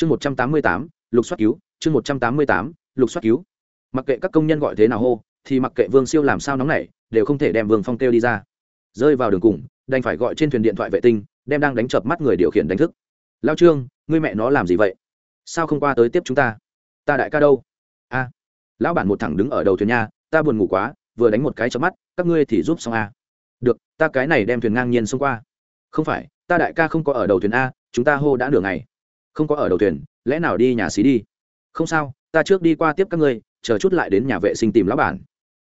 chương một trăm tám mươi tám, lục soát cứu. Chương một trăm tám mươi tám, lục soát cứu. Mặc kệ các công nhân gọi thế nào hô, thì mặc kệ vương siêu làm sao nóng nảy, đều không thể đem vương phong kêu đi ra. Rơi vào đường cùng, đành phải gọi trên thuyền điện thoại vệ tinh, đem đang đánh chập mắt người điều khiển đánh thức. Lao trương, ngươi mẹ nó làm gì vậy? Sao không qua tới tiếp chúng ta? Ta đại ca đâu? A, lão bản một thẳng đứng ở đầu thuyền nha, ta buồn ngủ quá, vừa đánh một cái chớp mắt, các ngươi thì giúp xong a. Được, ta cái này đem thuyền ngang nhiên xông qua. Không phải, ta đại ca không có ở đầu thuyền a, chúng ta hô đã nửa ngày không có ở đầu thuyền, lẽ nào đi nhà xí đi? Không sao, ta trước đi qua tiếp các ngươi, chờ chút lại đến nhà vệ sinh tìm lão bản.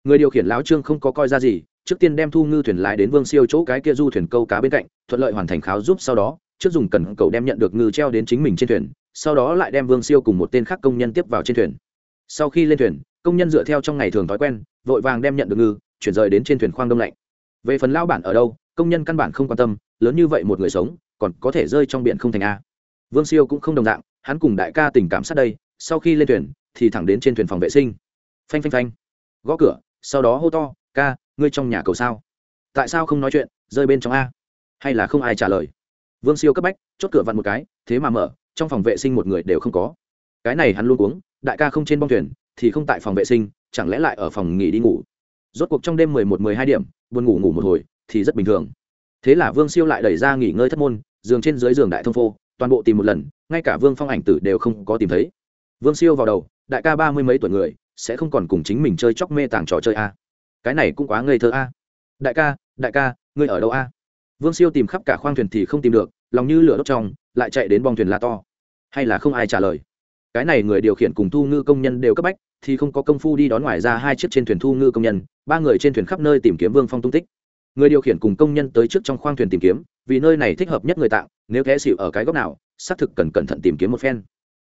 Người điều khiển lão trương không có coi ra gì, trước tiên đem thu ngư thuyền lái đến vương siêu chỗ cái kia du thuyền câu cá bên cạnh, thuận lợi hoàn thành kháo giúp sau đó, trước dùng cần cầu đem nhận được ngư treo đến chính mình trên thuyền, sau đó lại đem vương siêu cùng một tên khác công nhân tiếp vào trên thuyền. Sau khi lên thuyền, công nhân dựa theo trong ngày thường thói quen, vội vàng đem nhận được ngư, chuyển rời đến trên thuyền khoang đông lạnh. Về phần lao bản ở đâu, công nhân căn bản không quan tâm, lớn như vậy một người sống, còn có thể rơi trong biển không thành a vương siêu cũng không đồng dạng, hắn cùng đại ca tình cảm sát đây, sau khi lên thuyền, thì thẳng đến trên thuyền phòng vệ sinh. Phanh phanh phanh. Gõ cửa, sau đó hô to, ca, ngươi trong nhà cầu sao? Tại sao không nói chuyện, rơi bên trong a? Hay là không ai trả lời? Vương siêu cấp bách, chốt cửa vặn một cái, thế mà mở, trong phòng vệ sinh một người đều không có. Cái này hắn luôn uống đại ca không trên bong thuyền, thì không tại phòng vệ sinh, chẳng lẽ lại ở phòng nghỉ đi ngủ? Rốt cuộc trong đêm mười một, mười hai điểm, buồn ngủ ngủ một hồi, thì rất bình thường. Thế là vương siêu lại đẩy ra nghỉ ngơi thất môn, giường trên dưới giường đại thông phô toàn bộ tìm một lần, ngay cả vương phong ảnh tử đều không có tìm thấy. Vương siêu vào đầu, đại ca ba mươi mấy tuổi người, sẽ không còn cùng chính mình chơi chóc mê tàng trò chơi a. Cái này cũng quá ngây thơ a. Đại ca đại ca, ngươi ở đâu a? Vương siêu tìm khắp cả khoang thuyền thì không tìm được, lòng như lửa đốt trong, lại chạy đến bong thuyền la to. Hay là không ai trả lời. Cái này người điều khiển cùng thu ngư công nhân đều cấp bách, thì không có công phu đi đón ngoài ra hai chiếc trên thuyền thu ngư công nhân, ba người trên thuyền khắp nơi tìm kiếm vương phong tung tích người điều khiển cùng công nhân tới trước trong khoang thuyền tìm kiếm, vì nơi này thích hợp nhất người tạng nếu té xịu ở cái góc nào, xác thực cần cẩn thận tìm kiếm một phen.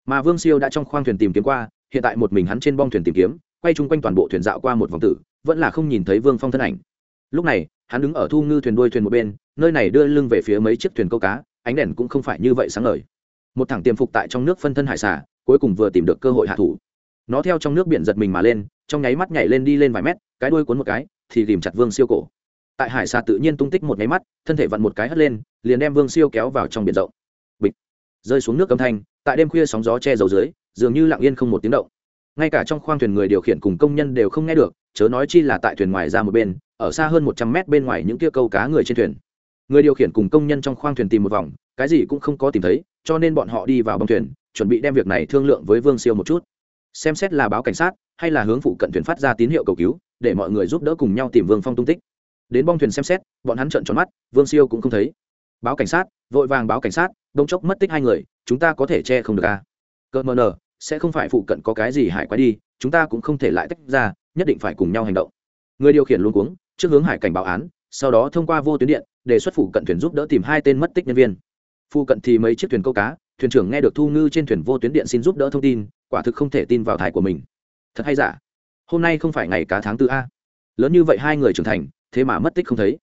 Mà vương siêu đã trong khoang thuyền tìm kiếm qua, hiện tại một mình hắn trên bong thuyền tìm kiếm, quay chung quanh toàn bộ thuyền dạo qua một vòng tử, vẫn là không nhìn thấy vương phong thân ảnh. Lúc này, hắn đứng ở thu ngư thuyền đuôi thuyền một bên, nơi này đưa lưng về phía mấy chiếc thuyền câu cá, ánh đèn cũng không phải như vậy sáng ngời. Một thằng tiềm phục tại trong nước phân thân hải xả cuối cùng vừa tìm được cơ hội hạ thủ. Nó theo trong nước biển giật mình mà lên, trong nháy mắt nhảy lên đi lên vài mét, cái đuôi cuốn một cái, thì tìm chặt vương siêu cổ tại hải xà tự nhiên tung tích một nháy mắt, thân thể vặn một cái hất lên, liền đem vương siêu kéo vào trong biển rộng. Bịch. Rơi xuống nước âm thanh, tại đêm khuya sóng gió che dầu dưới, dường như lặng yên không một tiếng động. Ngay cả trong khoang thuyền người điều khiển cùng công nhân đều không nghe được, chớ nói chi là tại thuyền ngoài ra một bên, ở xa hơn một trăm mét bên ngoài những kia câu cá người trên thuyền. Người điều khiển cùng công nhân trong khoang thuyền tìm một vòng, cái gì cũng không có tìm thấy, cho nên bọn họ đi vào bong thuyền, chuẩn bị đem việc này thương lượng với vương siêu một chút. Xem xét là báo cảnh sát, hay là hướng phụ cận thuyền phát ra tín hiệu cầu cứu, để mọi người giúp đỡ cùng nhau tìm vương phong tung tích đến bong thuyền xem xét, bọn hắn trợn tròn mắt, vương siêu cũng không thấy. Báo cảnh sát, vội vàng báo cảnh sát, đông chốc mất tích hai người, chúng ta có thể che không được à. cợt mờ nờ, sẽ không phải phụ cận có cái gì hải quái đi, chúng ta cũng không thể lại tách ra, nhất định phải cùng nhau hành động. Người điều khiển luôn cuống, trước hướng hải cảnh báo án, sau đó thông qua vô tuyến điện, đề xuất phụ cận thuyền giúp đỡ tìm hai tên mất tích nhân viên. Phụ cận thì mấy chiếc thuyền câu cá, thuyền trưởng nghe được thu ngư trên thuyền vô tuyến điện xin giúp đỡ thông tin, quả thực không thể tin vào thải của mình. Thật hay giả? Hôm nay không phải ngày cá tháng tư a. Lớn như vậy hai người trưởng thành thế mà mất tích không thấy.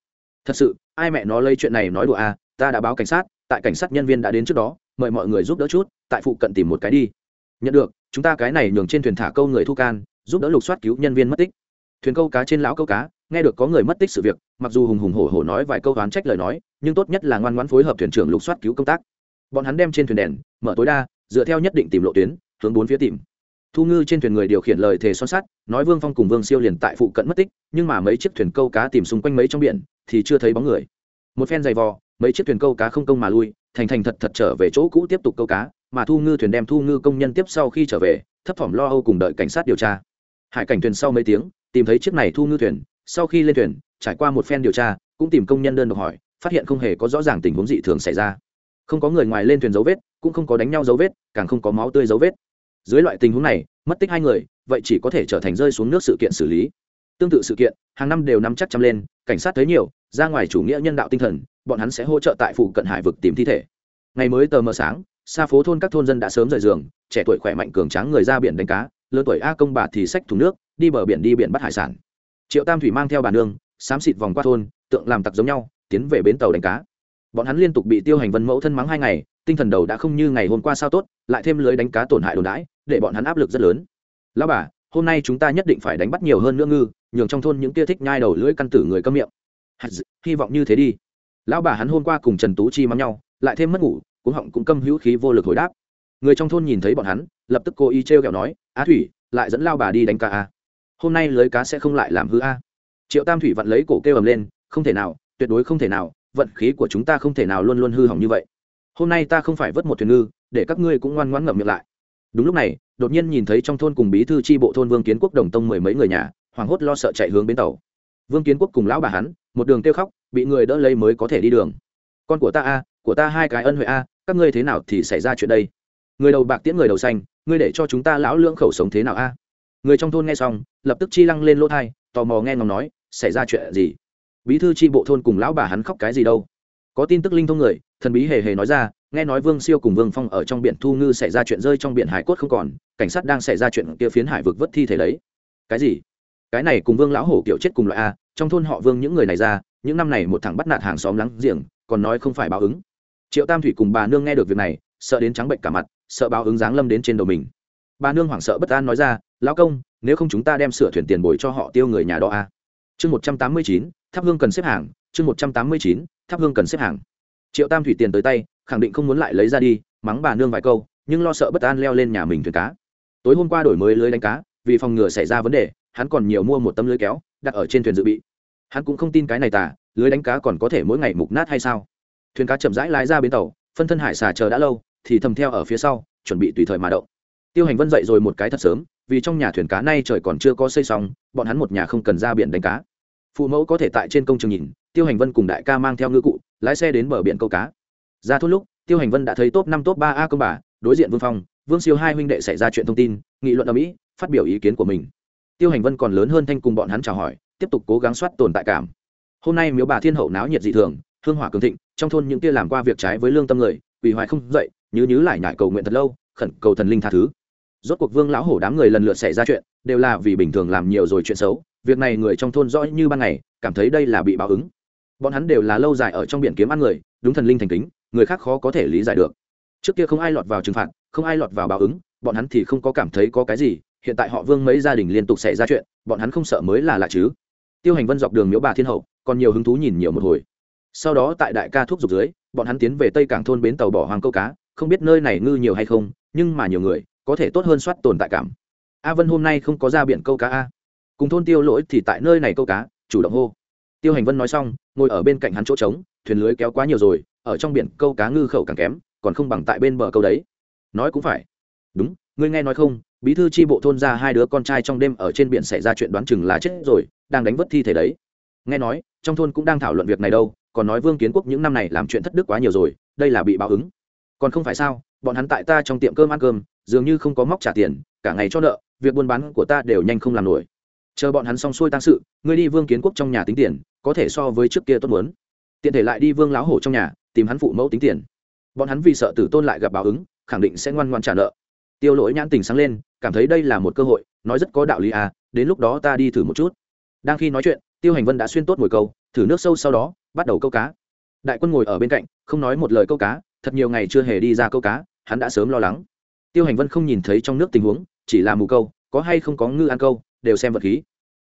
Thật sự, ai mẹ nó lấy chuyện này nói đùa à ta đã báo cảnh sát, tại cảnh sát nhân viên đã đến trước đó, mời mọi người giúp đỡ chút, tại phụ cận tìm một cái đi. Nhận được, chúng ta cái này nhường trên thuyền thả câu người thu can, giúp đỡ lục soát cứu nhân viên mất tích. Thuyền câu cá trên lão câu cá, nghe được có người mất tích sự việc, mặc dù hùng hùng hổ hổ nói vài câu oán trách lời nói, nhưng tốt nhất là ngoan ngoãn phối hợp thuyền trưởng lục soát cứu công tác. Bọn hắn đem trên thuyền đèn, mở tối đa, dựa theo nhất định tìm lộ tuyến, hướng bốn phía tìm thu ngư trên thuyền người điều khiển lời thề son sắt, nói vương phong cùng vương siêu liền tại phụ cận mất tích, nhưng mà mấy chiếc thuyền câu cá tìm xung quanh mấy trong biển, thì chưa thấy bóng người. Một phen dày vò, mấy chiếc thuyền câu cá không công mà lui, thành thành thật thật trở về chỗ cũ tiếp tục câu cá, mà thu ngư thuyền đem thu ngư công nhân tiếp sau khi trở về, thấp thỏm lo âu cùng đợi cảnh sát điều tra. Hải cảnh thuyền sau mấy tiếng, tìm thấy chiếc này thu ngư thuyền, sau khi lên thuyền, trải qua một phen điều tra, cũng tìm công nhân đơn độc hỏi, phát hiện không hề có rõ ràng tình huống dị thường xảy ra. Không có người ngoài lên thuyền dấu vết, cũng không có đánh nhau dấu vết, càng không có máu tươi dấu vết dưới loại tình huống này, mất tích hai người, vậy chỉ có thể trở thành rơi xuống nước sự kiện xử lý. Tương tự sự kiện, hàng năm đều nắm chắc chăm lên, cảnh sát thấy nhiều, ra ngoài chủ nghĩa nhân đạo tinh thần, bọn hắn sẽ hỗ trợ tại phụ cận hải vực tìm thi thể. Ngày mới tờ mờ sáng, xa phố thôn các thôn dân đã sớm rời giường, trẻ tuổi khỏe mạnh cường tráng người ra biển đánh cá, lớn tuổi a công bà thì xách thùng nước, đi bờ biển đi biển bắt hải sản. Triệu tam thủy mang theo bà nương, xám xịt vòng qua thôn, tượng làm tặc giống nhau, tiến về bến tàu đánh cá. Bọn hắn liên tục bị tiêu hành vân mẫu thân mắng hai ngày, tinh thần đầu đã không như ngày hôm qua sao tốt, lại thêm lưới đánh cá tổn hại đồn đãi để bọn hắn áp lực rất lớn. Lão bà, hôm nay chúng ta nhất định phải đánh bắt nhiều hơn nữa ngư, nhường trong thôn những kia thích nhai đầu lưỡi căn tử người câm miệng. Hy vọng như thế đi. Lão bà hắn hôm qua cùng trần tú chi mắng nhau, lại thêm mất ngủ cũng họng cũng câm hữu khí vô lực hồi đáp. Người trong thôn nhìn thấy bọn hắn, lập tức cô ý t r e o kẹo nói, á thủy, lại dẫn lao bà đi đánh cá a hôm nay lưới cá sẽ không lại làm hư a. Triệu tam thủy vặn lấy cổ kêu ầm lên, không thể nào, tuyệt đối không thể nào, vận khí của chúng ta không thể nào luôn luôn hư hỏng như vậy. Hôm nay ta không phải vớt một thuyền ngư, để các ngươi cũng ngoan ngoãn ngậm miệng lại đúng lúc này, đột nhiên nhìn thấy trong thôn cùng bí thư tri bộ thôn vương kiến quốc đồng tông mười mấy người nhà, hoảng hốt lo sợ chạy hướng bến tàu. Vương kiến quốc cùng lão bà hắn, một đường kêu khóc, bị người đỡ lấy mới có thể đi đường. Con của ta a, của ta hai cái ân huệ a, các ngươi thế nào thì xảy ra chuyện đây? Người đầu bạc tiễn người đầu xanh, ngươi để cho chúng ta lão lưỡng khẩu sống thế nào a? Người trong thôn nghe xong, lập tức chi lăng lên lỗ thai, tò mò nghe ngóng nói, xảy ra chuyện gì? Bí thư tri bộ thôn cùng lão bà hắn khóc cái gì đâu? Có tin tức linh thông người, thần bí hề hề nói ra nghe nói vương siêu cùng vương phong ở trong biển thu ngư xảy ra chuyện rơi trong biển hải cốt không còn, cảnh sát đang xảy ra chuyện kia phiến hải vực vất thi thể đấy. Cái gì? Cái này cùng vương lão hổ kiểu chết cùng loại a, trong thôn họ vương những người này ra, những năm này một thằng bắt nạt hàng xóm lắng giềng, còn nói không phải báo ứng. Triệu tam thủy cùng bà nương nghe được việc này, sợ đến trắng bệnh cả mặt, sợ báo ứng giáng lâm đến trên đầu mình. Bà nương hoảng sợ bất an nói ra, lão công, nếu không chúng ta đem sửa thuyền tiền bồi cho họ tiêu người nhà đó a. Chương một trăm tám mươi chín tháp hương cần xếp hàng, chương một trăm tám mươi chín tháp hương cần xếp hàng triệu tam thủy tiền tới tay, khẳng định không muốn lại lấy ra đi, mắng bà nương vài câu, nhưng lo sợ bất an leo lên nhà mình thuyền cá. Tối hôm qua đổi mới lưới đánh cá, vì phòng ngừa xảy ra vấn đề, hắn còn nhiều mua một tấm lưới kéo, đặt ở trên thuyền dự bị. Hắn cũng không tin cái này tả lưới đánh cá còn có thể mỗi ngày mục nát hay sao? Thuyền cá chậm rãi lái ra bến tàu, phân thân hải xà chờ đã lâu, thì thầm theo ở phía sau, chuẩn bị tùy thời mà động. Tiêu hành vân dậy rồi một cái thật sớm, vì trong nhà thuyền cá nay trời còn chưa có xây xong, bọn hắn một nhà không cần ra biển đánh cá. Phụ mẫu có thể tại trên công trường nhìn tiêu hành vân cùng đại ca mang theo ngư cụ, lái xe đến bờ biển câu cá. Ra thốt lúc, tiêu hành vân đã thấy top năm, top ba a công bà, đối diện vương phong, vương siêu hai huynh đệ xảy ra chuyện thông tin, nghị luận ở mỹ phát biểu ý kiến của mình. Tiêu hành vân còn lớn hơn thanh cùng bọn hắn chào hỏi, tiếp tục cố gắng soát tồn tại cảm. Hôm nay miếu bà thiên hậu náo nhiệt dị thường, hương hỏa cường thịnh, trong thôn những kia làm qua việc trái với lương tâm người, quỳ hoài không dậy, nhứ nhứ lại nhại cầu nguyện thật lâu, khẩn cầu thần linh tha thứ. Rốt cuộc vương lão hổ đám người lần lượt xảy ra chuyện, đều là vì bình thường làm nhiều rồi chuyện xấu, việc này người trong thôn rõ như ban ngày, cảm thấy đây là bị báo ứng bọn hắn đều là lâu dài ở trong biển kiếm ăn người, đúng thần linh thành kính, người khác khó có thể lý giải được. Trước kia không ai lọt vào trừng phạt, không ai lọt vào báo ứng, bọn hắn thì không có cảm thấy có cái gì, hiện tại họ vương mấy gia đình liên tục xảy ra chuyện, bọn hắn không sợ mới là lạ chứ. Tiêu hành vân dọc đường miếu bà thiên hậu, còn nhiều hứng thú nhìn nhiều một hồi. Sau đó tại đại ca thuốc dục dưới, bọn hắn tiến về tây cảng thôn bến tàu bỏ hoàng câu cá, không biết nơi này ngư nhiều hay không, nhưng mà nhiều người, có thể tốt hơn soát tồn tại cảm. A vân hôm nay không có ra biển câu cá a. Cùng thôn tiêu lỗi thì tại nơi này câu cá, chủ động hô. Tiêu hành vân nói xong ngồi ở bên cạnh hắn chỗ trống, thuyền lưới kéo quá nhiều rồi, ở trong biển câu cá ngư khẩu càng kém, còn không bằng tại bên bờ câu đấy. Nói cũng phải. Đúng, ngươi nghe nói không, bí thư tri bộ thôn ra hai đứa con trai trong đêm ở trên biển xảy ra chuyện đoán chừng là chết rồi, đang đánh vất thi thể đấy. Nghe nói, trong thôn cũng đang thảo luận việc này đâu, còn nói vương kiến quốc những năm này làm chuyện thất đức quá nhiều rồi, đây là bị báo ứng. Còn không phải sao, bọn hắn tại ta trong tiệm cơm ăn cơm, dường như không có móc trả tiền, cả ngày cho nợ, việc buôn bán của ta đều nhanh không làm nổi. Chờ bọn hắn xong xuôi tăng sự, ngươi đi vương kiến quốc trong nhà tính tiền có thể so với trước kia tốt muốn. Tiện thể lại đi vương láo hổ trong nhà, tìm hắn phụ mẫu tính tiền. Bọn hắn vì sợ tử tôn lại gặp báo ứng, khẳng định sẽ ngoan ngoan trả nợ. Tiêu lỗi nhãn tình sáng lên, cảm thấy đây là một cơ hội, nói rất có đạo lý à đến lúc đó ta đi thử một chút. Đang khi nói chuyện, tiêu hành vân đã xuyên tốt ngồi câu, thử nước sâu sau đó, bắt đầu câu cá. Đại quân ngồi ở bên cạnh, không nói một lời câu cá, thật nhiều ngày chưa hề đi ra câu cá, hắn đã sớm lo lắng. Tiêu hành vân không nhìn thấy trong nước tình huống, chỉ là mù câu, có hay không có ngư ăn câu, đều xem vật khí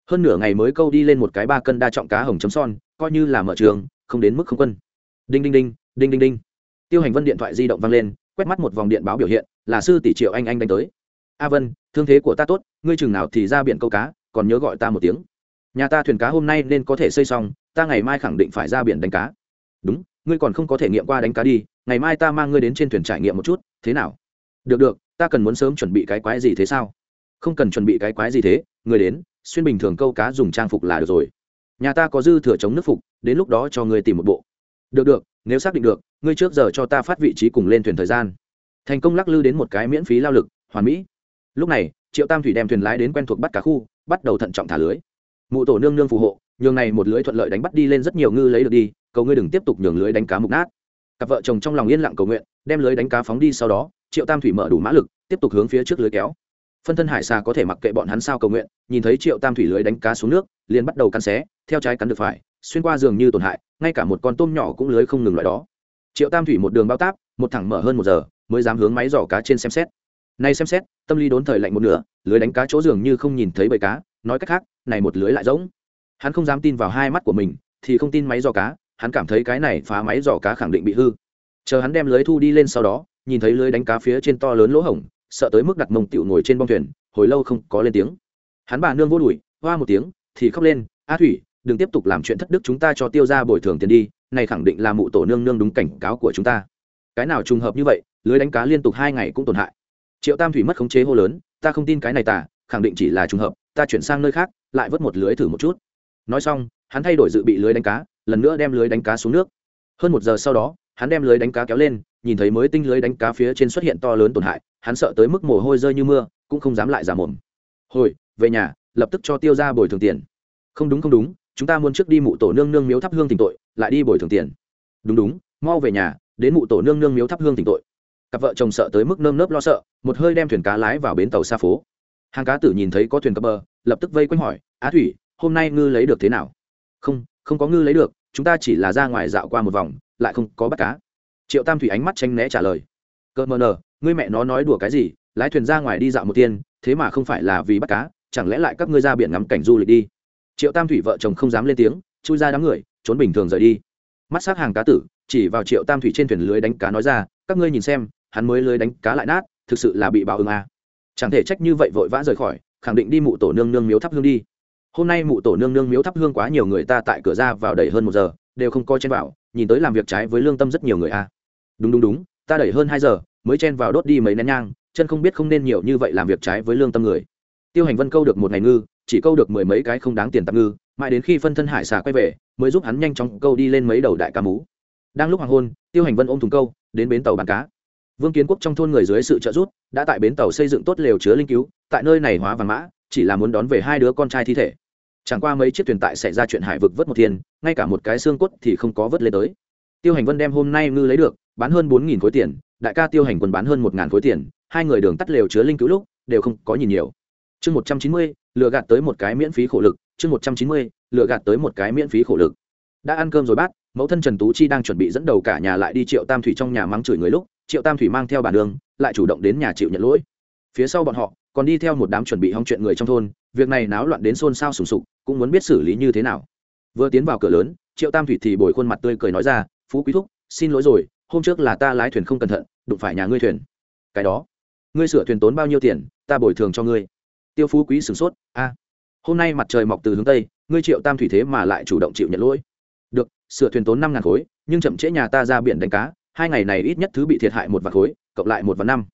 hơn nửa ngày mới câu đi lên một cái ba cân đa trọng cá hồng chấm son, coi như là mở trường, không đến mức không quân. Đinh đinh đinh đinh đinh đinh. Tiêu hành vân điện thoại di động vang lên, quét mắt một vòng điện báo biểu hiện, là sư tỷ triệu anh anh đánh tới. A vân, thương thế của ta tốt, ngươi chừng nào thì ra biển câu cá, còn nhớ gọi ta một tiếng. Nhà ta thuyền cá hôm nay nên có thể xây xong, ta ngày mai khẳng định phải ra biển đánh cá. Đúng, ngươi còn không có thể nghiệm qua đánh cá đi, ngày mai ta mang ngươi đến trên thuyền trải nghiệm một chút, thế nào? Được được, ta cần muốn sớm chuẩn bị cái quái gì thế sao? Không cần chuẩn bị cái quái gì thế người đến xuyên bình thường câu cá dùng trang phục là được rồi. Nhà ta có dư thừa chống nước phục, đến lúc đó cho ngươi tìm một bộ. Được được, nếu xác định được, ngươi trước giờ cho ta phát vị trí cùng lên thuyền thời gian. Thành công lắc lư đến một cái miễn phí lao lực, hoàn mỹ. Lúc này, triệu tam thủy đem thuyền lái đến quen thuộc bắt cá khu, bắt đầu thận trọng thả lưới. Mụ tổ nương nương phù hộ, nhường này một lưới thuận lợi đánh bắt đi lên rất nhiều ngư lấy được đi, cầu ngươi đừng tiếp tục nhường lưới đánh cá mục nát. Cặp vợ chồng trong lòng yên lặng cầu nguyện, đem lưới đánh cá phóng đi sau đó, triệu tam thủy mở đủ mã lực, tiếp tục hướng phía trước lưới kéo phân thân hải xà có thể mặc kệ bọn hắn sao cầu nguyện, nhìn thấy triệu tam thủy lưới đánh cá xuống nước, liền bắt đầu cắn xé, theo trái cắn được phải, xuyên qua giường như tổn hại, ngay cả một con tôm nhỏ cũng lưới không ngừng loại đó. Triệu tam thủy một đường bao táp, một thẳng mở hơn một giờ, mới dám hướng máy giỏ cá trên xem xét. Nay xem xét, tâm lý đốn thời lạnh một nửa, lưới đánh cá chỗ giường như không nhìn thấy bầy cá, nói cách khác, này một lưới lại rỗng. Hắn không dám tin vào hai mắt của mình, thì không tin máy giỏ cá, hắn cảm thấy cái này phá máy giỏ cá khẳng định bị hư. Chờ hắn đem lưới thu đi lên sau đó, nhìn thấy lưới đánh cá phía trên to lớn lỗ hổng sợ tới mức đặt mông tiểu ngồi trên bong thuyền, hồi lâu không có lên tiếng. Hắn bà nương vô đùi, hoa một tiếng, thì khóc lên, a thủy, đừng tiếp tục làm chuyện thất đức chúng ta cho tiêu ra bồi thường tiền đi, này khẳng định là mụ tổ nương nương đúng cảnh cáo của chúng ta. Cái nào trùng hợp như vậy, lưới đánh cá liên tục hai ngày cũng tổn hại. Triệu tam thủy mất khống chế hô lớn, ta không tin cái này tả khẳng định chỉ là trùng hợp, ta chuyển sang nơi khác, lại vớt một lưới thử một chút. Nói xong, hắn thay đổi dự bị lưới đánh cá, lần nữa đem lưới đánh cá xuống nước. Hơn một giờ sau đó, hắn đem lưới đánh cá kéo lên, nhìn thấy mới tinh lưới đánh cá phía trên xuất hiện to lớn tổn hại hắn sợ tới mức mồ hôi rơi như mưa, cũng không dám lại giả mồm. Hồi, về nhà, lập tức cho tiêu ra bồi thường tiền. Không đúng không đúng, chúng ta muốn trước đi mụ tổ nương nương miếu thắp hương tỉnh tội, lại đi bồi thường tiền. Đúng đúng, mau về nhà, đến mụ tổ nương nương miếu thắp hương tỉnh tội. Cặp vợ chồng sợ tới mức nơm nớp lo sợ, một hơi đem thuyền cá lái vào bến tàu xa phố. Hàng cá tử nhìn thấy có thuyền cập bờ, lập tức vây quanh hỏi, á thủy, hôm nay ngư lấy được thế nào? Không không có ngư lấy được, chúng ta chỉ là ra ngoài dạo qua một vòng, lại không có bắt cá. Triệu tam thủy ánh mắt tranh né trả lời, cơ mờ nờ ngươi mẹ nó nói đùa cái gì lái thuyền ra ngoài đi dạo một tiên thế mà không phải là vì bắt cá chẳng lẽ lại các ngươi ra biển ngắm cảnh du lịch đi triệu tam thủy vợ chồng không dám lên tiếng chui ra đám người trốn bình thường rời đi mắt s á c hàng cá tử chỉ vào triệu tam thủy trên thuyền lưới đánh cá nói ra các ngươi nhìn xem hắn mới lưới đánh cá lại nát thực sự là bị báo ứng à. chẳng thể trách như vậy vội vã rời khỏi khẳng định đi mụ tổ nương nương miếu thắp hương đi hôm nay mụ tổ nương nương miếu thắp hương quá nhiều người ta tại cửa ra vào đầy hơn một giờ đều không coi trên bảo, nhìn tới làm việc trái với lương tâm rất nhiều người à. đúng đúng đúng ta đẩy hơn hai giờ mới chen vào đốt đi mấy nén nhang, chân không biết không nên nhiều như vậy làm việc trái với lương tâm người. Tiêu hành vân câu được một ngày ngư, chỉ câu được mười mấy cái không đáng tiền tạm ngư, mãi đến khi phân thân hải xà quay về, mới giúp hắn nhanh chóng câu đi lên mấy đầu đại cá mú. Đang lúc hoàng hôn, tiêu hành vân ôm thùng câu, đến bến tàu bán cá. Vương kiến quốc trong thôn người dưới sự trợ giúp, đã tại bến tàu xây dựng tốt lều chứa linh cứu, tại nơi này hóa vàng mã, chỉ là muốn đón về hai đứa con trai thi thể. Chẳng qua mấy chiếc thuyền tại xảy ra chuyện hải vực vớt một thiên, ngay cả một cái xương cốt thì không có vớt lên tới. Tiêu hành vân đem hôm nay ngư lấy được, bán hơn bốn nghìn khối tiền đại ca tiêu hành quân bán hơn một ngàn khối tiền, hai người đường tắt lều chứa linh cứu lúc, đều không có nhìn nhiều. Chương một trăm chín mươi lựa gạt tới một cái miễn phí khổ lực, chương một trăm chín mươi lựa gạt tới một cái miễn phí khổ lực. Đã ăn cơm rồi bát mẫu thân trần tú chi đang chuẩn bị dẫn đầu cả nhà lại đi triệu tam thủy trong nhà mắng chửi người lúc, triệu tam thủy mang theo bản đường lại chủ động đến nhà chịu nhận lỗi. Phía sau bọn họ, còn đi theo một đám chuẩn bị hong chuyện người trong thôn, việc này náo loạn đến xôn xao sùng sục, cũng muốn biết xử lý như thế nào. Vừa tiến vào cửa lớn, triệu tam thủy thì bồi khuôn mặt tươi cười nói ra, phú quý thúc, xin lỗi rồi hôm trước là ta lái thuyền không cẩn thận, đụng phải nhà ngươi thuyền. Cái đó, ngươi sửa thuyền tốn bao nhiêu tiền, ta bồi thường cho ngươi. Tiêu phú quý sửng sốt, a, hôm nay mặt trời mọc từ hướng tây, ngươi triệu tam thủy thế mà lại chủ động chịu nhận lỗi. Được, sửa thuyền tốn năm ngàn khối, nhưng chậm trễ nhà ta ra biển đánh cá, hai ngày này ít nhất thứ bị thiệt hại một vạn khối, cộng lại một vạn năm.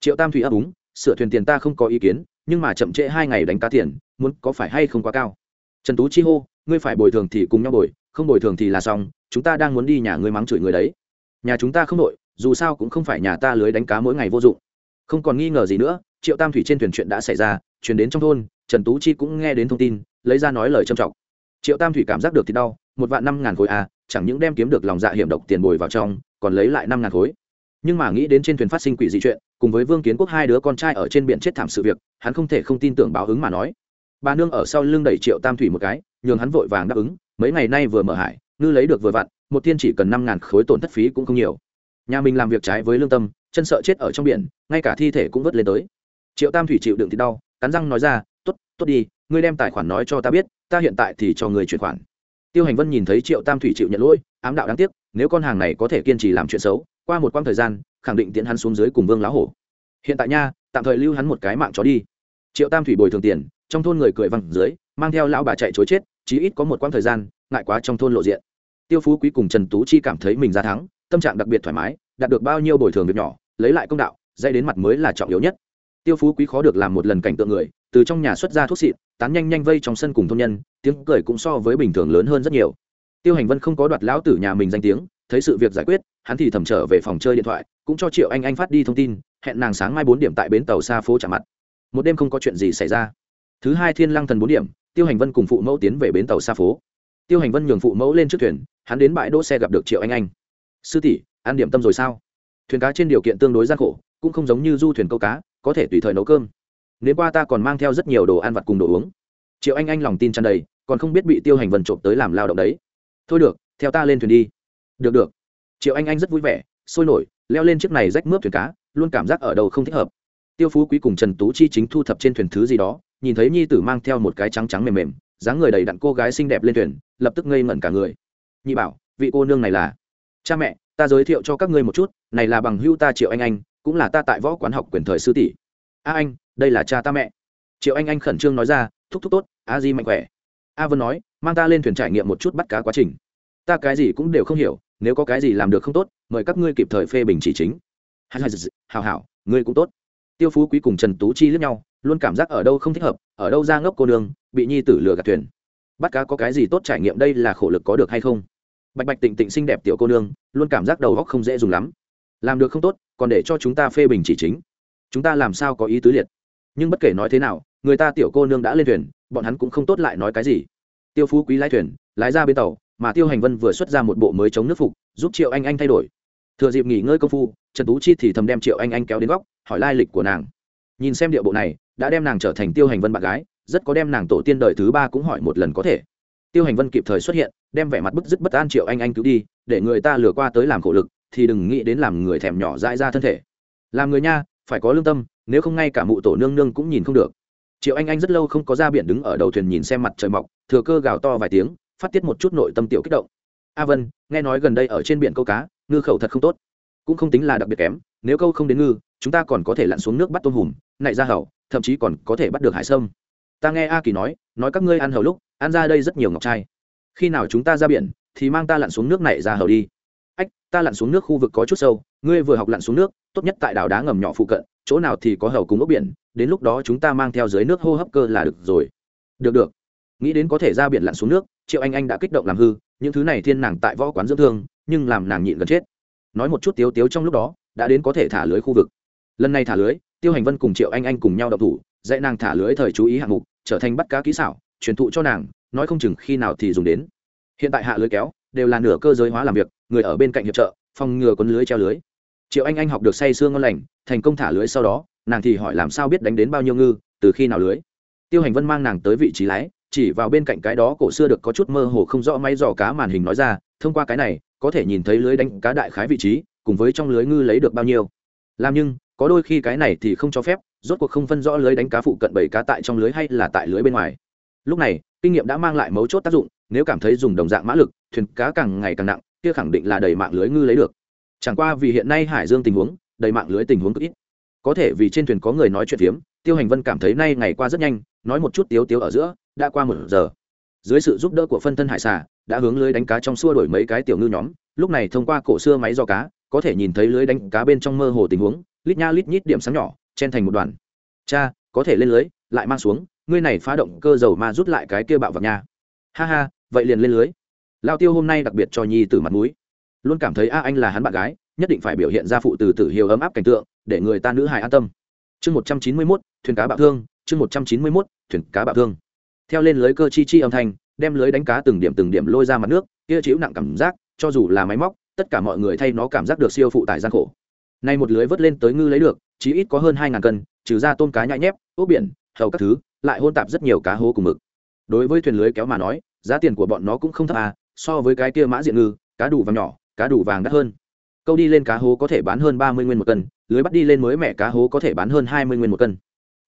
Triệu tam thủy ấp úng, sửa thuyền tiền ta không có ý kiến, nhưng mà chậm trễ hai ngày đánh cá tiền, muốn có phải hay không quá cao? Trần tú chi hô, ngươi phải bồi thường thì cùng nhau bồi, không bồi thường thì là xong, chúng ta đang muốn đi nhà ngươi mắng chửi người đấy nhà chúng ta không đội, dù sao cũng không phải nhà ta lưới đánh cá mỗi ngày vô dụng. Không còn nghi ngờ gì nữa, triệu tam thủy trên thuyền chuyện đã xảy ra chuyển đến trong thôn, trần tú chi cũng nghe đến thông tin, lấy ra nói lời trầm trọng. Triệu tam thủy cảm giác được thì đau, một vạn năm ngàn khối à chẳng những đem kiếm được lòng dạ hiểm độc tiền bồi vào trong, còn lấy lại năm ngàn khối. Nhưng mà nghĩ đến trên thuyền phát sinh quỷ dị chuyện, cùng với vương kiến quốc hai đứa con trai ở trên biển chết thảm sự việc, hắn không thể không tin tưởng báo ứng mà nói. Bà nương ở sau lưng đẩy triệu tam thủy một cái, nhường hắn vội vàng đáp ứng, mấy ngày nay vừa mở hải, ngư lấy được vừa vặn một thiên chỉ cần năm ngàn khối tổn thất phí cũng không nhiều. Nhà mình làm việc trái với lương tâm, chân sợ chết ở trong biển, ngay cả thi thể cũng vớt lên tới. Triệu tam thủy chịu đựng thì đau, cắn răng nói ra t ố t tốt đi, ngươi đem tài khoản nói cho ta biết, ta hiện tại thì cho người chuyển khoản. Tiêu hành vân nhìn thấy triệu tam thủy chịu nhận lỗi, ám đạo đáng tiếc, nếu con hàng này có thể kiên trì làm chuyện xấu, qua một quãng thời gian, khẳng định tiễn hắn xuống dưới cùng vương lá hổ. Hiện tại nha, tạm thời lưu hắn một cái mạng chó đi. Triệu tam thủy bồi thường tiền, trong thôn người cười văng dưới, mang theo lão bà chạy chối chết, chí ít có một quãng thời gian, ngại quá trong thôn lộ diện tiêu phú quý cùng trần tú chi cảm thấy mình ra thắng, tâm trạng đặc biệt thoải mái, đạt được bao nhiêu bồi thường việc nhỏ, lấy lại công đạo dây đến mặt mới là trọng yếu nhất. Tiêu phú quý khó được làm một lần cảnh tượng người, từ trong nhà xuất ra thuốc xịn tán nhanh nhanh vây trong sân cùng thôn nhân, tiếng cười cũng so với bình thường lớn hơn rất nhiều. Tiêu hành vân không có đoạt lão tử nhà mình danh tiếng, thấy sự việc giải quyết, hắn thì thầm trở về phòng chơi điện thoại, cũng cho triệu anh anh phát đi thông tin, hẹn nàng sáng mai bốn điểm tại bến tàu xa phố trả mặt. Một đêm không có chuyện gì xảy ra. Thứ hai thiên lăng thần bốn điểm, tiêu hành vân cùng phụ mẫu tiến về bến tàu xa phố tiêu hành vân nhường phụ mẫu lên trước thuyền, hắn đến bãi đỗ xe gặp được triệu anh anh. Sư tỷ, ăn điểm tâm rồi sao? Thuyền cá trên điều kiện tương đối gian khổ, cũng không giống như du thuyền câu cá, có thể tùy thời nấu cơm. Nếu qua ta còn mang theo rất nhiều đồ ăn vặt cùng đồ uống. Triệu anh anh lòng tin tràn đầy, còn không biết bị tiêu hành vân trộm tới làm lao động đấy. Thôi được, theo ta lên thuyền đi. Được được. Triệu anh anh rất vui vẻ, sôi nổi, leo lên chiếc này rách mướp thuyền cá, luôn cảm giác ở đầu không thích hợp. Tiêu phú quý cùng trần tú chi chính thu thập trên thuyền thứ gì đó nhìn thấy nhi tử mang theo một cái trắng trắng mềm mềm, dáng người đầy đặn cô gái xinh đẹp lên thuyền, lập tức ngây ngẩn cả người. Nhị bảo, vị cô nương này là? Cha mẹ, ta giới thiệu cho các ngươi một chút, này là bằng hưu ta triệu anh anh, cũng là ta tại võ quán học quyền thời sư tỷ. A anh, đây là cha ta mẹ. Triệu anh anh khẩn trương nói ra, thúc thúc tốt, a di mạnh khỏe. A vân nói, mang ta lên thuyền trải nghiệm một chút bắt cá quá trình. Ta cái gì cũng đều không hiểu, nếu có cái gì làm được không tốt, mời các ngươi kịp thời phê bình chỉ chính. Hào hảo ngươi cũng tốt tiêu phú quý cùng trần tú chi lướt nhau, luôn cảm giác ở đâu không thích hợp, ở đâu ra ngốc cô đường bị nhi tử lừa gạt thuyền. Bắt cá có cái gì tốt trải nghiệm đây là khổ lực có được hay không? Bạch bạch tịnh tịnh xinh đẹp tiểu cô nương, luôn cảm giác đầu góc không dễ dùng lắm. Làm được không tốt, còn để cho chúng ta phê bình chỉ chính. Chúng ta làm sao có ý tứ liệt? Nhưng bất kể nói thế nào, người ta tiểu cô nương đã lên thuyền, bọn hắn cũng không tốt lại nói cái gì. Tiêu phú quý lái thuyền, lái ra bên tàu, mà tiêu hành vân vừa xuất ra một bộ mới chống nước phục, giúp triệu anh anh thay đổi. Thừa dịp nghỉ ngơi công phu, trần tú chi thì thầm đem triệu anh anh kéo đến góc hỏi lai lịch của nàng. Nhìn xem điệu bộ này, đã đem nàng trở thành tiêu hành vân bạn gái, rất có đem nàng tổ tiên đời thứ ba cũng hỏi một lần có thể. Tiêu hành vân kịp thời xuất hiện, đem vẻ mặt bức dứt bất an triệu anh anh cứu đi, để người ta lừa qua tới làm khổ lực, thì đừng nghĩ đến làm người thèm nhỏ dãi ra thân thể. Làm người nha, phải có lương tâm, nếu không ngay cả mụ tổ nương nương cũng nhìn không được. Triệu anh anh rất lâu không có ra biển đứng ở đầu thuyền nhìn xem mặt trời mọc, thừa cơ gào to vài tiếng, phát tiết một chút nội tâm tiểu kích động. A vân, nghe nói gần đây ở trên biển câu cá, ngư khẩu thật không tốt. Cũng không tính là đặc biệt kém nếu câu không đến ngư, chúng ta còn có thể lặn xuống nước bắt tôm hùm nại ra hầu, thậm chí còn có thể bắt được hải sâm. Ta nghe a kỳ nói nói các ngươi ăn hầu lúc, ăn ra đây rất nhiều ngọc trai. Khi nào chúng ta ra biển, thì mang ta lặn xuống nước này ra hầu đi. Ách, ta lặn xuống nước khu vực có chút sâu, ngươi vừa học lặn xuống nước, tốt nhất tại đảo đá ngầm nhỏ phụ cận, chỗ nào thì có hầu cùng ốc biển, đến lúc đó chúng ta mang theo dưới nước hô hấp cơ là được rồi. Được được. Nghĩ đến có thể ra biển lặn xuống nước, triệu anh anh đã kích động làm hư, những thứ này thiên nàng tại võ quán dưỡng thương, nhưng làm nàng nhịn gần chết. Nói một chút tiếu tiếu trong lúc đó đã đến có thể thả lưới khu vực. Lần này thả lưới, tiêu hành vân cùng triệu anh anh cùng nhau đậu thủ, dạy nàng thả lưới thời chú ý hạng mục, trở thành bắt cá kỹ xảo, truyền thụ cho nàng, nói không chừng khi nào thì dùng đến. Hiện tại hạ lưới kéo, đều là nửa cơ giới hóa làm việc, người ở bên cạnh hiệp trợ, phòng ngừa quấn lưới treo lưới. Triệu anh anh học được say sương ngon lành, thành công thả lưới sau đó, nàng thì hỏi làm sao biết đánh đến bao nhiêu ngư, từ khi nào lưới. Tiêu hành vân mang nàng tới vị trí lái, chỉ vào bên cạnh cái đó cổ xưa được có chút mơ hồ không rõ máy dò cá màn hình nói ra, thông qua cái này, có thể nhìn thấy lưới đánh cá đại khái vị trí cùng với trong lưới ngư lấy được bao nhiêu. Làm nhưng, có đôi khi cái này thì không cho phép, rốt cuộc không phân rõ lưới đánh cá phụ cận bảy cá tại trong lưới hay là tại lưới bên ngoài. Lúc này, kinh nghiệm đã mang lại mấu chốt tác dụng, nếu cảm thấy dùng đồng dạng mã lực, thuyền cá càng ngày càng nặng, kia khẳng định là đầy mạng lưới ngư lấy được. Chẳng qua vì hiện nay hải dương tình huống, đầy mạng lưới tình huống cực ít. Có thể vì trên thuyền có người nói chuyện phiếm, tiêu hành vân cảm thấy nay ngày qua rất nhanh, nói một chút tiếu tiếu ở giữa, đã qua một giờ. Dưới sự giúp đỡ của phân thân hải xà, đã hướng lưới đánh cá trong xua đổi mấy cái tiểu ngư nhóm, lúc này thông qua cổ xưa máy do cá có thể nhìn thấy lưới đánh cá bên trong mơ hồ tình huống, lít nha lít nhít điểm sáng nhỏ, chen thành một đoàn. Cha, có thể lên lưới, lại mang xuống, ngươi này phá động cơ dầu mà rút lại cái kia bạo vào nhà ha ha, vậy liền lên lưới. Lao tiêu hôm nay đặc biệt cho nhi từ mặt mũi. Luôn cảm thấy, a, anh là hắn bạn gái, nhất định phải biểu hiện ra phụ từ tử hiếu ấm áp cảnh tượng, để người ta nữ hài an tâm. Chương một trăm chín mươi mốt, thuyền cá bạo thương, chương một trăm chín mươi mốt, thuyền cá bạo thương. Theo lên lưới cơ chi chi âm thanh, đem lưới đánh cá từng điểm từng điểm lôi ra mặt nước, kia chịu nặng cảm giác, cho dù là máy móc tất cả mọi người thay nó cảm giác được siêu phụ tải gian khổ. Nay một lưới vớt lên tới ngư lấy được chỉ ít có hơn hai ngàn cân, trừ ra tôm cá nhãi nhép, ốc biển, hầu các thứ, lại hôn tạp rất nhiều cá hố cùng mực. Đối với thuyền lưới kéo mà nói, giá tiền của bọn nó cũng không thấp à so với cái kia mã diện ngư, cá đủ vàng nhỏ, cá đủ vàng đắt hơn. Câu đi lên cá hố có thể bán hơn ba mươi nguyên một cân, lưới bắt đi lên mới mẻ cá hố có thể bán hơn hai mươi nguyên một cân.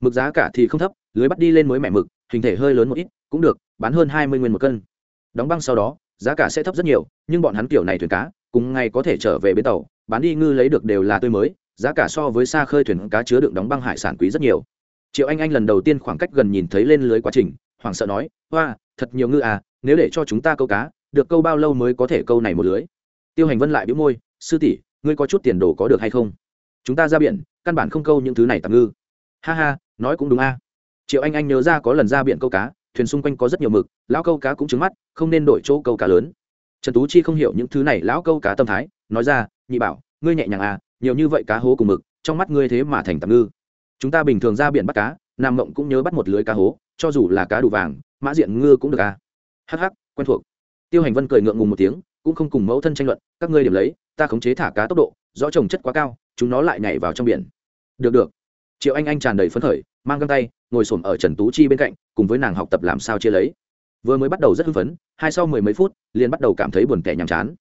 Mực giá cả thì không thấp, lưới bắt đi lên mới mẻ mực, hình thể hơi lớn một ít, cũng được, bán hơn hai mươi nguyên một cân. Đóng băng sau đó, giá cả sẽ thấp rất nhiều, nhưng bọn hắn kiểu này thuyền cá cùng ngày có thể trở về bến tàu, bán đi ngư lấy được đều là tươi mới, giá cả so với xa khơi thuyền cá chứa đựng đóng băng hải sản quý rất nhiều. Triệu anh anh lần đầu tiên khoảng cách gần nhìn thấy lên lưới quá trình, hoảng sợ nói, hoa, thật nhiều ngư à nếu để cho chúng ta câu cá, được câu bao lâu mới có thể câu này một lưới? Tiêu hành vân lại bĩu môi, sư tỷ, ngươi có chút tiền đồ có được hay không? Chúng ta ra biển, căn bản không câu những thứ này tạm ngư. Ha ha, nói cũng đúng a. Triệu anh anh nhớ ra có lần ra biển câu cá, thuyền xung quanh có rất nhiều mực, lão câu cá cũng trứng mắt, không nên đổi chỗ câu cá lớn trần tú chi không hiểu những thứ này lão câu cá tâm thái, nói ra, nhị bảo, ngươi nhẹ nhàng à nhiều như vậy cá hố cùng mực, trong mắt ngươi thế mà thành tạm ngư. Chúng ta bình thường ra biển bắt cá, nam mộng cũng nhớ bắt một lưới cá hố, cho dù là cá đủ vàng, mã diện ngư cũng được à. Hắc hắc, quen thuộc. Tiêu hành vân cười ngượng ngùng một tiếng, cũng không cùng mẫu thân tranh luận, các ngươi điểm lấy, ta khống chế thả cá tốc độ, rõ trồng chất quá cao, chúng nó lại nhảy vào trong biển. Được được. Triệu anh anh tràn đầy phấn khởi, mang găng tay, ngồi xổm ở trần tú chi bên cạnh, cùng với nàng học tập làm sao chia lấy vừa mới bắt đầu rất hưng phấn, hai sau mười mấy phút, liền bắt đầu cảm thấy buồn tẻ nhàm chán.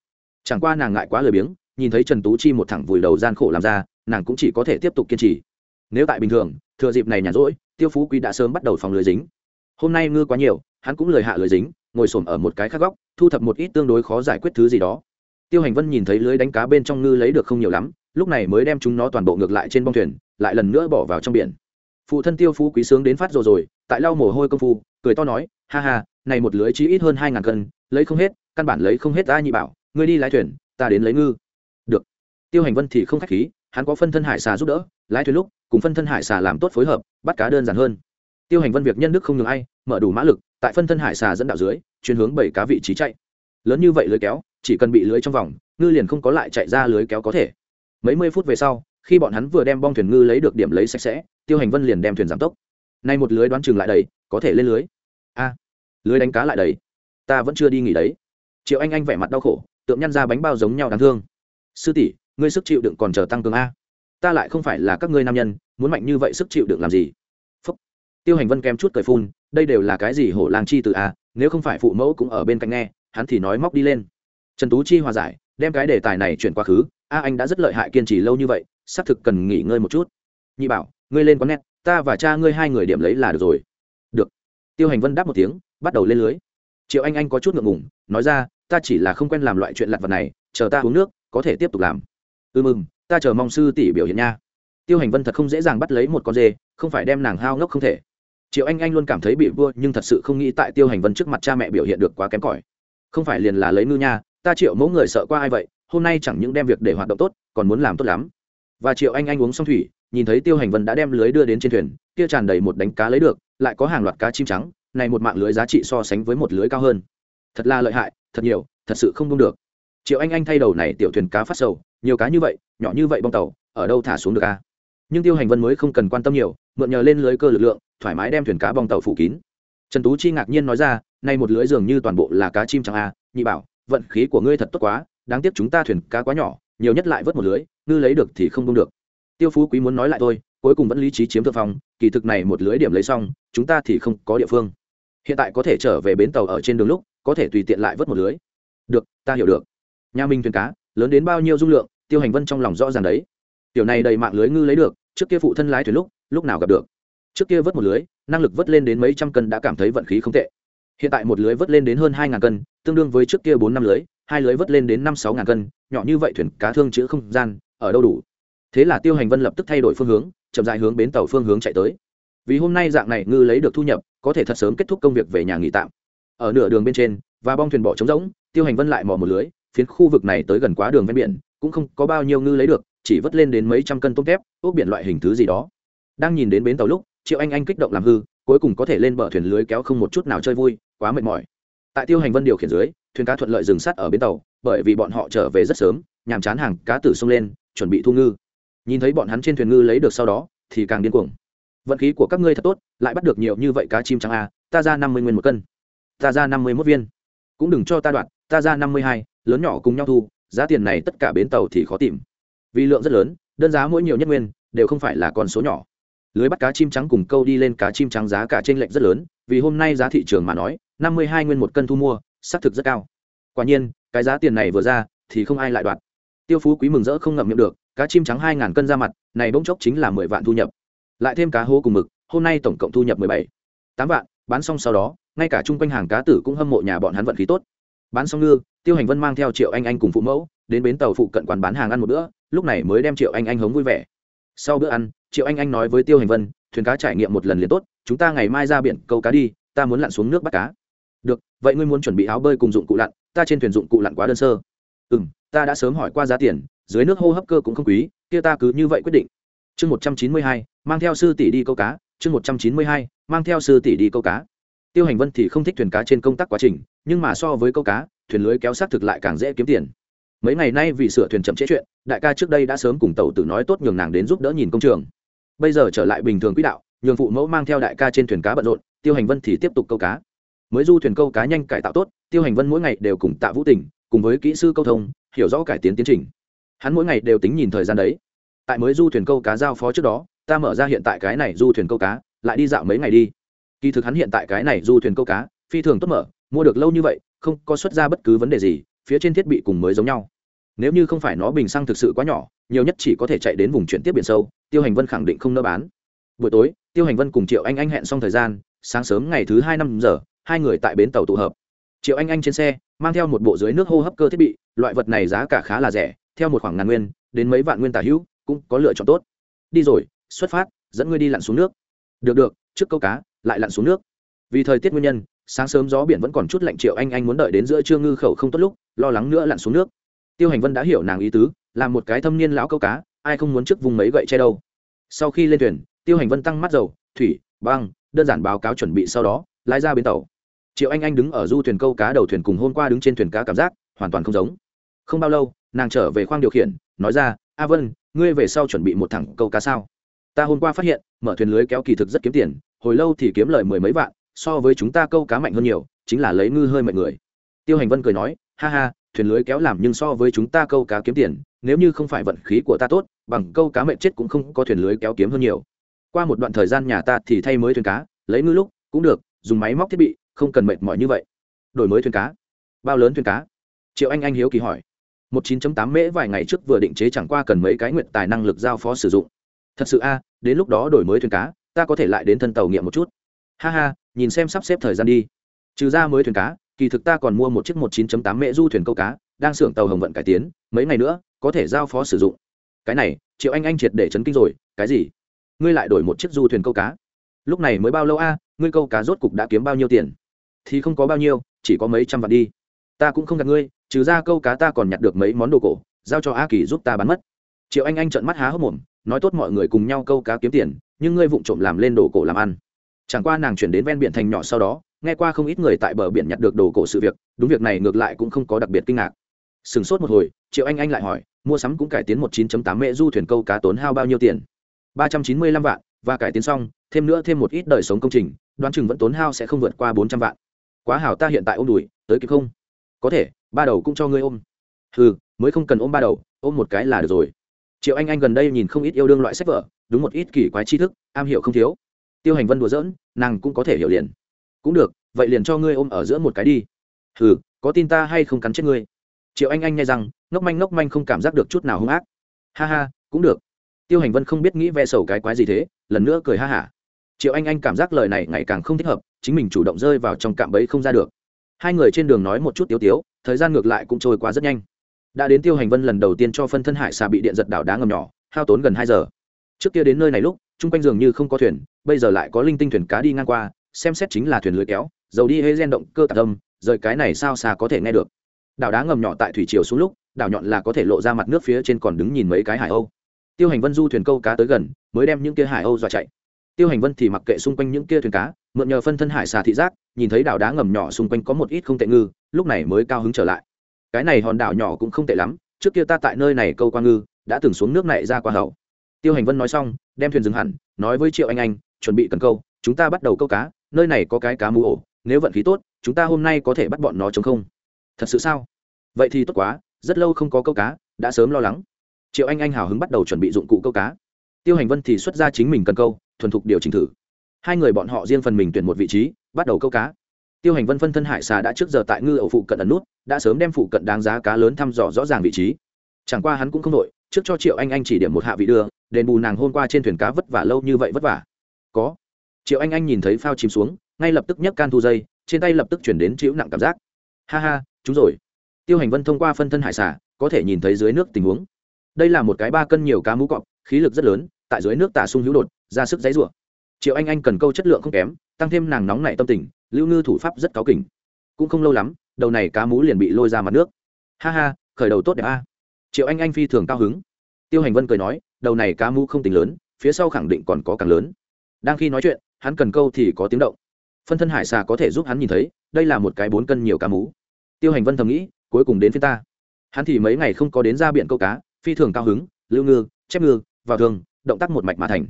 Chẳng qua nàng ngại quá lười biếng, nhìn thấy trần tú chi một thẳng vùi đầu gian khổ làm ra, nàng cũng chỉ có thể tiếp tục kiên trì. Nếu tại bình thường, thừa dịp này nhàn rỗi, tiêu phú quý đã sớm bắt đầu phòng lưới dính. Hôm nay ngư quá nhiều, hắn cũng lười hạ lưới dính, ngồi xổm ở một cái khác góc, thu thập một ít tương đối khó giải quyết thứ gì đó. Tiêu hành vân nhìn thấy lưới đánh cá bên trong ngư lấy được không nhiều lắm, lúc này mới đem chúng nó toàn bộ ngược lại trên bông thuyền, lại lần nữa bỏ vào trong biển. Phụ thân tiêu phú quý sướng đến phát rồi rồi, tại lau mồ hôi công phu, cười to nói, ha ha này một lưới chỉ ít hơn hai ngàn cân, lấy không hết, căn bản lấy không hết ta nhị bảo, ngươi đi lái thuyền, ta đến lấy ngư. Được. Tiêu hành vân thì không khách khí, hắn có phân thân hải xà giúp đỡ, lái thuyền lúc, cùng phân thân hải xà làm tốt phối hợp, bắt cá đơn giản hơn. Tiêu hành vân việc nhân đức không ngừng ai, mở đủ mã lực, tại phân thân hải xà dẫn đạo dưới chuyển hướng bảy cá vị trí chạy. Lớn như vậy lưới kéo, chỉ cần bị lưới trong vòng, ngư liền không có lại chạy ra lưới kéo có thể. Mấy mươi phút về sau, khi bọn hắn vừa đem bong thuyền ngư lấy được điểm lấy sạch sẽ, tiêu hành vân liền đem thuyền giảm tốc. Nay một lưới đoán chừng lại đầy, có thể lên lưới lưới đánh cá lại đấy, ta vẫn chưa đi nghỉ đấy. Triệu anh anh vẻ mặt đau khổ tượng nhăn ra bánh bao giống nhau đáng thương. Sư tỷ ngươi sức chịu đựng còn chờ tăng cường a? Ta lại không phải là các ngươi nam nhân muốn mạnh như vậy sức chịu đựng làm gì? Phúc. tiêu hành vân kém chút cười phun đây đều là cái gì hổ lang chi từ a? Nếu không phải phụ mẫu cũng ở bên cạnh nghe hắn thì nói móc đi lên. Trần tú chi hòa giải đem cái đề tài này chuyển quá khứ. A anh đã rất lợi hại kiên trì lâu như vậy xác thực cần nghỉ ngơi một chút. Nhị bảo ngươi lên quán nét ta và cha ngươi hai người điểm lấy là được rồi tiêu hành vân đáp một tiếng, bắt đầu lên lưới. Triệu anh anh có chút ngượng ngùng, nói ra, ta chỉ là không quen làm loại chuyện lặt vật này, chờ ta uống nước, có thể tiếp tục làm. Ừ mừng, ta chờ mong sư tỷ biểu hiện nha. Tiêu hành vân thật không dễ dàng bắt lấy một con dê, không phải đem nàng hao ngốc không thể. Triệu anh anh luôn cảm thấy bị vua, nhưng thật sự không nghĩ tại tiêu hành vân trước mặt cha mẹ biểu hiện được quá kém cỏi. Không phải liền là lấy ngư nha, ta triệu mẫu người sợ qua ai vậy, hôm nay chẳng những đem việc để hoạt động tốt, còn muốn làm tốt lắm. Và triệu anh anh uống xong thủy nhìn thấy tiêu hành vân đã đem lưới đưa đến trên thuyền, kia tràn đầy một đánh cá lấy được, lại có hàng loạt cá chim trắng, này một mạng lưới giá trị so sánh với một lưới cao hơn. Thật là lợi hại, thật nhiều, thật sự không đông được. Triệu anh anh thay đầu này tiểu thuyền cá phát sầu, nhiều cá như vậy, nhỏ như vậy bong tàu, ở đâu thả xuống được a? Nhưng tiêu hành vân mới không cần quan tâm nhiều, mượn nhờ lên lưới cơ lực lượng, thoải mái đem thuyền cá bong tàu phủ kín. Trần tú chi ngạc nhiên nói ra nay một lưới dường như toàn bộ là cá chim trắng a, nhị bảo, vận khí của ngươi thật tốt quá, đáng tiếc chúng ta thuyền cá quá nhỏ, nhiều nhất lại vớt một lưới, ngư lấy được thì không đông được tiêu phú quý muốn nói lại thôi, cuối cùng vẫn lý trí chiếm thượng phong, kỳ thực này một lưới điểm lấy xong, chúng ta thì không có địa phương. Hiện tại có thể trở về bến tàu ở trên đường lúc, có thể tùy tiện lại vớt một lưới. Được, ta hiểu được. Nhà minh thuyền cá, lớn đến bao nhiêu dung lượng, tiêu hành vân trong lòng rõ ràng đấy. Tiểu này đầy mạng lưới ngư lấy được, trước kia phụ thân lái thuyền lúc lúc nào gặp được. Trước kia vớt một lưới, năng lực vớt lên đến mấy trăm cân đã cảm thấy vận khí không tệ. Hiện tại một lưới vớt lên đến hơn hai ngàn cân, tương đương với trước kia bốn năm lưới, hai lưới vớt lên đến năm sáu ngàn cân, nhỏ như vậy thuyền cá thương chữ không gian, ở đâu đủ? Thế là tiêu hành vân lập tức thay đổi phương hướng, chậm dài hướng bến tàu phương hướng chạy tới. Vì hôm nay dạng này ngư lấy được thu nhập, có thể thật sớm kết thúc công việc về nhà nghỉ tạm. Ở nửa đường bên trên, và bong thuyền bỏ trống rỗng, tiêu hành vân lại mò một lưới, phiến khu vực này tới gần quá đường ven biển, cũng không có bao nhiêu ngư lấy được, chỉ vớt lên đến mấy trăm cân tôm tép ốc biển loại hình thứ gì đó. Đang nhìn đến bến tàu lúc, triệu anh anh kích động làm hư, cuối cùng có thể lên bờ thuyền lưới kéo không một chút nào chơi vui, quá mệt mỏi. Tại tiêu hành vân điều khiển dưới, thuyền cá thuận lợi dừng sát ở bến tàu, bởi vì bọn họ trở về rất sớm, nhàm chán hàng cá tử xông lên, chuẩn bị thu ngư nhìn thấy bọn hắn trên thuyền ngư lấy được sau đó, thì càng điên cuồng. Vận khí của các ngươi thật tốt, lại bắt được nhiều như vậy cá chim trắng a ta ra năm mươi nguyên một cân. Ta ra năm mươi mốt viên. Cũng đừng cho ta đoạn, ta ra năm mươi hai, lớn nhỏ cùng nhau thu, giá tiền này tất cả bến tàu thì khó tìm. Vì lượng rất lớn, đơn giá mỗi nhiều nhất nguyên, đều không phải là con số nhỏ. Lưới bắt cá chim trắng cùng câu đi lên cá chim trắng giá cả trên lệch rất lớn, vì hôm nay giá thị trường mà nói, năm mươi hai nguyên một cân thu mua, xác thực rất cao. Quả nhiên, cái giá tiền này vừa ra, thì không ai lại đoạt tiêu phú quý mừng rỡ không ngậm miệng được cá chim trắng hai ngàn cân ra mặt, này bỗng chốc chính là mười vạn thu nhập. Lại thêm cá hô cùng mực, hôm nay tổng cộng thu nhập mười bảy, tám vạn, bán xong sau đó, ngay cả chung quanh hàng cá tử cũng hâm mộ nhà bọn hắn vận khí tốt. Bán xong ngư, tiêu hành vân mang theo triệu anh anh cùng phụ mẫu, đến bến tàu phụ cận quán bán hàng ăn một bữa, lúc này mới đem triệu anh anh hống vui vẻ. Sau bữa ăn, triệu anh anh nói với tiêu hành vân, thuyền cá trải nghiệm một lần liền tốt, chúng ta ngày mai ra biển câu cá đi, ta muốn lặn xuống nước bắt cá. Được, vậy ngươi muốn chuẩn bị áo bơi cùng dụng cụ lặn, ta trên thuyền dụng cụ lặn quá đơn sơ. Ừ m ta đã sớm hỏi qua giá tiền dưới nước hô hấp cơ cũng không quý, kia ta cứ như vậy quyết định. Chương một trăm chín mươi hai, mang theo sư tỷ đi câu cá. Chương một trăm chín mươi hai, mang theo sư tỷ đi câu cá. Tiêu hành vân thì không thích thuyền cá trên công tác quá trình, nhưng mà so với câu cá, thuyền lưới kéo sát thực lại càng dễ kiếm tiền. Mấy ngày nay vì sửa thuyền chậm trễ chuyện, đại ca trước đây đã sớm cùng tàu tử nói tốt nhường nàng đến giúp đỡ nhìn công trường. Bây giờ trở lại bình thường quỹ đạo, nhường phụ mẫu mang theo đại ca trên thuyền cá bận rộn, tiêu hành vân thì tiếp tục câu cá. Mới du thuyền câu cá nhanh cải tạo tốt, tiêu hành vân mỗi ngày đều cùng tạ vũ tình, cùng với kỹ sư câu thông, hiểu rõ cải tiến tiến trình hắn mỗi ngày đều tính nhìn thời gian đấy. Tại mới du thuyền câu cá giao phó trước đó, ta mở ra hiện tại cái này du thuyền câu cá, lại đi dạo mấy ngày đi. Kỳ thực hắn hiện tại cái này du thuyền câu cá, phi thường tốt mở, mua được lâu như vậy, không có xuất ra bất cứ vấn đề gì, phía trên thiết bị cùng mới giống nhau. Nếu như không phải nó bình xăng thực sự quá nhỏ, nhiều nhất chỉ có thể chạy đến vùng chuyển tiếp biển sâu, tiêu hành vân khẳng định không nỡ bán. Buổi tối, tiêu hành vân cùng triệu anh anh hẹn xong thời gian, sáng sớm ngày thứ hai năm giờ, hai người tại bến tàu tụ hợp. Triệu anh anh trên xe, mang theo một bộ dưới nước hô hấp cơ thiết bị, loại vật này giá cả khá là rẻ theo một khoảng ngàn nguyên, đến mấy vạn nguyên tả hữu, cũng có lựa chọn tốt. Đi rồi, xuất phát, dẫn ngươi đi lặn xuống nước. Được được, trước câu cá, lại lặn xuống nước. Vì thời tiết nguyên nhân, sáng sớm gió biển vẫn còn chút lạnh triệu anh anh muốn đợi đến giữa trưa ngư khẩu không tốt lúc, lo lắng nữa lặn xuống nước. Tiêu hành vân đã hiểu nàng ý tứ là một cái thâm niên lão câu cá, ai không muốn trước vùng mấy gậy che đâu. Sau khi lên thuyền, tiêu hành vân tăng mắt dầu, thủy, băng, đơn giản báo cáo chuẩn bị sau đó, lái ra bến tàu. Triệu anh anh đứng ở du thuyền câu cá đầu thuyền cùng hôm qua đứng trên thuyền cá cảm giác hoàn toàn không giống. Không bao lâu nàng trở về khoang điều khiển, nói ra, a vân, ngươi về sau chuẩn bị một thẳng câu cá sao? Ta hôm qua phát hiện, mở thuyền lưới kéo kỳ thực rất kiếm tiền, hồi lâu thì kiếm lời mười mấy vạn, so với chúng ta câu cá mạnh hơn nhiều, chính là lấy ngư hơi mệnh người. Tiêu hành vân cười nói, ha ha, thuyền lưới kéo làm nhưng so với chúng ta câu cá kiếm tiền, nếu như không phải vận khí của ta tốt, bằng câu cá mệnh chết cũng không có thuyền lưới kéo kiếm hơn nhiều. Qua một đoạn thời gian nhà ta thì thay mới thuyền cá, lấy ngư lúc cũng được, dùng máy móc thiết bị, không cần mệt mỏi như vậy. Đổi mới thuyền cá. Bao lớn thuyền cá? Triệu anh anh hiếu kỳ hỏi một 9.8 mễ vài ngày trước vừa định chế chẳng qua cần mấy cái nguyện tài năng lực giao phó sử dụng. Thật sự a, đến lúc đó đổi mới thuyền cá, ta có thể lại đến thân tàu nghiệm một chút. Ha ha, nhìn xem sắp xếp thời gian đi. Trừ ra mới thuyền cá, kỳ thực ta còn mua một chiếc một 9.8 mễ du thuyền câu cá, đang xưởng tàu hồng vận cải tiến, mấy ngày nữa, có thể giao phó sử dụng. Cái này, triệu anh anh triệt để chấn kinh rồi, cái gì? Ngươi lại đổi một chiếc du thuyền câu cá? Lúc này mới bao lâu a, ngươi câu cá rốt cục đã kiếm bao nhiêu tiền? Thì không có bao nhiêu, chỉ có mấy trăm vạn đi. Ta cũng không gặp ngươi trừ ra câu cá ta còn nhặt được mấy món đồ cổ, giao cho a kỳ giúp ta bán mất. Triệu anh anh trợn mắt há hốc mồm, nói tốt mọi người cùng nhau câu cá kiếm tiền, nhưng ngươi vụng trộm làm lên đồ cổ làm ăn. Chẳng qua nàng chuyển đến ven biển thành nhỏ sau đó, nghe qua không ít người tại bờ biển nhặt được đồ cổ sự việc, đúng việc này ngược lại cũng không có đặc biệt kinh ngạc. Sửng sốt một hồi, triệu anh anh lại hỏi, mua sắm cũng cải tiến một chín tám mễ du thuyền câu cá tốn hao bao nhiêu tiền? Ba trăm chín mươi lăm vạn, và cải tiến xong, thêm nữa thêm một ít đời sống công trình, đoán chừng vẫn tốn hao sẽ không vượt qua bốn trăm vạn. Quá hảo ta hiện tại ôm đùi, tới kịp không? Có thể, ba đầu cũng cho ngươi ôm. Ừ mới không cần ôm ba đầu, ôm một cái là được rồi. Triệu anh anh gần đây nhìn không ít yêu đương loại sách vở, đúng một ít kỳ quái tri thức, am hiểu không thiếu. Tiêu hành vân đùa giỡn, nàng cũng có thể hiểu liền. Cũng được, vậy liền cho ngươi ôm ở giữa một cái đi. Ừ có tin ta hay không cắn chết ngươi? Triệu anh anh nghe rằng, ngốc manh ngốc manh không cảm giác được chút nào hung ác. Ha ha, cũng được. Tiêu hành vân không biết nghĩ ve sầu cái quái gì thế, lần nữa cười ha hả. Triệu anh anh cảm giác lời này ngày càng không thích hợp, chính mình chủ động rơi vào trong cạm bẫy không ra được hai người trên đường nói một chút tiếu tiếu, thời gian ngược lại cũng trôi qua rất nhanh. Đã đến tiêu hành vân lần đầu tiên cho phân thân hải xà bị điện giật đảo đá ngầm nhỏ, hao tốn gần hai giờ. Trước kia đến nơi này lúc, chung quanh giường như không có thuyền, bây giờ lại có linh tinh thuyền cá đi ngang qua, xem xét chính là thuyền lưới kéo, dầu đi hơi gen động cơ tạc âm, rời cái này sao xa có thể nghe được. Đảo đá ngầm nhỏ tại thủy triều xuống lúc, đảo nhọn là có thể lộ ra mặt nước phía trên còn đứng nhìn mấy cái hải âu. Tiêu hành vân du thuyền câu cá tới gần, mới đem những kia hải âu dọa chạy. Tiêu hành vân thì mặc kệ xung quanh những kia thuyền cá mượn nhờ phân thân hải xà thị giác, nhìn thấy đảo đá ngầm nhỏ xung quanh có một ít không tệ ngư, lúc này mới cao hứng trở lại. Cái này hòn đảo nhỏ cũng không tệ lắm, trước kia ta tại nơi này câu qua ngư, đã từng xuống nước này ra qua hậu. Tiêu hành vân nói xong, đem thuyền dừng hẳn, nói với triệu anh anh, chuẩn bị cần câu, chúng ta bắt đầu câu cá, nơi này có cái cá mú ổ, nếu vận khí tốt, chúng ta hôm nay có thể bắt bọn nó chống không. Thật sự sao? Vậy thì tốt quá, rất lâu không có câu cá, đã sớm lo lắng. Triệu anh anh hào hứng bắt đầu chuẩn bị dụng cụ câu cá. Tiêu hành vân thì xuất ra chính mình cần câu, thuần thục điều chỉnh thử hai người bọn họ riêng phần mình tuyển một vị trí, bắt đầu câu cá. Tiêu hành vân phân thân hải xà đã trước giờ tại ngư ẩu phụ cận ẩn nút, đã sớm đem phụ cận đáng giá cá lớn thăm dò rõ ràng vị trí. Chẳng qua hắn cũng không đội, trước cho triệu anh anh chỉ điểm một hạ vị đưa, đền bù nàng hôm qua trên thuyền cá vất vả lâu như vậy vất vả. Có. Triệu anh anh nhìn thấy phao chìm xuống, ngay lập tức nhấc can thu dây, trên tay lập tức chuyển đến chịu nặng cảm giác. Ha ha chúng rồi. Tiêu hành vân thông qua phân thân hải xà, có thể nhìn thấy dưới nước tình huống. Đây là một cái ba cân nhiều cá mũ cọp, khí lực rất lớn, tại dưới nước tả sung hữu đột, ra sức dãy rủa triệu anh anh cần câu chất lượng không kém, tăng thêm nàng nóng nảy tâm tình, lưu ngư thủ pháp rất cáu kỉnh. Cũng không lâu lắm, đầu này cá mú liền bị lôi ra mặt nước. Ha ha, khởi đầu tốt đẹp a. Triệu anh anh phi thường cao hứng. Tiêu hành vân cười nói, đầu này cá mú không tính lớn, phía sau khẳng định còn có càng lớn. Đang khi nói chuyện, hắn cần câu thì có tiếng động. Phân thân hải xà có thể giúp hắn nhìn thấy, đây là một cái bốn cân nhiều cá mú. Tiêu hành vân thầm nghĩ, cuối cùng đến phía ta. Hắn thì mấy ngày không có đến ra biển câu cá, phi thường cao hứng, lưu ngư, chép ngư, vào thường, động tác một mạch mà thành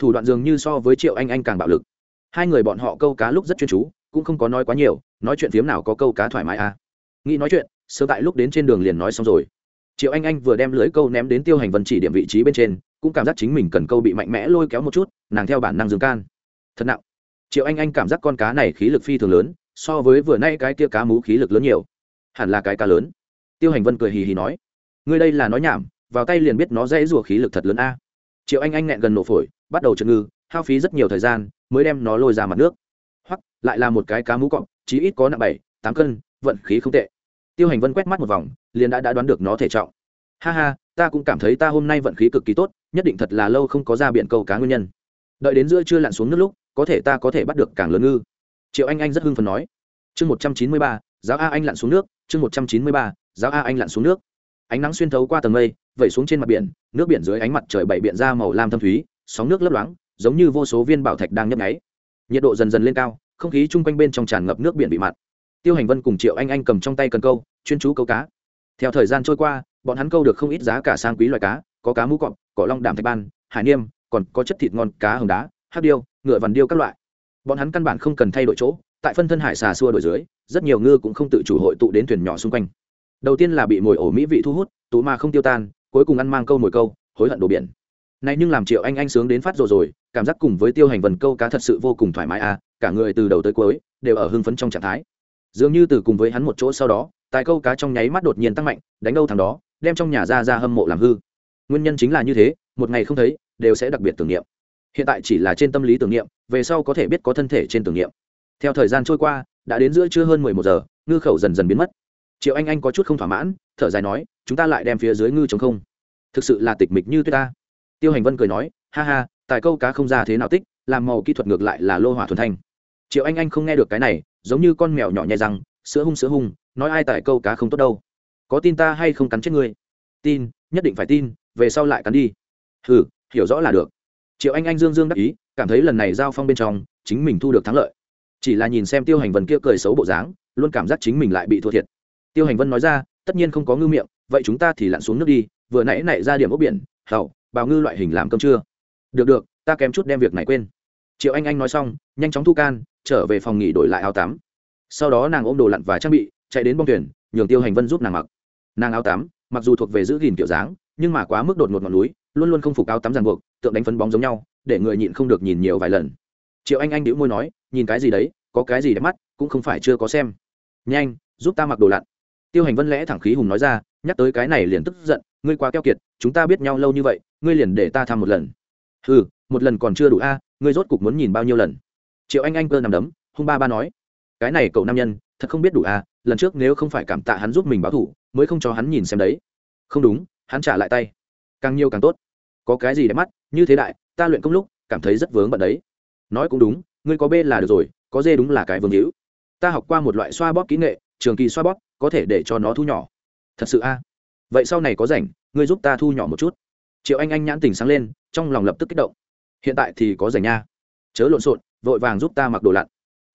thủ đoạn dường như so với triệu anh anh càng bạo lực. Hai người bọn họ câu cá lúc rất chuyên chú, cũng không có nói quá nhiều, nói chuyện phiếm nào có câu cá thoải mái à. Nghĩ nói chuyện, sơ tại lúc đến trên đường liền nói xong rồi. Triệu anh anh vừa đem lưới câu ném đến tiêu hành vân chỉ điểm vị trí bên trên, cũng cảm giác chính mình cần câu bị mạnh mẽ lôi kéo một chút, nàng theo bản năng dương can. Thật nặng. Triệu anh anh cảm giác con cá này khí lực phi thường lớn, so với vừa nay cái kia cá mú khí lực lớn nhiều. Hẳn là cái cá lớn. Tiêu hành vân cười hì hì nói. Ngươi đây là nói nhảm, vào tay liền biết nó dễ rùa khí lực thật lớn a triệu anh anh nghẹn gần nổ phổi bắt đầu trượt ngư hao phí rất nhiều thời gian mới đem nó lôi ra mặt nước. Hoặc lại là một cái cá mũ cọp chí ít có nặng bảy tám cân vận khí không tệ. Tiêu hành vân quét mắt một vòng liền đã, đã đoán được nó thể trọng. Ha ha ta cũng cảm thấy ta hôm nay vận khí cực kỳ tốt nhất định thật là lâu không có ra biển câu cá nguyên nhân. Đợi đến giữa chưa lặn xuống nước lúc có thể ta có thể bắt được càng lớn ngư. Triệu anh anh rất hưng phần nói. Chương một trăm chín mươi ba giáo a anh lặn xuống nước chương một trăm chín mươi ba giáo a anh lặn xuống nước ánh nắng xuyên thấu qua tầng mây, vẩy xuống trên mặt biển, nước biển dưới ánh mặt trời bảy biển ra màu lam thâm thúy, sóng nước lấp loáng, giống như vô số viên bảo thạch đang nhấp nháy. Nhiệt độ dần dần lên cao, không khí chung quanh bên trong tràn ngập nước biển bị mặn. Tiêu hành vân cùng triệu anh anh cầm trong tay cần câu, chuyên chú câu cá. Theo thời gian trôi qua, bọn hắn câu được không ít giá cả sang quý loại cá, có cá mũ cọp, cỏ long đạm thạch ban, hải niêm, còn có chất thịt ngon cá hồng đá hát điêu, ngựa vằn điêu các loại. Bọn hắn căn bản không cần thay đổi chỗ, tại phân thân hải xà xua đổi dưới, rất nhiều ngư cũng không tự chủ hội tụ đến thuyền nhỏ xung quanh đầu tiên là bị mồi ổ mỹ vị thu hút tú mà không tiêu tan, cuối cùng ăn mang câu mồi câu, hối hận đồ biển. Này nhưng làm triệu anh anh sướng đến phát rồi rồi, cảm giác cùng với tiêu hành vần câu cá thật sự vô cùng thoải mái à cả người từ đầu tới cuối, đều ở hưng phấn trong trạng thái. Dường như từ cùng với hắn một chỗ sau đó, tài câu cá trong nháy mắt đột nhiên tăng mạnh, đánh đâu thằng đó, đem trong nhà ra ra hâm mộ làm hư. Nguyên nhân chính là như thế, một ngày không thấy, đều sẽ đặc biệt tưởng niệm. Hiện tại chỉ là trên tâm lý tưởng niệm, về sau có thể biết có thân thể trên tưởng niệm. Theo thời gian trôi qua, đã đến giữa trưa hơn mười một giờ, ngư khẩu dần dần biến mất triệu anh anh có chút không thỏa mãn, thở dài nói, chúng ta lại đem phía dưới ngư chống không? Thực sự là tịch mịch như tuyết ta. Tiêu hành vân cười nói, ha ha, tài câu cá không ra thế nào tích, làm màu kỹ thuật ngược lại là lô hỏa thuần thanh. Triệu anh anh không nghe được cái này, giống như con mèo nhỏ nhẹ rằng sữa hung sữa hung, nói ai tài câu cá không tốt đâu? Có tin ta hay không cắn chết ngươi? Tin, nhất định phải tin, về sau lại cắn đi. Hừ, hiểu rõ là được. Triệu anh anh dương dương đắc ý, cảm thấy lần này giao phong bên trong, chính mình thu được thắng lợi. Chỉ là nhìn xem tiêu hành vân kia cười xấu bộ dáng, luôn cảm giác chính mình lại bị thua thiệt tiêu hành vân nói ra, tất nhiên không có ngư miệng, vậy chúng ta thì lặn xuống nước đi, vừa nãy nảy ra điểm ốc biển hầu bào ngư loại hình làm cơm chưa được được, ta kém chút đem việc này quên. Triệu anh anh nói xong, nhanh chóng thu can, trở về phòng nghỉ đổi lại áo tắm. Sau đó nàng ôm đồ lặn và trang bị, chạy đến bong thuyền, nhường tiêu hành vân giúp nàng mặc. Nàng áo tắm, mặc dù thuộc về giữ gìn kiểu dáng, nhưng mà quá mức đột ngột ngọn núi, luôn luôn không phục áo tắm ràng buộc, tượng đánh phấn bóng giống nhau, để người nhịn không được nhìn nhiều vài lần. Triệu anh anh đĩu môi nói, nhìn cái gì đấy, có cái gì đẹp mắt, cũng không phải chưa có xem. Nhanh, giúp ta mặc đồ lặn tiêu hành vân lẽ thẳng khí hùng nói ra, nhắc tới cái này liền tức giận, ngươi quá keo kiệt, chúng ta biết nhau lâu như vậy, ngươi liền để ta thăm một lần. Ừ một lần còn chưa đủ a à, ngươi rốt cục muốn nhìn bao nhiêu lần? Triệu anh anh cơ nằm đấm, hung ba ba nói, cái này cậu nam nhân, thật không biết đủ a à, lần trước nếu không phải cảm tạ hắn giúp mình báo thủ, mới không cho hắn nhìn xem đấy. Không đúng, hắn trả lại tay. Càng nhiều càng tốt. Có cái gì đẹp mắt, như thế đại, ta luyện công lúc, cảm thấy rất vướng bận đấy. Nói cũng đúng, ngươi có b là được rồi, có dê đúng là cái vương hữu. Ta học qua một loại xoa bóp kỹ nghệ trường kỳ xoa bóp có thể để cho nó thu nhỏ. Thật sự a? À? Vậy sau này có rảnh, ngươi giúp ta thu nhỏ một chút. Triệu anh anh nhãn tình sáng lên, trong lòng lập tức kích động. Hiện tại thì có rảnh nha. Chớ lộn xộn, vội vàng giúp ta mặc đồ lặn.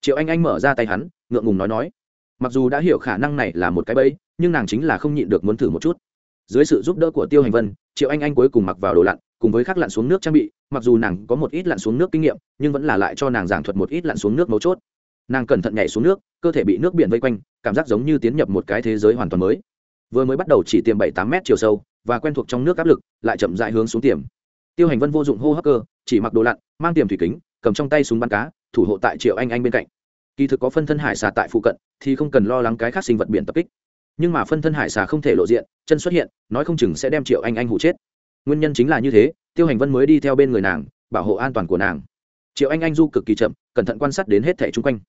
Triệu anh anh mở ra tay hắn, ngượng ngùng nói nói. Mặc dù đã hiểu khả năng này là một cái bẫy, nhưng nàng chính là không nhịn được muốn thử một chút. Dưới sự giúp đỡ của tiêu hành vân, triệu anh anh cuối cùng mặc vào đồ lặn, cùng với khắc lặn xuống nước trang bị, mặc dù nàng có một ít lặn xuống nước kinh nghiệm, nhưng vẫn là lại cho nàng giảng thuật một ít lặn xuống nước mấu chốt nàng cẩn thận nhảy xuống nước, cơ thể bị nước biển vây quanh, cảm giác giống như tiến nhập một cái thế giới hoàn toàn mới. Vừa mới bắt đầu chỉ tiềm bảy tám mét chiều sâu, và quen thuộc trong nước áp lực, lại chậm dại hướng xuống tiềm. Tiêu hành vân vô dụng hô hấp cơ, chỉ mặc đồ lặn, mang tiềm thủy kính, cầm trong tay súng bắn cá, thủ hộ tại triệu anh anh bên cạnh. Kỳ thực có phân thân hải xà tại phụ cận, thì không cần lo lắng cái khác sinh vật biển tập kích. Nhưng mà phân thân hải xà không thể lộ diện, chân xuất hiện, nói không chừng sẽ đem triệu anh anh hụ chết. Nguyên nhân chính là như thế, tiêu hành vân mới đi theo bên người nàng, bảo hộ an toàn của nàng. Triệu anh anh du cực kỳ chậm, cẩn thận quan sát đến hết thẻ chung quanh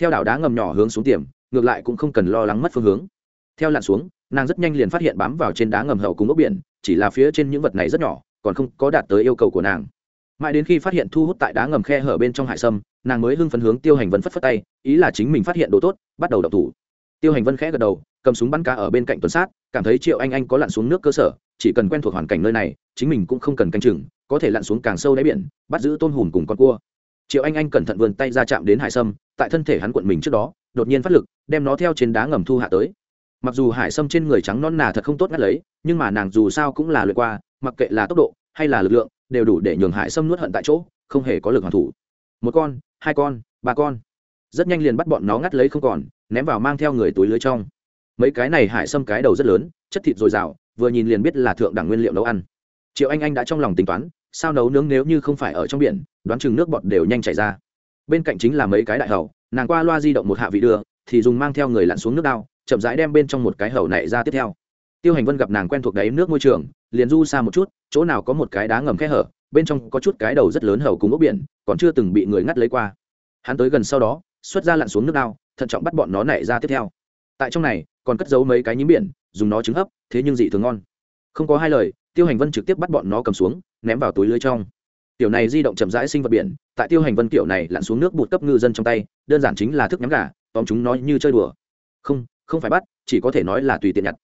theo đảo đá ngầm nhỏ hướng xuống tiềm, ngược lại cũng không cần lo lắng mất phương hướng. Theo lặn xuống, nàng rất nhanh liền phát hiện bám vào trên đá ngầm hậu cùng ốc biển, chỉ là phía trên những vật này rất nhỏ, còn không có đạt tới yêu cầu của nàng. Mãi đến khi phát hiện thu hút tại đá ngầm khe hở bên trong hải sâm, nàng mới hưng phấn hướng tiêu hành vân phất phất tay, ý là chính mình phát hiện đồ tốt, bắt đầu đập thủ. Tiêu hành vân khẽ gật đầu, cầm súng bắn cá ở bên cạnh tuần sát, cảm thấy triệu anh anh có lặn xuống nước cơ sở, chỉ cần quen thuộc hoàn cảnh nơi này, chính mình cũng không cần canh chừng, có thể lặn xuống càng sâu đáy biển, bắt giữ tôn hùm cùng con cua. Triệu anh anh cẩn thận vươn tay ra chạm đến hải sâm tại thân thể hắn quận mình trước đó, đột nhiên phát lực, đem nó theo trên đá ngầm thu hạ tới. Mặc dù hải sâm trên người trắng non nà thật không tốt ngắt lấy, nhưng mà nàng dù sao cũng là lượt qua, mặc kệ là tốc độ hay là lực lượng, đều đủ để nhường hải sâm nuốt hận tại chỗ, không hề có lực hoàn thủ. Một con, hai con, ba con. Rất nhanh liền bắt bọn nó ngắt lấy không còn, ném vào mang theo người túi lưới trong. Mấy cái này hải sâm cái đầu rất lớn, chất thịt dồi dào, vừa nhìn liền biết là thượng đẳng nguyên liệu nấu ăn. Triệu anh anh đã trong lòng tính toán, sao nấu nướng nếu như không phải ở trong biển, đoán chừng nước bọt đều nhanh chảy ra bên cạnh chính là mấy cái đại hầu, nàng qua loa di động một hạ vị đưa, thì dùng mang theo người lặn xuống nước đao, chậm rãi đem bên trong một cái hầu này ra tiếp theo. Tiêu hành vân gặp nàng quen thuộc đáy nước môi trường, liền du xa một chút, chỗ nào có một cái đá ngầm khe hở, bên trong có chút cái đầu rất lớn hầu cùng ốc biển, còn chưa từng bị người ngắt lấy qua. Hắn tới gần sau đó, xuất ra lặn xuống nước đao, thận trọng bắt bọn nó nảy ra tiếp theo. Tại trong này, còn cất giấu mấy cái nhím biển, dùng nó trứng hấp, thế nhưng dị thường ngon. Không có hai lời, tiêu hành vân trực tiếp bắt bọn nó cầm xuống, ném vào túi lưới trong tiểu này di động chậm rãi sinh vật biển, tại tiêu hành vân kiểu này lặn xuống nước bụt cấp ngư dân trong tay, đơn giản chính là thức nhắm gà, tóm chúng nó như chơi đùa. Không không phải bắt, chỉ có thể nói là tùy tiện nhặt.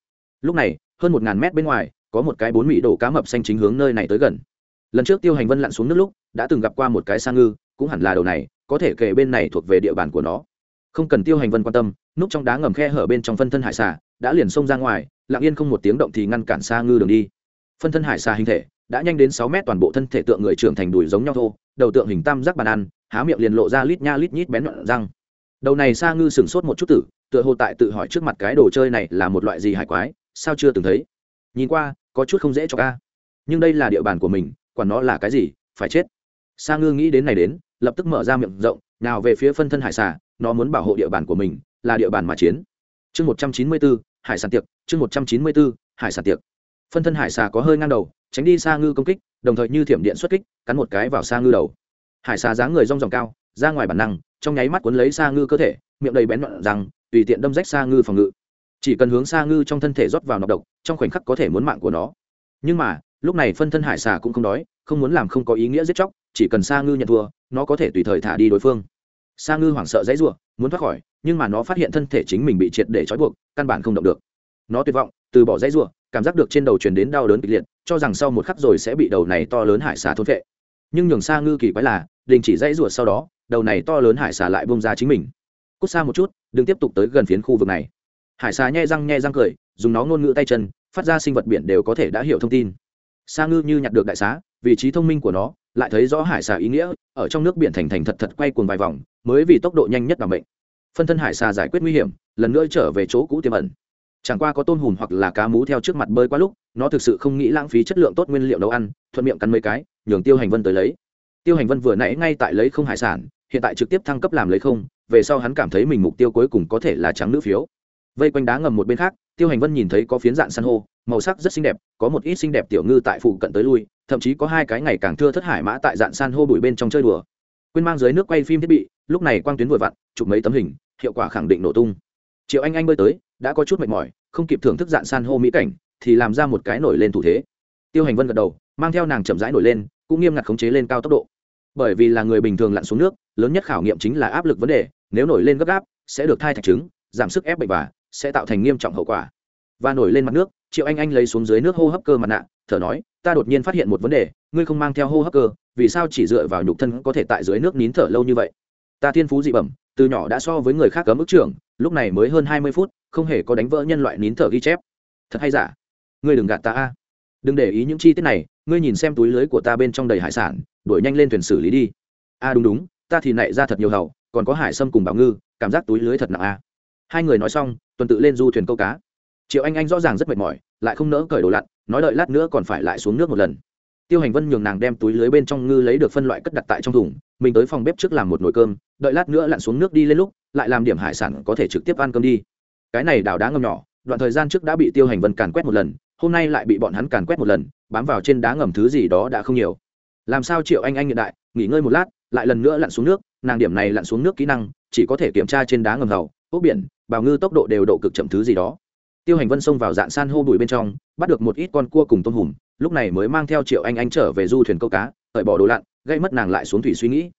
Lúc này, hơn một ngàn mét bên ngoài, có một cái bốn mỹ đổ cá mập xanh chính hướng nơi này tới gần. Lần trước tiêu hành vân lặn xuống nước lúc, đã từng gặp qua một cái sa ngư, cũng hẳn là đầu này, có thể kể bên này thuộc về địa bàn của nó. Không cần tiêu hành vân quan tâm, núp trong đá ngầm khe hở bên trong phân thân hải xà, đã liền xông ra ngoài, lặng yên không một tiếng động thì ngăn cản sa ngư đường đi. Phân thân hải xà hình thể đã nhanh đến sáu mét toàn bộ thân thể tượng người trưởng thành đùi giống nhau thô, đầu tượng hình tam giác bàn ăn, há miệng liền lộ ra lít nha lít nhít bén nhọn răng. Đầu này sa ngư sửng sốt một chút tử, tựa hồ tại tự hỏi trước mặt cái đồ chơi này là một loại gì hải quái, sao chưa từng thấy. Nhìn qua, có chút không dễ cho ca. Nhưng đây là địa bàn của mình, quản nó là cái gì, phải chết. Sa ngư nghĩ đến này đến, lập tức mở ra miệng rộng, nào về phía phân thân hải xà, nó muốn bảo hộ địa bàn của mình, là địa bàn mà chiến. Chương một trăm chín mươi bốn hải sản tiệc, chương một trăm chín mươi bốn hải sản tiệc. Phân thân hải xà có hơi ngang đầu tránh đi xa ngư công kích, đồng thời như thiểm điện xuất kích, cắn một cái vào xa ngư đầu. Hải xà dáng người rong ròng cao, ra ngoài bản năng, trong nháy mắt cuốn lấy xa ngư cơ thể, miệng đầy bén đoạn rằng, tùy tiện đâm rách xa ngư phòng ngự. Chỉ cần hướng xa ngư trong thân thể rót vào nọc độc, trong khoảnh khắc có thể muốn mạng của nó. Nhưng mà, lúc này phân thân hải xà cũng không đói, không muốn làm không có ý nghĩa giết chóc, chỉ cần xa ngư nhận thua, nó có thể tùy thời thả đi đối phương. Sa ngư hoảng sợ dãy ruộng muốn thoát khỏi, nhưng mà nó phát hiện thân thể chính mình bị triệt để trói buộc, căn bản không động được. Nó tuyệt vọng, từ bỏ dãy ruộng cảm giác được trên đầu truyền đến đau đớn kịch liệt, cho rằng sau một khắc rồi sẽ bị đầu này to lớn hải xà thôn vệ nhưng nhường xa ngư kỳ quái là, đình chỉ dãy ruột sau đó, đầu này to lớn hải xà lại bông ra chính mình. Cút xa một chút, đừng tiếp tục tới gần phiến khu vực này. Hải xà nhai răng nhai răng cười, dùng nó ngôn ngữ tay chân, phát ra sinh vật biển đều có thể đã hiểu thông tin. Sa ngư như nhặt được đại xá, vị trí thông minh của nó, lại thấy rõ hải xà ý nghĩa, ở trong nước biển thành thành thật thật quay cuồng vài vòng, mới vì tốc độ nhanh nhất bằng bệnh phân thân hải xà giải quyết nguy hiểm, lần nữa trở về chỗ cũ tiềm ẩn chẳng qua có tôm hùm hoặc là cá mú theo trước mặt bơi qua lúc, nó thực sự không nghĩ lãng phí chất lượng tốt nguyên liệu nấu ăn, thuận miệng cắn mấy cái, nhường tiêu hành vân tới lấy. Tiêu hành vân vừa nãy ngay tại lấy không hải sản, hiện tại trực tiếp thăng cấp làm lấy không, về sau hắn cảm thấy mình mục tiêu cuối cùng có thể là trắng nữ phiếu. Vây quanh đá ngầm một bên khác, tiêu hành vân nhìn thấy có phiến dạng san hô, màu sắc rất xinh đẹp, có một ít xinh đẹp tiểu ngư tại phụ cận tới lui, thậm chí có hai cái ngày càng thưa thất hải mã tại dạng san hô bụi bên trong chơi đùa. Quên mang dưới nước quay phim thiết bị, lúc này quang tuyến vừa vặn, chụp mấy tấm hình, hiệu quả khẳng định nổ tung. Triệu anh anh bơi tới đã có chút mệt mỏi, không kịp thưởng thức dạng san hô mỹ cảnh, thì làm ra một cái nổi lên thủ thế. Tiêu hành vân gật đầu, mang theo nàng chậm rãi nổi lên, cũng nghiêm ngặt khống chế lên cao tốc độ. Bởi vì là người bình thường lặn xuống nước, lớn nhất khảo nghiệm chính là áp lực vấn đề, nếu nổi lên gấp gáp, sẽ được thai thạch trứng, giảm sức ép bệnh và sẽ tạo thành nghiêm trọng hậu quả. Và nổi lên mặt nước, triệu anh anh lấy xuống dưới nước hô hấp cơ mặt nạ, thở nói, ta đột nhiên phát hiện một vấn đề, ngươi không mang theo hô hấp cơ, vì sao chỉ dựa vào nhục thân có thể tại dưới nước nín thở lâu như vậy? Ta thiên phú dị bẩm, từ nhỏ đã so với người khác cấm ức trưởng, lúc này mới hơn hai mươi phút không hề có đánh vỡ nhân loại nín thở ghi chép. Thật hay giả? Ngươi đừng gạt ta a. Đừng để ý những chi tiết này, ngươi nhìn xem túi lưới của ta bên trong đầy hải sản, đuổi nhanh lên thuyền xử lý đi. A, đúng đúng, ta thì nảy ra thật nhiều hầu còn có hải sâm cùng bảo ngư, cảm giác túi lưới thật nặng a. Hai người nói xong, tuần tự lên du thuyền câu cá. Triệu anh anh rõ ràng rất mệt mỏi, lại không nỡ cởi đồ lặn, nói đợi lát nữa còn phải lại xuống nước một lần. Tiêu hành vân nhường nàng đem túi lưới bên trong ngư lấy được phân loại cất đặt tại trong thùng, mình tới phòng bếp trước làm một nồi cơm, đợi lát nữa lặn xuống nước đi lên lúc, lại làm điểm hải sản có thể trực tiếp ăn cơm đi cái này đào đá ngầm nhỏ, đoạn thời gian trước đã bị tiêu hành vân càn quét một lần, hôm nay lại bị bọn hắn càn quét một lần, bám vào trên đá ngầm thứ gì đó đã không nhiều. Làm sao triệu anh anh hiện đại, nghỉ ngơi một lát, lại lần nữa lặn xuống nước, nàng điểm này lặn xuống nước kỹ năng, chỉ có thể kiểm tra trên đá ngầm hầu ốc biển, bào ngư tốc độ đều độ cực chậm thứ gì đó. Tiêu hành vân xông vào dạng san hô bụi bên trong, bắt được một ít con cua cùng tôm hùm, lúc này mới mang theo triệu anh anh trở về du thuyền câu cá hởi bỏ đồ lặn, gây mất nàng lại xuống thủy suy nghĩ.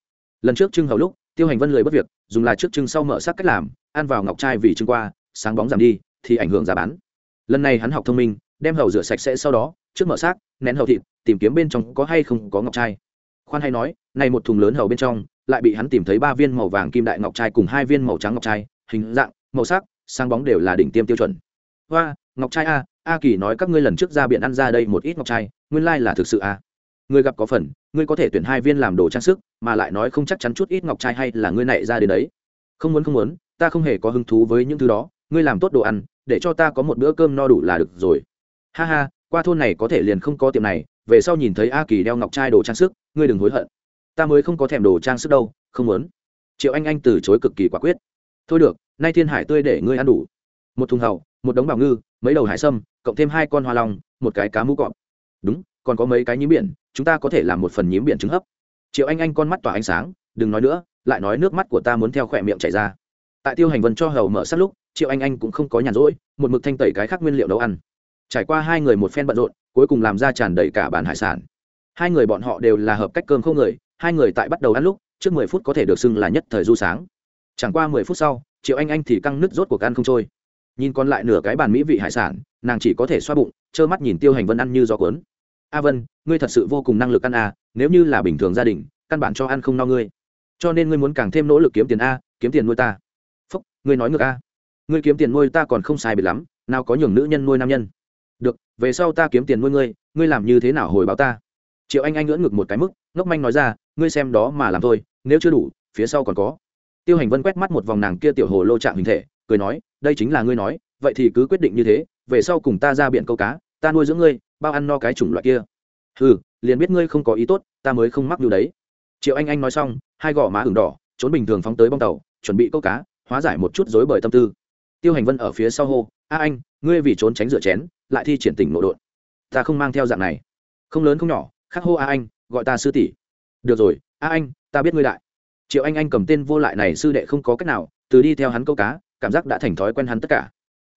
Lần trước trưng hầu lúc, tiêu hành vân lười bất việc, dùng là trước trưng sau mở sắc cách làm, ăn vào ngọc trai vì trưng qua sáng bóng giảm đi, thì ảnh hưởng giá bán. Lần này hắn học thông minh, đem hầu rửa sạch sẽ sau đó, trước mở xác, nén hầu thịt, tìm kiếm bên trong có hay không có ngọc trai. Khoan hay nói, này một thùng lớn hầu bên trong, lại bị hắn tìm thấy ba viên màu vàng kim đại ngọc trai cùng hai viên màu trắng ngọc trai, hình dạng, màu sắc, sáng bóng đều là đỉnh tiêm tiêu chuẩn. Hoa, ngọc trai a a kỳ nói các ngươi lần trước ra biển ăn ra đây một ít ngọc trai, nguyên lai là thực sự a. Ngươi gặp có phần, ngươi có thể tuyển hai viên làm đồ trang sức, mà lại nói không chắc chắn chút ít ngọc trai hay là ngươi nảy ra đến đấy. Không muốn không muốn, ta không hề có hứng thú với những thứ đó ngươi làm tốt đồ ăn, để cho ta có một bữa cơm no đủ là được rồi. Ha ha, qua thôn này có thể liền không có tiệm này, về sau nhìn thấy a kỳ đeo ngọc trai đồ trang sức, ngươi đừng hối hận. Ta mới không có thèm đồ trang sức đâu, không muốn. Triệu anh anh từ chối cực kỳ quả quyết. Thôi được, nay thiên hải tươi để ngươi ăn đủ. Một thùng hầu, một đống bảo ngư, mấy đầu hải sâm, cộng thêm hai con hoa long, một cái cá mũ cọp. Đúng, còn có mấy cái nhím biển, chúng ta có thể làm một phần nhím biển trứng hấp. Triệu anh anh con mắt tỏa ánh sáng, đừng nói nữa, lại nói nước mắt của ta muốn theo khỏe miệng chảy ra. Tại tiêu hành vân cho hầu mở sát lúc triệu anh anh cũng không có nhàn rỗi, một mực thanh tẩy cái khác nguyên liệu nấu ăn. Trải qua hai người một phen bận rộn, cuối cùng làm ra tràn đầy cả bàn hải sản. Hai người bọn họ đều là hợp cách cơm không người, hai người tại bắt đầu ăn lúc, trước mười phút có thể được xưng là nhất thời du sáng. Chẳng qua mười phút sau, triệu anh anh thì căng nứt rốt cuộc ăn không trôi. Nhìn còn lại nửa cái bàn mỹ vị hải sản, nàng chỉ có thể xoa bụng, trơ mắt nhìn tiêu hành vân ăn như gió cuốn. A vân, ngươi thật sự vô cùng năng lực ăn à nếu như là bình thường gia đình, căn bản cho ăn không no ngươi. Cho nên ngươi muốn càng thêm nỗ lực kiếm tiền a, kiếm tiền nuôi ta. Phúc, ngươi nói ngược a ngươi kiếm tiền nuôi ta còn không sai biệt lắm, nào có nhường nữ nhân nuôi nam nhân. Được, về sau ta kiếm tiền nuôi ngươi ngươi làm như thế nào hồi báo ta? Triệu anh anh ngưỡng ngực một cái mức, ngốc manh nói ra, ngươi xem đó mà làm thôi, nếu chưa đủ, phía sau còn có. Tiêu hành vân quét mắt một vòng nàng kia tiểu hồ lô trạng hình thể, cười nói, đây chính là ngươi nói, vậy thì cứ quyết định như thế, về sau cùng ta ra biển câu cá, ta nuôi dưỡng ngươi, bao ăn no cái chủng loại kia. Ừ liền biết ngươi không có ý tốt, ta mới không mắc điều đấy. Triệu anh anh nói xong, hai gò má ửng đỏ, trốn bình thường phóng tới bong tàu, chuẩn bị câu cá, hóa giải một chút dối bởi tâm tư tiêu hành vân ở phía sau hô, a anh, ngươi vì trốn tránh rửa chén, lại thi triển tình nội đột ta không mang theo dạng này. Không lớn không nhỏ, khắc hô a anh, gọi ta sư tỷ. Được rồi, a anh, ta biết ngươi đại. Triệu anh anh cầm tên vô lại này sư đệ không có cách nào, từ đi theo hắn câu cá, cảm giác đã thành thói quen hắn tất cả.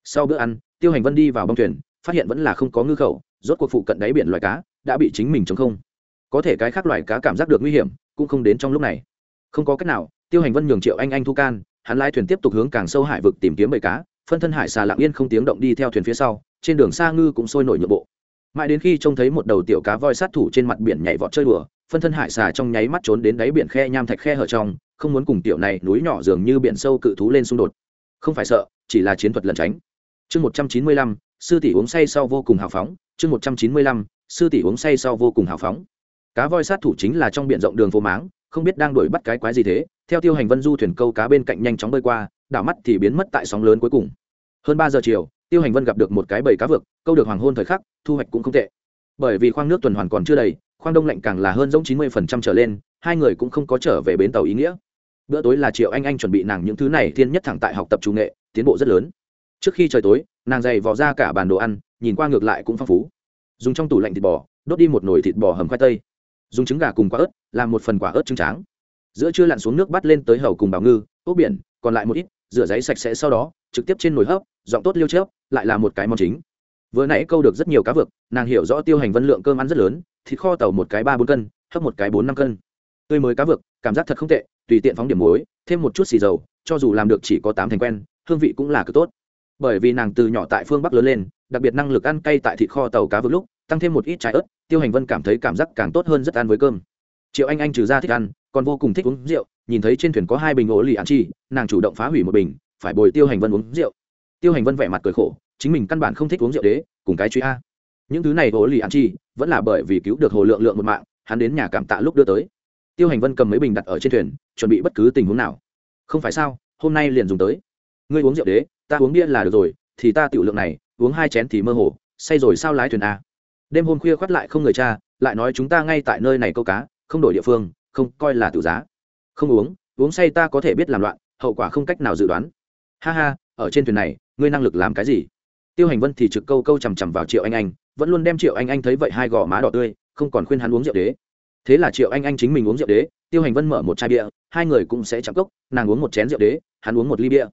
Sau bữa ăn, tiêu hành vân đi vào bong thuyền, phát hiện vẫn là không có ngư khẩu, rốt cuộc phụ cận đáy biển loài cá đã bị chính mình chống không. Có thể cái khác loài cá cảm giác được nguy hiểm, cũng không đến trong lúc này. Không có cách nào, tiêu hành vân nhường triệu anh anh thu can hắn lái thuyền tiếp tục hướng càng sâu hải vực tìm kiếm bầy cá, phân thân hải xà lặng yên không tiếng động đi theo thuyền phía sau, trên đường xa ngư cũng sôi nổi nhượng bộ. Mãi đến khi trông thấy một đầu tiểu cá voi sát thủ trên mặt biển nhảy vọt chơi đùa, phân thân hải xà trong nháy mắt trốn đến đáy biển khe nham thạch khe hở trong, không muốn cùng tiểu này núi nhỏ dường như biển sâu cự thú lên xung đột. Không phải sợ, chỉ là chiến thuật lẩn tránh. Chương một trăm chín mươi lăm, sư tỷ uống say sau vô cùng hào phóng. Chương một trăm chín mươi lăm, sư tỷ uống say sau vô cùng hào phóng. Cá voi sát thủ chính là trong biển rộng đường phố máng, không biết đang đuổi bắt cái quái gì thế theo tiêu hành vân du thuyền câu cá bên cạnh nhanh chóng bơi qua, đảo mắt thì biến mất tại sóng lớn cuối cùng. Hơn ba giờ chiều, tiêu hành vân gặp được một cái bầy cá vực câu được hoàng hôn thời khắc, thu hoạch cũng không tệ. Bởi vì khoang nước tuần hoàn còn chưa đầy, khoang đông lạnh càng là hơn giống chín mươi phần trăm trở lên, hai người cũng không có trở về bến tàu ý nghĩa. Bữa tối là triệu anh anh chuẩn bị nàng những thứ này thiên nhất thẳng tại học tập chủ nghệ, tiến bộ rất lớn. Trước khi trời tối, nàng dày vò ra cả bàn đồ ăn, nhìn qua ngược lại cũng phong phú. Dùng trong tủ lạnh thịt bò, đốt đi một nồi thịt bò hầm khoai tây. Dùng trứng gà cùng quả ớt, làm một phần quả ớt trứng tráng giữa trưa lặn xuống nước bắt lên tới hầu cùng bào ngư, ốc biển, còn lại một ít, rửa giấy sạch sẽ sau đó, trực tiếp trên nồi hấp dọn tốt liêu chớp, lại là một cái món chính. Vừa nãy câu được rất nhiều cá vực, nàng hiểu rõ tiêu hành vân lượng cơm ăn rất lớn, thịt kho tàu một cái ba bốn cân, hấp một cái bốn năm cân. Tươi mới cá vực, cảm giác thật không tệ, tùy tiện phóng điểm muối, thêm một chút xì dầu, cho dù làm được chỉ có tám thành quen, hương vị cũng là cực tốt. Bởi vì nàng từ nhỏ tại phương bắc lớn lên, đặc biệt năng lực ăn cay tại thịt kho tàu cá vực lúc, tăng thêm một ít trái ớt, tiêu hành vân cảm thấy cảm giác càng tốt hơn rất ăn với cơm. Triệu anh anh trừ ra thích ăn còn vô cùng thích uống rượu, nhìn thấy trên thuyền có hai bình ố lì ăn chi, nàng chủ động phá hủy một bình, phải bồi tiêu hành vân uống rượu. Tiêu hành vân vẻ mặt cười khổ, chính mình căn bản không thích uống rượu đế, cùng cái truy a. Những thứ này ố lì ăn chi, vẫn là bởi vì cứu được hồ lượng lượng một mạng, hắn đến nhà cảm tạ lúc đưa tới. Tiêu hành vân cầm mấy bình đặt ở trên thuyền, chuẩn bị bất cứ tình huống nào. Không phải sao, hôm nay liền dùng tới. Ngươi uống rượu đế, ta uống bia là được rồi, thì ta tiểu lượng này, uống hai chén thì mơ hồ, say rồi sao lái thuyền a. Đêm hôm khuya khoắt lại không người cha, lại nói chúng ta ngay tại nơi này câu cá, không đổi địa phương không coi là tiểu giá. Không uống uống say ta có thể biết làm loạn, hậu quả không cách nào dự đoán. Ha ha, ở trên thuyền này, ngươi năng lực làm cái gì? Tiêu hành vân thì trực câu câu chằm chằm vào triệu anh anh, vẫn luôn đem triệu anh anh thấy vậy hai gò má đỏ tươi, không còn khuyên hắn uống rượu đế. Thế là triệu anh anh chính mình uống rượu đế, tiêu hành vân mở một chai bia, hai người cũng sẽ chạm cốc, nàng uống một chén rượu đế, hắn uống một ly bia.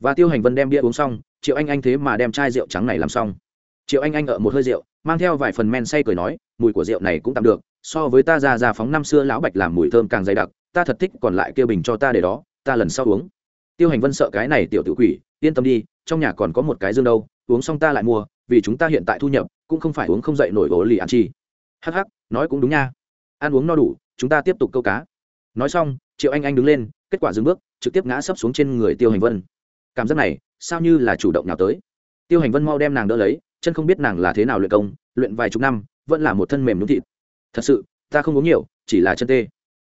Và tiêu hành vân đem bia uống xong, triệu anh anh thế mà đem chai rượu trắng này làm xong. Triệu anh anh ở một hơi rượu, mang theo vài phần men say cười nói, mùi của rượu này cũng tạm được so với ta ra ra phóng năm xưa lão bạch làm mùi thơm càng dày đặc, ta thật thích còn lại kia bình cho ta để đó, ta lần sau uống. Tiêu hành vân sợ cái này tiểu tự quỷ, yên tâm đi, trong nhà còn có một cái dương đâu, uống xong ta lại mua, vì chúng ta hiện tại thu nhập, cũng không phải uống không dậy nổi ổ lì ăn chi. Hắc hắc, nói cũng đúng nha. Ăn uống no đủ, chúng ta tiếp tục câu cá. Nói xong, triệu anh anh đứng lên, kết quả dừng bước, trực tiếp ngã sấp xuống trên người tiêu hành vân. Cảm giác này, sao như là chủ động nào tới. Tiêu hành vân mau đem nàng đỡ lấy, chân không biết nàng là thế nào luyện công, luyện vài chục năm, vẫn là một thân mềm đúng thịt thật sự, ta không uống nhiều, chỉ là chân tê.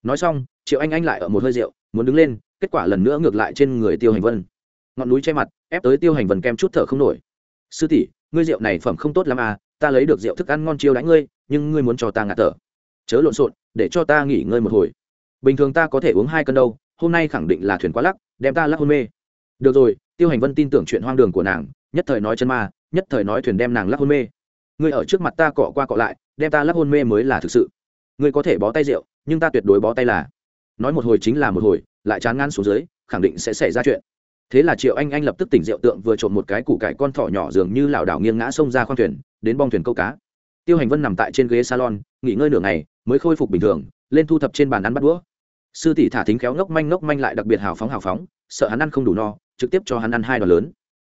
Nói xong, triệu anh anh lại ở một hơi rượu, muốn đứng lên, kết quả lần nữa ngược lại trên người tiêu hành vân. Ngọn núi che mặt, ép tới tiêu hành vân kem chút thở không nổi. Sư tỷ, ngươi rượu này phẩm không tốt lắm à ta lấy được rượu thức ăn ngon chiêu đánh ngươi, nhưng ngươi muốn cho ta ngạt thở. Chớ lộn xộn, để cho ta nghỉ ngơi một hồi. Bình thường ta có thể uống hai cân đâu, hôm nay khẳng định là thuyền quá lắc, đem ta lắc hôn mê. Được rồi, tiêu hành vân tin tưởng chuyện hoang đường của nàng, nhất thời nói chân ma, nhất thời nói thuyền đem nàng lắc hôn mê ngươi ở trước mặt ta cọ qua cọ lại, đem ta lắp hôn mê mới là thực sự. Ngươi có thể bó tay rượu, nhưng ta tuyệt đối bó tay là. Nói một hồi chính là một hồi, lại chán ngăn xuống dưới, khẳng định sẽ xảy ra chuyện. Thế là triệu anh anh lập tức tỉnh rượu tượng vừa trộm một cái củ cải con thỏ nhỏ dường như lảo đảo nghiêng ngã xông ra khoang thuyền, đến bong thuyền câu cá. Tiêu hành vân nằm tại trên ghế salon, nghỉ ngơi nửa ngày, mới khôi phục bình thường, lên thu thập trên bàn ăn bắt đũa. Sư tỷ thả thính khéo ngốc manh ngốc manh lại đặc biệt hào phóng hào phóng, sợ hắn ăn không đủ no, trực tiếp cho hắn ăn hai đòn lớn.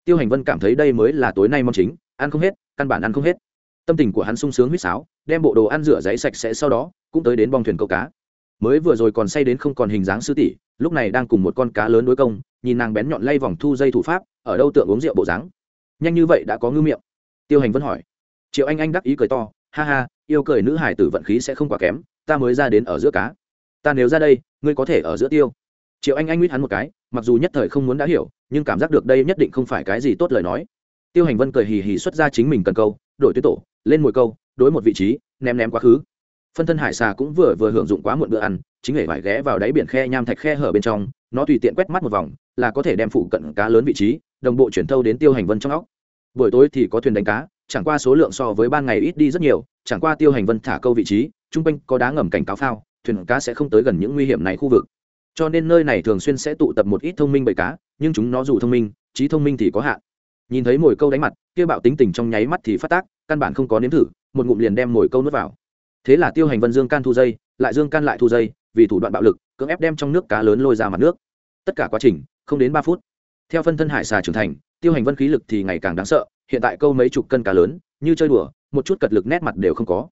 Tiêu hành vân cảm thấy đây mới là tối nay mong chính, ăn không hết, căn bản ăn không hết tâm tình của hắn sung sướng huýt sáo, đem bộ đồ ăn rửa giấy sạch sẽ sau đó, cũng tới đến bong thuyền câu cá. Mới vừa rồi còn say đến không còn hình dáng sư tỷ, lúc này đang cùng một con cá lớn đối công, nhìn nàng bén nhọn lay vòng thu dây thủ pháp, ở đâu tượng uống rượu bộ dáng. Nhanh như vậy đã có ngư miệng. Tiêu hành vân hỏi. Triệu anh anh đắc ý cười to, ha ha, yêu cười nữ hải tử vận khí sẽ không quá kém, ta mới ra đến ở giữa cá. Ta nếu ra đây, ngươi có thể ở giữa tiêu. Triệu anh anh nguyết hắn một cái, mặc dù nhất thời không muốn đã hiểu, nhưng cảm giác được đây nhất định không phải cái gì tốt lời nói. Tiêu hành vân cười hì hì xuất ra chính mình cần câu đổi tuyến tổ, lên mồi câu, đối một vị trí, ném ném quá khứ. Phân thân hải xà cũng vừa vừa hưởng dụng quá muộn bữa ăn, chính hệ vải ghé vào đáy biển khe nham thạch khe hở bên trong, nó tùy tiện quét mắt một vòng, là có thể đem phụ cận cá lớn vị trí, đồng bộ chuyển thâu đến tiêu hành vân trong óc. Buổi tối thì có thuyền đánh cá, chẳng qua số lượng so với ban ngày ít đi rất nhiều, chẳng qua tiêu hành vân thả câu vị trí chung quanh có đá ngầm cảnh cáo phao, thuyền cá sẽ không tới gần những nguy hiểm này khu vực. Cho nên nơi này thường xuyên sẽ tụ tập một ít thông minh bầy cá, nhưng chúng nó dù thông minh, trí thông minh thì có hạn nhìn thấy mồi câu đánh mặt, kia bạo tính tình trong nháy mắt thì phát tác, căn bản không có nếm thử, một ngụm liền đem mồi câu nuốt vào. Thế là tiêu hành vân dương can thu dây, lại dương can lại thu dây, vì thủ đoạn bạo lực, cưỡng ép đem trong nước cá lớn lôi ra mặt nước. Tất cả quá trình, không đến ba phút. Theo phân thân hải xà trưởng thành, tiêu hành vân khí lực thì ngày càng đáng sợ, hiện tại câu mấy chục cân cá lớn, như chơi đùa, một chút cật lực nét mặt đều không có.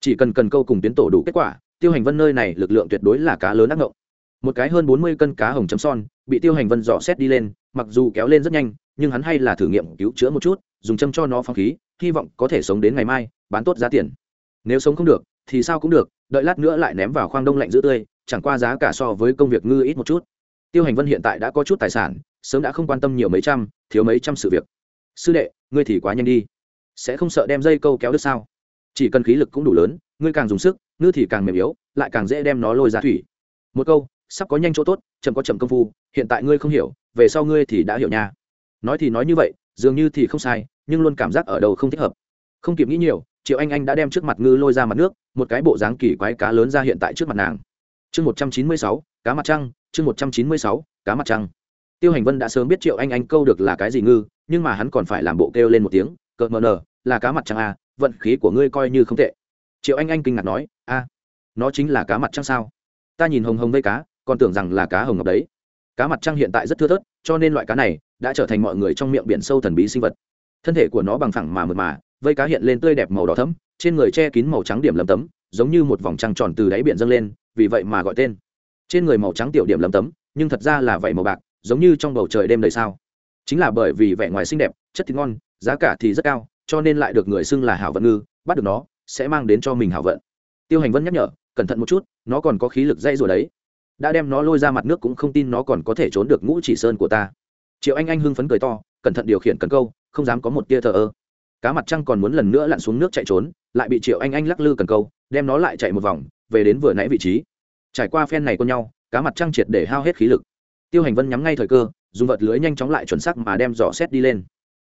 Chỉ cần cần câu cùng tiến tổ đủ kết quả, tiêu hành vân nơi này lực lượng tuyệt đối là cá lớn ác ngộng. Một cái hơn bốn mươi cân cá hồng chấm son, bị tiêu hành vân dò xét đi lên, mặc dù kéo lên rất nhanh nhưng hắn hay là thử nghiệm cứu chữa một chút, dùng châm cho nó phong khí, hy vọng có thể sống đến ngày mai, bán tốt giá tiền. Nếu sống không được, thì sao cũng được, đợi lát nữa lại ném vào khoang đông lạnh giữ tươi, chẳng qua giá cả so với công việc ngư ít một chút. Tiêu hành vân hiện tại đã có chút tài sản, sớm đã không quan tâm nhiều mấy trăm, thiếu mấy trăm sự việc. Sư đệ, ngươi thì quá nhanh đi. Sẽ không sợ đem dây câu kéo đứt sao? Chỉ cần khí lực cũng đủ lớn, ngươi càng dùng sức, ngư thì càng mềm yếu, lại càng dễ đem nó lôi ra thủy. Một câu, sắp có nhanh chỗ tốt, chậm có chậm công phu, hiện tại ngươi không hiểu, về sau ngươi thì đã hiểu nha nói thì nói như vậy dường như thì không sai nhưng luôn cảm giác ở đầu không thích hợp. Không kịp nghĩ nhiều triệu anh anh đã đem trước mặt ngư lôi ra mặt nước một cái bộ dáng kỳ quái cá lớn ra hiện tại trước mặt nàng. Chương một trăm chín mươi sáu cá mặt trăng chương một trăm chín mươi sáu cá mặt trăng. Tiêu hành vân đã sớm biết triệu anh anh câu được là cái gì ngư nhưng mà hắn còn phải làm bộ kêu lên một tiếng cợt mờ nờ là cá mặt trăng à, vận khí của ngươi coi như không tệ. Triệu anh anh kinh ngạc nói a nó chính là cá mặt trăng sao? Ta nhìn hồng hồng vây cá còn tưởng rằng là cá hồng ngọc đấy. Cá mặt trăng hiện tại rất thưa thớt cho nên loại cá này đã trở thành mọi người trong miệng biển sâu thần bí sinh vật. Thân thể của nó bằng phẳng mà mượt mà, vây cá hiện lên tươi đẹp màu đỏ thấm trên người che kín màu trắng điểm lấm tấm, giống như một vòng trăng tròn từ đáy biển dâng lên, vì vậy mà gọi tên. Trên người màu trắng tiểu điểm lấm tấm, nhưng thật ra là vảy màu bạc, giống như trong bầu trời đêm đầy sao. Chính là bởi vì vẻ ngoài xinh đẹp, chất thịt ngon, giá cả thì rất cao, cho nên lại được người xưng là hảo vận ngư, bắt được nó, sẽ mang đến cho mình hảo vận. Tiêu hành vân nhắc nhở, cẩn thận một chút, nó còn có khí lực dây rồi đấy. Đã đem nó lôi ra mặt nước cũng không tin nó còn có thể trốn được ngũ chỉ sơn của ta triệu anh anh hưng phấn cười to, cẩn thận điều khiển cần câu, không dám có một tia thờ ơ. Cá mặt trăng còn muốn lần nữa lặn xuống nước chạy trốn, lại bị triệu anh anh lắc lư cần câu, đem nó lại chạy một vòng, về đến vừa nãy vị trí. Trải qua phen này con nhau, cá mặt trăng triệt để hao hết khí lực. Tiêu hành vân nhắm ngay thời cơ, dùng vật lưới nhanh chóng lại chuẩn xác mà đem dò xét đi lên.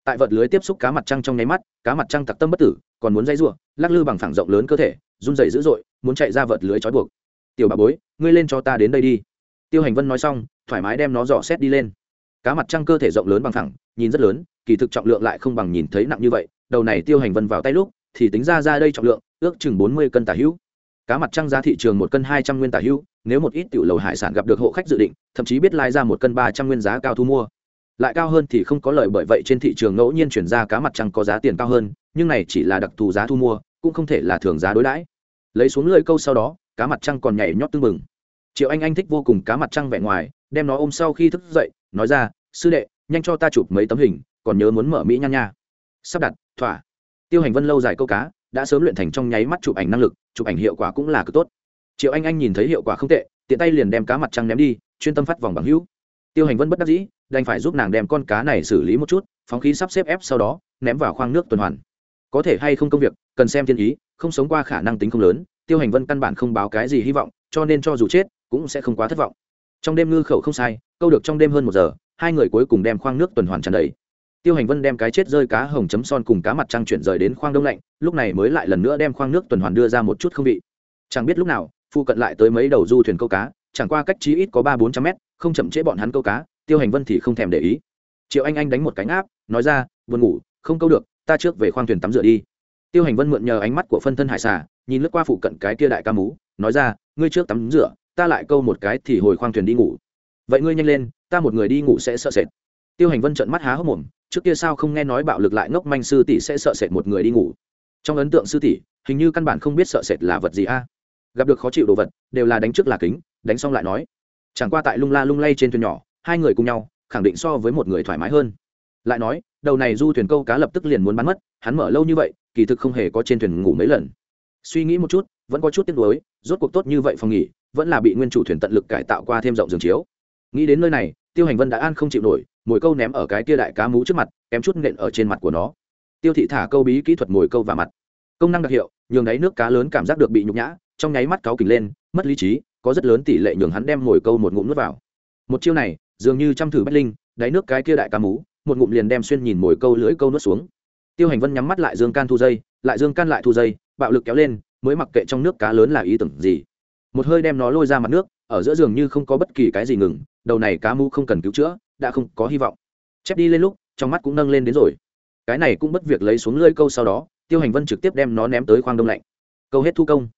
Tại vật lưới tiếp xúc cá mặt trăng trong nháy mắt, cá mặt trăng tặc tâm bất tử, còn muốn dây ruộng lắc lư bằng phẳng rộng lớn cơ thể, run dày dữ dội, muốn chạy ra vật lưới trói buộc. Tiểu bà bối, ngươi lên cho ta đến đây đi. Tiêu hành vân nói xong, thoải mái đem nó dò xét đi lên cá mặt trăng cơ thể rộng lớn bằng thẳng, nhìn rất lớn, kỳ thực trọng lượng lại không bằng nhìn thấy nặng như vậy, đầu này tiêu hành vân vào tay lúc, thì tính ra ra đây trọng lượng, ước chừng bốn mươi cân tả hữu. Cá mặt trăng giá thị trường một cân hai trăm nguyên tả hữu, nếu một ít tiểu lầu hải sản gặp được hộ khách dự định, thậm chí biết lai ra một cân ba trăm nguyên giá cao thu mua. Lại cao hơn thì không có lợi bởi vậy trên thị trường ngẫu nhiên chuyển ra cá mặt trăng có giá tiền cao hơn, nhưng này chỉ là đặc thù giá thu mua, cũng không thể là thường giá đối đãi. Lấy xuống lưỡi câu sau đó, cá mặt trăng còn nhảy nhót tưng bừng. Triệu anh anh thích vô cùng cá mặt trăng vẻ ngoài đem nó ôm sau khi thức dậy, nói ra, sư đệ, nhanh cho ta chụp mấy tấm hình, còn nhớ muốn mở mỹ nhan nha. Sắp đặt, thỏa. Tiêu hành vân lâu dài câu cá, đã sớm luyện thành trong nháy mắt chụp ảnh năng lực, chụp ảnh hiệu quả cũng là cực tốt. Triệu anh anh nhìn thấy hiệu quả không tệ, tiện tay liền đem cá mặt trăng ném đi, chuyên tâm phát vòng bằng hữu. Tiêu hành vân bất đắc dĩ, đành phải giúp nàng đem con cá này xử lý một chút, phóng khí sắp xếp ép sau đó, ném vào khoang nước tuần hoàn. Có thể hay không công việc, cần xem thiên ý, không sống qua khả năng tính không lớn, tiêu hành vân căn bản không báo cái gì hy vọng, cho nên cho dù chết, cũng sẽ không quá thất vọng trong đêm ngư khẩu không sai, câu được trong đêm hơn một giờ, hai người cuối cùng đem khoang nước tuần hoàn tràn đầy. Tiêu hành vân đem cái chết rơi cá hồng chấm son cùng cá mặt trăng chuyển rời đến khoang đông lạnh, lúc này mới lại lần nữa đem khoang nước tuần hoàn đưa ra một chút không vị. Chẳng biết lúc nào phụ cận lại tới mấy đầu du thuyền câu cá, chẳng qua cách chí ít có ba bốn trăm mét, không chậm trễ bọn hắn câu cá, tiêu hành vân thì không thèm để ý. Triệu anh anh đánh một cánh áp nói ra, buồn ngủ, không câu được, ta trước về khoang thuyền tắm rửa đi. Tiêu hành vân mượn nhờ ánh mắt của phân thân hải xà, nhìn lướt qua phụ cận cái tia đại ca mú, nói ra, ngươi trước tắm rửa ta lại câu một cái thì hồi khoang thuyền đi ngủ. Vậy ngươi nhanh lên, ta một người đi ngủ sẽ sợ sệt. Tiêu hành vân trợn mắt há hốc mồm, trước kia sao không nghe nói bạo lực lại ngốc manh sư tỷ sẽ sợ sệt một người đi ngủ? Trong ấn tượng sư tỷ, hình như căn bản không biết sợ sệt là vật gì a. Gặp được khó chịu đồ vật, đều là đánh trước là kính, đánh xong lại nói. Chẳng qua tại lung la lung lay trên thuyền nhỏ, hai người cùng nhau, khẳng định so với một người thoải mái hơn. Lại nói, đầu này du thuyền câu cá lập tức liền muốn bắn mất, hắn mở lâu như vậy, kỳ thực không hề có trên thuyền ngủ mấy lần. Suy nghĩ một chút, vẫn có chút tiếc nuối, rốt cuộc tốt như vậy phòng nghỉ vẫn là bị nguyên chủ thuyền tận lực cải tạo qua thêm rộng giường chiếu. Nghĩ đến nơi này, tiêu hành vân đã an không chịu nổi, mồi câu ném ở cái kia đại cá mú trước mặt, kém chút nện ở trên mặt của nó. Tiêu thị thả câu bí kỹ thuật mồi câu và mặt. Công năng đặc hiệu, nhường đáy nước cá lớn cảm giác được bị nhục nhã, trong nháy mắt cáo kình lên, mất lý trí, có rất lớn tỷ lệ nhường hắn đem mồi câu một ngụm nuốt vào. Một chiêu này, dường như chăm thử bách linh, đáy nước cái kia đại cá mú, một ngụm liền đem xuyên nhìn mồi câu lưỡi câu nuốt xuống. Tiêu hành vân nhắm mắt lại, dương can thu dây, lại dương can lại thu dây, bạo lực kéo lên, mới mặc kệ trong nước cá lớn là ý tưởng gì một hơi đem nó lôi ra mặt nước, ở giữa giường như không có bất kỳ cái gì ngừng, đầu này cá mu không cần cứu chữa, đã không có hy vọng. Chép đi lên lúc, trong mắt cũng nâng lên đến rồi. Cái này cũng bất việc lấy xuống lơi câu sau đó, tiêu hành vân trực tiếp đem nó ném tới khoang đông lạnh. Câu hết thu công.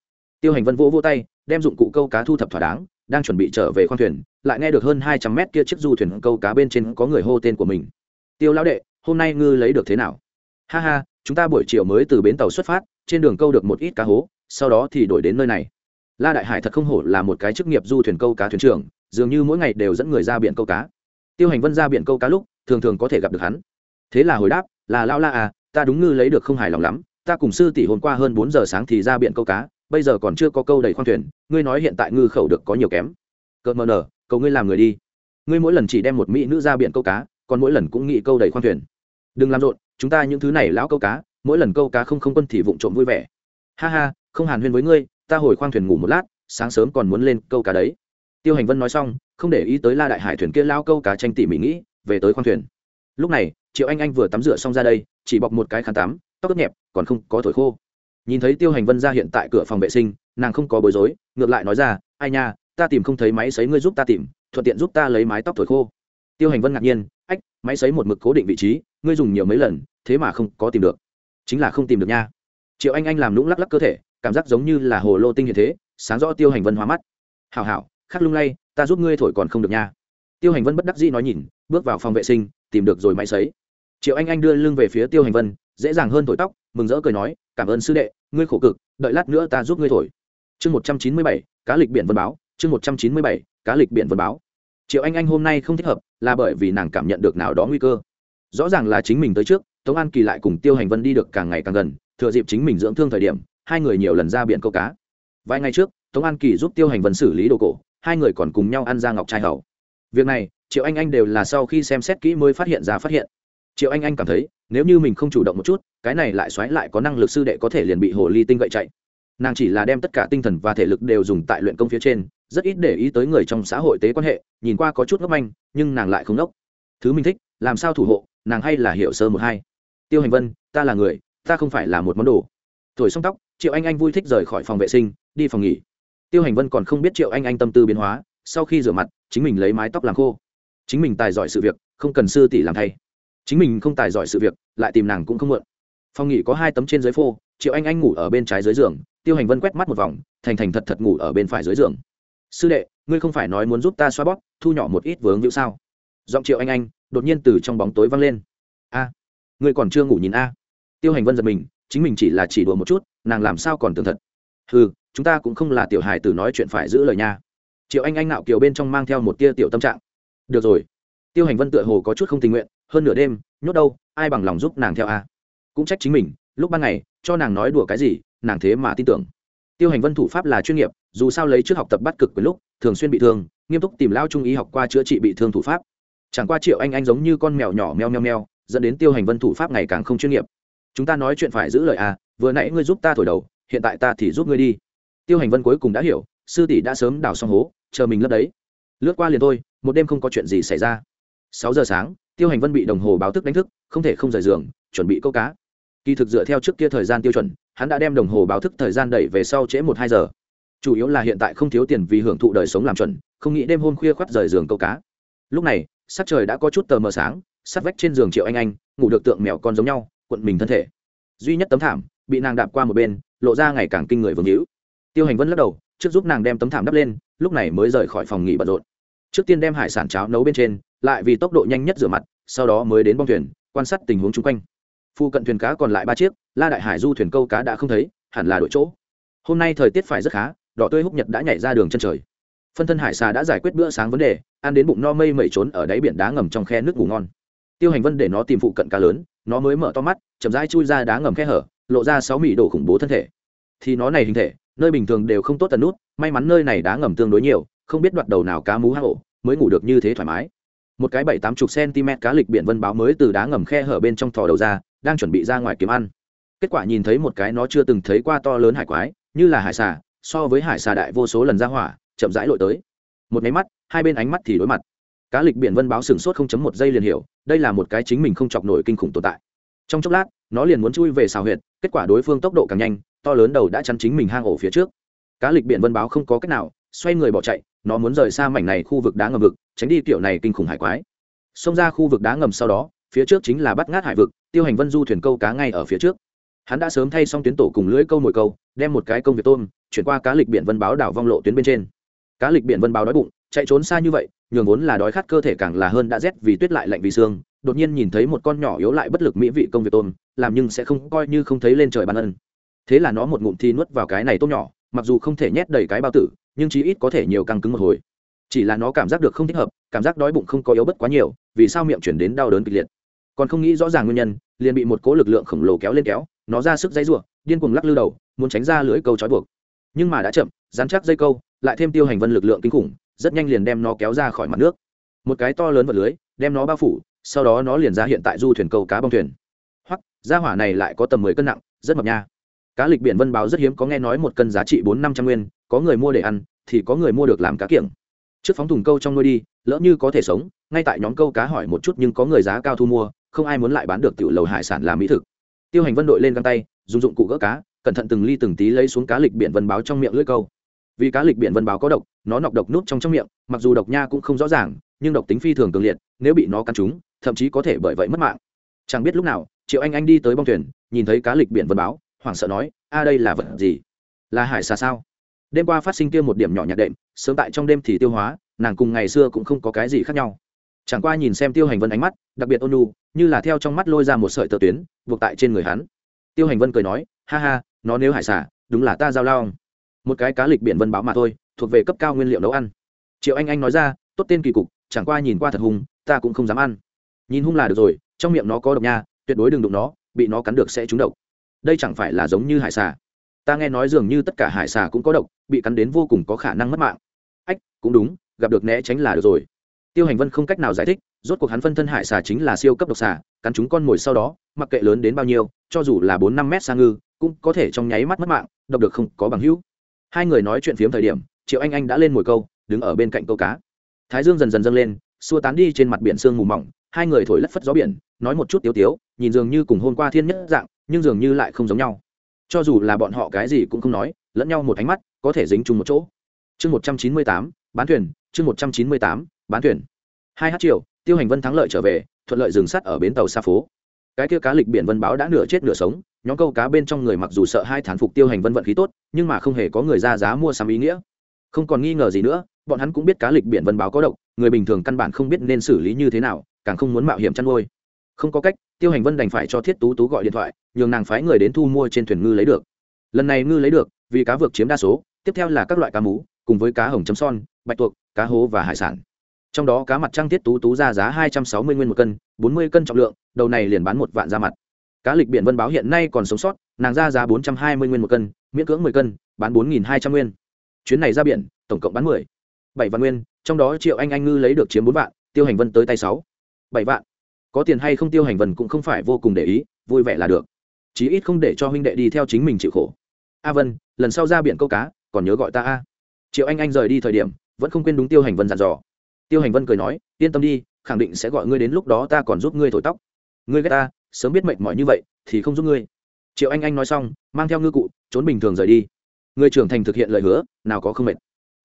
Tiêu hành vân vỗ vỗ tay, đem dụng cụ câu cá thu thập thỏa đáng, đang chuẩn bị trở về khoang thuyền, lại nghe được hơn hai trăm mét kia chiếc du thuyền câu cá bên trên có người hô tên của mình. Tiêu lão đệ, hôm nay ngư lấy được thế nào? Ha ha, chúng ta buổi chiều mới từ bến tàu xuất phát, trên đường câu được một ít cá hố, sau đó thì đổi đến nơi này la đại hải thật không hổ là một cái chức nghiệp du thuyền câu cá thuyền trưởng, dường như mỗi ngày đều dẫn người ra biển câu cá. Tiêu hành vân ra biển câu cá lúc, thường thường có thể gặp được hắn. Thế là hồi đáp, là lao la à ta đúng ngư lấy được không hài lòng lắm. Ta cùng sư tỷ hôm qua hơn bốn giờ sáng thì ra biển câu cá, bây giờ còn chưa có câu đầy khoang thuyền, ngươi nói hiện tại ngư khẩu được có nhiều kém. Cợt mờ nở, cầu ngươi làm người đi. Ngươi mỗi lần chỉ đem một mỹ nữ ra biển câu cá, còn mỗi lần cũng nghĩ câu đầy khoang thuyền. Đừng làm rộn, chúng ta những thứ này lão câu cá, mỗi lần câu cá không không quân thì vụng trộm vui vẻ. Ha ha, không hàn huyên với ngươi ta hồi khoang thuyền ngủ một lát, sáng sớm còn muốn lên câu cá đấy. Tiêu hành vân nói xong, không để ý tới la đại hải thuyền kia lao câu cá tranh tỉ mỉ nghĩ, về tới khoang thuyền. Lúc này, triệu anh anh vừa tắm rửa xong ra đây, chỉ bọc một cái khăn tắm, tóc ướt nhẹp, còn không có thổi khô. Nhìn thấy tiêu hành vân ra hiện tại cửa phòng vệ sinh, nàng không có bối rối, ngược lại nói ra, ai nha, ta tìm không thấy máy xấy ngươi giúp ta tìm, thuận tiện giúp ta lấy mái tóc thổi khô. Tiêu hành vân ngạc nhiên, ách, máy xấy một mực cố định vị trí, ngươi dùng nhiều mấy lần, thế mà không có tìm được. Chính là không tìm được nha. Triệu anh anh làm lũng lắc lắc cơ thể cảm giác giống như là hồ lô tinh hiện thế, sáng rõ tiêu hành vân hóa mắt. Hảo hảo, khắc lung lay, ta giúp ngươi thổi còn không được nha. Tiêu hành vân bất đắc dĩ nói nhìn, bước vào phòng vệ sinh, tìm được rồi máy sấy. Triệu anh anh đưa lưng về phía tiêu hành vân, dễ dàng hơn thổi tóc, mừng rỡ cười nói, cảm ơn sư đệ, ngươi khổ cực, đợi lát nữa ta giúp ngươi thổi. Chương một trăm chín mươi bảy, cá lịch biển vân báo, chương một trăm chín mươi bảy, cá lịch biển vân báo. Triệu anh anh hôm nay không thích hợp, là bởi vì nàng cảm nhận được nào đó nguy cơ. Rõ ràng là chính mình tới trước, tống an kỳ lại cùng tiêu hành vân đi được càng ngày càng gần, thừa dịp chính mình dưỡng thương thời điểm hai người nhiều lần ra biển câu cá. Vài ngày trước, tống an kỳ giúp tiêu hành vân xử lý đồ cổ, hai người còn cùng nhau ăn ra ngọc trai hầu. Việc này, triệu anh anh đều là sau khi xem xét kỹ mới phát hiện ra phát hiện. Triệu anh anh cảm thấy, nếu như mình không chủ động một chút, cái này lại xoáy lại có năng lực sư đệ có thể liền bị hồ ly tinh gậy chạy. Nàng chỉ là đem tất cả tinh thần và thể lực đều dùng tại luyện công phía trên, rất ít để ý tới người trong xã hội tế quan hệ, nhìn qua có chút ngốc manh, nhưng nàng lại không ngốc. Thứ mình thích, làm sao thủ hộ, nàng hay là hiểu sơ một hai. Tiêu hành vân, ta là người, ta không phải là một món đồ thổi xong tóc, triệu anh anh vui thích rời khỏi phòng vệ sinh, đi phòng nghỉ. Tiêu hành vân còn không biết triệu anh anh tâm tư biến hóa, sau khi rửa mặt, chính mình lấy mái tóc làm khô. Chính mình tài giỏi sự việc, không cần sư tỷ làm thay. Chính mình không tài giỏi sự việc, lại tìm nàng cũng không mượn. Phòng nghỉ có hai tấm trên dưới phô, triệu anh anh ngủ ở bên trái dưới giường, tiêu hành vân quét mắt một vòng, thành thành thật thật ngủ ở bên phải dưới giường. Sư đệ, ngươi không phải nói muốn giúp ta xoa bóp, thu nhỏ một ít vướng hữu sao? Giọng triệu anh anh đột nhiên từ trong bóng tối văng lên. A, ngươi còn chưa ngủ nhìn a. Tiêu hành vân giật mình chính mình chỉ là chỉ đùa một chút, nàng làm sao còn tường thật? Ừ chúng ta cũng không là tiểu hài tử nói chuyện phải giữ lời nha. Triệu anh anh nạo kiều bên trong mang theo một tia tiểu tâm trạng. Được rồi. Tiêu hành vân tựa hồ có chút không tình nguyện, hơn nửa đêm, nhốt đâu, ai bằng lòng giúp nàng theo a? Cũng trách chính mình, lúc ban ngày, cho nàng nói đùa cái gì, nàng thế mà tin tưởng. Tiêu hành vân thủ pháp là chuyên nghiệp, dù sao lấy trước học tập bắt cực với lúc, thường xuyên bị thương, nghiêm túc tìm lao trung ý học qua chữa trị bị thương thủ pháp. Chẳng qua triệu anh anh giống như con mèo nhỏ meo meo meo, dẫn đến tiêu hành vân thủ pháp ngày càng không chuyên nghiệp chúng ta nói chuyện phải giữ lời à vừa nãy ngươi giúp ta thổi đầu, hiện tại ta thì giúp ngươi đi. Tiêu hành vân cuối cùng đã hiểu, sư tỷ đã sớm đào xong hố, chờ mình lấp đấy. Lướt qua liền thôi, một đêm không có chuyện gì xảy ra. Sáu giờ sáng, tiêu hành vân bị đồng hồ báo thức đánh thức, không thể không rời giường, chuẩn bị câu cá. Kỳ thực dựa theo trước kia thời gian tiêu chuẩn, hắn đã đem đồng hồ báo thức thời gian đẩy về sau trễ một hai giờ. Chủ yếu là hiện tại không thiếu tiền vì hưởng thụ đời sống làm chuẩn, không nghĩ đêm hôm khuya khoắt rời giường câu cá. Lúc này, sắc trời đã có chút tờ mờ sáng sát vách trên giường triệu anh anh, ngủ được tượng mèo con giống nhau cuộn mình thân thể. Duy nhất tấm thảm, bị nàng đạp qua một bên, lộ ra ngày càng kinh người vương hữu. Tiêu hành vân lắc đầu, trước giúp nàng đem tấm thảm đắp lên, lúc này mới rời khỏi phòng nghỉ bận rộn. Trước tiên đem hải sản cháo nấu bên trên, lại vì tốc độ nhanh nhất rửa mặt, sau đó mới đến bong thuyền, quan sát tình huống chung quanh. Phu cận thuyền cá còn lại ba chiếc, la đại hải du thuyền câu cá đã không thấy, hẳn là đội chỗ. Hôm nay thời tiết phải rất khá, đỏ tươi húc nhật đã nhảy ra đường chân trời. Phân thân hải xà đã giải quyết bữa sáng vấn đề, ăn đến bụng no mây mẩy trốn ở đáy biển đá ngầm trong khe nước ngủ ngon tiêu hành vân để nó tìm phụ cận cá lớn, nó mới mở to mắt, chậm rãi chui ra đá ngầm khe hở, lộ ra sáu mỹ đổ khủng bố thân thể. Thì nó này hình thể, nơi bình thường đều không tốt tần nút, may mắn nơi này đá ngầm tương đối nhiều, không biết đoạt đầu nào cá mú hang ổ mới ngủ được như thế thoải mái. Một cái bảy tám chục cm cá lịch biển vân báo mới từ đá ngầm khe hở bên trong thò đầu ra, đang chuẩn bị ra ngoài kiếm ăn. Kết quả nhìn thấy một cái nó chưa từng thấy qua to lớn hải quái, như là hải xà, so với hải xà đại vô số lần ra hỏa, chậm rãi lội tới. Một máy mắt, hai bên ánh mắt thì đối mặt cá lịch biển vân báo sừng sốt không chấm một giây liền hiểu, đây là một cái chính mình không chọc nổi kinh khủng tồn tại. Trong chốc lát, nó liền muốn chui về xào huyệt, kết quả đối phương tốc độ càng nhanh, to lớn đầu đã chắn chính mình hang ổ phía trước. Cá lịch biển vân báo không có cách nào, xoay người bỏ chạy, nó muốn rời xa mảnh này khu vực đá ngầm vực, tránh đi kiểu này kinh khủng hải quái. Xông ra khu vực đá ngầm sau đó, phía trước chính là bắt ngát hải vực, tiêu hành vân du thuyền câu cá ngay ở phía trước. Hắn đã sớm thay xong tuyến tổ cùng lưỡi câu mồi câu, đem một cái công việc tôm, chuyển qua cá lịch biển vân báo đảo vong lộ tuyến bên trên. Cá lịch biển vân báo đói bụng chạy trốn xa như vậy, nhường vốn là đói khát cơ thể càng là hơn đã rét vì tuyết lại lạnh vì xương đột nhiên nhìn thấy một con nhỏ yếu lại bất lực mỹ vị công việc tôm, làm nhưng sẽ không coi như không thấy lên trời ban ân. Thế là nó một ngụm thi nuốt vào cái này tôm nhỏ, mặc dù không thể nhét đầy cái bao tử, nhưng chí ít có thể nhiều căng cứng một hồi. Chỉ là nó cảm giác được không thích hợp, cảm giác đói bụng không có yếu bất quá nhiều, vì sao miệng chuyển đến đau đớn kịch liệt. Còn không nghĩ rõ ràng nguyên nhân, liền bị một cố lực lượng khổng lồ kéo lên kéo, nó ra sức dây r điên cuồng lắc lư đầu, muốn tránh ra lưỡi câu trói buộc. Nhưng mà đã chậm dán chắc dây câu, lại thêm tiêu hành vân lực lượng kinh khủng rất nhanh liền đem nó kéo ra khỏi mặt nước. Một cái to lớn vật lưới, đem nó bao phủ, sau đó nó liền ra hiện tại du thuyền câu cá bong thuyền. Hoặc ra hỏa này lại có tầm mười cân nặng, rất mập nha. Cá lịch biển vân báo rất hiếm có nghe nói một cân giá trị bốn năm trăm nguyên, có người mua để ăn, thì có người mua được làm cá kiểng. Trước phóng thùng câu trong nuôi đi, lỡ như có thể sống, ngay tại nhóm câu cá hỏi một chút nhưng có người giá cao thu mua, không ai muốn lại bán được tiểu lầu hải sản làm mỹ thực. Tiêu hành vân đội lên găng tay, dùng dụng cụ gỡ cá, cẩn thận từng ly từng tí lấy xuống cá lịch biển vân báo trong miệng lưỡi câu vì cá lịch biển vân báo có độc nó nọc độc nút trong trong miệng mặc dù độc nha cũng không rõ ràng nhưng độc tính phi thường cường liệt nếu bị nó cắn trúng thậm chí có thể bởi vậy mất mạng. Chẳng biết lúc nào triệu anh anh đi tới bong thuyền nhìn thấy cá lịch biển vân báo hoảng sợ nói a đây là vật gì? Là hải xà sao? Đêm qua phát sinh kia một điểm nhỏ nhạc đệm sớm tại trong đêm thì tiêu hóa nàng cùng ngày xưa cũng không có cái gì khác nhau. Chẳng qua nhìn xem tiêu hành vân ánh mắt đặc biệt ôn nu, như là theo trong mắt lôi ra một sợi tờ tuyến buộc tại trên người hắn. Tiêu hành vân cười nói ha ha nó nếu hải xả đúng là ta giao lao một cái cá lịch biển vân báo mà thôi, thuộc về cấp cao nguyên liệu nấu ăn. Triệu anh anh nói ra, tốt tên kỳ cục, chẳng qua nhìn qua thật hung, ta cũng không dám ăn. Nhìn hung là được rồi, trong miệng nó có độc nha, tuyệt đối đừng đụng nó, bị nó cắn được sẽ trúng độc. Đây chẳng phải là giống như hải xà. Ta nghe nói dường như tất cả hải xà cũng có độc, bị cắn đến vô cùng có khả năng mất mạng. Ách, cũng đúng, gặp được né tránh là được rồi. Tiêu hành vân không cách nào giải thích, rốt cuộc hắn phân thân hải xà chính là siêu cấp độc xà, cắn chúng con mồi sau đó, mặc kệ lớn đến bao nhiêu, cho dù là bốn năm mét xa ngư, cũng có thể trong nháy mắt mất mạng, độc được không có bằng hữu hai người nói chuyện phiếm thời điểm, triệu anh anh đã lên mồi câu, đứng ở bên cạnh câu cá. Thái dương dần dần dâng lên, xua tán đi trên mặt biển sương mù mỏng, hai người thổi lất phất gió biển, nói một chút tiếu tiếu, nhìn dường như cùng hôm qua thiên nhất dạng, nhưng dường như lại không giống nhau. Cho dù là bọn họ cái gì cũng không nói, lẫn nhau một ánh mắt, có thể dính chung một chỗ. Chương một trăm chín mươi tám, bán thuyền, chương một trăm chín mươi tám, bán thuyền. Hai h triệu tiêu hành vân thắng lợi trở về, thuận lợi dừng sắt ở bến tàu xa phố. Cái kia cá lịch biển vân báo đã nửa chết nửa sống nhóm câu cá bên trong người mặc dù sợ hai thán phục tiêu hành vân vận khí tốt, nhưng mà không hề có người ra giá mua sắm ý nghĩa. Không còn nghi ngờ gì nữa, bọn hắn cũng biết cá lịch biển vân báo có độc, người bình thường căn bản không biết nên xử lý như thế nào, càng không muốn mạo hiểm chăn nuôi. Không có cách, tiêu hành vân đành phải cho thiết tú tú gọi điện thoại, nhường nàng phái người đến thu mua trên thuyền ngư lấy được. Lần này ngư lấy được, vì cá vượt chiếm đa số, tiếp theo là các loại cá mú, cùng với cá hồng chấm son, bạch tuộc, cá hố và hải sản. Trong đó cá mặt trăng thiết tú tú ra giá hai trăm sáu mươi nguyên một cân, bốn mươi cân trọng lượng, đầu này liền bán một vạn ra mặt cá lịch biển vân báo hiện nay còn sống sót, nàng ra giá bốn trăm hai mươi nguyên một cân, miễn cưỡng mười cân, bán bốn nghìn hai trăm nguyên. Chuyến này ra biển, tổng cộng bán mười. Bảy vạn nguyên, trong đó triệu anh anh ngư lấy được chiếm bốn vạn, tiêu hành vân tới tay sáu. Bảy vạn. Có tiền hay không tiêu hành vân cũng không phải vô cùng để ý, vui vẻ là được. Chí ít không để cho huynh đệ đi theo chính mình chịu khổ. A vân, lần sau ra biển câu cá, còn nhớ gọi ta a. Triệu anh anh rời đi thời điểm, vẫn không quên đúng tiêu hành vân dặn dò. Tiêu hành vân cười nói, yên tâm đi, khẳng định sẽ gọi ngươi đến lúc đó ta còn giúp ngươi thổi tóc. Ngươi ghét ta sớm biết mệnh mỏi như vậy thì không giúp ngươi. Triệu anh anh nói xong, mang theo ngư cụ, trốn bình thường rời đi. Người trưởng thành thực hiện lời hứa, nào có không mệt.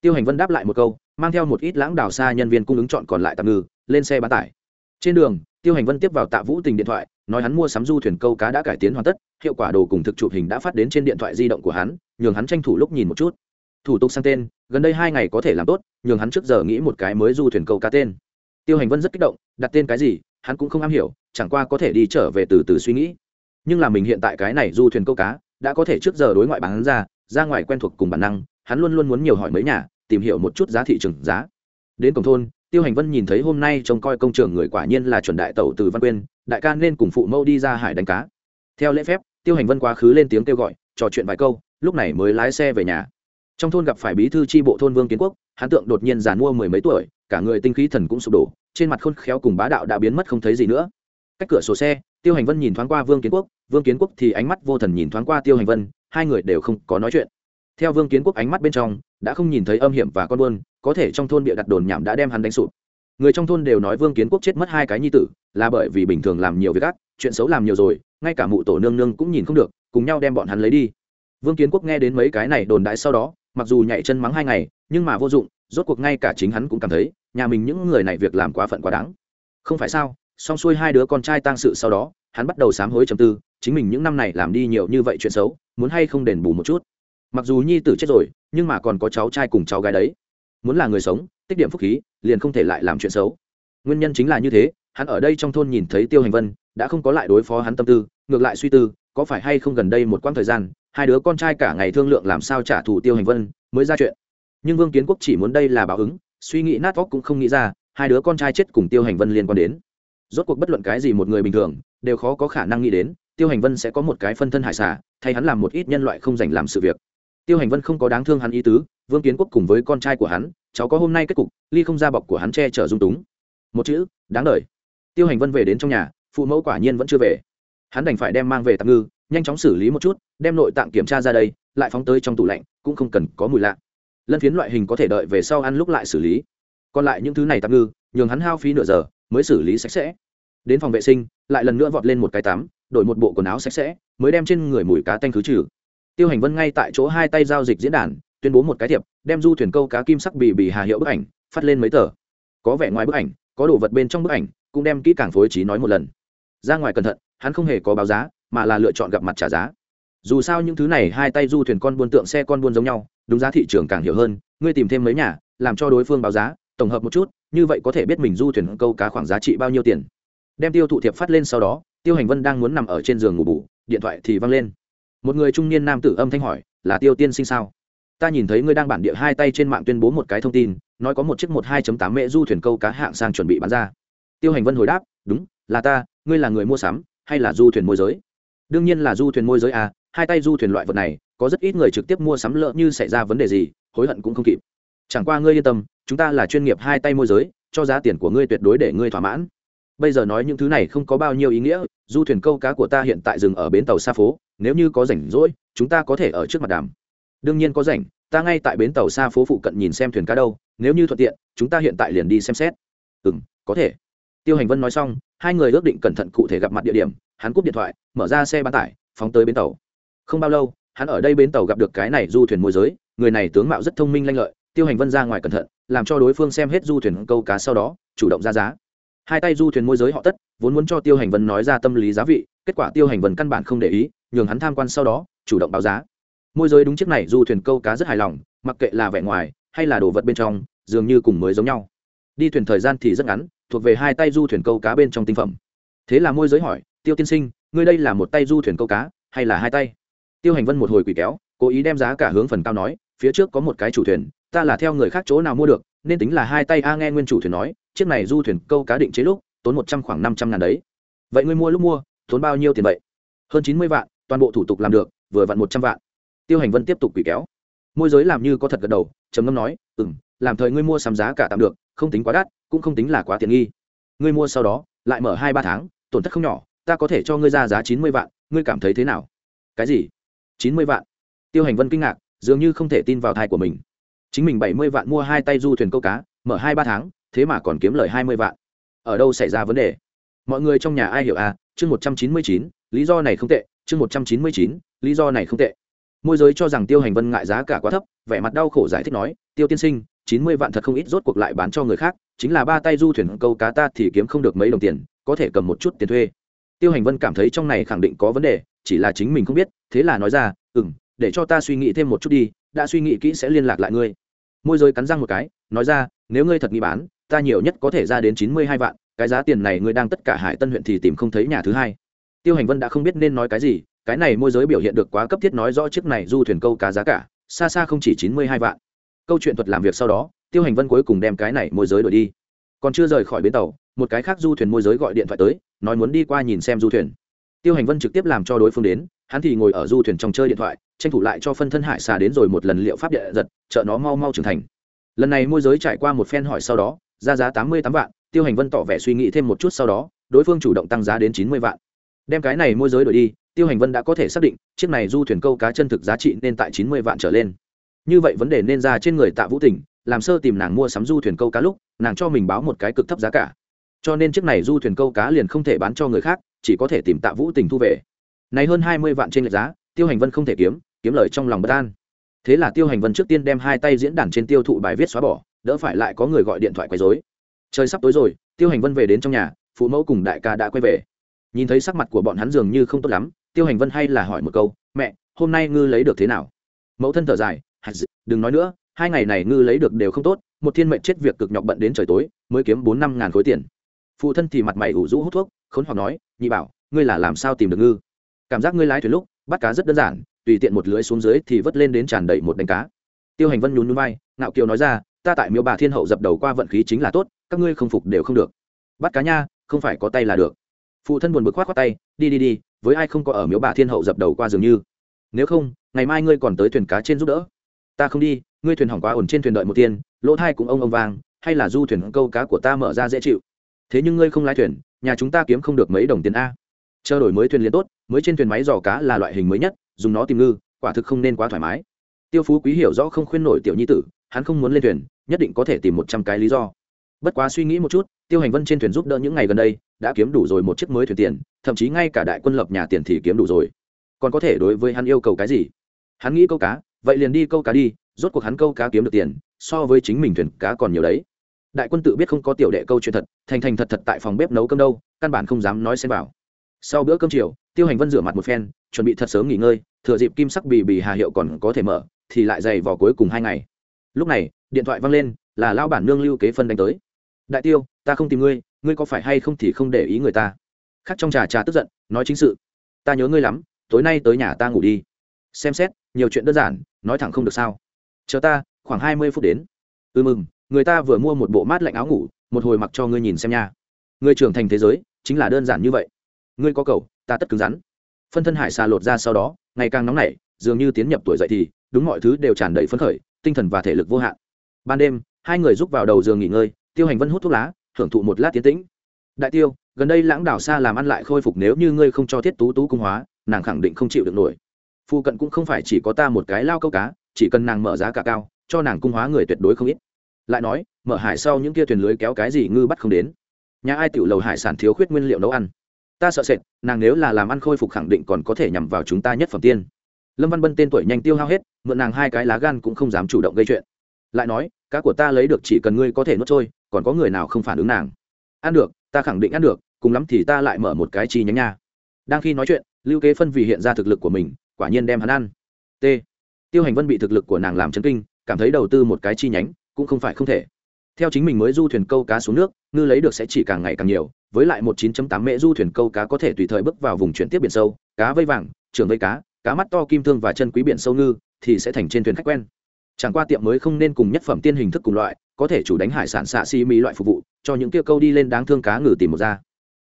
Tiêu hành vân đáp lại một câu, mang theo một ít lãng đào xa nhân viên cung ứng chọn còn lại tạm ngư, lên xe bán tải. Trên đường, tiêu hành vân tiếp vào tạ vũ tình điện thoại, nói hắn mua sắm du thuyền câu cá đã cải tiến hoàn tất, hiệu quả đồ cùng thực chụp hình đã phát đến trên điện thoại di động của hắn, nhường hắn tranh thủ lúc nhìn một chút. Thủ tục sang tên, gần đây hai ngày có thể làm tốt, nhường hắn trước giờ nghĩ một cái mới du thuyền câu cá tên. Tiêu hành vân rất kích động, đặt tên cái gì, hắn cũng không am hiểu chẳng qua có thể đi trở về từ từ suy nghĩ. Nhưng là mình hiện tại cái này du thuyền câu cá, đã có thể trước giờ đối ngoại bán ra ra ngoài quen thuộc cùng bản năng, hắn luôn luôn muốn nhiều hỏi mấy nhà, tìm hiểu một chút giá thị trường giá. Đến cổng thôn, tiêu hành vân nhìn thấy hôm nay trông coi công trường người quả nhiên là chuẩn đại tẩu từ văn quyên, đại ca nên cùng phụ mẫu đi ra hải đánh cá. Theo lễ phép, tiêu hành vân quá khứ lên tiếng kêu gọi, trò chuyện vài câu, lúc này mới lái xe về nhà. Trong thôn gặp phải bí thư tri bộ thôn vương kiến quốc, hắn tượng đột nhiên giàn mua mười mấy tuổi, cả người tinh khí thần cũng sụp đổ, trên mặt khôn khéo cùng bá đạo đã biến mất không thấy gì nữa cách cửa sổ xe, tiêu hành vân nhìn thoáng qua vương kiến quốc, vương kiến quốc thì ánh mắt vô thần nhìn thoáng qua tiêu hành vân, hai người đều không có nói chuyện. Theo vương kiến quốc ánh mắt bên trong, đã không nhìn thấy âm hiểm và con buôn, có thể trong thôn bịa đặt đồn nhảm đã đem hắn đánh sụp. Người trong thôn đều nói vương kiến quốc chết mất hai cái nhi tử, là bởi vì bình thường làm nhiều việc ác, chuyện xấu làm nhiều rồi, ngay cả mụ tổ nương nương cũng nhìn không được, cùng nhau đem bọn hắn lấy đi. Vương kiến quốc nghe đến mấy cái này đồn đại sau đó, mặc dù nhảy chân mắng hai ngày, nhưng mà vô dụng, rốt cuộc ngay cả chính hắn cũng cảm thấy, nhà mình những người này việc làm quá phận quá đáng. Không phải sao? Xong xuôi hai đứa con trai tang sự sau đó, hắn bắt đầu sám hối trầm tư, chính mình những năm này làm đi nhiều như vậy chuyện xấu, muốn hay không đền bù một chút. Mặc dù nhi tử chết rồi, nhưng mà còn có cháu trai cùng cháu gái đấy. Muốn là người sống, tích điểm phúc khí, liền không thể lại làm chuyện xấu. Nguyên nhân chính là như thế, hắn ở đây trong thôn nhìn thấy tiêu hành vân, đã không có lại đối phó hắn tâm tư, ngược lại suy tư, có phải hay không gần đây một quãng thời gian, hai đứa con trai cả ngày thương lượng làm sao trả thù tiêu hành vân, mới ra chuyện. Nhưng vương kiến quốc chỉ muốn đây là báo ứng, suy nghĩ nát vóc cũng không nghĩ ra, hai đứa con trai chết cùng tiêu hành vân liên quan đến rốt cuộc bất luận cái gì một người bình thường, đều khó có khả năng nghĩ đến, tiêu hành vân sẽ có một cái phân thân hải xả thay hắn làm một ít nhân loại không dành làm sự việc. Tiêu hành vân không có đáng thương hắn ý tứ, vương kiến quốc cùng với con trai của hắn, cháu có hôm nay kết cục, ly không ra bọc của hắn che chở dung túng. Một chữ, đáng đời. Tiêu hành vân về đến trong nhà, phụ mẫu quả nhiên vẫn chưa về. Hắn đành phải đem mang về tạm ngư, nhanh chóng xử lý một chút, đem nội tạng kiểm tra ra đây, lại phóng tới trong tủ lạnh, cũng không cần có mùi lạ. Lân phiến loại hình có thể đợi về sau ăn lúc lại xử lý. Còn lại những thứ này tạm ngư, nhường hắn hao phí nửa giờ mới xử lý sạch sẽ. Đến phòng vệ sinh, lại lần nữa vọt lên một cái tắm, đổi một bộ quần áo sạch sẽ, mới đem trên người mùi cá tanh khứ trừ. Tiêu hành vân ngay tại chỗ hai tay giao dịch diễn đàn, tuyên bố một cái thiệp, đem du thuyền câu cá kim sắc bì bì hà hiệu bức ảnh, phát lên mấy tờ. Có vẻ ngoài bức ảnh, có đồ vật bên trong bức ảnh, cũng đem kỹ càng phối trí nói một lần. Ra ngoài cẩn thận, hắn không hề có báo giá, mà là lựa chọn gặp mặt trả giá. Dù sao những thứ này hai tay du thuyền con buôn tượng xe con buôn giống nhau, đúng giá thị trường càng hiểu hơn, ngươi tìm thêm mấy nhà, làm cho đối phương báo giá, tổng hợp một chút như vậy có thể biết mình du thuyền câu cá khoảng giá trị bao nhiêu tiền. Đem tiêu thụ thiệp phát lên sau đó, tiêu hành vân đang muốn nằm ở trên giường ngủ bù, điện thoại thì văng lên. Một người trung niên nam tử âm thanh hỏi, là tiêu tiên sinh sao? Ta nhìn thấy ngươi đang bản địa hai tay trên mạng tuyên bố một cái thông tin, nói có một chiếc một hai tám mễ du thuyền câu cá hạng sang chuẩn bị bán ra. Tiêu hành vân hồi đáp, đúng, là ta, ngươi là người mua sắm, hay là du thuyền môi giới? Đương nhiên là du thuyền môi giới à hai tay du thuyền loại vật này, có rất ít người trực tiếp mua sắm lỡ như xảy ra vấn đề gì, hối hận cũng không kịp. Chẳng qua ngươi yên tâm chúng ta là chuyên nghiệp hai tay môi giới, cho giá tiền của ngươi tuyệt đối để ngươi thỏa mãn. Bây giờ nói những thứ này không có bao nhiêu ý nghĩa, du thuyền câu cá của ta hiện tại dừng ở bến tàu xa phố, nếu như có rảnh rỗi, chúng ta có thể ở trước mặt đàm. Đương nhiên có rảnh, ta ngay tại bến tàu xa phố phụ cận nhìn xem thuyền cá đâu, nếu như thuận tiện, chúng ta hiện tại liền đi xem xét. Ừ m có thể. Tiêu hành vân nói xong, hai người ước định cẩn thận cụ thể gặp mặt địa điểm, hắn cúp điện thoại, mở ra xe bán tải, phóng tới bến tàu. Không bao lâu, hắn ở đây bến tàu gặp được cái này du thuyền môi giới, người này tướng mạo rất thông minh lanh lợi tiêu hành vân ra ngoài cẩn thận, làm cho đối phương xem hết du thuyền câu cá sau đó, chủ động ra giá. Hai tay du thuyền môi giới họ tất, vốn muốn cho tiêu hành vân nói ra tâm lý giá vị, kết quả tiêu hành vân căn bản không để ý, nhường hắn tham quan sau đó, chủ động báo giá. Môi giới đúng chiếc này du thuyền câu cá rất hài lòng, mặc kệ là vẻ ngoài, hay là đồ vật bên trong, dường như cùng mới giống nhau. Đi thuyền thời gian thì rất ngắn, thuộc về hai tay du thuyền câu cá bên trong tinh phẩm. Thế là môi giới hỏi, tiêu tiên sinh, ngươi đây là một tay du thuyền câu cá, hay là hai tay? Tiêu hành vân một hồi quỷ kéo, cố ý đem giá cả hướng phần cao nói phía trước có một cái chủ thuyền, ta là theo người khác chỗ nào mua được, nên tính là hai tay a nghe nguyên chủ thuyền nói, chiếc này du thuyền câu cá định chế lúc, tốn một trăm khoảng năm trăm ngàn đấy. Vậy ngươi mua lúc mua, tốn bao nhiêu tiền vậy? Hơn chín mươi vạn, toàn bộ thủ tục làm được, vừa vặn một trăm vạn. Tiêu hành vân tiếp tục quỷ kéo. Môi giới làm như có thật gật đầu, trầm ngâm nói ừ m làm thời ngươi mua sắm giá cả tạm được, không tính quá đắt, cũng không tính là quá tiện nghi. Ngươi mua sau đó, lại mở hai ba tháng, tổn thất không nhỏ, ta có thể cho ngươi ra giá chín mươi vạn, ngươi cảm thấy thế nào? Cái gì? Chín mươi vạn. Tiêu hành vân kinh ngạc dường như không thể tin vào thai của mình. Chính mình bảy mươi vạn mua hai tay du thuyền câu cá, mở hai ba tháng, thế mà còn kiếm lời hai mươi vạn. Ở đâu xảy ra vấn đề? Mọi người trong nhà ai hiểu à? Chương một trăm chín mươi chín, lý do này không tệ. Chương một trăm chín mươi chín, lý do này không tệ. Môi giới cho rằng tiêu hành vân ngại giá cả quá thấp, vẻ mặt đau khổ giải thích nói, tiêu tiên sinh, chín mươi vạn thật không ít, rốt cuộc lại bán cho người khác, chính là ba tay du thuyền câu cá ta thì kiếm không được mấy đồng tiền, có thể cầm một chút tiền thuê. Tiêu hành vân cảm thấy trong này khẳng định có vấn đề, chỉ là chính mình không biết, thế là nói ra ừ m để cho ta suy nghĩ thêm một chút đi, đã suy nghĩ kỹ sẽ liên lạc lại ngươi. Môi giới cắn răng một cái, nói ra, nếu ngươi thật nghĩ bán, ta nhiều nhất có thể ra đến chín mươi hai vạn, cái giá tiền này ngươi đang tất cả hải tân huyện thì tìm không thấy nhà thứ hai. Tiêu hành vân đã không biết nên nói cái gì, cái này môi giới biểu hiện được quá cấp thiết nói rõ chiếc này du thuyền câu cá giá cả, xa xa không chỉ chín mươi hai vạn. Câu chuyện thuật làm việc sau đó, tiêu hành vân cuối cùng đem cái này môi giới đổi đi. Còn chưa rời khỏi bến tàu, một cái khác du thuyền môi giới gọi điện thoại tới, nói muốn đi qua nhìn xem du thuyền. Tiêu hành vân trực tiếp làm cho đối phương đến, hắn thì ngồi ở du thuyền trong chơi điện thoại tranh thủ lại cho phân thân hải xà đến rồi một lần liệu pháp địa giật, trợ nó mau mau trưởng thành. Lần này môi giới trải qua một phen hỏi sau đó, ra giá tám mươi tám vạn, tiêu hành vân tỏ vẻ suy nghĩ thêm một chút sau đó, đối phương chủ động tăng giá đến chín mươi vạn. Đem cái này môi giới đổi đi, tiêu hành vân đã có thể xác định, chiếc này du thuyền câu cá chân thực giá trị nên tại chín mươi vạn trở lên. Như vậy vấn đề nên ra trên người tạ vũ tỉnh, làm sơ tìm nàng mua sắm du thuyền câu cá lúc, nàng cho mình báo một cái cực thấp giá cả. Cho nên chiếc này du thuyền câu cá liền không thể bán cho người khác, chỉ có thể tìm tạ vũ tình thu về. Này hơn hai mươi vạn trên lệch giá, tiêu hành vân không thể kiếm kiếm lời trong lòng bất an. Thế là tiêu hành vân trước tiên đem hai tay diễn đàn trên tiêu thụ bài viết xóa bỏ, đỡ phải lại có người gọi điện thoại quấy dối trời sắp tối rồi, tiêu hành vân về đến trong nhà, phụ mẫu cùng đại ca đã quay về. Nhìn thấy sắc mặt của bọn hắn dường như không tốt lắm, tiêu hành vân hay là hỏi một câu, mẹ, hôm nay ngư lấy được thế nào? Mẫu thân thở dài đừng nói nữa, hai ngày này ngư lấy được đều không tốt, một thiên mệnh chết việc cực nhọc bận đến trời tối, mới kiếm bốn năm ngàn khối tiền. Phụ thân thì mặt mày ủ rũ hút thuốc, khốn hoặc nói, nhị bảo, ngươi là làm sao tìm được ngư? Cảm giác ngươi lái thuyền lúc, bắt cá rất đơn giản tùy tiện một lưới xuống dưới thì vớt lên đến tràn đầy một đánh cá. Tiêu hành vân nhún núi bay ngạo kiều nói ra, ta tại miếu bà thiên hậu dập đầu qua vận khí chính là tốt, các ngươi không phục đều không được. Bắt cá nha, không phải có tay là được. Phụ thân buồn bực khoát khoát tay, đi đi đi, với ai không có ở miếu bà thiên hậu dập đầu qua dường như? Nếu không, ngày mai ngươi còn tới thuyền cá trên giúp đỡ. Ta không đi, ngươi thuyền hỏng quá ổn trên thuyền đợi một tiên, lỗ thai cũng ông ông vàng hay là du thuyền câu cá của ta mở ra dễ chịu? Thế nhưng ngươi không lái thuyền, nhà chúng ta kiếm không được mấy đồng tiền a. Chờ đổi mới thuyền liền tốt, mới trên thuyền máy dò cá là loại hình mới nhất dùng nó tìm ngư, quả thực không nên quá thoải mái. Tiêu phú quý hiểu rõ không khuyên nổi tiểu nhi tử, hắn không muốn lên thuyền, nhất định có thể tìm một trăm cái lý do. Bất quá suy nghĩ một chút, tiêu hành vân trên thuyền giúp đỡ những ngày gần đây, đã kiếm đủ rồi một chiếc mới thuyền tiền, thậm chí ngay cả đại quân lập nhà tiền thì kiếm đủ rồi. Còn có thể đối với hắn yêu cầu cái gì? Hắn nghĩ câu cá, vậy liền đi câu cá đi, rốt cuộc hắn câu cá kiếm được tiền, so với chính mình thuyền cá còn nhiều đấy. Đại quân tự biết không có tiểu đệ câu chuyện thật, thành thành thật thật tại phòng bếp nấu cơm đâu, căn bản không dám nói xem vào. Sau bữa cơm chiều, tiêu hành vân rửa mặt một phen, chuẩn bị thật sớm nghỉ ngơi thừa dịp kim sắc bì bì hà hiệu còn có thể mở, thì lại dày vào cuối cùng hai ngày. Lúc này, điện thoại văng lên, là lao bản nương lưu kế phân đánh tới. Đại tiêu, ta không tìm ngươi ngươi có phải hay không thì không để ý người ta. Khắc trong trà trà tức giận, nói chính sự. Ta nhớ ngươi lắm, tối nay tới nhà ta ngủ đi. Xem xét, nhiều chuyện đơn giản, nói thẳng không được sao. Chờ ta, khoảng hai mươi phút đến. Ừ mừng, người ta vừa mua một bộ mát lạnh áo ngủ, một hồi mặc cho ngươi nhìn xem nha. Người trưởng thành thế giới, chính là đơn giản như vậy. Ngươi có cầu, ta tất cứng rắn. Phân thân hải xà lột ra sau đó ngày càng nóng nảy, dường như tiến nhập tuổi dậy thì, đúng mọi thứ đều tràn đầy phấn khởi, tinh thần và thể lực vô hạn. Ban đêm, hai người rúc vào đầu giường nghỉ ngơi, tiêu hành vân hút thuốc lá, hưởng thụ một lát tiến tĩnh. Đại tiêu, gần đây lãng đảo xa làm ăn lại khôi phục nếu như ngươi không cho thiết tú tú cung hóa, nàng khẳng định không chịu được nổi. Phụ cận cũng không phải chỉ có ta một cái lao câu cá, chỉ cần nàng mở giá cả cao, cho nàng cung hóa người tuyệt đối không ít. Lại nói, mở hải sau những kia thuyền lưới kéo cái gì ngư bắt không đến? Nhà ai tiểu lầu hải sản thiếu khuyết nguyên liệu nấu ăn? Ta sợ sệt, nàng nếu là làm ăn khôi phục khẳng định còn có thể nhằm vào chúng ta nhất phẩm tiên. Lâm văn bân tên tuổi nhanh tiêu hao hết, mượn nàng hai cái lá gan cũng không dám chủ động gây chuyện. Lại nói, cá của ta lấy được chỉ cần ngươi có thể nuốt trôi, còn có người nào không phản ứng nàng? Ăn được, ta khẳng định ăn được, cùng lắm thì ta lại mở một cái chi nhánh nha. Đang khi nói chuyện, lưu kế phân vì hiện ra thực lực của mình, quả nhiên đem hắn ăn. T. Tiêu hành vân bị thực lực của nàng làm chấn kinh, cảm thấy đầu tư một cái chi nhánh cũng không phải không thể. Theo chính mình mới du thuyền câu cá xuống nước, ngư lấy được sẽ chỉ càng ngày càng nhiều với lại một 9.8 mễ du thuyền câu cá có thể tùy thời bước vào vùng chuyển tiếp biển sâu, cá vây vàng, trường vây cá cá mắt to, kim thương và chân quý biển sâu ngư, thì sẽ thành trên thuyền khách quen. Chẳng qua tiệm mới không nên cùng nhất phẩm tiên hình thức cùng loại, có thể chủ đánh hải sản xạ xi mỹ loại phục vụ, cho những kia câu đi lên đáng thương cá ngừ tìm một ra.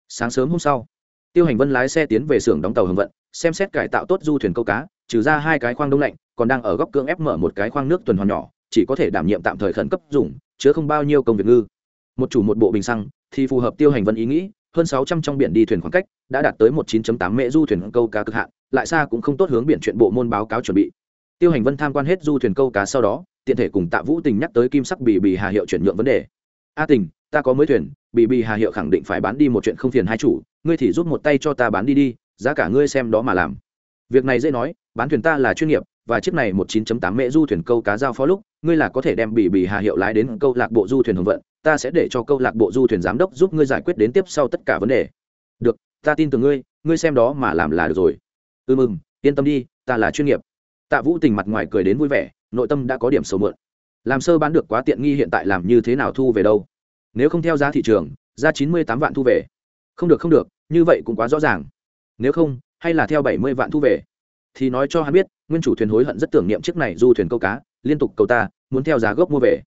Sáng sớm hôm sau, tiêu hành vân lái xe tiến về xưởng đóng tàu hồng vận, xem xét cải tạo tốt du thuyền câu cá, trừ ra hai cái khoang đông lạnh, còn đang ở góc cưỡng ép mở một cái khoang nước tuần hoàn nhỏ, chỉ có thể đảm nhiệm tạm thời khẩn cấp dùng, chứa không bao nhiêu công việc ngư một chủ một bộ bình xăng, thì phù hợp tiêu hành vân ý nghĩ, hơn sáu trăm trong biển đi thuyền khoảng cách, đã đạt tới một chín tám mễ du thuyền câu cá cực hạn, lại xa cũng không tốt hướng biển chuyện bộ môn báo cáo chuẩn bị. Tiêu hành vân tham quan hết du thuyền câu cá sau đó, tiện thể cùng tạ vũ tình nhắc tới kim sắc bì bì hà hiệu chuyển nhượng vấn đề. A tình, ta có mới thuyền, bì bì hà hiệu khẳng định phải bán đi một chuyện không phiền hai chủ, ngươi thì giúp một tay cho ta bán đi đi, giá cả ngươi xem đó mà làm. Việc này dễ nói bán thuyền ta là chuyên nghiệp, và chiếc này một 9 tám mễ du thuyền câu cá giao phó lúc, ngươi là có thể đem bỉ bỉ hà hiệu lái đến câu lạc bộ du thuyền hồng vận, ta sẽ để cho câu lạc bộ du thuyền giám đốc giúp ngươi giải quyết đến tiếp sau tất cả vấn đề. Được, ta tin tưởng ngươi ngươi xem đó mà làm là được rồi. Ừ mừng, yên tâm đi, ta là chuyên nghiệp. Tạ vũ tình mặt ngoài cười đến vui vẻ, nội tâm đã có điểm sầu mượn. Làm sơ bán được quá tiện nghi hiện tại làm như thế nào thu về đâu? Nếu không theo giá thị trường ra chín mươi tám vạn thu về. Không được không được, như vậy cũng quá rõ ràng. Nếu không, hay là theo bảy mươi vạn thu về thì nói cho hắn biết, nguyên chủ thuyền hối hận rất tưởng niệm chiếc này du thuyền câu cá, liên tục cầu ta, muốn theo giá gốc mua về.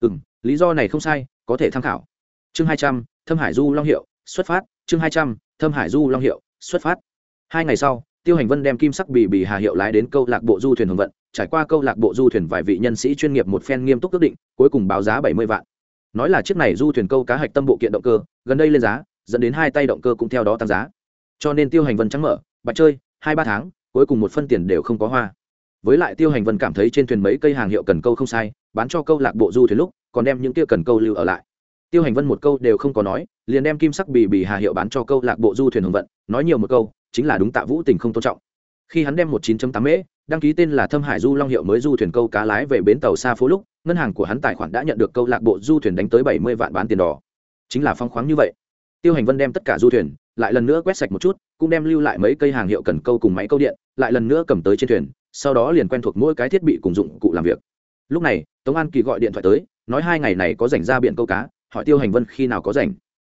Ừ m lý do này không sai, có thể tham khảo. Chương hai trăm, thâm hải du long hiệu, xuất phát. Chương hai trăm, thâm hải du long hiệu, xuất phát. Hai ngày sau, tiêu hành vân đem kim sắc bì bì hà hiệu lái đến câu lạc bộ du thuyền hồng vận, trải qua câu lạc bộ du thuyền vài vị nhân sĩ chuyên nghiệp một phen nghiêm túc quyết định, cuối cùng báo giá bảy mươi vạn. Nói là chiếc này du thuyền câu cá hạch tâm bộ kiện động cơ, gần đây lên giá, dẫn đến hai tay động cơ cũng theo đó tăng giá. Cho nên tiêu hành vân trắng mở, bạch chơi, hai ba tháng cuối cùng một phân tiền đều không có hoa. Với lại tiêu hành vân cảm thấy trên thuyền mấy cây hàng hiệu cần câu không sai, bán cho câu lạc bộ du thuyền lúc, còn đem những kia cần câu lưu ở lại. Tiêu hành vân một câu đều không có nói, liền đem kim sắc bì bì hà hiệu bán cho câu lạc bộ du thuyền hồng vận, nói nhiều một câu, chính là đúng tạ vũ tình không tôn trọng. Khi hắn đem một 9 tám mễ, đăng ký tên là thâm hải du long hiệu mới du thuyền câu cá lái về bến tàu xa phố lúc, ngân hàng của hắn tài khoản đã nhận được câu lạc bộ du thuyền đánh tới bảy mươi vạn bán tiền đỏ. Chính là phong khoáng như vậy. Tiêu hành vân đem tất cả du thuyền, lại lần nữa quét sạch một chút cũng đem lưu lại mấy cây hàng hiệu cần câu cùng máy câu điện, lại lần nữa cầm tới trên thuyền, sau đó liền quen thuộc mỗi cái thiết bị cùng dụng cụ làm việc. Lúc này, tống an kỳ gọi điện thoại tới, nói hai ngày này có rảnh ra biển câu cá, hỏi tiêu hành vân khi nào có rảnh.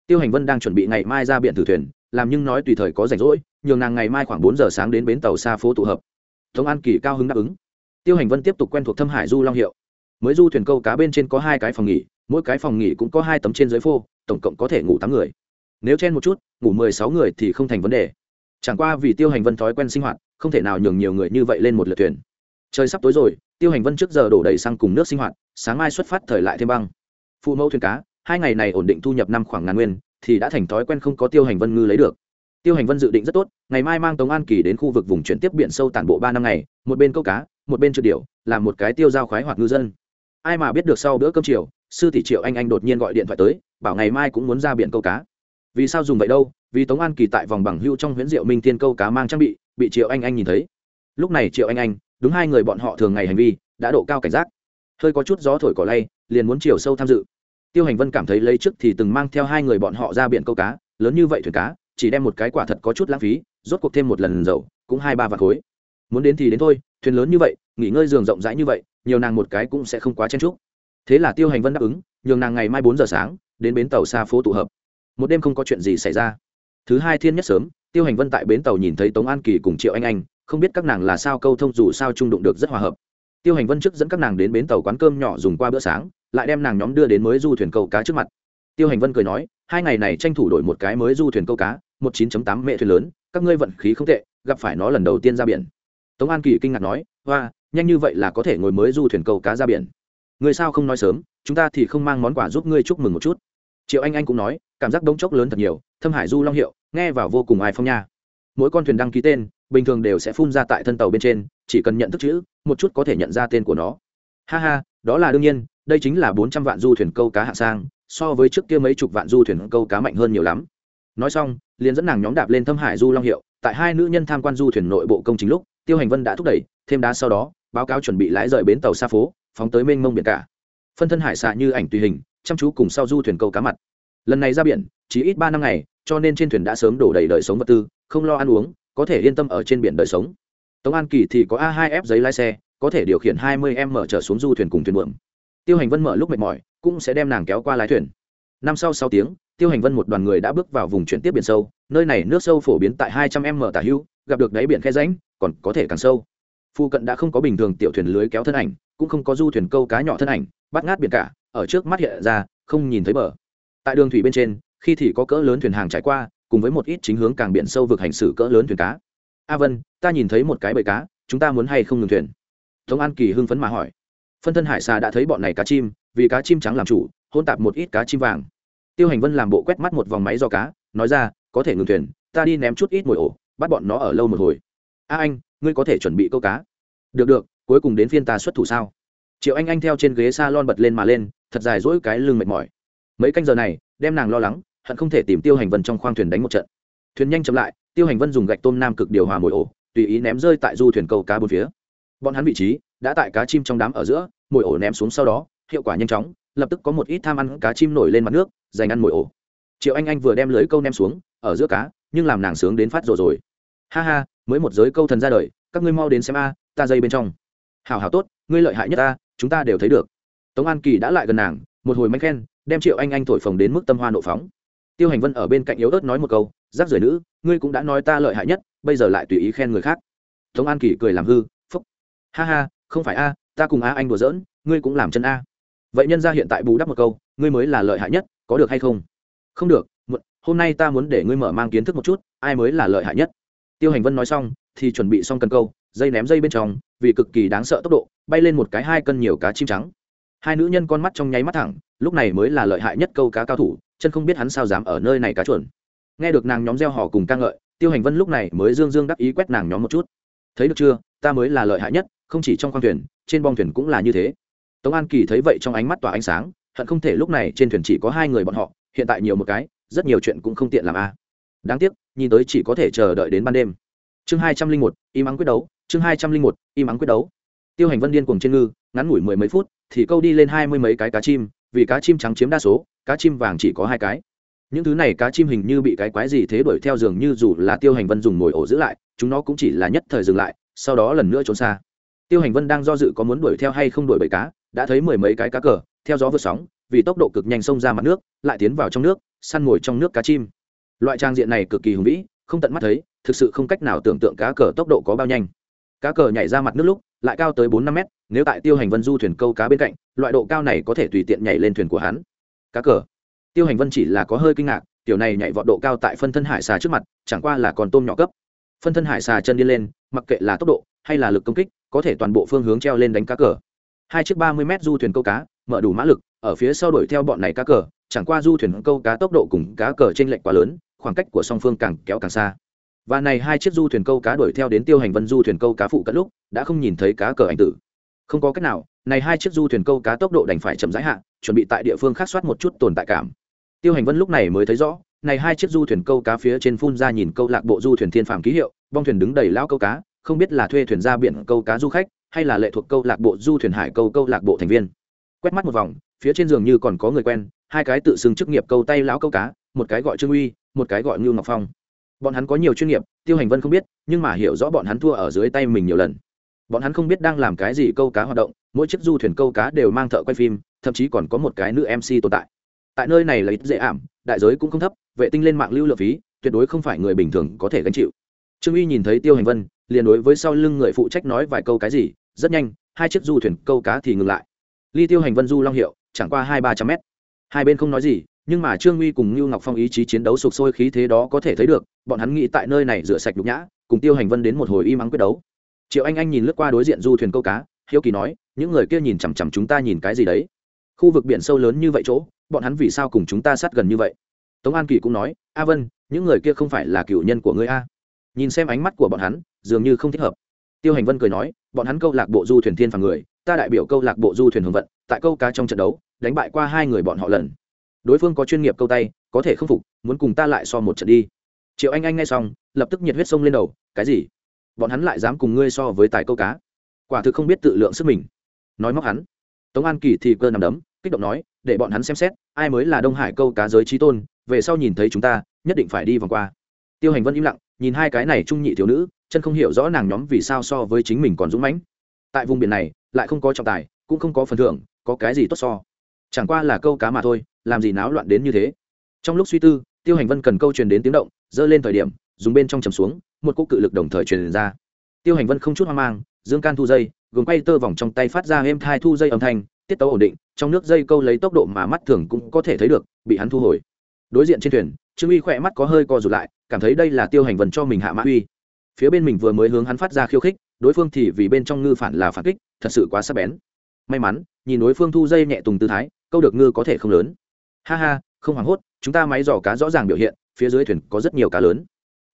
Tiêu hành vân đang chuẩn bị ngày mai ra biển thử thuyền, làm nhưng nói tùy thời có rảnh rỗi, nhường nàng ngày mai khoảng bốn giờ sáng đến bến tàu xa phố tụ hợp. Tống an kỳ cao hứng đáp ứng. Tiêu hành vân tiếp tục quen thuộc thâm hải du long hiệu. Mới du thuyền câu cá bên trên có hai cái phòng nghỉ, mỗi cái phòng nghỉ cũng có hai tấm trên dưới phô, tổng cộng có thể ngủ tám người nếu chen một chút, ngủ mười sáu người thì không thành vấn đề. Chẳng qua vì tiêu hành vân thói quen sinh hoạt, không thể nào nhường nhiều người như vậy lên một lượt thuyền. Trời sắp tối rồi, tiêu hành vân trước giờ đổ đầy xăng cùng nước sinh hoạt, sáng mai xuất phát thời lại thêm băng. Phụ mẫu thuyền cá, hai ngày này ổn định thu nhập năm khoảng ngàn nguyên, thì đã thành thói quen không có tiêu hành vân ngư lấy được. Tiêu hành vân dự định rất tốt, ngày mai mang tống an kỳ đến khu vực vùng chuyển tiếp biển sâu tản bộ ba năm ngày, một bên câu cá, một bên trượt điệu làm một cái tiêu giao khoái hoạt ngư dân. Ai mà biết được sau bữa cơm chiều, sư tỷ triệu anh anh đột nhiên gọi điện thoại tới, bảo ngày mai cũng muốn ra biển câu cá vì sao dùng vậy đâu, vì tống an kỳ tại vòng bằng hưu trong huyễn diệu minh tiên câu cá mang trang bị bị triệu anh anh nhìn thấy. Lúc này triệu anh anh, đúng hai người bọn họ thường ngày hành vi, đã độ cao cảnh giác. Hơi có chút gió thổi cỏ lay, liền muốn chiều sâu tham dự. Tiêu hành vân cảm thấy lấy trước thì từng mang theo hai người bọn họ ra biển câu cá, lớn như vậy thuyền cá, chỉ đem một cái quả thật có chút lãng phí, rốt cuộc thêm một lần dầu, cũng hai ba vạt khối. Muốn đến thì đến thôi, thuyền lớn như vậy, nghỉ ngơi giường rộng rãi như vậy, nhiều nàng một cái cũng sẽ không quá chen chúc. Thế là tiêu hành vân đáp ứng, nhường nàng ngày mai bốn giờ sáng, đến bến tàu xa phố tụ hợp một đêm không có chuyện gì xảy ra. Thứ hai thiên nhất sớm, tiêu hành vân tại bến tàu nhìn thấy tống an kỳ cùng triệu anh anh, không biết các nàng là sao câu thông dù sao trung đụng được rất hòa hợp. Tiêu hành vân trước dẫn các nàng đến bến tàu quán cơm nhỏ dùng qua bữa sáng, lại đem nàng nhóm đưa đến mới du thuyền câu cá trước mặt. Tiêu hành vân cười nói, hai ngày này tranh thủ đổi một cái mới du thuyền câu cá, một chín tám mệ thuyền lớn, các ngươi vận khí không tệ, gặp phải nó lần đầu tiên ra biển. Tống an kỳ kinh ngạc nói hoa nhanh như vậy là có thể ngồi mới du thuyền câu cá ra biển. Người sao không nói sớm, chúng ta thì không mang món quà giúp ngươi chúc mừng một chút triệu anh anh cũng nói, cảm giác đống chốc lớn thật nhiều, thâm hải du long hiệu, nghe vào vô cùng ai phong nha. Mỗi con thuyền đăng ký tên, bình thường đều sẽ phun ra tại thân tàu bên trên, chỉ cần nhận thức chữ, một chút có thể nhận ra tên của nó. Ha ha, đó là đương nhiên, đây chính là bốn trăm vạn du thuyền câu cá hạ sang, so với trước kia mấy chục vạn du thuyền câu cá mạnh hơn nhiều lắm. Nói xong, liền dẫn nàng nhóm đạp lên thâm hải du long hiệu, tại hai nữ nhân tham quan du thuyền nội bộ công chính lúc, tiêu hành vân đã thúc đẩy, thêm đá sau đó, báo cáo chuẩn bị lái rời bến tàu xa phố, phóng tới mênh mông biển cả. Phân thân hải xạ như ảnh tùy hình chăm chú cùng sau du thuyền câu cá mặt. Lần này ra biển, chỉ ít ba năm ngày, cho nên trên thuyền đã sớm đổ đầy đời sống vật tư, không lo ăn uống, có thể yên tâm ở trên biển đời sống. Tống an kỳ thì có a 2 f giấy lái xe, có thể điều khiển 20 m mở trở xuống du thuyền cùng thuyền buồm. Tiêu hành vân mở lúc mệt mỏi, cũng sẽ đem nàng kéo qua lái thuyền. Năm sau sáu tiếng, tiêu hành vân một đoàn người đã bước vào vùng chuyển tiếp biển sâu, nơi này nước sâu phổ biến tại 200 m tả hữu, gặp được đáy biển khe ránh còn có thể càng sâu. Phu cận đã không có bình thường tiểu thuyền lưới kéo thân ảnh, cũng không có du thuyền câu cá nhỏ thân ảnh, bắt ngát biển cả ở trước mắt hiện ra, không nhìn thấy bờ. Tại đường thủy bên trên, khi thì có cỡ lớn thuyền hàng trải qua, cùng với một ít chính hướng càng biển sâu vực hành xử cỡ lớn thuyền cá. A vân, ta nhìn thấy một cái bầy cá, chúng ta muốn hay không ngừng thuyền? Tống an kỳ hưng phấn mà hỏi. Phân thân hải xà đã thấy bọn này cá chim, vì cá chim trắng làm chủ, hôn tạp một ít cá chim vàng. Tiêu hành vân làm bộ quét mắt một vòng máy do cá, nói ra, có thể ngừng thuyền, ta đi ném chút ít mồi ổ, bắt bọn nó ở lâu một hồi. A anh, ngươi có thể chuẩn bị câu cá. Được được, cuối cùng đến phiên ta xuất thủ sao? Triệu anh anh theo trên ghế s a lon bật lên mà lên, thật dài dỗi cái lưng mệt mỏi. Mấy canh giờ này, đem nàng lo lắng, hận không thể tìm tiêu hành vân trong khoang thuyền đánh một trận. Thuyền nhanh chậm lại, tiêu hành vân dùng gạch tôm nam cực điều hòa mồi ổ, tùy ý ném rơi tại du thuyền câu cá bốn phía. Bọn hắn vị trí, đã tại cá chim trong đám ở giữa mồi ổ ném xuống sau đó, hiệu quả nhanh chóng, lập tức có một ít tham ăn cá chim nổi lên mặt nước dành ăn mồi ổ. Triệu anh anh vừa đem lưới câu ném xuống, ở giữa cá, nhưng làm nàng sướng đến phát rồi rồi. Ha ha, mới một giới câu thần ra đời, các ngươi mau đến xem a, ta dây bên trong. Hào hào tốt, ngươi lợi hại nhất ta chúng ta đều thấy được. Tống an kỳ đã lại gần nàng, một hồi mánh khen, đem triệu anh anh thổi phồng đến mức tâm hoa nộ phóng. Tiêu hành vân ở bên cạnh yếu ớt nói một câu rác rưởi nữ, ngươi cũng đã nói ta lợi hại nhất, bây giờ lại tùy ý khen người khác. Tống an kỳ cười làm hư, phúc. Ha ha, không phải a, ta cùng a anh đùa giỡn, ngươi cũng làm chân a. Vậy nhân ra hiện tại bù đắp một câu, ngươi mới là lợi hại nhất, có được hay không? Không được hôm nay ta muốn để ngươi mở mang kiến thức một chút, ai mới là lợi hại nhất? Tiêu hành vân nói xong, thì chuẩn bị xong cần câu, dây ném dây bên trong, vì cực kỳ đáng sợ tốc độ bay lên một cái hai cân nhiều cá chim trắng. Hai nữ nhân con mắt trong nháy mắt thẳng, lúc này mới là lợi hại nhất câu cá cao thủ, chân không biết hắn sao dám ở nơi này cá chuẩn nghe được nàng nhóm gieo họ cùng ca ngợi, tiêu hành vân lúc này mới dương dương đắc ý quét nàng nhóm một chút. Thấy được chưa, ta mới là lợi hại nhất, không chỉ trong khoang thuyền, trên bong thuyền cũng là như thế. Tống an kỳ thấy vậy trong ánh mắt tỏa ánh sáng, hận không thể lúc này trên thuyền chỉ có hai người bọn họ, hiện tại nhiều một cái, rất nhiều chuyện cũng không tiện làm a. Đáng tiếc, nhìn tới chỉ có thể chờ đợi đến ban đêm. Chương hai trăm linh một, im ắng quyết đấu, chương hai trăm linh một, im ắng quyết đấu tiêu hành vân điên cuồng trên ngư, ngắn ngủi mười mấy phút, thì câu đi lên hai mươi mấy cái cá chim, vì cá chim trắng chiếm đa số, cá chim vàng chỉ có hai cái. Những thứ này cá chim hình như bị cái quái gì thế đuổi theo giường như dù là tiêu hành vân dùng mồi ổ giữ lại, chúng nó cũng chỉ là nhất thời dừng lại, sau đó lần nữa trốn xa. Tiêu hành vân đang do dự có muốn đuổi theo hay không đuổi bầy cá, đã thấy mười mấy cái cá cờ, theo gió vượt sóng, vì tốc độ cực nhanh xông ra mặt nước, lại tiến vào trong nước, săn ngồi trong nước cá chim. Loại trang diện này cực kỳ hùng vĩ, không tận mắt thấy, thực sự không cách nào tưởng tượng cá cờ tốc độ có bao nhanh cá cờ nhảy ra mặt nước lúc, lại cao tới bốn năm mét, nếu tại tiêu hành vân du thuyền câu cá bên cạnh, loại độ cao này có thể tùy tiện nhảy lên thuyền của hắn. Cá cờ. Tiêu hành vân chỉ là có hơi kinh ngạc, tiểu này nhảy vọt độ cao tại phân thân hải xà trước mặt, chẳng qua là còn tôm nhỏ cấp. Phân thân hải xà chân đi lên, mặc kệ là tốc độ hay là lực công kích, có thể toàn bộ phương hướng treo lên đánh cá cờ. Hai chiếc ba mươi mét du thuyền câu cá, mở đủ mã lực, ở phía sau đuổi theo bọn này cá cờ, chẳng qua du thuyền câu cá tốc độ cùng cá cờ trên lệch quá lớn, khoảng cách của song phương càng kéo càng xa và này hai chiếc du thuyền câu cá đuổi theo đến tiêu hành vân du thuyền câu cá phụ cận lúc, đã không nhìn thấy cá cờ ảnh tử. Không có cách nào, này hai chiếc du thuyền câu cá tốc độ đành phải chậm rãi hạ, chuẩn bị tại địa phương khác soát một chút tồn tại cảm. Tiêu hành vân lúc này mới thấy rõ, này hai chiếc du thuyền câu cá phía trên phun ra nhìn câu lạc bộ du thuyền thiên phàm ký hiệu, bong thuyền đứng đầy lao câu cá, không biết là thuê thuyền ra biển câu cá du khách, hay là lệ thuộc câu lạc bộ du thuyền hải câu câu lạc bộ thành viên. Quét mắt một vòng, phía trên giường như còn có người quen, hai cái tự xưng chức nghiệp câu tay lão câu cá, một cái gọi trương uy, một cái gọi ngưu ngọc phong bọn hắn có nhiều chuyên nghiệp, tiêu hành vân không biết, nhưng mà hiểu rõ bọn hắn thua ở dưới tay mình nhiều lần. Bọn hắn không biết đang làm cái gì câu cá hoạt động, mỗi chiếc du thuyền câu cá đều mang thợ quay phim, thậm chí còn có một cái nữ mc tồn tại. Tại nơi này là ít dễ ảm, đại giới cũng không thấp, vệ tinh lên mạng lưu lượng phí, tuyệt đối không phải người bình thường có thể gánh chịu. Trương uy nhìn thấy tiêu hành vân, liền đối với sau lưng người phụ trách nói vài câu cái gì, rất nhanh, hai chiếc du thuyền câu cá thì ngừng lại. Ly tiêu hành vân du long hiệu, chẳng qua hai ba trăm mét. Hai bên không nói gì nhưng mà trương uy cùng lưu ngọc phong ý chí chiến đấu sục sôi khí thế đó có thể thấy được, bọn hắn nghĩ tại nơi này rửa sạch nhục nhã, cùng tiêu hành vân đến một hồi im ắng quyết đấu. Triệu anh anh nhìn lướt qua đối diện du thuyền câu cá, hiếu kỳ nói, những người kia nhìn chằm chằm chúng ta nhìn cái gì đấy? Khu vực biển sâu lớn như vậy chỗ, bọn hắn vì sao cùng chúng ta sát gần như vậy? Tống an kỳ cũng nói, a vân, những người kia không phải là cựu nhân của ngươi a? Nhìn xem ánh mắt của bọn hắn, dường như không thích hợp. Tiêu hành vân cười nói, bọn hắn câu lạc bộ du thuyền thiên phàng người, ta đại biểu câu lạc bộ du thuyền hưởng vận, tại câu cá trong trận đấu, đánh bại qua hai người bọn họ lần đối phương có chuyên nghiệp câu tay, có thể không phục, muốn cùng ta lại so một trận đi. Triệu anh anh nghe xong, lập tức nhiệt huyết sông lên đầu, cái gì? Bọn hắn lại dám cùng ngươi so với tài câu cá. Quả thực không biết tự lượng sức mình. Nói móc hắn. Tống an kỳ thì cơ nằm đấm, kích động nói, để bọn hắn xem xét, ai mới là đông hải câu cá giới trí tôn, về sau nhìn thấy chúng ta, nhất định phải đi vòng qua. Tiêu hành vân im lặng, nhìn hai cái này trung nhị thiếu nữ, chân không hiểu rõ nàng nhóm vì sao so với chính mình còn dũng mãnh. Tại vùng biển này, lại không có trọng tài, cũng không có phần thưởng, có cái gì tốt so chẳng qua là câu cá mà thôi, làm gì náo loạn đến như thế? Trong lúc suy tư, tiêu hành vân cần câu truyền đến tiếng động dơ lên thời điểm, dùng bên trong chầm xuống, một cỗ cự lực đồng thời truyền ra. Tiêu hành vân không chút hoang mang, dương can thu dây gồm quay tơ vòng trong tay phát ra êm thai thu dây âm thanh, tiết tấu ổn định, trong nước dây câu lấy tốc độ mà mắt thường cũng có thể thấy được, bị hắn thu hồi. Đối diện trên thuyền, trương uy khỏe mắt có hơi co rụt lại, cảm thấy đây là tiêu hành vân cho mình hạ mã uy. Phía bên mình vừa mới hướng hắn phát ra khiêu khích, đối phương thì vì bên trong ngư phản là phản kích, thật sự quá sắc bén may mắn, nhìn đối phương thu dây nhẹ tùng tư thái, câu được ngư có thể không lớn. Ha ha, không hoảng hốt, chúng ta máy dò cá rõ ràng biểu hiện, phía dưới thuyền có rất nhiều cá lớn.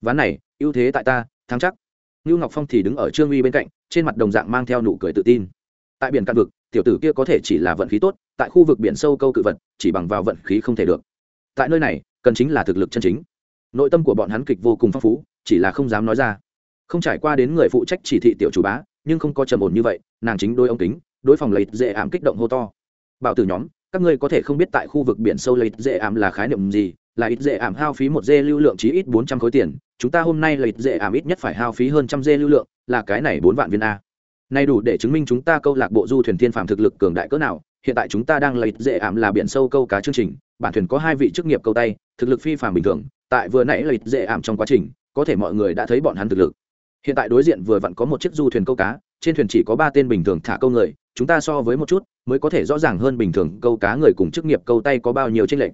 Ván này, ưu thế tại ta, thắng chắc. Ngưu ngọc phong thì đứng ở trương uy bên cạnh, trên mặt đồng dạng mang theo nụ cười tự tin. Tại biển cạn vực, tiểu tử kia có thể chỉ là vận khí tốt, tại khu vực biển sâu câu cự vật, chỉ bằng vào vận khí không thể được. Tại nơi này, cần chính là thực lực chân chính. Nội tâm của bọn hắn kịch vô cùng phong phú, chỉ là không dám nói ra. Không trải qua đến người phụ trách chỉ thị tiểu chủ bá, nhưng không có trầm ổn như vậy, nàng chính đôi ông kính đối phòng lấy dễ ảm kích động hô to. Bảo tử nhóm, các ngươi có thể không biết tại khu vực biển sâu lấy dễ ảm là khái niệm gì, là ít dễ ảm hao phí một dê lưu lượng chí ít bốn trăm khối tiền, chúng ta hôm nay là ít dễ ảm ít nhất phải hao phí hơn trăm dê lưu lượng, là cái này bốn vạn viên a. Nay đủ để chứng minh chúng ta câu lạc bộ du thuyền thiên phàm thực lực cường đại cỡ nào, hiện tại chúng ta đang lấy dễ ảm là biển sâu câu cá chương trình, bản thuyền có hai vị chức nghiệp câu tay, thực lực phi phàm bình thường, tại vừa nãy lấy dễ ảm trong quá trình, có thể mọi người đã thấy bọn hắn thực lực hiện tại đối diện vừa vặn có một chiếc du thuyền câu cá, trên thuyền chỉ có ba tên bình thường thả câu người, chúng ta so với một chút, mới có thể rõ ràng hơn bình thường câu cá người cùng chức nghiệp câu tay có bao nhiêu tranh lệch.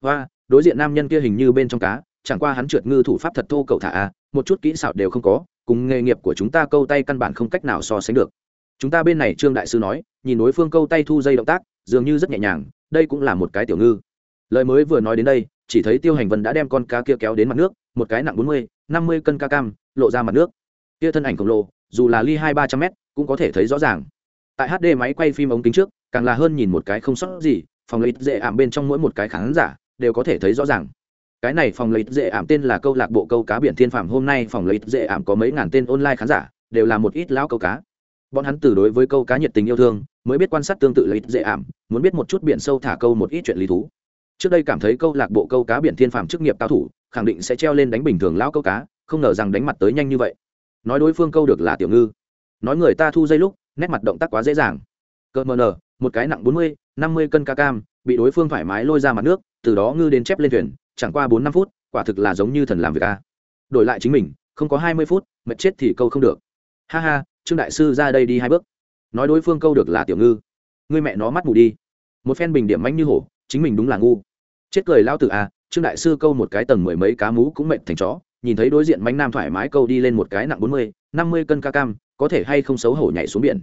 Và đối diện nam nhân kia hình như bên trong cá, chẳng qua hắn trượt ngư thủ pháp thật thô cậu thả a, một chút kỹ xảo đều không có, cùng nghề nghiệp của chúng ta câu tay căn bản không cách nào so sánh được. Chúng ta bên này trương đại sư nói, nhìn đối phương câu tay thu dây động tác, dường như rất nhẹ nhàng, đây cũng là một cái tiểu ngư. Lời mới vừa nói đến đây, chỉ thấy tiêu hành vân đã đem con cá kia kéo đến mặt nước, một cái nặng bốn mươi, năm mươi cân ca cam, lộ ra mặt nước kia thân ảnh khổng lồ, dù là ly hai ba trăm mét, cũng có thể thấy rõ ràng. Tại hd máy quay phim ống kính trước, càng là hơn nhìn một cái không sót gì, phòng lấy dễ ảm bên trong mỗi một cái khán giả đều có thể thấy rõ ràng. Cái này phòng lấy dễ ảm tên là câu lạc bộ câu cá biển thiên phạm hôm nay phòng lấy dễ ảm có mấy ngàn tên online khán giả, đều là một ít lão câu cá. Bọn hắn từ đối với câu cá nhiệt tình yêu thương, mới biết quan sát tương tự lấy dễ ảm, muốn biết một chút biển sâu thả câu một ít chuyện lý thú. Trước đây cảm thấy câu lạc bộ câu cá biển thiên phạm chức nghiệp cao thủ, khẳng định sẽ treo lên đánh bình thường lão câu cá, không ngờ rằng đánh mặt tới nhanh như vậy nói đối phương câu được là tiểu ngư. Nói người ta thu dây lúc, nét mặt động tác quá dễ dàng. Cỡ mờ nở một cái nặng bốn mươi, năm mươi cân ca cam, bị đối phương thoải mái lôi ra mặt nước, từ đó ngư đến chép lên thuyền, chẳng qua bốn năm phút, quả thực là giống như thần làm việc a. Đổi lại chính mình, không có hai mươi phút, mệt chết thì câu không được. Ha ha, trương đại sư ra đây đi hai bước. Nói đối phương câu được là tiểu ngư. Người mẹ nó mắt mù đi. Một phen bình điểm manh như hổ, chính mình đúng là ngu. Chết cười lao tử à trương đại sư câu một cái tầng mười mấy cá mú cũng mệt thành chó nhìn thấy đối diện mánh nam thoải mái câu đi lên một cái nặng bốn mươi, năm mươi cân ca cam, có thể hay không xấu hổ nhảy xuống biển.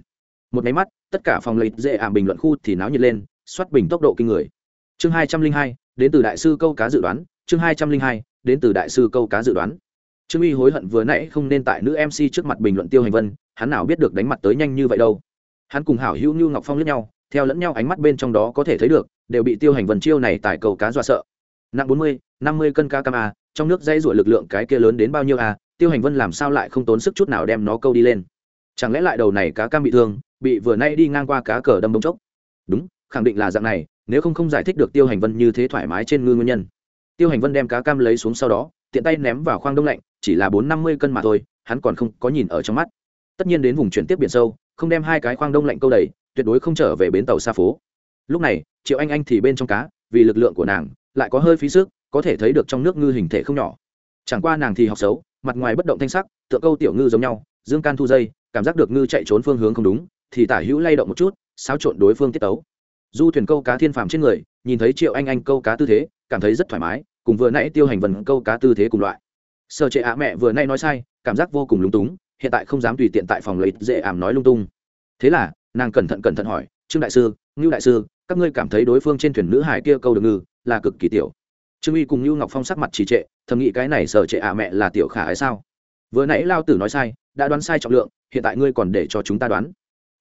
Một máy mắt, tất cả phòng lấy dễ ảm bình luận khu thì náo nhiệt lên xoát bình tốc độ kinh người. Chương hai trăm linh hai, đến từ đại sư câu cá dự đoán, chương hai trăm linh hai, đến từ đại sư câu cá dự đoán. Trương uy hối hận vừa nãy không nên tại nữ mc trước mặt bình luận tiêu hành vân, hắn nào biết được đánh mặt tới nhanh như vậy đâu. Hắn cùng hảo hữu như ngọc phong lẫn nhau, theo lẫn nhau ánh mắt bên trong đó có thể thấy được, đều bị tiêu hành vân chiêu này tại cầu cá dọa sợ. Nặng bốn mươi, năm mươi cân ca cam a trong nước dây rủa lực lượng cái kia lớn đến bao nhiêu à? tiêu hành vân làm sao lại không tốn sức chút nào đem nó câu đi lên? Chẳng lẽ lại đầu này cá cam bị thương, bị vừa nay đi ngang qua cá cờ đâm bông chốc? Đúng, khẳng định là dạng này, nếu không không giải thích được tiêu hành vân như thế thoải mái trên ngư nguyên nhân. Tiêu hành vân đem cá cam lấy xuống sau đó, tiện tay ném vào khoang đông lạnh, chỉ là bốn năm mươi cân mà thôi, hắn còn không có nhìn ở trong mắt. Tất nhiên đến vùng chuyển tiếp biển sâu, không đem hai cái khoang đông lạnh câu đầy, tuyệt đối không trở về bến tàu xa phố. Lúc này, triệu anh anh thì bên trong cá, vì lực lượng của nàng, lại có hơi phí sức có thể thấy được trong nước ngư hình thể không nhỏ. Chẳng qua nàng thì học xấu, mặt ngoài bất động thanh sắc, tựa câu tiểu ngư giống nhau, dương can thu dây, cảm giác được ngư chạy trốn phương hướng không đúng, thì tả hữu lay động một chút, xáo trộn đối phương tiết tấu. Du thuyền câu cá thiên phàm trên người, nhìn thấy triệu anh anh câu cá tư thế, cảm thấy rất thoải mái, cùng vừa nãy tiêu hành vần câu cá tư thế cùng loại. Sợ trệ ạ mẹ vừa nay nói sai, cảm giác vô cùng lúng túng, hiện tại không dám tùy tiện tại phòng lấy dễ ảm nói lung tung. Thế là, nàng cẩn thận cẩn thận hỏi, trương đại sư, ngưu đại sư, các ngươi cảm thấy đối phương trên thuyền nữ hải kia câu được ngư là cực kỳ tiểu? Trương uy cùng Lưu ngọc phong sắc mặt trì trệ thầm nghĩ cái này sở trệ ạ mẹ là tiểu khả ấy sao vừa nãy lao tử nói sai đã đoán sai trọng lượng hiện tại ngươi còn để cho chúng ta đoán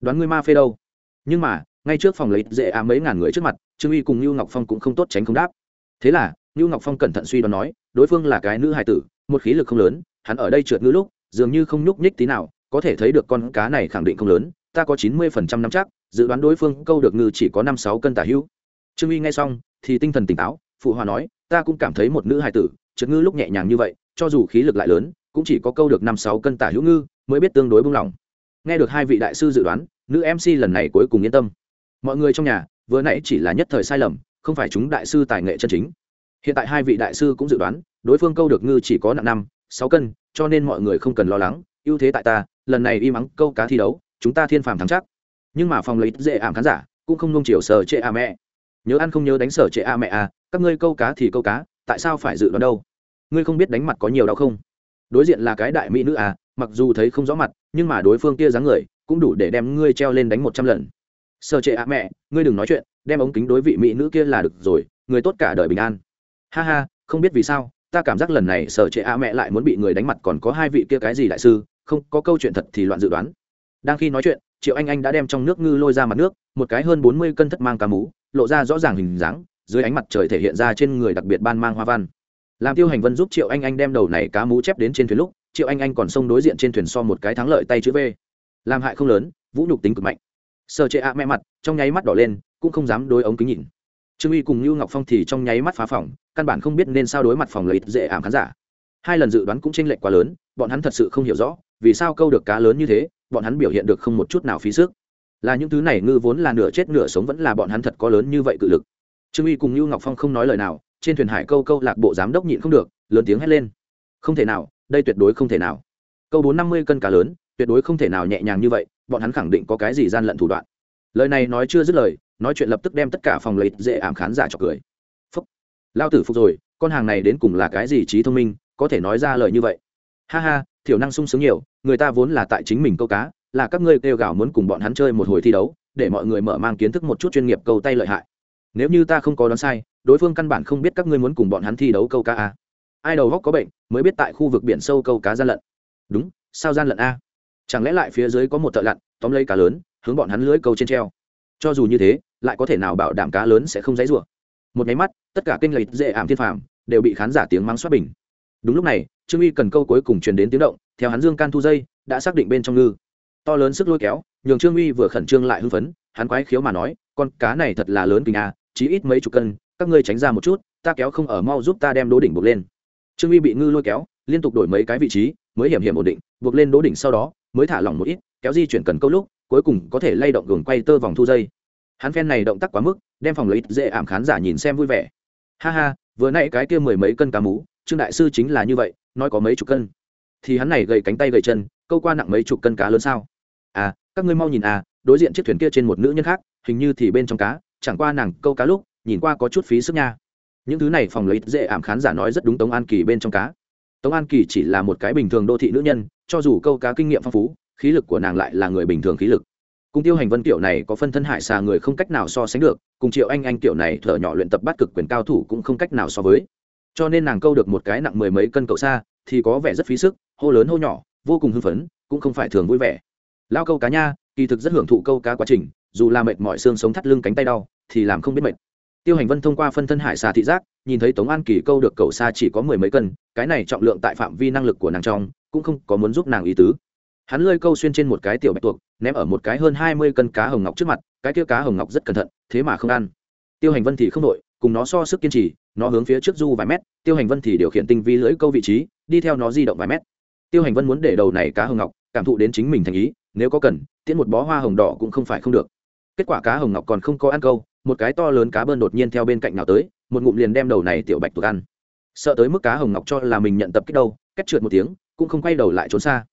đoán ngươi ma phê đâu nhưng mà ngay trước phòng lấy dễ á mấy ngàn người trước mặt trương uy cùng lưu ngọc phong cũng không tốt tránh không đáp thế là lưu ngọc phong cẩn thận suy đoán nói đối phương là cái nữ hài tử một khí lực không lớn hắn ở đây trượt ngữ lúc dường như không nhúc nhích tí nào có thể thấy được con cá này khẳng định không lớn ta có chín mươi phần trăm năm chắc dự đoán đối phương câu được ngư chỉ có năm sáu cân tả hữu trương uy nghe xong thì tinh thần tỉnh táo phụ hòa nói ta cũng cảm thấy một nữ hài tử trượt ngư lúc nhẹ nhàng như vậy, cho dù khí lực lại lớn, cũng chỉ có câu được năm sáu cân tả hữu ngư, mới biết tương đối buông lỏng nghe được hai vị đại sư dự đoán, nữ mc lần này cuối cùng yên tâm. Mọi người trong nhà, vừa nãy chỉ là nhất thời sai lầm, không phải chúng đại sư tài nghệ chân chính. Hiện tại hai vị đại sư cũng dự đoán, đối phương câu được ngư chỉ có nặng năm, sáu cân, cho nên mọi người không cần lo lắng, ưu thế tại ta, lần này y mắng câu cá thi đấu, chúng ta thiên phàm thắng chắc. Nhưng mà phòng lấy dễ ảm khán giả, cũng không nông chiều sở trệ a à mẹ. Nhớ ăn không nhớ đánh sở trệ a à mẹ à các ngươi câu cá thì câu cá, tại sao phải dự đoán đâu? Ngươi không biết đánh mặt có nhiều đau không? Đối diện là cái đại mỹ nữ à mặc dù thấy không rõ mặt, nhưng mà đối phương kia dáng người, cũng đủ để đem ngươi treo lên đánh một trăm lần. Sợ trệ ạ mẹ, ngươi đừng nói chuyện, đem ống kính đối vị mỹ nữ kia là được rồi, người tốt cả đời bình an. Ha ha, không biết vì sao, ta cảm giác lần này sợ trệ ạ mẹ lại muốn bị người đánh mặt còn có hai vị kia cái gì đại sư, không, có câu chuyện thật thì loạn dự đoán. Đang khi nói chuyện, triệu anh anh đã đem trong nước ngư lôi ra mặt nước, một cái hơn bốn mươi cân thất mang cá mú, lộ ra rõ ràng hình dáng dưới ánh mặt trời thể hiện ra trên người đặc biệt ban mang hoa văn. Làm tiêu hành vân giúp triệu anh anh đem đầu này cá mú chép đến trên thuyền lúc, triệu anh anh còn xông đối diện trên thuyền so một cái thắng lợi tay chữ v. Làm hại không lớn, vũ nhục tính cực mạnh. Sợ chệ ạ mẹ mặt, trong nháy mắt đỏ lên, cũng không dám đối ống kính nhìn. Trương uy cùng lưu ngọc phong thì trong nháy mắt phá phòng, căn bản không biết nên sao đối mặt phòng lợi dễ ảm khán giả. Hai lần dự đoán cũng tranh lệch quá lớn, bọn hắn thật sự không hiểu rõ, vì sao câu được cá lớn như thế, bọn hắn biểu hiện được không một chút nào phí sức. Là những thứ này ngư vốn là nửa chết nửa sống vẫn là bọn hắn thật có lớn như vậy cự lực trương uy cùng lưu ngọc phong không nói lời nào, trên thuyền hải câu câu lạc bộ giám đốc nhịn không được, lớn tiếng hét lên. Không thể nào, đây tuyệt đối không thể nào. Câu bốn năm mươi cân cá lớn, tuyệt đối không thể nào nhẹ nhàng như vậy, bọn hắn khẳng định có cái gì gian lận thủ đoạn. Lời này nói chưa dứt lời, nói chuyện lập tức đem tất cả phòng lấy dễ ảm khán giả cho cười. Phúc. Lao tử phục rồi, con hàng này đến cùng là cái gì trí thông minh, có thể nói ra lời như vậy. Ha ha, thiểu năng sung sướng nhiều, người ta vốn là tại chính mình câu cá, là các ngươi kêu gào muốn cùng bọn hắn chơi một hồi thi đấu, để mọi người mở mang kiến thức một chút chuyên nghiệp câu tay lợi hại nếu như ta không có đoán sai, đối phương căn bản không biết các ngươi muốn cùng bọn hắn thi đấu câu cá a. Ai đầu góc có bệnh, mới biết tại khu vực biển sâu câu cá gian lận. Đúng, sao gian lận a? Chẳng lẽ lại phía dưới có một thợ lặn, tóm lấy cá lớn, hướng bọn hắn lưới câu trên treo? Cho dù như thế, lại có thể nào bảo đảm cá lớn sẽ không dãy rủa? Một nháy mắt, tất cả kênh lệch dễ ảm thiên phàm, đều bị khán giả tiếng mắng xoát bình. Đúng lúc này, trương uy cần câu cuối cùng truyền đến tiếng động, theo hắn dương can thu dây, đã xác định bên trong ngư. To lớn sức lôi kéo, nhường trương uy vừa khẩn trương lại hưng phấn, hắn quái khiếu mà nói, con cá này thật là lớn kinh a chí ít mấy chục cân, các ngươi tránh ra một chút, ta kéo không ở mau giúp ta đem đố đỉnh buộc lên. Trương uy bị ngư lôi kéo, liên tục đổi mấy cái vị trí, mới hiểm hiểm ổn định, buộc lên đố đỉnh sau đó, mới thả lỏng một ít, kéo di chuyển cần câu lúc, cuối cùng có thể lay động gường quay tơ vòng thu dây. Hắn phen này động tác quá mức, đem phòng lấy dễ ảm khán giả nhìn xem vui vẻ. Ha ha, vừa nãy cái kia mười mấy cân cá mú, trương đại sư chính là như vậy, nói có mấy chục cân. Thì hắn này gầy cánh tay gầy chân, câu qua nặng mấy chục cân cá lớn sao? À các ngươi mau nhìn à đối diện chiếc thuyền kia trên một nữ nhân khác, hình như thì bên trong cá chẳng qua nàng câu cá lúc, nhìn qua có chút phí sức nha. Những thứ này phòng lấy dễ ảm khán giả nói rất đúng tống an kỳ bên trong cá. Tống an kỳ chỉ là một cái bình thường đô thị nữ nhân, cho dù câu cá kinh nghiệm phong phú, khí lực của nàng lại là người bình thường khí lực. Cùng tiêu hành vân kiểu này có phân thân hải xà người không cách nào so sánh được, cùng triệu anh anh kiểu này thở nhỏ luyện tập bắt cực quyền cao thủ cũng không cách nào so với. Cho nên nàng câu được một cái nặng mười mấy cân cậu xa, thì có vẻ rất phí sức, hô lớn hô nhỏ, vô cùng hưng phấn, cũng không phải thường vui vẻ. Lao câu cá nha, kỳ thực rất hưởng thụ câu cá quá trình dù là mệt mọi xương sống thắt lưng cánh tay đau, thì làm không biết mệt. Tiêu hành vân thông qua phân thân hải xà thị giác, nhìn thấy tống an kỳ câu được cậu xa chỉ có mười mấy cân, cái này trọng lượng tại phạm vi năng lực của nàng trong, cũng không có muốn giúp nàng ý tứ. Hắn lơi câu xuyên trên một cái tiểu bạch tuộc, ném ở một cái hơn hai mươi cân cá hồng ngọc trước mặt, cái kia cá hồng ngọc rất cẩn thận, thế mà không ăn. Tiêu hành vân thì không đội, cùng nó so sức kiên trì, nó hướng phía trước du vài mét, tiêu hành vân thì điều khiển tinh vi lưỡi câu vị trí, đi theo nó di động vài mét. Tiêu hành vân muốn để đầu này cá hồng ngọc, cảm thụ đến chính mình thành ý, nếu có cần, tiễn một bó hoa hồng đỏ cũng không phải không được kết quả cá hồng ngọc còn không có ăn câu, một cái to lớn cá bơn đột nhiên theo bên cạnh nào tới, một ngụm liền đem đầu này tiểu bạch tuộc ăn. Sợ tới mức cá hồng ngọc cho là mình nhận tập kích đâu, cách trượt một tiếng, cũng không quay đầu lại trốn xa.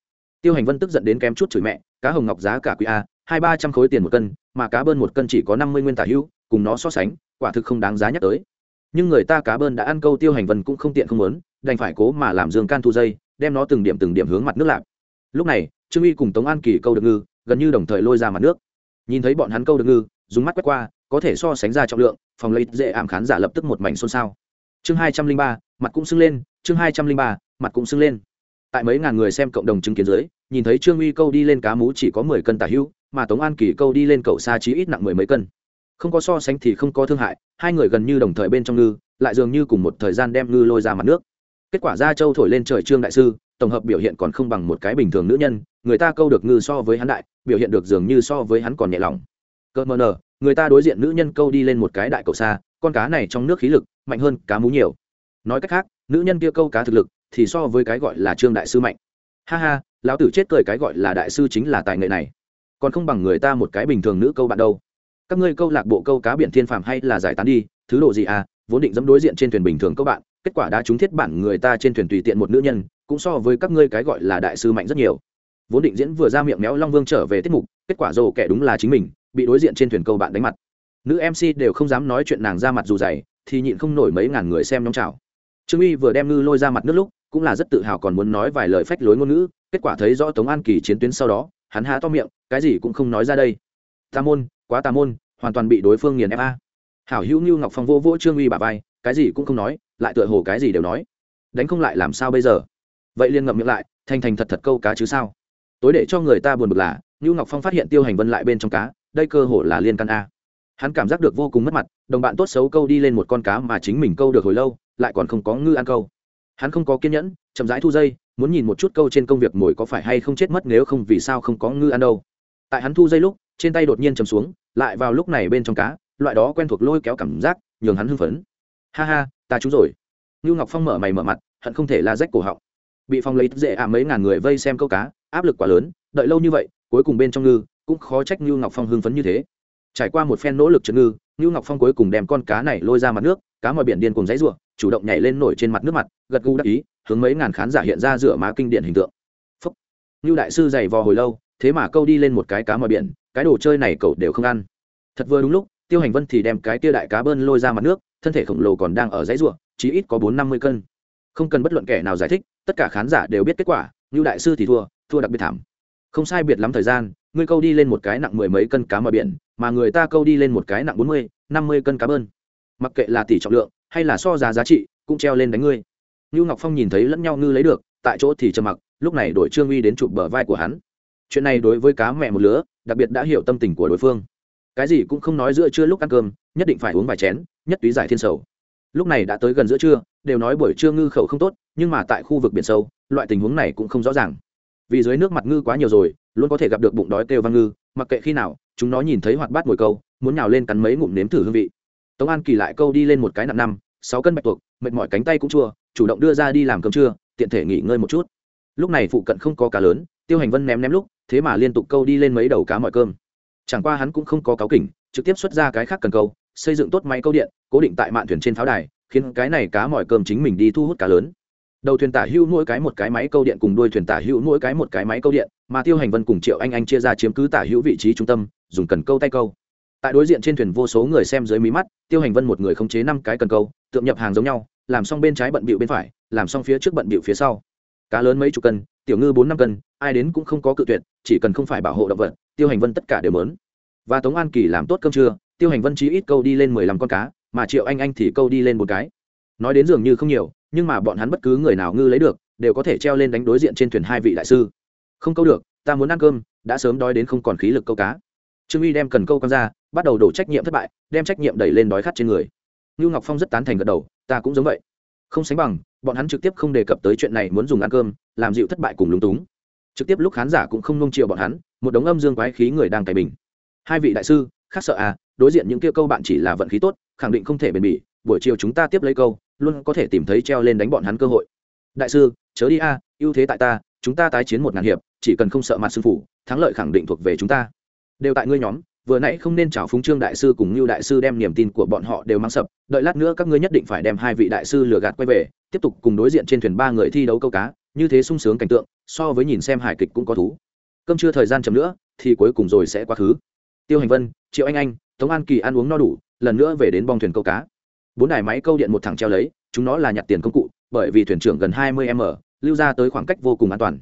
Tiêu hành vân tức giận đến kém chút chửi mẹ, cá hồng ngọc giá cả quý a, hai ba trăm khối tiền một cân, mà cá bơn một cân chỉ có năm mươi nguyên tả hữu, cùng nó so sánh, quả thực không đáng giá nhắc tới. Nhưng người ta cá bơn đã ăn câu, tiêu hành vân cũng không tiện không muốn, đành phải cố mà làm dương can thu dây, đem nó từng điểm từng điểm hướng mặt nước lạp lúc này, trương uy cùng tống an kỳ câu được ngư, gần như đồng thời lôi ra mặt nước nhìn thấy bọn hắn câu được ngư, dùng mắt quét qua, có thể so sánh ra trọng lượng, phòng lấy dễ ảm khán giả lập tức một mảnh xôn xao. Chương hai trăm linh ba, mặt cũng sưng lên, chương hai trăm linh ba, mặt cũng sưng lên. Tại mấy ngàn người xem cộng đồng chứng kiến dưới, nhìn thấy trương uy câu đi lên cá mú chỉ có mười cân tả hữu, mà tống an kỳ câu đi lên cậu xa chí ít nặng mười mấy cân. Không có so sánh thì không có thương hại, hai người gần như đồng thời bên trong ngư, lại dường như cùng một thời gian đem ngư lôi ra mặt nước. Kết quả ra châu thổi lên trời trương đại sư tổng hợp biểu hiện còn không bằng một cái bình thường nữ nhân, người ta câu được ngư so với hắn đại, biểu hiện được dường như so với hắn còn nhẹ lòng. Cơ mờ nờ, người ta đối diện nữ nhân câu đi lên một cái đại cầu xa, con cá này trong nước khí lực, mạnh hơn cá mú nhiều. Nói cách khác, nữ nhân kia câu cá thực lực, thì so với cái gọi là trương đại sư mạnh. Ha ha, lão tử chết cười cái gọi là đại sư chính là tài nghệ này. Còn không bằng người ta một cái bình thường nữ câu bạn đâu. Các ngươi câu lạc bộ câu cá biển thiên phàm hay là giải tán đi, thứ độ gì à vốn định dẫm đối diện trên thuyền bình thường câu bạn, kết quả đã trúng thiết bản người ta trên thuyền tùy tiện một nữ nhân cũng so với các ngươi cái gọi là đại sư mạnh rất nhiều. Vốn định diễn vừa ra miệng méo long vương trở về tiết mục, kết quả rồ kẻ đúng là chính mình, bị đối diện trên thuyền câu bạn đánh mặt. Nữ mc đều không dám nói chuyện nàng ra mặt dù dày, thì nhịn không nổi mấy ngàn người xem nhóm chào trương uy vừa đem ngư lôi ra mặt nước lúc, cũng là rất tự hào còn muốn nói vài lời phách lối ngôn ngữ, kết quả thấy rõ tống an kỳ chiến tuyến sau đó, hắn há to miệng, cái gì cũng không nói ra đây. Tà môn, quá tà môn, hoàn toàn bị đối phương nghiền ép a. Hảo hữu như ngọc phong vô vỗ trương uy bà vai, cái gì cũng không nói, lại tựa hồ cái gì đều nói. Đánh không lại làm sao bây giờ? Vậy liền ngậm miệng lại, thành thành thật thật câu cá chứ sao? Tối để cho người ta buồn bực là như ngọc phong phát hiện tiêu hành vân lại bên trong cá, đây cơ hồ là liên căn a. Hắn cảm giác được vô cùng mất mặt, đồng bạn tốt xấu câu đi lên một con cá mà chính mình câu được hồi lâu, lại còn không có ngư ăn câu. Hắn không có kiên nhẫn, chậm rãi thu dây, muốn nhìn một chút câu trên công việc mồi có phải hay không chết mất nếu không vì sao không có ngư ăn đâu. Tại hắn thu dây lúc, trên tay đột nhiên chầm xuống, lại vào lúc này bên trong cá, loại đó quen thuộc lôi kéo cảm giác, nhường hắn hưng phấn. Ha ha, ta chú rồi. Ngưu ngọc phong mở mày mở mặt, hận không thể la rách cổ họng bị phong lấy dễ ạ mấy ngàn người vây xem câu cá, áp lực quá lớn, đợi lâu như vậy, cuối cùng bên trong ngư cũng khó trách ngưu ngọc phong hưng phấn như thế. Trải qua một phen nỗ lực trấn ngư, ngưu ngọc phong cuối cùng đem con cá này lôi ra mặt nước, cá mọi biển điên cùng dãy ruộng chủ động nhảy lên nổi trên mặt nước mặt, gật gù đắc ý, hướng mấy ngàn khán giả hiện ra rửa má kinh điện hình tượng. Phúc. Ngưu đại sư dày vò hồi lâu, thế mà câu đi lên một cái cá mọi biển, cái đồ chơi này cậu đều không ăn. Thật vừa đúng lúc, tiêu hành vân thì đem cái tia đại cá bơn lôi ra mặt nước, thân thể khổng lồ còn đang ở dãy ruộng chí ít có bốn năm mươi cân không cần bất luận kẻ nào giải thích, tất cả khán giả đều biết kết quả, như đại sư thì thua thua đặc biệt thảm. Không sai biệt lắm thời gian, ngươi câu đi lên một cái nặng mười mấy cân cá mà biển, mà người ta câu đi lên một cái nặng bốn mươi, năm mươi cân cá bơn. Mặc kệ là tỷ trọng lượng, hay là so giá giá trị, cũng treo lên đánh ngươi. Như ngọc phong nhìn thấy lẫn nhau ngư lấy được, tại chỗ thì trầm mặc, lúc này đổi trương uy đến chụp bờ vai của hắn. Chuyện này đối với cá mẹ một lứa, đặc biệt đã hiểu tâm tình của đối phương. Cái gì cũng không nói giữa trưa lúc ăn cơm, nhất định phải uống vài chén, nhất túy giải thiên sầu lúc này đã tới gần giữa trưa, đều nói buổi trưa ngư khẩu không tốt, nhưng mà tại khu vực biển sâu, loại tình huống này cũng không rõ ràng. Vì dưới nước mặt ngư quá nhiều rồi, luôn có thể gặp được bụng đói kêu vang ngư, mặc kệ khi nào, chúng nó nhìn thấy hoạt bát mồi câu, muốn nhào lên cắn mấy ngụm nếm thử hương vị. Tống an kỳ lại câu đi lên một cái nặng năm, sáu cân bạch tuộc, mệt mỏi cánh tay cũng chua, chủ động đưa ra đi làm cơm trưa, tiện thể nghỉ ngơi một chút. Lúc này phụ cận không có cá lớn, tiêu hành vân ném ném lúc, thế mà liên tục câu đi lên mấy đầu cá mọi cơm. Chẳng qua hắn cũng không có cáo kỉnh, trực tiếp xuất ra cái khác cần câu xây dựng tốt máy câu điện, cố định tại mạn thuyền trên pháo đài, khiến cái này cá mỏi cơm chính mình đi thu hút cá lớn. Đầu thuyền tả hữu mỗi cái một cái máy câu điện cùng đuôi thuyền tả hữu mỗi cái một cái máy câu điện, mà tiêu hành vân cùng triệu anh anh chia ra chiếm cứ tả hữu vị trí trung tâm, dùng cần câu tay câu. Tại đối diện trên thuyền vô số người xem dưới mí mắt, tiêu hành vân một người khống chế năm cái cần câu, tượng nhập hàng giống nhau, làm xong bên trái bận bịu bên phải, làm xong phía trước bận bịu phía sau. Cá lớn mấy chục cân, tiểu ngư bốn năm cân, ai đến cũng không có cự tuyệt, chỉ cần không phải bảo hộ động vật, tiêu hành vân tất cả đều lớn và tống an kỳ làm tốt cơm trưa tiêu hành vân chí ít câu đi lên mười lăm con cá, mà triệu anh anh thì câu đi lên một cái. Nói đến dường như không nhiều, nhưng mà bọn hắn bất cứ người nào ngư lấy được, đều có thể treo lên đánh đối diện trên thuyền hai vị đại sư. Không câu được, ta muốn ăn cơm, đã sớm đói đến không còn khí lực câu cá. Trương uy đem cần câu con ra, bắt đầu đổ trách nhiệm thất bại, đem trách nhiệm đẩy lên đói khát trên người. Ngưu ngọc phong rất tán thành gật đầu, ta cũng giống vậy. Không sánh bằng, bọn hắn trực tiếp không đề cập tới chuyện này muốn dùng ăn cơm, làm dịu thất bại cùng lúng túng. Trực tiếp lúc khán giả cũng không nông chiều bọn hắn, một đống âm dương quái khí người đang cày bình. Hai vị đại sư, khác sợ à đối diện những kia câu bạn chỉ là vận khí tốt, khẳng định không thể bền bỉ, buổi chiều chúng ta tiếp lấy câu, luôn có thể tìm thấy treo lên đánh bọn hắn cơ hội. Đại sư, chớ đi a, ưu thế tại ta, chúng ta tái chiến một ngàn hiệp, chỉ cần không sợ mặt sư phụ, thắng lợi khẳng định thuộc về chúng ta. Đều tại ngươi nhóm, vừa nãy không nên chào phúng trương đại sư cùng như đại sư đem niềm tin của bọn họ đều mang sập, đợi lát nữa các ngươi nhất định phải đem hai vị đại sư lừa gạt quay về, tiếp tục cùng đối diện trên thuyền ba người thi đấu câu cá, như thế sung sướng cảnh tượng, so với nhìn xem hài kịch cũng có thú. Cơm chưa thời gian chậm nữa, thì cuối cùng rồi sẽ quá khứ. Tiêu hành vân, triệu anh anh tống an kỳ ăn uống no đủ, lần nữa về đến bong thuyền câu cá. Bốn đài máy câu điện một thẳng treo lấy, chúng nó là nhặt tiền công cụ, bởi vì thuyền trưởng gần hai mươi m, lưu ra tới khoảng cách vô cùng an toàn.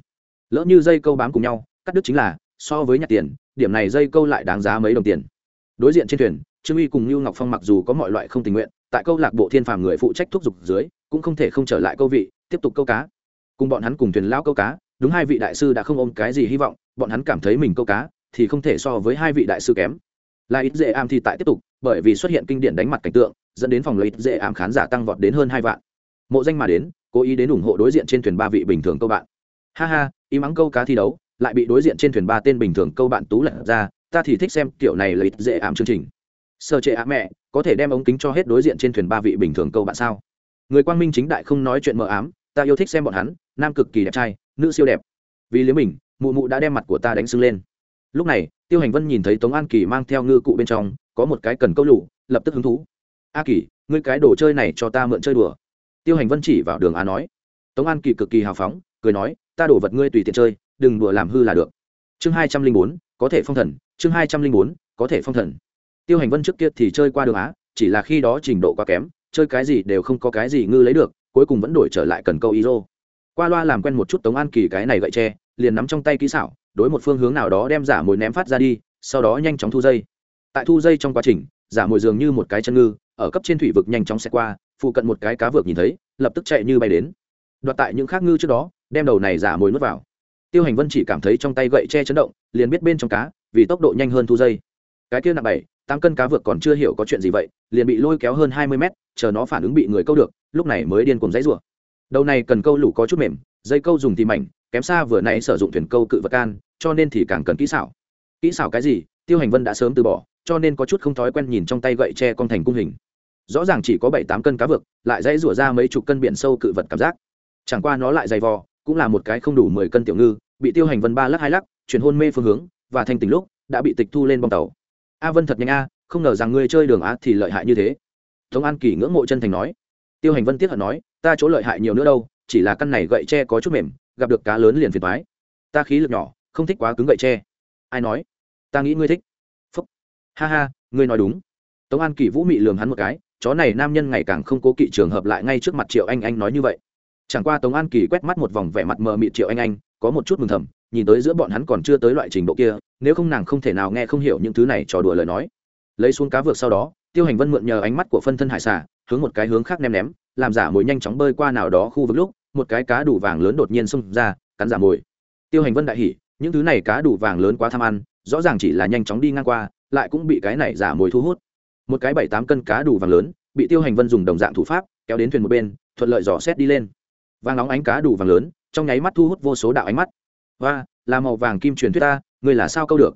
Lỡ như dây câu bám cùng nhau, cắt đứt chính là, so với nhặt tiền, điểm này dây câu lại đáng giá mấy đồng tiền. Đối diện trên thuyền, trương uy cùng lưu ngọc phong mặc dù có mọi loại không tình nguyện, tại câu lạc bộ thiên phàm người phụ trách thúc giục dưới, cũng không thể không trở lại câu vị, tiếp tục câu cá. Cùng bọn hắn cùng thuyền lao câu cá, đúng hai vị đại sư đã không ôm cái gì hy vọng, bọn hắn cảm thấy mình câu cá thì không thể so với hai vị đại sư kém là ít dễ am thì tại tiếp tục, bởi vì xuất hiện kinh điển đánh mặt cảnh tượng, dẫn đến phòng lấy ít dễ am khán giả tăng vọt đến hơn hai vạn. Mộ danh mà đến, cố ý đến ủng hộ đối diện trên thuyền ba vị bình thường câu bạn. Ha ha, ý mắng câu cá thi đấu, lại bị đối diện trên thuyền ba tên bình thường câu bạn tú lật ra, ta thì thích xem kiểu này là ít dễ ảm chương trình. Sơ chế á mẹ, có thể đem ống kính cho hết đối diện trên thuyền ba vị bình thường câu bạn sao? Người quang minh chính đại không nói chuyện mờ ám, ta yêu thích xem bọn hắn, nam cực kỳ đẹp trai, nữ siêu đẹp. Vì liếm mình, mụ mụ đã đem mặt của ta đánh sưng lên lúc này, tiêu hành vân nhìn thấy tống an kỳ mang theo ngư cụ bên trong, có một cái cần câu lụ lập tức hứng thú. A kỳ, ngươi cái đồ chơi này cho ta mượn chơi đùa. Tiêu hành vân chỉ vào đường a nói. Tống an kỳ cực kỳ hào phóng, cười nói, ta đổ vật ngươi tùy tiện chơi, đừng đùa làm hư là được. Chương hai trăm linh bốn, có thể phong thần, chương hai trăm linh bốn, có thể phong thần. Tiêu hành vân trước kia thì chơi qua đường á, chỉ là khi đó trình độ quá kém, chơi cái gì đều không có cái gì ngư lấy được, cuối cùng vẫn đổi trở lại cần câu ý rô qua loa làm quen một chút tống an kỳ cái này gậy tre, liền nắm trong tay kỹ xảo đối một phương hướng nào đó đem giả mồi ném phát ra đi, sau đó nhanh chóng thu dây. Tại thu dây trong quá trình, giả mồi dường như một cái chân ngư, ở cấp trên thủy vực nhanh chóng xẹt qua, phụ cận một cái cá vượt nhìn thấy, lập tức chạy như bay đến. Đoạt tại những khác ngư trước đó, đem đầu này giả mồi nuốt vào. Tiêu hành vân chỉ cảm thấy trong tay gậy che chấn động, liền biết bên trong cá, vì tốc độ nhanh hơn thu dây. Cái kia nặng bảy, tám cân cá vượt còn chưa hiểu có chuyện gì vậy, liền bị lôi kéo hơn hai mươi mét, chờ nó phản ứng bị người câu được, lúc này mới điên cùng dãy rủa. Đầu này cần câu lủ có chút mềm, dây câu dùng thì mảnh kém xa vừa nãy sử dụng thuyền câu cự vật can, cho nên thì càng cần kỹ xảo. Kỹ xảo cái gì? Tiêu hành vân đã sớm từ bỏ, cho nên có chút không thói quen nhìn trong tay gậy tre con thành cung hình. Rõ ràng chỉ có bảy tám cân cá vực, lại dãy rủa ra mấy chục cân biển sâu cự vật cảm giác. Chẳng qua nó lại dày vò, cũng là một cái không đủ mười cân tiểu ngư, bị tiêu hành vân ba lắc hai lắc, chuyển hôn mê phương hướng, và thành tình lúc, đã bị tịch thu lên bong tàu. A vân thật nhanh a, không ngờ rằng ngươi chơi đường á thì lợi hại như thế. Tống an kỳ ngưỡng mộ chân thành nói. Tiêu hành vân tiếc hận nói, ta chỗ lợi hại nhiều nữa đâu, chỉ là căn này gậy tre có chút mềm gặp được cá lớn liền phiền thoái ta khí lực nhỏ, không thích quá cứng gậy tre ai nói? Ta nghĩ ngươi thích. Phúc. Ha ha, ngươi nói đúng. Tống an kỳ vũ mị lường hắn một cái, chó này nam nhân ngày càng không cố kỵ trường hợp lại ngay trước mặt triệu anh anh nói như vậy. Chẳng qua tống an kỳ quét mắt một vòng vẻ mặt mờ mị triệu anh anh, có một chút mừng thầm, nhìn tới giữa bọn hắn còn chưa tới loại trình độ kia, nếu không nàng không thể nào nghe không hiểu những thứ này trò đùa lời nói. Lấy xuống cá vượt sau đó, tiêu hành vân mượn nhờ ánh mắt của phân thân hải xà, hướng một cái hướng khác ném ném, làm giả mồi nhanh chóng bơi qua nào đó khu vực lúc một cái cá đủ vàng lớn đột nhiên xông ra, cắn giả mồi. Tiêu hành vân đại hỉ, những thứ này cá đủ vàng lớn quá tham ăn, rõ ràng chỉ là nhanh chóng đi ngang qua, lại cũng bị cái này giả mồi thu hút. Một cái bảy tám cân cá đủ vàng lớn, bị tiêu hành vân dùng đồng dạng thủ pháp, kéo đến thuyền một bên, thuận lợi dò xét đi lên. Vàng nóng ánh cá đủ vàng lớn, trong nháy mắt thu hút vô số đạo ánh mắt. Và là màu vàng kim truyền thuyết ta người là sao câu được?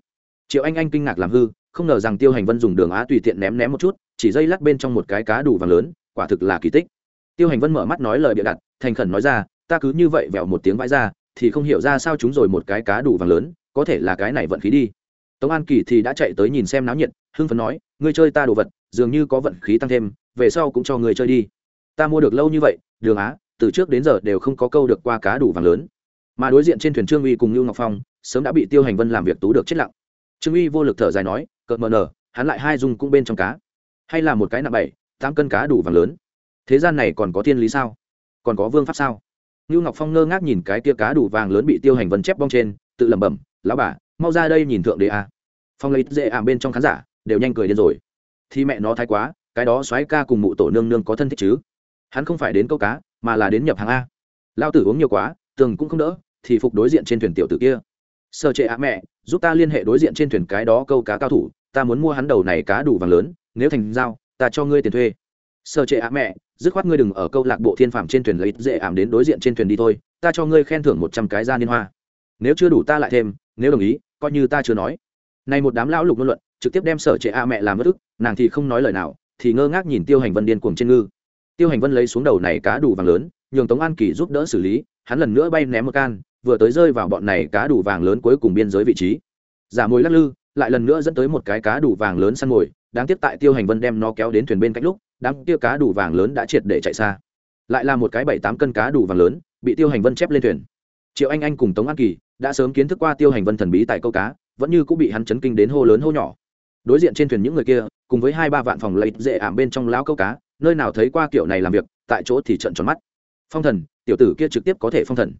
Triệu anh anh kinh ngạc làm hư, không ngờ rằng tiêu hành vân dùng đường á tùy tiện ném ném một chút, chỉ dây lắc bên trong một cái cá đủ vàng lớn, quả thực là kỳ tích tiêu hành vân mở mắt nói lời bịa đặt, thành khẩn nói ra, ta cứ như vậy vẹo một tiếng vãi ra, thì không hiểu ra sao chúng rồi một cái cá đủ vàng lớn, có thể là cái này vận khí đi. Tống an kỳ thì đã chạy tới nhìn xem náo nhiệt, hưng phấn nói, ngươi chơi ta đồ vật, dường như có vận khí tăng thêm, về sau cũng cho ngươi chơi đi. Ta mua được lâu như vậy, đường á, từ trước đến giờ đều không có câu được qua cá đủ vàng lớn. Mà đối diện trên thuyền trương uy cùng lưu ngọc phong, sớm đã bị tiêu hành vân làm việc tú được chết lặng. Trương uy vô lực thở dài nói, cợt mờ nở, hắn lại hai dung cũng bên trong cá. Hay là một cái nặng bảy, tám cân cá đủ vàng lớn thế gian này còn có thiên lý sao? Còn có vương pháp sao? Lưu ngọc phong ngơ ngác nhìn cái tia cá đủ vàng lớn bị tiêu hành vân chép bong trên, tự lẩm bẩm, lão bà, mau ra đây nhìn thượng đế a. Phong lấy dễ ảm bên trong khán giả đều nhanh cười điên rồi. Thì mẹ nó thái quá, cái đó soái ca cùng mụ tổ nương nương có thân thích chứ? Hắn không phải đến câu cá, mà là đến nhập hàng a. Lao tử uống nhiều quá, tường cũng không đỡ, thì phục đối diện trên thuyền tiểu tử kia. Sơ trệ ạ mẹ, giúp ta liên hệ đối diện trên thuyền cái đó câu cá cao thủ, ta muốn mua hắn đầu này cá đủ vàng lớn, nếu thành giao, ta cho ngươi tiền thuê sơ trệ ạ, mẹ, dứt khoát ngươi đừng ở câu lạc bộ thiên phạm trên thuyền lấy dễ ảm đến đối diện trên thuyền đi thôi, ta cho ngươi khen thưởng một trăm cái ra liên hoa. Nếu chưa đủ ta lại thêm, nếu đồng ý, coi như ta chưa nói. Này một đám lão lục ngôn luận, trực tiếp đem sở trệ a mẹ làm mất ức, nàng thì không nói lời nào, thì ngơ ngác nhìn tiêu hành vân điên cuồng trên ngư. Tiêu hành vân lấy xuống đầu này cá đủ vàng lớn, nhường tống an kỳ giúp đỡ xử lý, hắn lần nữa bay ném một can, vừa tới rơi vào bọn này cá đủ vàng lớn cuối cùng biên giới vị trí. Giả mồi lắc lư, lại lần nữa dẫn tới một cái cá đủ vàng lớn săn mồi, đáng tiếc tại tiêu hành vân đem nó kéo đến thuyền bên cạnh lúc đám kia cá đủ vàng lớn đã triệt để chạy xa. Lại là một cái bảy tám cân cá đủ vàng lớn, bị tiêu hành vân chép lên thuyền. Triệu anh anh cùng tống an kỳ đã sớm kiến thức qua tiêu hành vân thần bí tại câu cá, vẫn như cũng bị hắn chấn kinh đến hô lớn hô nhỏ. Đối diện trên thuyền những người kia, cùng với hai ba vạn phòng lấy dễ ảm bên trong lão câu cá, nơi nào thấy qua kiểu này làm việc, tại chỗ thì trận tròn mắt. Phong thần, tiểu tử kia trực tiếp có thể phong thần.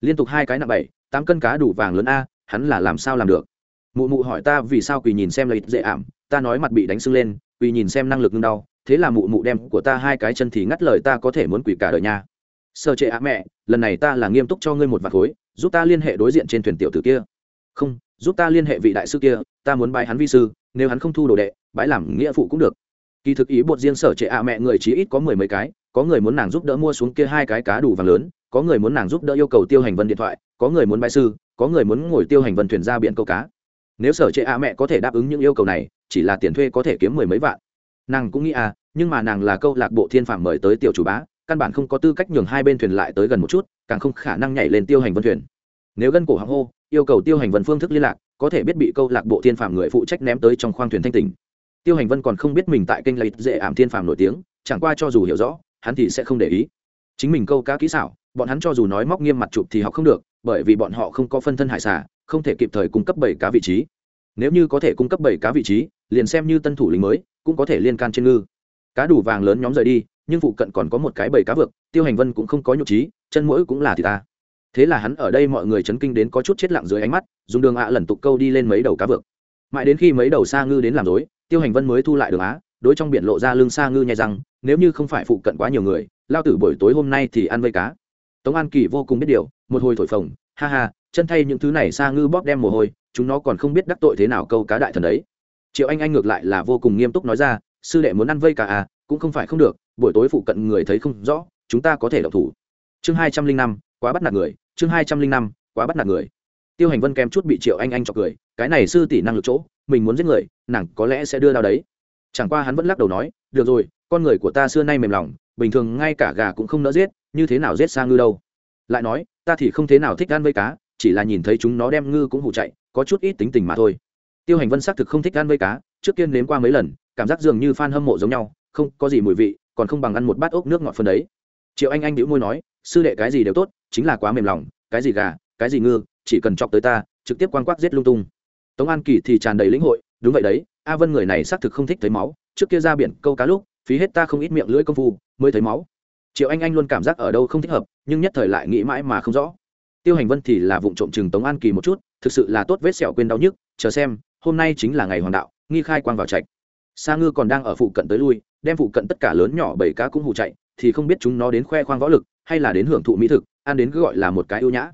Liên tục hai cái nặng bảy, tám cân cá đủ vàng lớn a, hắn là làm sao làm được? Mụ mụ hỏi ta vì sao quỳ nhìn xem lấy dễ ảm, ta nói mặt bị đánh sưng lên, quỳ nhìn xem năng lực ngưng đau thế là mụ mụ đem của ta hai cái chân thì ngắt lời ta có thể muốn quỳ cả đời nha. Sơ trệ ạ mẹ, lần này ta là nghiêm túc cho ngươi một vạt khối, giúp ta liên hệ đối diện trên thuyền tiểu tử kia. Không, giúp ta liên hệ vị đại sư kia, ta muốn bái hắn vi sư, nếu hắn không thu đồ đệ bãi làm nghĩa phụ cũng được. Kỳ thực ý bột riêng sở trệ ạ mẹ người chí ít có mười mấy cái, có người muốn nàng giúp đỡ mua xuống kia hai cái cá đủ vàng lớn, có người muốn nàng giúp đỡ yêu cầu tiêu hành vân điện thoại, có người muốn bãi sư, có người muốn ngồi tiêu hành vân thuyền ra biển câu cá. Nếu sở trệ ạ mẹ có thể đáp ứng những yêu cầu này, chỉ là tiền thuê có thể kiếm mười mấy vạn nàng cũng nghĩ à nhưng mà nàng là câu lạc bộ thiên phạm mời tới tiểu chủ bá, căn bản không có tư cách nhường hai bên thuyền lại tới gần một chút, càng không khả năng nhảy lên tiêu hành vân thuyền. Nếu gân cổ hàng hô, yêu cầu tiêu hành vân phương thức liên lạc, có thể biết bị câu lạc bộ thiên phạm người phụ trách ném tới trong khoang thuyền thanh tình tiêu hành vân còn không biết mình tại kênh lấy dễ ảm thiên phạm nổi tiếng, chẳng qua cho dù hiểu rõ, hắn thì sẽ không để ý. Chính mình câu cá kỹ xảo, bọn hắn cho dù nói móc nghiêm mặt chụp thì học không được, bởi vì bọn họ không có phân thân hải xả không thể kịp thời cung cấp bảy cá vị trí. Nếu như có thể cung cấp bảy cá vị trí liền xem như tân thủ lính mới, cũng có thể liên can trên ngư. Cá đủ vàng lớn nhóm rời đi, nhưng phụ cận còn có một cái bầy cá vực tiêu hành vân cũng không có nhục trí, chân mũi cũng là thì ta. Thế là hắn ở đây mọi người chấn kinh đến có chút chết lặng dưới ánh mắt, dùng đường ạ lần tục câu đi lên mấy đầu cá vực mãi đến khi mấy đầu xa ngư đến làm dối tiêu hành vân mới thu lại đường á, đối trong biển lộ ra lưng xa ngư nhai rằng, nếu như không phải phụ cận quá nhiều người, lao tử buổi tối hôm nay thì ăn vây cá. Tống an kỳ vô cùng biết điều, một hồi thổi phồng, ha ha, chân thay những thứ này xa ngư bóp đem mồ hôi, chúng nó còn không biết đắc tội thế nào câu cá đại thần đấy triệu anh anh ngược lại là vô cùng nghiêm túc nói ra, sư đệ muốn ăn vây cá à cũng không phải không được, buổi tối phụ cận người thấy không rõ, chúng ta có thể đọc thủ. Chương hai trăm linh năm, quá bắt nạt người, chương hai trăm linh năm, quá bắt nạt người. Tiêu hành vân kém chút bị triệu anh anh chọc cười, cái này sư tỷ năng lực chỗ, mình muốn giết người, nàng có lẽ sẽ đưa đao đấy. Chẳng qua hắn vẫn lắc đầu nói, được rồi, con người của ta xưa nay mềm lòng, bình thường ngay cả gà cũng không nỡ giết, như thế nào giết sang ngư đâu? Lại nói, ta thì không thế nào thích ăn vây cá, chỉ là nhìn thấy chúng nó đem ngư cũng hụ chạy, có chút ít tính tình mà thôi tiêu hành vân xác thực không thích ăn vây cá, trước tiên nếm qua mấy lần, cảm giác dường như f hâm mộ giống nhau, không có gì mùi vị, còn không bằng ăn một bát ốc nước ngọt phân đấy. Triệu anh anh đĩu môi nói, sư đệ cái gì đều tốt, chính là quá mềm lòng, cái gì gà, cái gì ngư, chỉ cần chọc tới ta, trực tiếp quan quắc giết lung tung. Tống an kỳ thì tràn đầy lĩnh hội, đúng vậy đấy, a vân người này xác thực không thích thấy máu, trước kia ra biển câu cá lúc, phí hết ta không ít miệng lưỡi công phu, mới thấy máu. Triệu anh anh luôn cảm giác ở đâu không thích hợp, nhưng nhất thời lại nghĩ mãi mà không rõ. Tiêu hành vân thì là vụ trộm chừng tống an kỳ một chút, thực sự là tốt vết sẹo quên đau nhức, chờ xem hôm nay chính là ngày hoàng đạo, nghi khai quang vào trạch. Sa ngư còn đang ở phụ cận tới lui, đem phụ cận tất cả lớn nhỏ bảy cá cũng hụ chạy, thì không biết chúng nó đến khoe khoang võ lực, hay là đến hưởng thụ mỹ thực, ăn đến cứ gọi là một cái ưu nhã.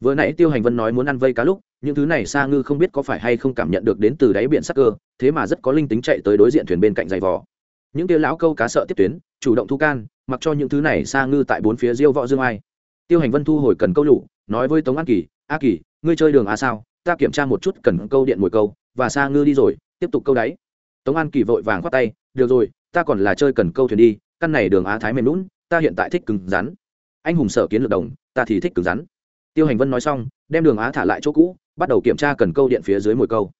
Vừa nãy tiêu hành vân nói muốn ăn vây cá lúc, những thứ này sa ngư không biết có phải hay không cảm nhận được đến từ đáy biển sắc cơ, thế mà rất có linh tính chạy tới đối diện thuyền bên cạnh giày vò. Những tia lão câu cá sợ tiếp tuyến, chủ động thu can, mặc cho những thứ này sa ngư tại bốn phía diêu võ dương ai. Tiêu hành vân thu hồi cần câu lụ nói với tống an kỳ, a kỳ, ngươi chơi đường a sao? Ta kiểm tra một chút cần câu điện mồi câu và xa ngư đi rồi, tiếp tục câu đáy. Tống an kỳ vội vàng khoát tay, được rồi, ta còn là chơi cần câu thuyền đi, căn này đường á thái mềm lún ta hiện tại thích cứng rắn. Anh hùng sở kiến lược đồng, ta thì thích cứng rắn. Tiêu hành vân nói xong, đem đường á thả lại chỗ cũ, bắt đầu kiểm tra cần câu điện phía dưới mồi câu.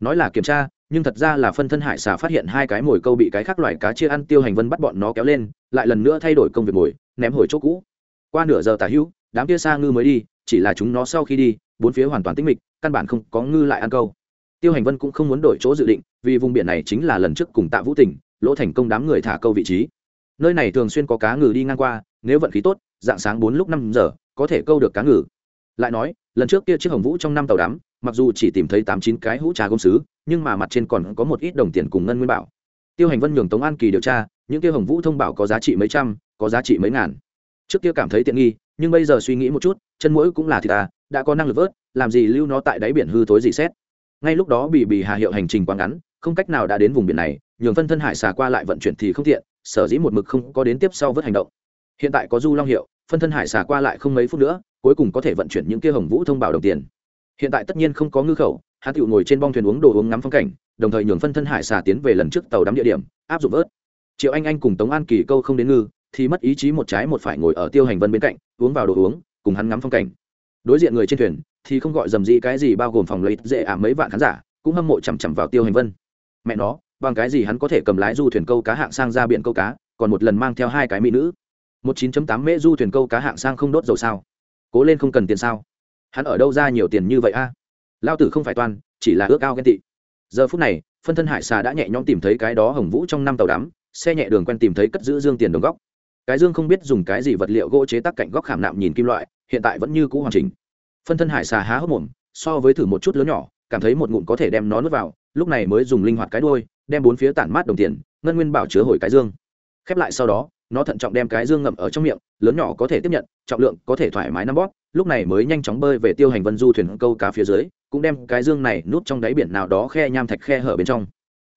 Nói là kiểm tra, nhưng thật ra là phân thân hải xà phát hiện hai cái mồi câu bị cái khác loại cá chia ăn, tiêu hành vân bắt bọn nó kéo lên, lại lần nữa thay đổi công việc mồi, ném hồi chỗ cũ. Qua nửa giờ tả hữu, đám kia xa ngư mới đi, chỉ là chúng nó sau khi đi, bốn phía hoàn toàn tĩnh mịch, căn bản không có ngư lại ăn câu tiêu hành vân cũng không muốn đổi chỗ dự định, vì vùng biển này chính là lần trước cùng tạ vũ tỉnh lỗ thành công đám người thả câu vị trí. Nơi này thường xuyên có cá ngừ đi ngang qua, nếu vận khí tốt, dạng sáng bốn lúc năm giờ, có thể câu được cá ngừ. Lại nói, lần trước kia chiếc hồng vũ trong năm tàu đắm, mặc dù chỉ tìm thấy tám chín cái hũ trà công sứ nhưng mà mặt trên còn có một ít đồng tiền cùng ngân nguyên bảo. Tiêu hành vân nhường tống an kỳ điều tra, những kia hồng vũ thông bảo có giá trị mấy trăm, có giá trị mấy ngàn. Trước kia cảm thấy tiện nghi, nhưng bây giờ suy nghĩ một chút, chân mũi cũng là thịt à đã có năng lực vớt, làm gì lưu nó tại đáy biển hư thối gì xét ngay lúc đó bị bị hà hiệu hành trình quá ngắn, không cách nào đã đến vùng biển này, nhường phân thân hải xà qua lại vận chuyển thì không tiện, sở dĩ một mực không có đến tiếp sau vớt hành động. Hiện tại có du long hiệu, phân thân hải xà qua lại không mấy phút nữa, cuối cùng có thể vận chuyển những kia hồng vũ thông báo đồng tiền. Hiện tại tất nhiên không có ngư khẩu hắn tiệu ngồi trên bong thuyền uống đồ uống ngắm phong cảnh, đồng thời nhường phân thân hải xà tiến về lần trước tàu đắm địa điểm, áp dụng vớt. Triệu anh anh cùng tống an kỳ câu không đến ngư, thì mất ý chí một trái một phải ngồi ở tiêu hành vân bên cạnh, uống vào đồ uống, cùng hắn ngắm phong cảnh đối diện người trên thuyền thì không gọi dầm gì cái gì bao gồm phòng lấy dễ ảm mấy vạn khán giả, cũng hâm mộ chằm chằm vào tiêu hành vân. Mẹ nó, bằng cái gì hắn có thể cầm lái du thuyền câu cá hạng sang ra biển câu cá, còn một lần mang theo hai cái mỹ nữ? Một chín tám mễ du thuyền câu cá hạng sang không đốt dầu sao? Cố lên không cần tiền sao? Hắn ở đâu ra nhiều tiền như vậy a? Lao tử không phải toan, chỉ là ước ao ghen tị. Giờ phút này, phân thân hải xà đã nhẹ nhõm tìm thấy cái đó hồng vũ trong năm tàu đắm, xe nhẹ đường quen tìm thấy cất giữ dương tiền đồng góc. Cái dương không biết dùng cái gì vật liệu gỗ chế tác cạnh góc khảm nạm nhìn kim loại hiện tại vẫn như cũ hoàn chỉnh. Phân thân hải xà há hốc mồm, so với thử một chút lớn nhỏ, cảm thấy một ngụm có thể đem nó nuốt vào, lúc này mới dùng linh hoạt cái đuôi, đem bốn phía tản mát đồng tiền, ngân nguyên bảo chứa hồi cái dương. Khép lại sau đó, nó thận trọng đem cái dương ngậm ở trong miệng, lớn nhỏ có thể tiếp nhận, trọng lượng có thể thoải mái nắm bóp, lúc này mới nhanh chóng bơi về tiêu hành vân du thuyền câu cá phía dưới, cũng đem cái dương này nút trong đáy biển nào đó khe nham thạch khe hở bên trong.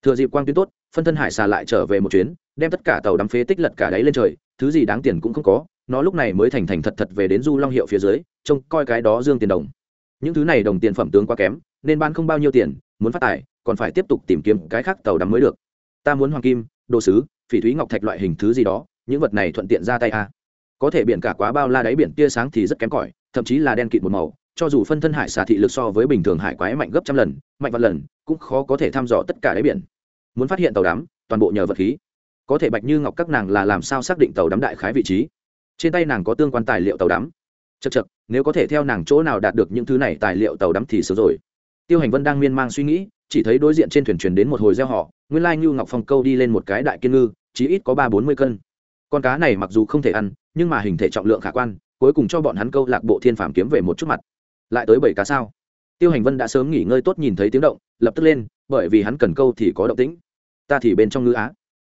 Thừa dịp quang tuyến tốt, phân thân hải xà lại trở về một chuyến, đem tất cả tàu đắm phế tích lật cả đáy lên trời, thứ gì đáng tiền cũng không có nó lúc này mới thành thành thật thật về đến du long hiệu phía dưới, trông coi cái đó dương tiền đồng. Những thứ này đồng tiền phẩm tướng quá kém, nên bán không bao nhiêu tiền, muốn phát tài, còn phải tiếp tục tìm kiếm cái khác tàu đắm mới được. Ta muốn hoàng kim, đồ sứ, phỉ thúy ngọc thạch loại hình thứ gì đó, những vật này thuận tiện ra tay a. À. có thể biển cả quá bao la đáy biển tia sáng thì rất kém cỏi, thậm chí là đen kịt một màu, cho dù phân thân hải xà thị lực so với bình thường hải quái mạnh gấp trăm lần, mạnh vạn lần, cũng khó có thể thăm dò tất cả đáy biển. Muốn phát hiện tàu đắm, toàn bộ nhờ vật khí. Có thể bạch như ngọc các nàng là làm sao xác định tàu đắm đại khái vị trí? Trên tay nàng có tương quan tài liệu tàu đắm. Chật chật nếu có thể theo nàng chỗ nào đạt được những thứ này tài liệu tàu đắm thì sớm rồi. Tiêu hành vân đang miên man suy nghĩ, chỉ thấy đối diện trên thuyền truyền đến một hồi gieo họ nguyên lai ngưu ngọc phong câu đi lên một cái đại kiên ngư, chí ít có ba bốn mươi cân. Con cá này mặc dù không thể ăn, nhưng mà hình thể trọng lượng khả quan, cuối cùng cho bọn hắn câu lạc bộ thiên phàm kiếm về một chút mặt. Lại tới bảy cá sao? Tiêu hành vân đã sớm nghỉ ngơi tốt nhìn thấy tiếng động, lập tức lên, bởi vì hắn cần câu thì có động tĩnh. Ta thì bên trong ngư á.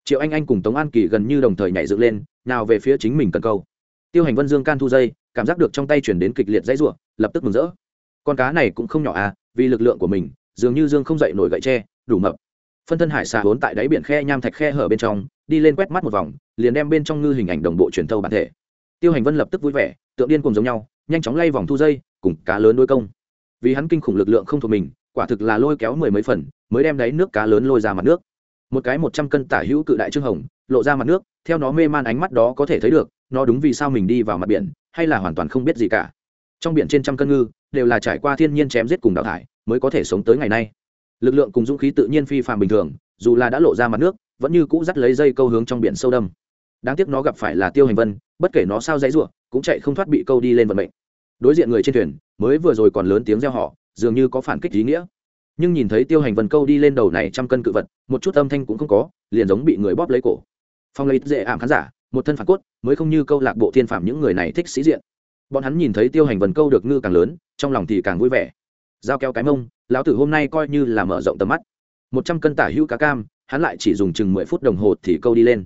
Triệu anh anh cùng tống an kỳ gần như đồng thời nhảy dựng lên, nào về phía chính mình cần câu tiêu hành vân dương can thu dây, cảm giác được trong tay chuyển đến kịch liệt dãy ruộng lập tức mừng rỡ. Con cá này cũng không nhỏ à vì lực lượng của mình, dường như dương không dậy nổi gậy tre, đủ mập. Phân thân hải xà hốn tại đáy biển khe nham thạch khe hở bên trong, đi lên quét mắt một vòng, liền đem bên trong ngư hình ảnh đồng bộ truyền thâu bản thể. Tiêu hành vân lập tức vui vẻ, tượng điên cùng giống nhau, nhanh chóng lay vòng thu dây, cùng cá lớn đôi công. Vì hắn kinh khủng lực lượng không thuộc mình, quả thực là lôi kéo mười mấy phần, mới đem đáy nước cá lớn lôi ra mặt nước. Một cái một trăm cân tả hữu cự đại trương hồng, lộ ra mặt nước, theo nó mê man ánh mắt đó có thể thấy được nó đúng vì sao mình đi vào mặt biển, hay là hoàn toàn không biết gì cả. Trong biển trên trăm cân ngư, đều là trải qua thiên nhiên chém giết cùng đào thải, mới có thể sống tới ngày nay. Lực lượng cùng dũng khí tự nhiên phi phạm bình thường, dù là đã lộ ra mặt nước, vẫn như cũ dắt lấy dây câu hướng trong biển sâu đâm. Đáng tiếc nó gặp phải là tiêu hành vân, bất kể nó sao dãy ruộng cũng chạy không thoát bị câu đi lên vận mệnh. Đối diện người trên thuyền, mới vừa rồi còn lớn tiếng reo họ dường như có phản kích ý nghĩa. Nhưng nhìn thấy tiêu hành vân câu đi lên đầu này trăm cân cự vật, một chút âm thanh cũng không có, liền giống bị người bóp lấy cổ. Phong lấy dễ ảm khán giả một thân phản cốt, mới không như câu lạc bộ thiên phạm những người này thích sĩ diện. Bọn hắn nhìn thấy tiêu hành vần câu được ngư càng lớn, trong lòng thì càng vui vẻ. Giao kéo cái mông, lão tử hôm nay coi như là mở rộng tầm mắt. Một trăm cân tả hữu cá cam, hắn lại chỉ dùng chừng mười phút đồng hồ thì câu đi lên.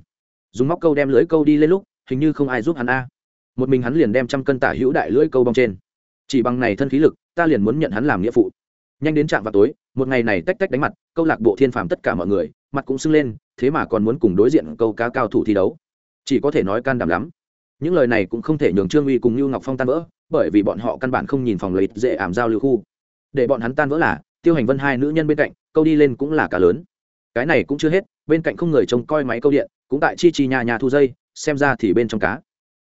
Dùng móc câu đem lưới câu đi lên lúc, hình như không ai giúp hắn a. Một mình hắn liền đem trăm cân tả hữu đại lưỡi câu bong trên. Chỉ bằng này thân khí lực, ta liền muốn nhận hắn làm nghĩa phụ. Nhanh đến trạm vào tối, một ngày này tách tách đánh mặt, câu lạc bộ thiên phàm tất cả mọi người, mặt cũng sưng lên, thế mà còn muốn cùng đối diện câu cá cao thủ thi đấu chỉ có thể nói can đảm lắm. Những lời này cũng không thể nhường trương uy cùng như ngọc phong tan vỡ, bởi vì bọn họ căn bản không nhìn phòng lấy dễ ảm giao lưu khu. Để bọn hắn tan vỡ là, tiêu hành vân hai nữ nhân bên cạnh, câu đi lên cũng là cả lớn. Cái này cũng chưa hết, bên cạnh không người trông coi máy câu điện, cũng tại chi chi nhà nhà thu dây, xem ra thì bên trong cá.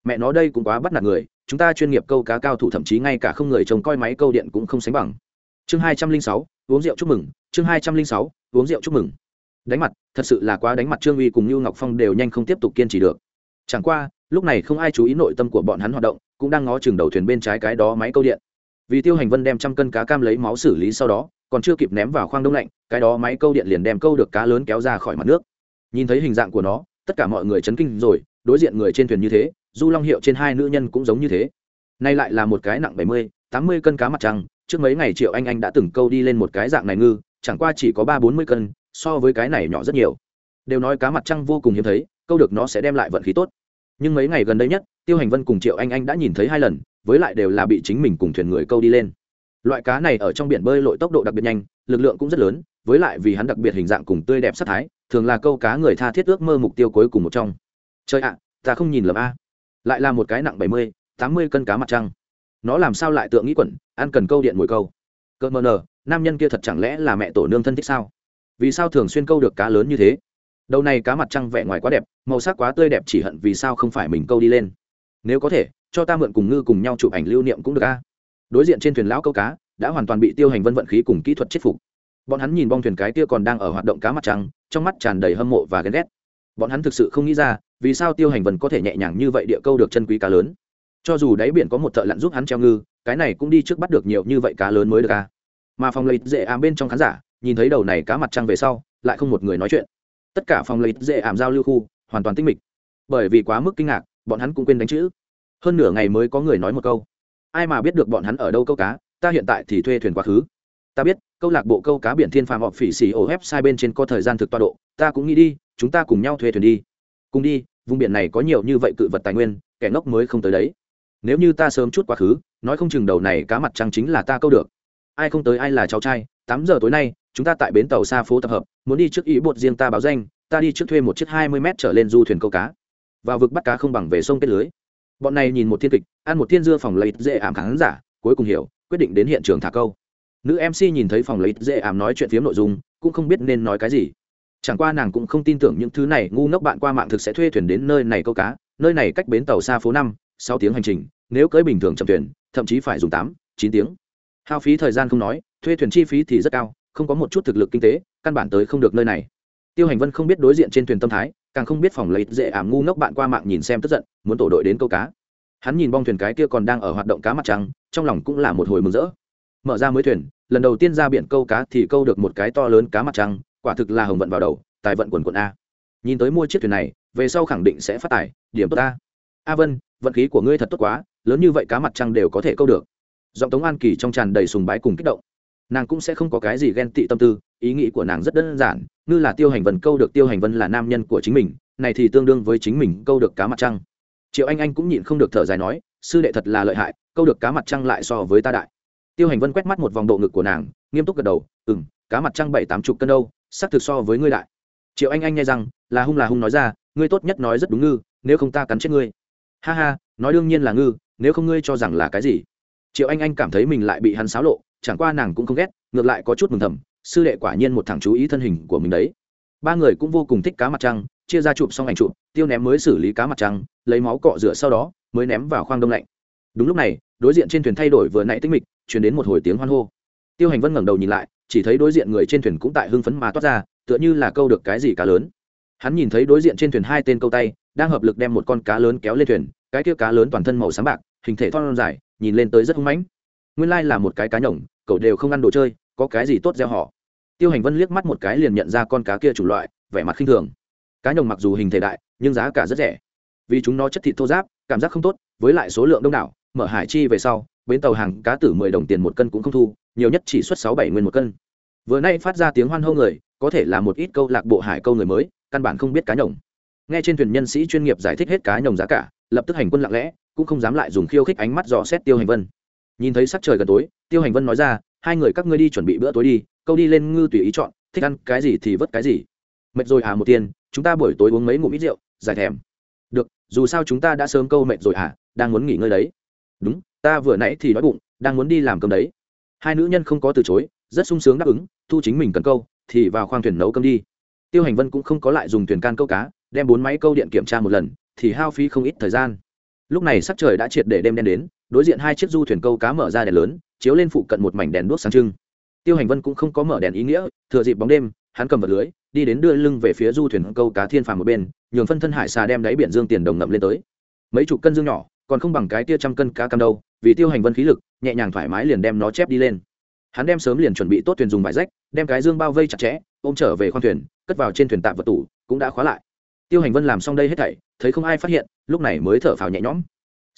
Mẹ nó đây cũng quá bắt nạt người, chúng ta chuyên nghiệp câu cá cao thủ thậm chí ngay cả không người trông coi máy câu điện cũng không sánh bằng. Chương hai trăm linh sáu, uống rượu chúc mừng, chương hai trăm linh sáu, uống rượu chúc mừng. Đánh mặt, thật sự là quá đánh mặt trương uy cùng như ngọc phong đều nhanh không tiếp tục kiên trì được chẳng qua, lúc này không ai chú ý nội tâm của bọn hắn hoạt động, cũng đang ngó chừng đầu thuyền bên trái cái đó máy câu điện. Vì tiêu hành vân đem trăm cân cá cam lấy máu xử lý sau đó, còn chưa kịp ném vào khoang đông lạnh, cái đó máy câu điện liền đem câu được cá lớn kéo ra khỏi mặt nước. Nhìn thấy hình dạng của nó, tất cả mọi người chấn kinh rồi, đối diện người trên thuyền như thế, du long hiệu trên hai nữ nhân cũng giống như thế. Nay lại là một cái nặng bảy mươi, tám mươi cân cá mặt trăng, trước mấy ngày triệu anh anh đã từng câu đi lên một cái dạng này ngư, chẳng qua chỉ có ba bốn mươi cân, so với cái này nhỏ rất nhiều. Đều nói cá mặt trăng vô cùng hiếm thấy, câu được nó sẽ đem lại vận khí tốt nhưng mấy ngày gần đây nhất, tiêu hành vân cùng triệu anh anh đã nhìn thấy hai lần, với lại đều là bị chính mình cùng thuyền người câu đi lên. Loại cá này ở trong biển bơi lội tốc độ đặc biệt nhanh, lực lượng cũng rất lớn, với lại vì hắn đặc biệt hình dạng cùng tươi đẹp sắc thái, thường là câu cá người tha thiết ước mơ mục tiêu cuối cùng một trong. Chơi ạ, ta không nhìn lầm a. Lại là một cái nặng bảy mươi, tám mươi cân cá mặt trăng. Nó làm sao lại tượng nghĩ quẩn, ăn cần câu điện mùi câu. Cơ mờ nờ, nam nhân kia thật chẳng lẽ là mẹ tổ nương thân thích sao? Vì sao thường xuyên câu được cá lớn như thế? Đầu này cá mặt trăng vẻ ngoài quá đẹp, màu sắc quá tươi đẹp chỉ hận vì sao không phải mình câu đi lên. Nếu có thể, cho ta mượn cùng ngư cùng nhau chụp ảnh lưu niệm cũng được a. Đối diện trên thuyền lão câu cá, đã hoàn toàn bị tiêu hành vân vận khí cùng kỹ thuật chết phục. Bọn hắn nhìn bong thuyền cái kia còn đang ở hoạt động cá mặt trăng, trong mắt tràn đầy hâm mộ và ghen ghét. Bọn hắn thực sự không nghĩ ra, vì sao tiêu hành vân có thể nhẹ nhàng như vậy địa câu được chân quý cá lớn. Cho dù đáy biển có một thợ lặn giúp hắn treo ngư, cái này cũng đi trước bắt được nhiều như vậy cá lớn mới được a. Mà phòng lấy dễ ám bên trong khán giả, nhìn thấy đầu này cá mặt trăng về sau, lại không một người nói chuyện tất cả phòng lấy dễ ảm giao lưu khu, hoàn toàn tinh mịch. Bởi vì quá mức kinh ngạc, bọn hắn cũng quên đánh chữ. Hơn nửa ngày mới có người nói một câu. Ai mà biết được bọn hắn ở đâu câu cá, ta hiện tại thì thuê thuyền quá khứ. Ta biết, câu lạc bộ câu cá biển thiên phàm họp phỉ xỉ ổ sai bên trên có thời gian thực toa độ, ta cũng nghĩ đi, chúng ta cùng nhau thuê thuyền đi. Cùng đi, vùng biển này có nhiều như vậy cự vật tài nguyên, kẻ ngốc mới không tới đấy. Nếu như ta sớm chút quá khứ, nói không chừng đầu này cá mặt trăng chính là ta câu được. Ai không tới ai là cháu trai, tám giờ tối nay chúng ta tại bến tàu xa phố tập hợp, muốn đi trước ý bột riêng ta báo danh, ta đi trước thuê một chiếc hai mươi m trở lên du thuyền câu cá. Vào vực bắt cá không bằng về sông kết lưới. Bọn này nhìn một thiên kịch, ăn một thiên dưa phòng lấy dễ ảm khán giả, cuối cùng hiểu, quyết định đến hiện trường thả câu. Nữ mc nhìn thấy phòng lấy dễ ảm nói chuyện phiếm nội dung, cũng không biết nên nói cái gì. Chẳng qua nàng cũng không tin tưởng những thứ này, ngu ngốc bạn qua mạng thực sẽ thuê thuyền đến nơi này câu cá, nơi này cách bến tàu xa phố năm, sáu tiếng hành trình, nếu cưới bình thường chậm thuyền, thậm chí phải dùng tám, chín tiếng. Hao phí thời gian không nói, thuê thuyền chi phí thì rất cao không có một chút thực lực kinh tế, căn bản tới không được nơi này. Tiêu hành vân không biết đối diện trên thuyền tâm thái, càng không biết phòng lấy dễ ảm ngu ngốc bạn qua mạng nhìn xem tức giận, muốn tổ đội đến câu cá. Hắn nhìn bong thuyền cái kia còn đang ở hoạt động cá mặt trăng, trong lòng cũng là một hồi mừng rỡ. Mở ra mới thuyền, lần đầu tiên ra biển câu cá thì câu được một cái to lớn cá mặt trăng, quả thực là hồng vận vào đầu, tài vận quần quận a. Nhìn tới mua chiếc thuyền này, về sau khẳng định sẽ phát tài, điểm tốt a a vân, vận khí của ngươi thật tốt quá, lớn như vậy cá mặt trăng đều có thể câu được. Giọng tống an kỳ trong tràn đầy sùng bái cùng kích động nàng cũng sẽ không có cái gì ghen tị tâm tư, ý nghĩ của nàng rất đơn giản ngư là tiêu hành vân câu được tiêu hành vân là nam nhân của chính mình, này thì tương đương với chính mình câu được cá mặt trăng. Triệu anh anh cũng nhịn không được thở dài nói, sư đệ thật là lợi hại, câu được cá mặt trăng lại so với ta đại. Tiêu hành vân quét mắt một vòng độ ngực của nàng, nghiêm túc gật đầu ừ m cá mặt trăng bảy tám chục cân đâu, xác thực so với ngươi đại. Triệu anh anh nghe rằng, là hung là hung nói ra, ngươi tốt nhất nói rất đúng ngư, nếu không ta cắn chết ngươi. Ha ha, nói đương nhiên là ngư, nếu không ngươi cho rằng là cái gì. Triệu anh anh cảm thấy mình lại bị hắn xáo lộ chẳng qua nàng cũng không ghét, ngược lại có chút mừng thầm, sư đệ quả nhiên một thằng chú ý thân hình của mình đấy. Ba người cũng vô cùng thích cá mặt trăng, chia ra chụp xong ảnh chụp, tiêu ném mới xử lý cá mặt trăng, lấy máu cọ rửa sau đó, mới ném vào khoang đông lạnh. Đúng lúc này, đối diện trên thuyền thay đổi vừa nãy tinh mịch chuyển đến một hồi tiếng hoan hô. Tiêu hành vân ngẩng đầu nhìn lại, chỉ thấy đối diện người trên thuyền cũng tại hưng phấn mà toát ra, tựa như là câu được cái gì cá lớn. Hắn nhìn thấy đối diện trên thuyền hai tên câu tay, đang hợp lực đem một con cá lớn kéo lên thuyền, cái kia cá lớn toàn thân màu sáng bạc, hình thể thon dài, nhìn lên tới rất hung mãnh nguyên lai là một cái cá nhồng, cậu đều không ăn đồ chơi, có cái gì tốt gieo họ. Tiêu hành vân liếc mắt một cái liền nhận ra con cá kia chủ loại, vẻ mặt khinh thường. Cá nhồng mặc dù hình thể đại, nhưng giá cả rất rẻ. Vì chúng nó chất thịt thô giáp cảm giác không tốt, với lại số lượng đông đảo, mở hải chi về sau, bến tàu hàng cá tử mười đồng tiền một cân cũng không thu, nhiều nhất chỉ xuất sáu bảy nguyên một cân. Vừa nay phát ra tiếng hoan hô người, có thể là một ít câu lạc bộ hải câu người mới, căn bản không biết cá nhồng. Nghe trên thuyền nhân sĩ chuyên nghiệp giải thích hết cá nhồng giá cả, lập tức hành quân lặng lẽ, cũng không dám lại dùng khiêu khích ánh mắt dò xét tiêu hành vân nhìn thấy sắc trời gần tối, tiêu hành vân nói ra, hai người các ngươi đi chuẩn bị bữa tối đi, câu đi lên ngư tùy ý chọn, thích ăn cái gì thì vớt cái gì. Mệt rồi à một tiền chúng ta buổi tối uống mấy ngụm ít rượu, giải thèm. Được, dù sao chúng ta đã sớm câu mệt rồi à đang muốn nghỉ ngơi đấy. Đúng, ta vừa nãy thì đói bụng, đang muốn đi làm cơm đấy. Hai nữ nhân không có từ chối, rất sung sướng đáp ứng, thu chính mình cần câu, thì vào khoang thuyền nấu cơm đi. Tiêu hành vân cũng không có lại dùng thuyền can câu cá, đem bốn máy câu điện kiểm tra một lần, thì hao phí không ít thời gian. Lúc này sắc trời đã triệt để đêm đen đến đối diện hai chiếc du thuyền câu cá mở ra đèn lớn, chiếu lên phụ cận một mảnh đèn đuốc sáng trưng. Tiêu hành vân cũng không có mở đèn ý nghĩa, thừa dịp bóng đêm, hắn cầm vật lưới, đi đến đưa lưng về phía du thuyền câu cá thiên phàm một bên, nhường phân thân hải xà đem đáy biển dương tiền đồng ngậm lên tới. Mấy chục cân dương nhỏ, còn không bằng cái tia trăm cân cá cam đâu, vì tiêu hành vân khí lực, nhẹ nhàng thoải mái liền đem nó chép đi lên. Hắn đem sớm liền chuẩn bị tốt thuyền dùng vải rách, đem cái dương bao vây chặt chẽ, ôm trở về khoang thuyền, cất vào trên thuyền tạm vật tủ, cũng đã khóa lại. Tiêu hành vân làm xong đây hết thảy, thấy không ai phát hiện, lúc này mới thở phào nhẹ nhõm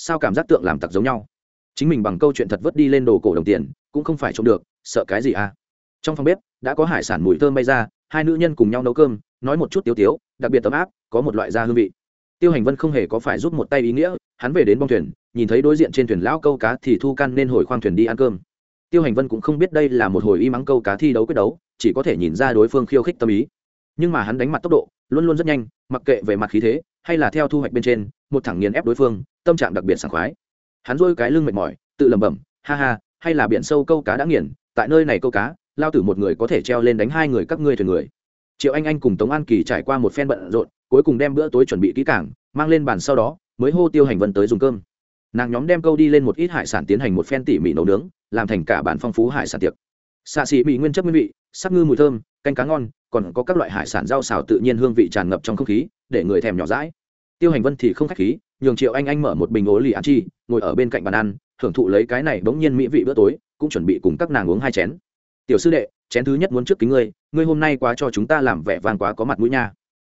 sao cảm giác tượng làm tặc giống nhau? Chính mình bằng câu chuyện thật vớt đi lên đồ cổ đồng tiền, cũng không phải trông được, sợ cái gì à? Trong phòng bếp, đã có hải sản mùi thơm bay ra, hai nữ nhân cùng nhau nấu cơm, nói một chút tiếu tiếu, đặc biệt tấm áp, có một loại da hương vị. Tiêu hành vân không hề có phải giúp một tay ý nghĩa, hắn về đến bong thuyền, nhìn thấy đối diện trên thuyền lão câu cá thì thu căn nên hồi khoang thuyền đi ăn cơm. Tiêu hành vân cũng không biết đây là một hồi y mắng câu cá thi đấu quyết đấu, chỉ có thể nhìn ra đối phương khiêu khích tâm ý. Nhưng mà hắn đánh mặt tốc độ, luôn luôn rất nhanh, mặc kệ về mặt khí thế, hay là theo thu hoạch bên trên, một thẳng nghiền ép đối phương tâm trạng đặc biệt sảng khoái. Hắn dôi cái lưng mệt mỏi, tự lẩm bẩm, ha ha, hay là biển sâu câu cá đã nghiền, tại nơi này câu cá, lao tử một người có thể treo lên đánh hai người các ngươi thuyền người. Triệu anh anh cùng tống an kỳ trải qua một phen bận rộn, cuối cùng đem bữa tối chuẩn bị kỹ cảng mang lên bàn sau đó, mới hô tiêu hành vân tới dùng cơm. Nàng nhóm đem câu đi lên một ít hải sản tiến hành một phen tỉ mỉ nấu nướng, làm thành cả bản phong phú hải sản tiệc. Xạ xỉ bị nguyên chất nguyên vị, sắc ngư mùi thơm, canh cá ngon, còn có các loại hải sản rau xào tự nhiên hương vị tràn ngập trong không khí, để người thèm nhỏ rãi tiêu hành vân thì không khách khí nhường triệu anh anh mở một bình ố lì ăn chi, ngồi ở bên cạnh bàn ăn, thưởng thụ lấy cái này bỗng nhiên mỹ vị bữa tối, cũng chuẩn bị cùng các nàng uống hai chén. Tiểu sư đệ, chén thứ nhất muốn trước kính ngươi ngươi hôm nay quá cho chúng ta làm vẻ vang quá có mặt mũi nha.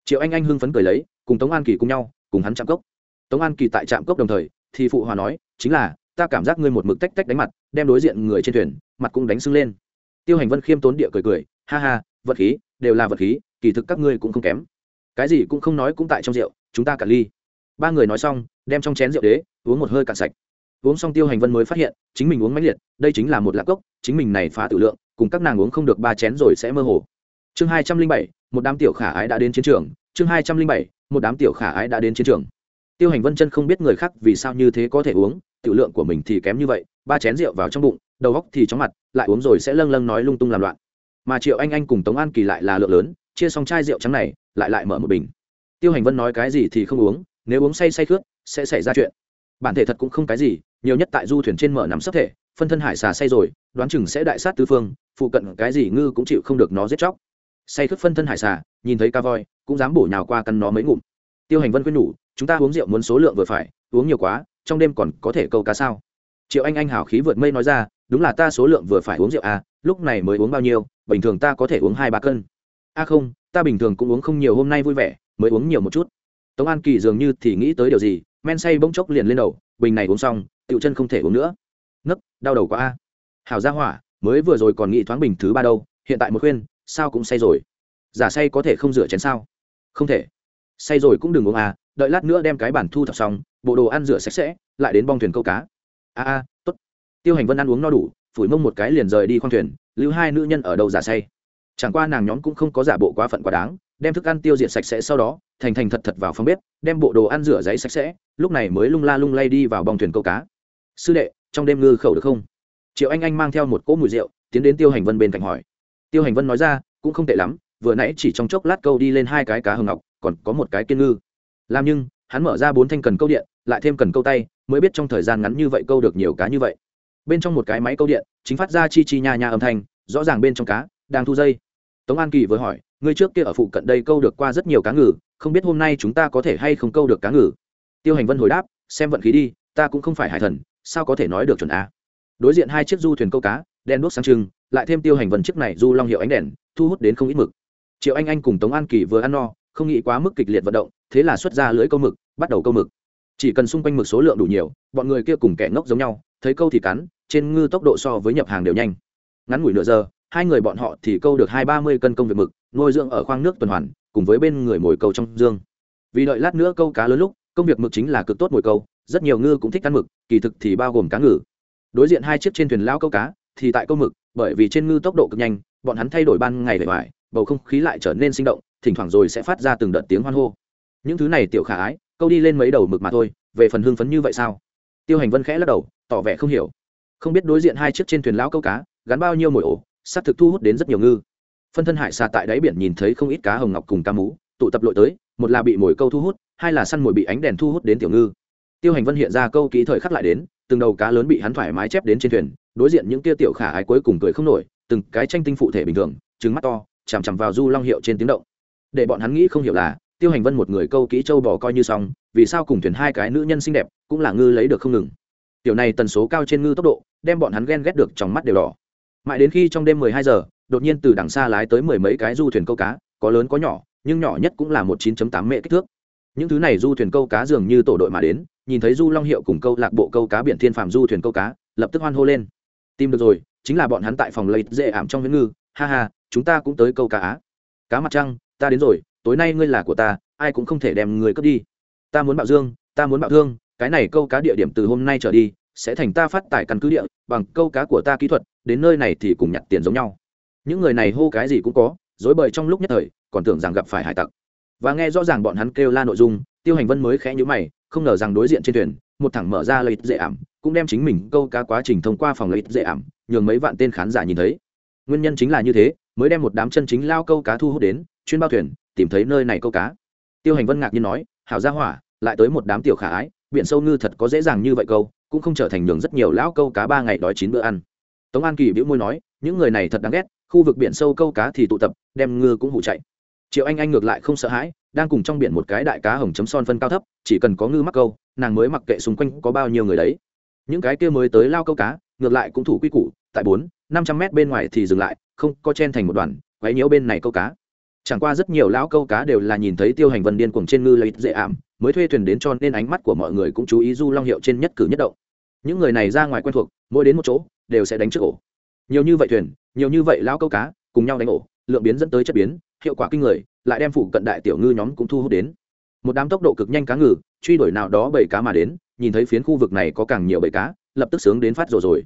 Triệu anh anh hưng phấn cười lấy, cùng tống an kỳ cùng nhau, cùng hắn chạm cốc. Tống an kỳ tại trạm cốc đồng thời, thì phụ hòa nói, chính là, ta cảm giác ngươi một mực tách tách đánh mặt, đem đối diện người trên thuyền, mặt cũng đánh sưng lên. Tiêu hành vân khiêm tốn địa cười cười, ha ha, vật khí, đều là vật khí, kỳ thực các ngươi cũng không kém. Cái gì cũng không nói cũng tại trong rượu, chúng ta cả ly ba người nói xong, đem trong chén rượu đế uống một hơi cạn sạch. Uống xong tiêu hành vân mới phát hiện, chính mình uống mãnh liệt, đây chính là một lạc cốc, chính mình này phá tử lượng, cùng các nàng uống không được ba chén rồi sẽ mơ hồ. Chương hai trăm linh bảy, một đám tiểu khả ái đã đến chiến trường. Chương hai trăm linh bảy, một đám tiểu khả ái đã đến chiến trường. Tiêu hành vân chân không biết người khác vì sao như thế có thể uống, tiểu lượng của mình thì kém như vậy, ba chén rượu vào trong bụng, đầu góc thì chóng mặt, lại uống rồi sẽ lâng lâng nói lung tung làm loạn. Mà triệu anh anh cùng tống an kỳ lại là lượng lớn, chia xong chai rượu trắng này, lại lại mở một bình. Tiêu hành vân nói cái gì thì không uống nếu uống say say khướt sẽ xảy ra chuyện. Bản thể thật cũng không cái gì, nhiều nhất tại du thuyền trên mở nắm sấp thể, phân thân hải xà say rồi, đoán chừng sẽ đại sát tứ phương, phụ cận cái gì ngư cũng chịu không được nó giết chóc. Say khướt phân thân hải xà, nhìn thấy ca voi, cũng dám bổ nhào qua căn nó mấy ngụm. Tiêu hành vân khuyên nhủ, chúng ta uống rượu muốn số lượng vừa phải, uống nhiều quá, trong đêm còn có thể câu cá sao? Triệu anh anh hào khí vượt mây nói ra, đúng là ta số lượng vừa phải uống rượu à lúc này mới uống bao nhiêu, bình thường ta có thể uống hai ba cân. A không, ta bình thường cũng uống không nhiều, hôm nay vui vẻ, mới uống nhiều một chút tống an kỳ dường như thì nghĩ tới điều gì, men say bỗng chốc liền lên đầu, bình này uống xong tựu chân không thể uống nữa. Nấc, đau đầu quá a. Hảo ra hỏa, mới vừa rồi còn nghĩ thoáng bình thứ ba đâu, hiện tại một khuyên, sao cũng say rồi. Giả say có thể không rửa chén sao? Không thể. Say rồi cũng đừng uống à đợi lát nữa đem cái bản thu thập xong, bộ đồ ăn rửa sạch sẽ, lại đến bong thuyền câu cá. A a t ố t tiêu hành vân ăn uống no đủ, phủi mông một cái liền rời đi khoang thuyền, lưu hai nữ nhân ở đâu giả say? Chẳng qua nàng nhóm cũng không có giả bộ quá phận quá đáng đem thức ăn tiêu diệt sạch sẽ sau đó, thành thành thật thật vào phòng bếp, đem bộ đồ ăn rửa giấy sạch sẽ, lúc này mới lung la lung lay đi vào bong thuyền câu cá. Sư đệ, trong đêm ngư khẩu được không? Triệu anh anh mang theo một cỗ mùi rượu, tiến đến tiêu hành vân bên cạnh hỏi. Tiêu hành vân nói ra, cũng không tệ lắm, vừa nãy chỉ trong chốc lát câu đi lên hai cái cá hồng ngọc, còn có một cái kiên ngư. Làm nhưng, hắn mở ra bốn thanh cần câu điện, lại thêm cần câu tay, mới biết trong thời gian ngắn như vậy câu được nhiều cá như vậy. Bên trong một cái máy câu điện, chính phát ra chi chi nha nha âm thanh, rõ ràng bên trong cá đang thu dây. Tống an kỳ vừa hỏi ngươi trước kia ở phụ cận đây câu được qua rất nhiều cá ngừ, không biết hôm nay chúng ta có thể hay không câu được cá ngừ? Tiêu hành vân hồi đáp, xem vận khí đi, ta cũng không phải hải thần, sao có thể nói được chuẩn a? Đối diện hai chiếc du thuyền câu cá, đèn đuốc sáng trưng, lại thêm tiêu hành vân chiếc này du long hiệu ánh đèn, thu hút đến không ít mực. Triệu anh anh cùng tống an kỳ vừa ăn no, không nghĩ quá mức kịch liệt vận động, thế là xuất ra lưới câu mực, bắt đầu câu mực. Chỉ cần xung quanh mực số lượng đủ nhiều, bọn người kia cùng kẻ ngốc giống nhau, thấy câu thì cắn, trên ngư tốc độ so với nhập hàng đều nhanh. Ngắn ngủi nửa giờ hai người bọn họ thì câu được hai ba mươi cân công việc mực, nuôi dưỡng ở khoang nước tuần hoàn, cùng với bên người mồi câu trong dương. Vì đợi lát nữa câu cá lớn lúc, công việc mực chính là cực tốt mồi câu rất nhiều ngư cũng thích ăn mực, kỳ thực thì bao gồm cá ngừ. Đối diện hai chiếc trên thuyền lao câu cá, thì tại câu mực, bởi vì trên ngư tốc độ cực nhanh, bọn hắn thay đổi ban ngày về vải, bầu không khí lại trở nên sinh động, thỉnh thoảng rồi sẽ phát ra từng đợt tiếng hoan hô. Những thứ này tiểu khả ái, câu đi lên mấy đầu mực mà thôi, về phần hưng phấn như vậy sao? Tiêu hành vân khẽ lắc đầu, tỏ vẻ không hiểu. Không biết đối diện hai chiếc trên thuyền lão câu cá, gắn bao nhiêu mồi ổ xác thực thu hút đến rất nhiều ngư. Phân thân hải xa tại đáy biển nhìn thấy không ít cá hồng ngọc cùng cá mú, tụ tập lội tới, một là bị mồi câu thu hút, hai là săn mồi bị ánh đèn thu hút đến tiểu ngư. Tiêu hành vân hiện ra câu kỹ thời khắc lại đến, từng đầu cá lớn bị hắn thoải mái chép đến trên thuyền, đối diện những tia tiểu khả ái cuối cùng cười không nổi, từng cái tranh tinh phụ thể bình thường trứng mắt to, chằm chằm vào du long hiệu trên tiếng động. Để bọn hắn nghĩ không hiểu là, tiêu hành vân một người câu kỹ châu bò coi như xong, vì sao cùng thuyền hai cái nữ nhân xinh đẹp, cũng là ngư lấy được không ngừng. Tiểu này tần số cao trên ngư tốc độ, đem bọn hắn ghen ghét được trong mắt đều đỏ mãi đến khi trong đêm mười hai giờ, đột nhiên từ đằng xa lái tới mười mấy cái du thuyền câu cá, có lớn có nhỏ, nhưng nhỏ nhất cũng là một chín tám mệ kích thước. Những thứ này du thuyền câu cá dường như tổ đội mà đến, nhìn thấy du long hiệu cùng câu lạc bộ câu cá biển thiên phạm du thuyền câu cá, lập tức hoan hô lên. Tìm được rồi, chính là bọn hắn tại phòng lấy dễ ảm trong viễn ngư. Ha ha, chúng ta cũng tới câu cá á. Cá mặt trăng, ta đến rồi, tối nay ngươi là của ta, ai cũng không thể đem người cướp đi. Ta muốn bạo dương, ta muốn bạo thương, cái này câu cá địa điểm từ hôm nay trở đi sẽ thành ta phát tài căn cứ địa, bằng câu cá của ta kỹ thuật, đến nơi này thì cùng nhặt tiền giống nhau. Những người này hô cái gì cũng có, dối bời trong lúc nhất thời, còn tưởng rằng gặp phải hải tặc. Và nghe rõ ràng bọn hắn kêu la nội dung, tiêu hành vân mới khẽ nhữ mày, không ngờ rằng đối diện trên thuyền, một thẳng mở ra lợi dễ ảm, cũng đem chính mình câu cá quá trình thông qua phòng lợi dễ ảm, nhường mấy vạn tên khán giả nhìn thấy. Nguyên nhân chính là như thế, mới đem một đám chân chính lao câu cá thu hút đến, chuyên bao thuyền, tìm thấy nơi này câu cá. Tiêu hành vân ngạc nhiên nói, hảo gia hỏa, lại tới một đám tiểu khả ái, biển sâu ngư thật có dễ dàng như vậy câu cũng không trở thành nhường rất nhiều lão câu cá ba ngày đói chín bữa ăn. Tống an kỳ bĩu môi nói, những người này thật đáng ghét, khu vực biển sâu câu cá thì tụ tập, đem ngư cũng hụ chạy. Triệu anh anh ngược lại không sợ hãi, đang cùng trong biển một cái đại cá hồng chấm son phân cao thấp, chỉ cần có ngư mắc câu, nàng mới mặc kệ xung quanh có bao nhiêu người đấy. Những cái kia mới tới lao câu cá, ngược lại cũng thủ quy củ, tại bốn, năm trăm mét bên ngoài thì dừng lại, không có chen thành một đoàn, quấy nhiễu bên này câu cá. Chẳng qua rất nhiều lão câu cá đều là nhìn thấy tiêu hành vân điên cuồng trên ngư lấy dễ ảm, mới thuê thuyền đến cho nên ánh mắt của mọi người cũng chú ý du long hiệu trên nhất cử nhất động những người này ra ngoài quen thuộc, mỗi đến một chỗ, đều sẽ đánh trước ổ. Nhiều như vậy thuyền, nhiều như vậy lão câu cá, cùng nhau đánh ổ, lượng biến dẫn tới chất biến, hiệu quả kinh người, lại đem phụ cận đại tiểu ngư nhóm cũng thu hút đến. Một đám tốc độ cực nhanh cá ngừ, truy đuổi nào đó bảy cá mà đến, nhìn thấy phiến khu vực này có càng nhiều bầy cá, lập tức sướng đến phát rồi rồi.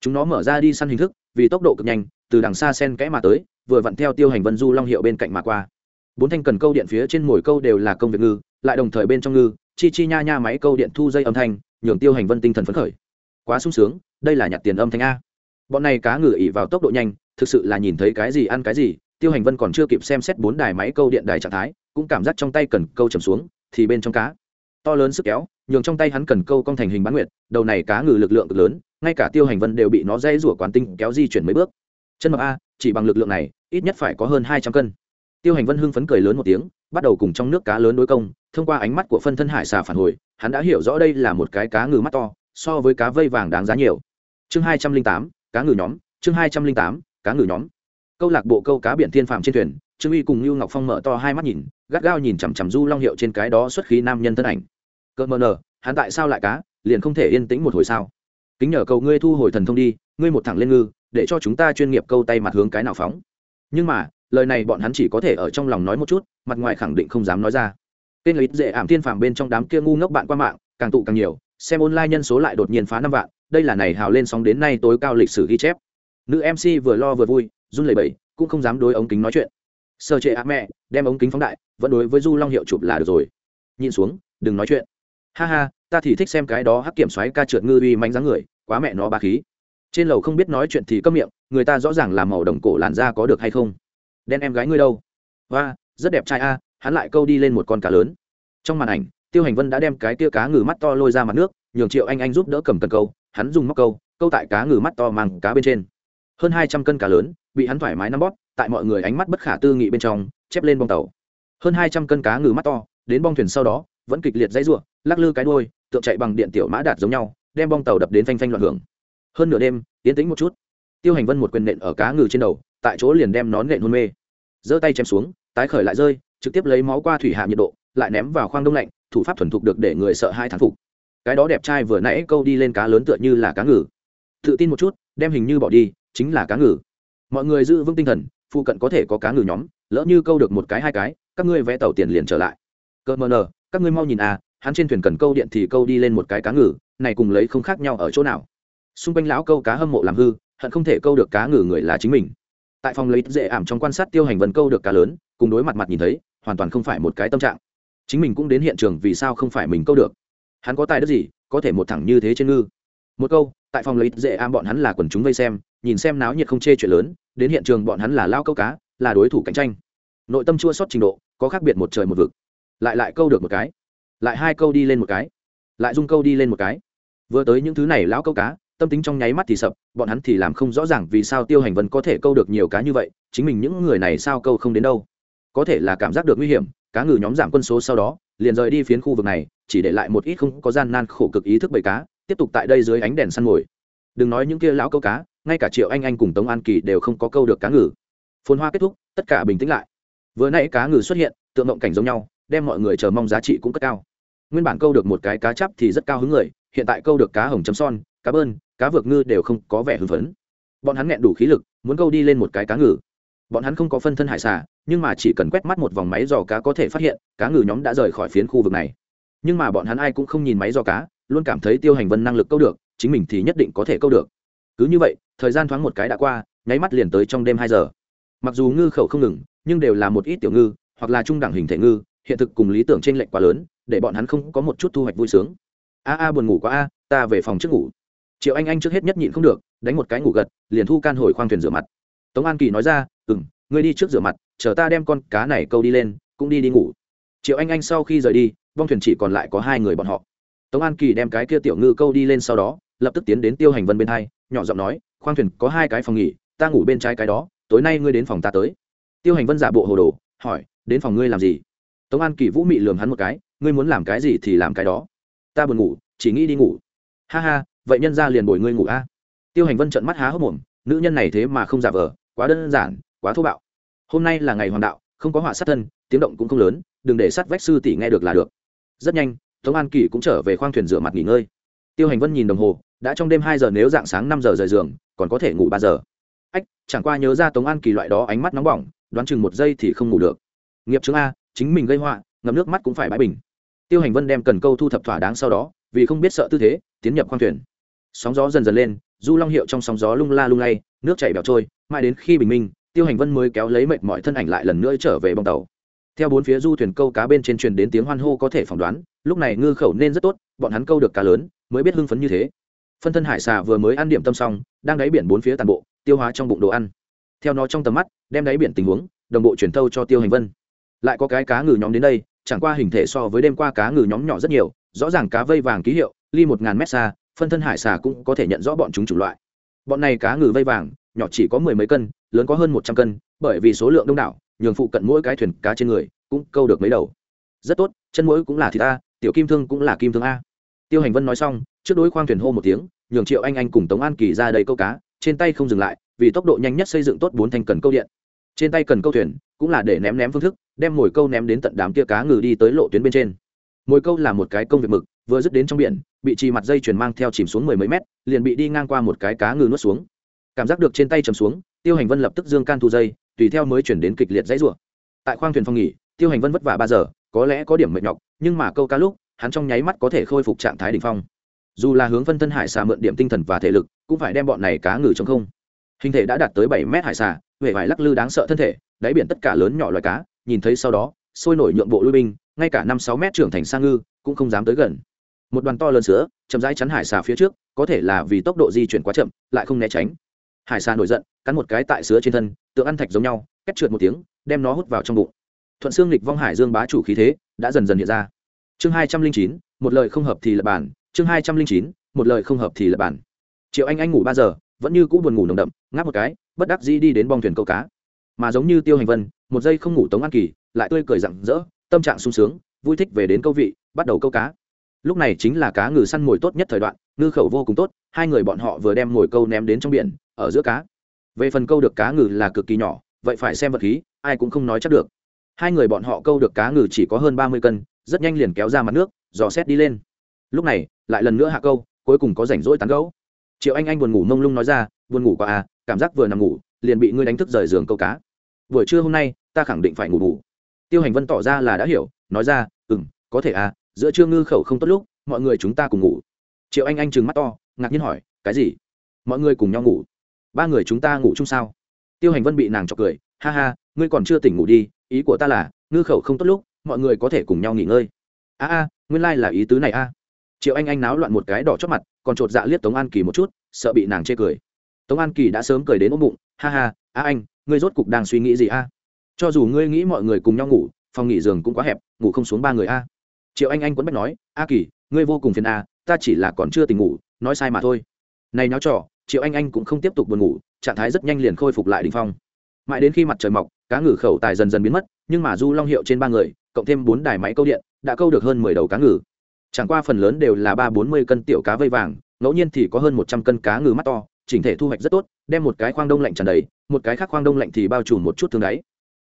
Chúng nó mở ra đi săn hình thức, vì tốc độ cực nhanh, từ đằng xa sen kẽ mà tới, vừa vặn theo tiêu hành vân du long hiệu bên cạnh mà qua. Bốn thanh cần câu điện phía trên mồi câu đều là công việc ngư, lại đồng thời bên trong ngư, chi chi nha nha máy câu điện thu dây âm thanh nhường tiêu hành vân tinh thần phấn khởi. Quá sung sướng, đây là nhặt tiền âm thanh a. Bọn này cá ngừ ỉ vào tốc độ nhanh, thực sự là nhìn thấy cái gì ăn cái gì, tiêu hành vân còn chưa kịp xem xét bốn đài máy câu điện đài trạng thái, cũng cảm giác trong tay cần câu chầm xuống, thì bên trong cá. To lớn sức kéo, nhường trong tay hắn cần câu cong thành hình bán nguyệt, đầu này cá ngừ lực lượng cực lớn, ngay cả tiêu hành vân đều bị nó dây rủa quán tinh kéo di chuyển mấy bước. Chân mập a, chỉ bằng lực lượng này, ít nhất phải có hơn hai trăm cân. Tiêu hành vân hưng phấn cười lớn một tiếng bắt đầu cùng trong nước cá lớn đối công, thông qua ánh mắt của phân thân hải xà phản hồi, hắn đã hiểu rõ đây là một cái cá ngừ mắt to, so với cá vây vàng đáng giá nhiều. Chương hai trăm linh tám, cá ngừ nhóm, chương hai trăm linh tám, cá ngừ nhóm. Câu lạc bộ câu cá biển thiên phạm trên thuyền, trương uy cùng lưu ngọc phong mở to hai mắt nhìn, gắt gao nhìn chằm chằm du long hiệu trên cái đó xuất khí nam nhân thân ảnh. Cợt mờ nờ, hắn tại sao lại cá, liền không thể yên tĩnh một hồi sao? Kính nhờ cầu ngươi thu hồi thần thông đi, ngươi một thẳng lên ngư, để cho chúng ta chuyên nghiệp câu tay mặt hướng cái nào phóng. Nhưng mà lời này bọn hắn chỉ có thể ở trong lòng nói một chút, mặt ngoài khẳng định không dám nói ra. Tên lợi dễ ảm thiên phàm bên trong đám kia ngu ngốc bạn qua mạng, càng tụ càng nhiều, xem online nhân số lại đột nhiên phá năm vạn, đây là này hào lên sóng đến nay tối cao lịch sử ghi chép. Nữ mc vừa lo vừa vui, run lẩy bẩy, cũng không dám đối ống kính nói chuyện. Sơ trệ ạ mẹ, đem ống kính phóng đại, vẫn đối với du long hiệu chụp là được rồi. Nhìn xuống, đừng nói chuyện. Ha ha, ta thì thích xem cái đó hắc kiểm xoáy ca trượt ngư uy manh dáng người, quá mẹ nó ba khí. Trên lầu không biết nói chuyện thì câm miệng, người ta rõ ràng là màu đồng cổ làn da có được hay không đen em gái ngươi đâu? Và rất đẹp trai a, hắn lại câu đi lên một con cá lớn. Trong màn ảnh, tiêu hành vân đã đem cái tia cá ngừ mắt to lôi ra mặt nước, nhường triệu anh anh giúp đỡ cầm cần câu, hắn dùng móc câu câu tại cá ngừ mắt to mang cá bên trên. Hơn hai trăm cân cá lớn, bị hắn thoải mái nắm bóp, tại mọi người ánh mắt bất khả tư nghị bên trong, chép lên bong tàu. Hơn hai trăm cân cá ngừ mắt to, đến bong thuyền sau đó, vẫn kịch liệt dãy ruộng lắc lư cái đôi tượng chạy bằng điện tiểu mã đạt giống nhau, đem bong tàu đập đến phanh phanh loạn hưởng. Hơn nửa đêm tiến tĩnh một chút tiêu hành vân một quyền nện ở cá ngừ trên đầu, tại chỗ liền đem nón nện hôn mê. Giơ tay chém xuống, tái khởi lại rơi, trực tiếp lấy máu qua thủy hạ nhiệt độ, lại ném vào khoang đông lạnh, thủ pháp thuần thục được để người sợ hai thán phục. Cái đó đẹp trai vừa nãy câu đi lên cá lớn tựa như là cá ngừ. Tự tin một chút, đem hình như bỏ đi, chính là cá ngừ. Mọi người giữ vững tinh thần, phụ cận có thể có cá ngừ nhóm, lỡ như câu được một cái hai cái, các ngươi vẽ tàu tiền liền trở lại. Cỡ mờ nờ, các ngươi mau nhìn à hắn trên thuyền cần câu điện thì câu đi lên một cái cá ngừ, này cùng lấy không khác nhau ở chỗ nào. Xung quanh lão câu cá hâm mộ làm hư hận không thể câu được cá ngừ người là chính mình. Tại phòng lấy dễ ảm trong quan sát tiêu hành vân câu được cá lớn, cùng đối mặt mặt nhìn thấy, hoàn toàn không phải một cái tâm trạng. Chính mình cũng đến hiện trường vì sao không phải mình câu được. Hắn có tài đức gì, có thể một thẳng như thế trên ngư. Một câu, tại phòng lấy dễ ảm bọn hắn là quần chúng vây xem, nhìn xem náo nhiệt không chê chuyện lớn, đến hiện trường bọn hắn là lao câu cá, là đối thủ cạnh tranh. Nội tâm chua sót trình độ, có khác biệt một trời một vực. Lại lại câu được một cái. Lại hai câu đi lên một cái. Lại dung câu đi lên một cái. Vừa tới những thứ này lão câu cá tâm tính trong nháy mắt thì sập, bọn hắn thì làm không rõ ràng vì sao tiêu hành vân có thể câu được nhiều cá như vậy, chính mình những người này sao câu không đến đâu. Có thể là cảm giác được nguy hiểm, cá ngừ nhóm giảm quân số sau đó, liền rời đi phiến khu vực này, chỉ để lại một ít không có gian nan khổ cực ý thức bầy cá, tiếp tục tại đây dưới ánh đèn săn mồi. Đừng nói những kia lão câu cá, ngay cả triệu anh anh cùng tống an kỳ đều không có câu được cá ngừ. Phồn hoa kết thúc, tất cả bình tĩnh lại. Vừa nãy cá ngừ xuất hiện, tượng ngộng cảnh giống nhau, đem mọi người chờ mong giá trị cũng cất cao. Nguyên bản câu được một cái cá chắp thì rất cao hứng người, hiện tại câu được cá hồng chấm son, cá bơn cá vược ngư đều không có vẻ hưng phấn. Bọn hắn nghẹn đủ khí lực, muốn câu đi lên một cái cá ngừ. Bọn hắn không có phân thân hải xà, nhưng mà chỉ cần quét mắt một vòng máy dò cá có thể phát hiện, cá ngừ nhóm đã rời khỏi phiến khu vực này. Nhưng mà bọn hắn ai cũng không nhìn máy dò cá, luôn cảm thấy tiêu hành vân năng lực câu được, chính mình thì nhất định có thể câu được. Cứ như vậy, thời gian thoáng một cái đã qua, nháy mắt liền tới trong đêm hai giờ. Mặc dù ngư khẩu không ngừng, nhưng đều là một ít tiểu ngư, hoặc là trung đẳng hình thể ngư, hiện thực cùng lý tưởng t r ê n lệch quá lớn, để bọn hắn không có một chút thu hoạch vui sướng. A a buồn ngủ quá a, ta về phòng trước ngủ triệu anh anh trước hết nhất nhịn không được, đánh một cái ngủ gật, liền thu can hồi khoang thuyền rửa mặt. Tống an kỳ nói ra ừ m ngươi đi trước rửa mặt, chờ ta đem con cá này câu đi lên, cũng đi đi ngủ. Triệu anh anh sau khi rời đi bong thuyền chỉ còn lại có hai người bọn họ. Tống an kỳ đem cái kia tiểu ngư câu đi lên sau đó, lập tức tiến đến tiêu hành vân bên hai, nhỏ giọng nói, khoang thuyền có hai cái phòng nghỉ, ta ngủ bên trái cái đó, tối nay ngươi đến phòng ta tới. Tiêu hành vân giả bộ hồ đồ, hỏi, đến phòng ngươi làm gì? Tống an kỳ vũ mị lường hắn một cái, ngươi muốn làm cái gì thì làm cái đó. Ta buồn ngủ, chỉ nghĩ đi ngủ. Ha ha vậy nhân ra liền bồi ngươi ngủ a. Tiêu hành vân trận mắt há hốc mồm, nữ nhân này thế mà không giả vờ, quá đơn giản, quá thô bạo. Hôm nay là ngày hoàng đạo, không có họa sát thân, tiếng động cũng không lớn, đừng để sát vách sư tỷ nghe được là được. Rất nhanh, tống an kỳ cũng trở về khoang thuyền rửa mặt nghỉ ngơi. Tiêu hành vân nhìn đồng hồ, đã trong đêm hai giờ nếu dạng sáng năm giờ rời giường, còn có thể ngủ ba giờ. Ách, chẳng qua nhớ ra tống an kỳ loại đó ánh mắt nóng bỏng, đoán chừng một giây thì không ngủ được. Nghiệp chứng a, chính mình gây họa, ngậm nước mắt cũng phải bãi bình. Tiêu hành vân đem cần câu thu thập thỏa đáng sau đó, vì không biết sợ tư thế, tiến nhập khoang thuyền sóng gió dần dần lên, du long hiệu trong sóng gió lung la lung lay, nước chảy bẹo trôi, mãi đến khi bình minh, tiêu hành vân mới kéo lấy mệt mọi thân ảnh lại lần nữa trở về bông tàu. Theo bốn phía du thuyền câu cá bên trên truyền đến tiếng hoan hô có thể phỏng đoán, lúc này ngư khẩu nên rất tốt, bọn hắn câu được cá lớn, mới biết hưng phấn như thế. Phân thân hải xà vừa mới ăn điểm tâm xong, đang đáy biển bốn phía tàn bộ, tiêu hóa trong bụng đồ ăn. Theo nó trong tầm mắt, đem đáy biển tình huống, đồng bộ truyền thâu cho tiêu hành vân. Lại có cái cá ngừ nhóm đến đây, chẳng qua hình thể so với đêm qua cá ngừ nhóm nhỏ rất nhiều, rõ ràng cá vây vàng ký hiệu, ly một ngàn mét xa phân thân hải xà cũng có thể nhận rõ bọn chúng chủng loại. Bọn này cá ngừ vây vàng, nhỏ chỉ có mười mấy cân, lớn có hơn một trăm cân, bởi vì số lượng đông đảo, nhường phụ cận mỗi cái thuyền cá trên người cũng câu được mấy đầu. Rất tốt, chân mũi cũng là thịt a, tiểu kim thương cũng là kim thương a. Tiêu hành vân nói xong, trước đối khoang thuyền hô một tiếng, nhường triệu anh anh cùng tống an kỳ ra đầy câu cá, trên tay không dừng lại, vì tốc độ nhanh nhất xây dựng tốt bốn thanh cần câu điện. Trên tay cần câu thuyền cũng là để ném ném phương thức, đem mồi câu ném đến tận đám kia cá ngừ đi tới lộ tuyến bên trên mồi câu là một cái công việc mực, vừa dứt đến trong biển, bị trì mặt dây chuyền mang theo chìm xuống mười mấy mét, liền bị đi ngang qua một cái cá ngừ nuốt xuống. Cảm giác được trên tay chầm xuống, tiêu hành vân lập tức dương can thu dây, tùy theo mới chuyển đến kịch liệt dãy rủa. Tại khoang thuyền phòng nghỉ, tiêu hành vân vất vả ba giờ, có lẽ có điểm mệt nhọc, nhưng mà câu cá lúc, hắn trong nháy mắt có thể khôi phục trạng thái đ ỉ n h phong. Dù là hướng phân thân hải xà mượn điểm tinh thần và thể lực, cũng phải đem bọn này cá ngừ trong không. Hình thể đã đạt tới bảy mét hải xà huệ vải lắc lư đáng sợ thân thể, đáy biển tất cả lớn nhỏ loài cá, nhìn thấy sau đó sôi nổi nhượng bộ lui binh, ngay cả năm sáu mét trưởng thành sang ngư, cũng không dám tới gần. Một đoàn to lớn sữa, chậm rãi chắn hải xà phía trước, có thể là vì tốc độ di chuyển quá chậm, lại không né tránh. Hải xà nổi giận, cắn một cái tại sữa trên thân tượng ăn thạch giống nhau cách trượt một tiếng, đem nó hút vào trong bụng. Thuận xương lịch vong hải dương bá chủ khí thế, đã dần dần hiện ra. Chương hai trăm linh chín, một lời không hợp thì lập bản. Chương hai trăm linh chín, một lời không hợp thì lập bản. Triệu anh anh ngủ ba giờ, vẫn như cũ buồn ngủ nồng đậm, ngáp một cái, bất đắc dĩ đi đến bong thuyền câu cá. Mà giống như tiêu hành vân, một giây không ngủ tống an kỳ lại tươi cười rặng rỡ, tâm trạng sung sướng, vui thích về đến câu vị, bắt đầu câu cá. Lúc này chính là cá ngừ săn mồi tốt nhất thời đoạn, ngư khẩu vô cùng tốt, hai người bọn họ vừa đem mồi câu ném đến trong biển, ở giữa cá. Về phần câu được cá ngừ là cực kỳ nhỏ, vậy phải xem vật khí, ai cũng không nói chắc được. Hai người bọn họ câu được cá ngừ chỉ có hơn ba mươi cân, rất nhanh liền kéo ra mặt nước, dò xét đi lên. Lúc này, lại lần nữa hạ câu, cuối cùng có rảnh rỗi tán gấu triệu anh anh buồn ngủ mông lung nói ra, buồn ngủ quá à cảm giác vừa nằm ngủ, liền bị ngươi đánh thức rời giường câu cá. Buổi trưa hôm nay, ta khẳng định phải ngủ ngủ tiêu hành vân tỏ ra là đã hiểu, nói ra ừ m có thể à giữa trưa ngư khẩu không tốt lúc, mọi người chúng ta cùng ngủ. Triệu anh anh trừng mắt to, ngạc nhiên hỏi, cái gì? Mọi người cùng nhau ngủ? Ba người chúng ta ngủ chung sao? Tiêu hành vân bị nàng chọc cười, ha ha, ngươi còn chưa tỉnh ngủ đi, ý của ta là, ngư khẩu không tốt lúc, mọi người có thể cùng nhau nghỉ ngơi. A a, nguyên lai、like、là ý tứ này a. Triệu anh anh náo loạn một cái đỏ chót mặt, còn chột dạ liếc tống an kỳ một chút, sợ bị nàng chê cười. Tống an kỳ đã sớm cười đến ôm bụng, ha ha, a anh, ngươi rốt cục đang suy nghĩ gì a? Cho dù ngươi nghĩ mọi người cùng nhau ngủ, phòng nghỉ giường cũng quá hẹp, ngủ không xuống ba người a. Triệu anh anh quấn bách nói, a kỳ, ngươi vô cùng phiền a ta chỉ là còn chưa tỉnh ngủ, nói sai mà thôi. Này nháo trò, triệu anh anh cũng không tiếp tục buồn ngủ, trạng thái rất nhanh liền khôi phục lại đình phong. Mãi đến khi mặt trời mọc, cá ngừ khẩu tài dần dần biến mất, nhưng mà du long hiệu trên ba người, cộng thêm bốn đài máy câu điện, đã câu được hơn mười đầu cá ngừ. Chẳng qua phần lớn đều là ba bốn mươi cân tiểu cá vây vàng, ngẫu nhiên thì có hơn một trăm cân cá ngừ mắt to, chỉnh thể thu hoạch rất tốt, đem một cái khoang đông lạnh tràn đầy, một cái khác khoang đông lạnh thì bao trùm một chút thương đáy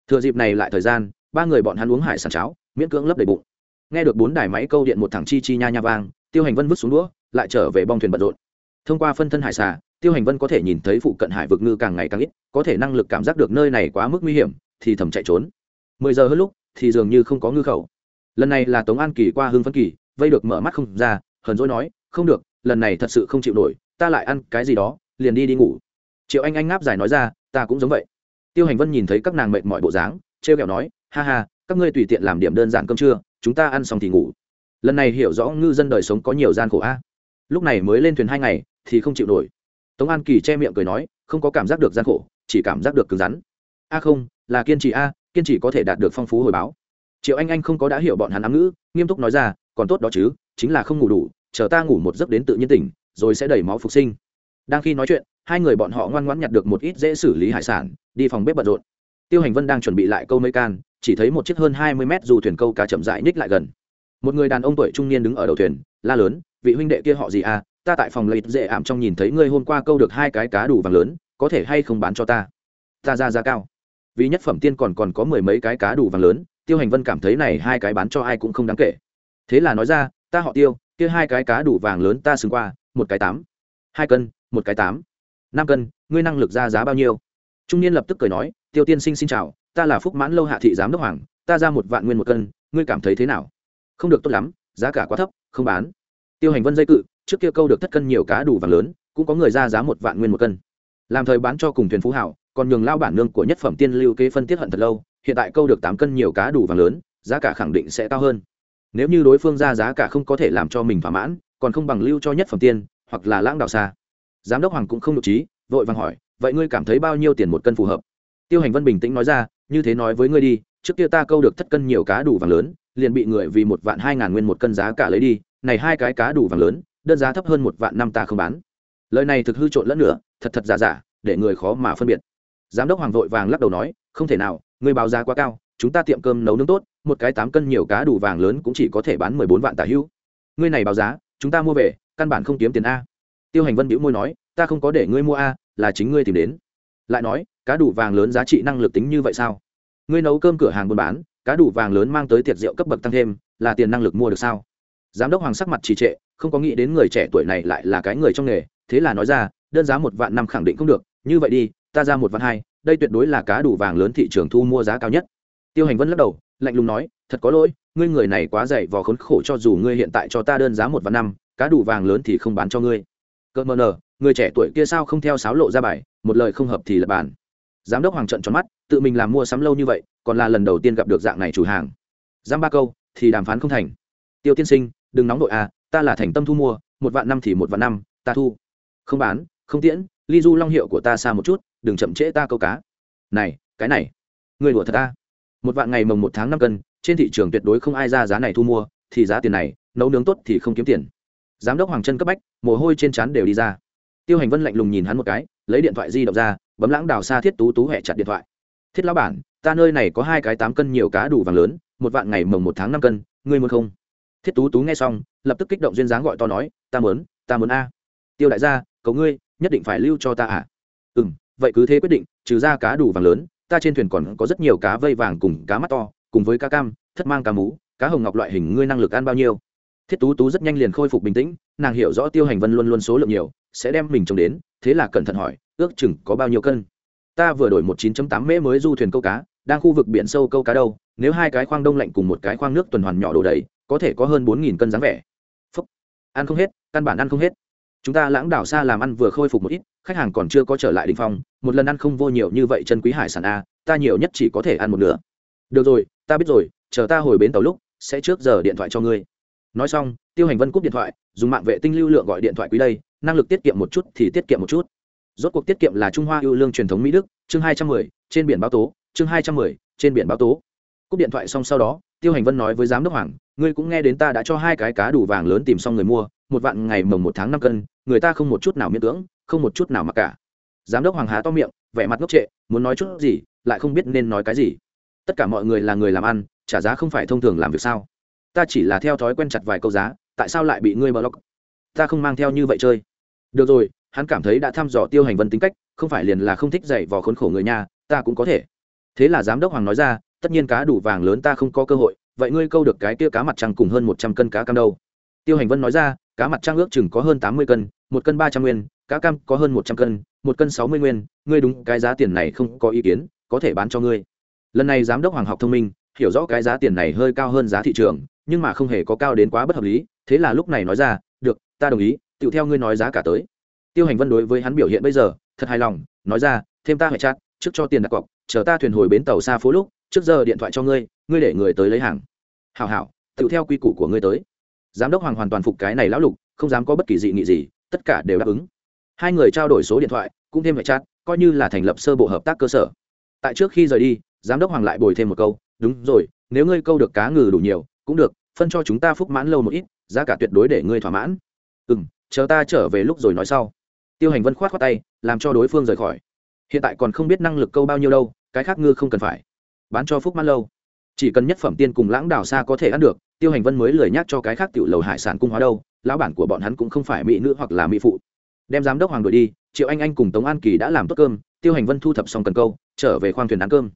thừa dịp này lại thời gian, ba người bọn hắn uống hải sản cháo, miễn cưỡng lấp đầy bụng. Nghe được bốn đài máy câu điện một thằng chi chi nha nha vang, tiêu hành vân vứt xuống đũa, lại trở về bong thuyền bận rộn. Thông qua phân thân hải xà, tiêu hành vân có thể nhìn thấy phụ cận hải vực ngư càng ngày càng ít, có thể năng lực cảm giác được nơi này quá mức nguy hiểm, thì thầm chạy trốn. Mười giờ hơn lúc, thì dường như không có ngư khẩu. Lần này là tống an kỳ qua hương phân kỳ, vây được mở mắt không ra, hờn dỗi nói, không được, lần này thật sự không chịu nổi, ta lại ăn cái gì đó, liền đi đi ngủ. Triệu anh anh ngáp dài nói ra, ta cũng giống vậy tiêu hành vân nhìn thấy các nàng mệt mỏi bộ dáng t r e o kẹo nói, ha ha, các ngươi tùy tiện làm điểm đơn giản cơm trưa, chúng ta ăn xong thì ngủ. Lần này hiểu rõ ngư dân đời sống có nhiều gian khổ a. Lúc này mới lên thuyền hai ngày, thì không chịu nổi. Tống an kỳ che miệng cười nói, không có cảm giác được gian khổ, chỉ cảm giác được cứng rắn. A không, là kiên trì a, kiên trì có thể đạt được phong phú hồi báo. Triệu anh anh không có đã hiểu bọn hắn ám ngữ, nghiêm túc nói ra, còn tốt đó chứ, chính là không ngủ đủ, chờ ta ngủ một giấc đến tự nhiên tỉnh, rồi sẽ đẩy máu phục sinh. Đang khi nói chuyện hai người bọn họ ngoan ngoãn nhặt được một ít dễ xử lý hải sản, đi phòng bếp bận rộn. Tiêu hành vân đang chuẩn bị lại câu mấy can, chỉ thấy một chiếc hơn hai mươi mét dù thuyền câu cá chậm rãi ních lại gần. Một người đàn ông tuổi trung niên đứng ở đầu thuyền, la lớn, vị huynh đệ kia họ gì à? Ta tại phòng lấy dễ ảm trong nhìn thấy ngươi hôm qua câu được hai cái cá đủ vàng lớn, có thể hay không bán cho ta? Ta ra giá cao. Vì nhất phẩm tiên còn còn có mười mấy cái cá đủ vàng lớn, tiêu hành vân cảm thấy này hai cái bán cho ai cũng không đáng kể. Thế là nói ra, ta họ tiêu, kia hai cái cá đủ vàng lớn ta xứng qua, một cái tám. Hai cân, một cái tám năm cân, ngươi năng lực ra giá bao nhiêu? Trung niên lập tức cười nói, tiêu tiên sinh xin chào, ta là phúc mãn lâu hạ thị giám đốc hoàng, ta ra một vạn nguyên một cân, ngươi cảm thấy thế nào? Không được tốt lắm, giá cả quá thấp, không bán. Tiêu hành vân dây cự, trước kia câu được thất cân nhiều cá đủ vàng lớn, cũng có người ra giá một vạn nguyên một cân. Làm thời bán cho cùng thuyền phú hảo, còn nhường lao bản nương của nhất phẩm tiên lưu kế phân tiết hận thật lâu, hiện tại câu được tám cân nhiều cá đủ vàng lớn, giá cả khẳng định sẽ cao hơn. Nếu như đối phương ra giá cả không có thể làm cho mình thỏa mãn, còn không bằng lưu cho nhất phẩm tiên, hoặc là lãng đạo xa giám đốc hoàng cũng không được trí, vội vàng hỏi, vậy ngươi cảm thấy bao nhiêu tiền một cân phù hợp? Tiêu hành vân bình tĩnh nói ra, như thế nói với ngươi đi, trước kia ta câu được thất cân nhiều cá đủ vàng lớn, liền bị người vì một vạn hai ngàn nguyên một cân giá cả lấy đi, này hai cái cá đủ vàng lớn, đơn giá thấp hơn một vạn năm ta không bán. Lời này thực hư trộn lẫn nữa, thật thật giả giả, để người khó mà phân biệt. Giám đốc hoàng vội vàng lắc đầu nói, không thể nào, ngươi báo giá quá cao, chúng ta tiệm cơm nấu nướng tốt, một cái tám cân nhiều cá đủ vàng lớn cũng chỉ có thể bán mười bốn vạn tả hữu ngươi này báo giá, chúng ta mua về, căn bản không kiếm tiền a tiêu hành vân bĩu môi nói, ta không có để ngươi mua a, là chính ngươi tìm đến. Lại nói, cá đủ vàng lớn giá trị năng lực tính như vậy sao? Ngươi nấu cơm cửa hàng buôn bán, cá đủ vàng lớn mang tới tiệc rượu cấp bậc tăng thêm, là tiền năng lực mua được sao? Giám đốc hoàng sắc mặt trì trệ, không có nghĩ đến người trẻ tuổi này lại là cái người trong nghề, thế là nói ra, đơn giá một vạn năm khẳng định không được, như vậy đi, ta ra một vạn hai, đây tuyệt đối là cá đủ vàng lớn thị trường thu mua giá cao nhất. Tiêu hành vân lắc đầu, lạnh lùng nói, thật có lỗi, ngươi người này quá dày vò khốn khổ cho dù ngươi hiện tại cho ta đơn giá một vạn năm, cá đủ vàng lớn thì không bán cho ngươi cỡ mờ nờ, người trẻ tuổi kia sao không theo sáo lộ ra bài, một lời không hợp thì lập bàn. Giám đốc hoàng trận tròn mắt, tự mình làm mua sắm lâu như vậy, còn là lần đầu tiên gặp được dạng này chủ hàng. Giam ba câu, thì đàm phán không thành. Tiêu tiên sinh, đừng nóng đội à ta là thành tâm thu mua, một vạn năm thì một vạn năm, ta thu. Không bán, không tiễn, ly du long hiệu của ta xa một chút, đừng chậm trễ ta câu cá. Này, cái này, người đùa thật ta. Một vạn ngày mồng một tháng năm cân, trên thị trường tuyệt đối không ai ra giá này thu mua, thì giá tiền này, nấu nướng tốt thì không kiếm tiền giám đốc hoàng chân cấp bách, mồ hôi trên trán đều đi ra. Tiêu hành vân lạnh lùng nhìn hắn một cái, lấy điện thoại di động ra, bấm lãng đào xa thiết tú tú hẹ chặt điện thoại. Thiết lão bản, ta nơi này có hai cái tám cân nhiều cá đủ vàng lớn, một vạn ngày mồng một tháng năm cân, ngươi muốn không? Thiết tú tú nghe xong, lập tức kích động duyên dáng gọi to nói, ta muốn ta muốn a. Tiêu đại gia, cầu ngươi, nhất định phải lưu cho ta à? Ừ m vậy cứ thế quyết định, trừ ra cá đủ vàng lớn, ta trên thuyền còn có rất nhiều cá vây vàng cùng cá mắt to, cùng với cá cam, thất mang cá mú, cá hồng ngọc loại hình ngươi năng lực ăn bao nhiêu? Thiết tú tú rất nhanh liền khôi phục bình tĩnh, nàng hiểu rõ tiêu hành vân luôn luôn số lượng nhiều, sẽ đem mình trông đến, thế là cẩn thận hỏi, ước chừng có bao nhiêu cân? Ta vừa đổi một 9 tám mễ mới du thuyền câu cá, đang khu vực biển sâu câu cá đâu, nếu hai cái khoang đông lạnh cùng một cái khoang nước tuần hoàn nhỏ đổ đầy, có thể có hơn bốn nghìn cân dáng vẻ. Phúc. ăn không hết, căn bản ăn không hết. Chúng ta lãng đảo xa làm ăn vừa khôi phục một ít, khách hàng còn chưa có trở lại đình phong, một lần ăn không vô nhiều như vậy chân quý hải sản a, ta nhiều nhất chỉ có thể ăn một nửa. Được rồi, ta biết rồi, chờ ta hồi bến tàu lúc, sẽ trước giờ điện thoại cho ngươi nói xong, tiêu hành vân cúp điện thoại, dùng mạng vệ tinh lưu lượng gọi điện thoại quý đây, năng lực tiết kiệm một chút thì tiết kiệm một chút. Rốt cuộc tiết kiệm là trung hoa ưu lương truyền thống mỹ đức, chương hai trăm mười, trên biển báo tố, chương hai trăm mười, trên biển báo tố. Cúp điện thoại xong sau đó, tiêu hành vân nói với giám đốc hoàng, ngươi cũng nghe đến ta đã cho hai cái cá đủ vàng lớn tìm xong người mua, một vạn ngày mồng một tháng năm cân, người ta không một chút nào miễn cưỡng, không một chút nào mặc cả. Giám đốc hoàng há to miệng, vẻ mặt ngốc trệ, muốn nói chút gì, lại không biết nên nói cái gì. Tất cả mọi người là người làm ăn, trả giá không phải thông thường làm việc sao? Ta chỉ là theo thói quen chặt vài câu giá, tại sao lại bị ngươi bờ lóc ta không mang theo như vậy chơi. Được rồi, hắn cảm thấy đã thăm dò tiêu hành vân tính cách, không phải liền là không thích dạy vò khốn khổ người nhà, ta cũng có thể. Thế là giám đốc hoàng nói ra, tất nhiên cá đủ vàng lớn ta không có cơ hội, vậy ngươi câu được cái kia cá mặt trăng cùng hơn một trăm cân cá cam đâu? Tiêu hành vân nói ra, cá mặt trăng ước chừng có hơn tám mươi cân, một cân ba trăm nguyên, cá cam có hơn một trăm cân, một cân sáu mươi nguyên, ngươi đúng, cái giá tiền này không có ý kiến, có thể bán cho ngươi. Lần này giám đốc hoàng học thông minh, hiểu rõ cái giá tiền này hơi cao hơn giá thị trường nhưng mà không hề có cao đến quá bất hợp lý, thế là lúc này nói ra, được, ta đồng ý, tựu theo ngươi nói giá cả tới. Tiêu hành vân đối với hắn biểu hiện bây giờ, thật hài lòng, nói ra, thêm ta hệ chát, trước cho tiền đặt cọc, chờ ta thuyền hồi bến tàu xa phố lúc, trước giờ điện thoại cho ngươi ngươi để người tới lấy hàng. Hảo hảo, tựu theo quy củ của ngươi tới. Giám đốc hoàng hoàn toàn phục cái này lão lục, không dám có bất kỳ dị nghị gì, tất cả đều đáp ứng. Hai người trao đổi số điện thoại, cũng thêm hệ chát, coi như là thành lập sơ bộ hợp tác cơ sở. Tại trước khi rời đi, giám đốc hoàng lại bồi thêm một câu, đúng rồi, nếu ngươi câu được cá ngừ đủ nhiều cũng được, phân cho chúng ta phúc mãn lâu một ít, giá cả tuyệt đối để ngươi thỏa mãn. Ừ m chờ ta trở về lúc rồi nói sau. Tiêu hành vân k h o á t khoác tay, làm cho đối phương rời khỏi. Hiện tại còn không biết năng lực câu bao nhiêu đâu, cái khác ngư không cần phải. Bán cho phúc mãn lâu. Chỉ cần nhất phẩm tiên cùng lãng đảo xa có thể ăn được, tiêu hành vân mới lười nhác cho cái khác tiểu lầu hải sản cung hóa đâu, lão bản của bọn hắn cũng không phải mỹ nữ hoặc là mỹ phụ. Đem giám đốc hoàng đội đi, triệu anh anh cùng tống an kỳ đã làm tốt cơm, tiêu hành vân thu thập xong cần câu, trở về khoang thuyền ăn cơm.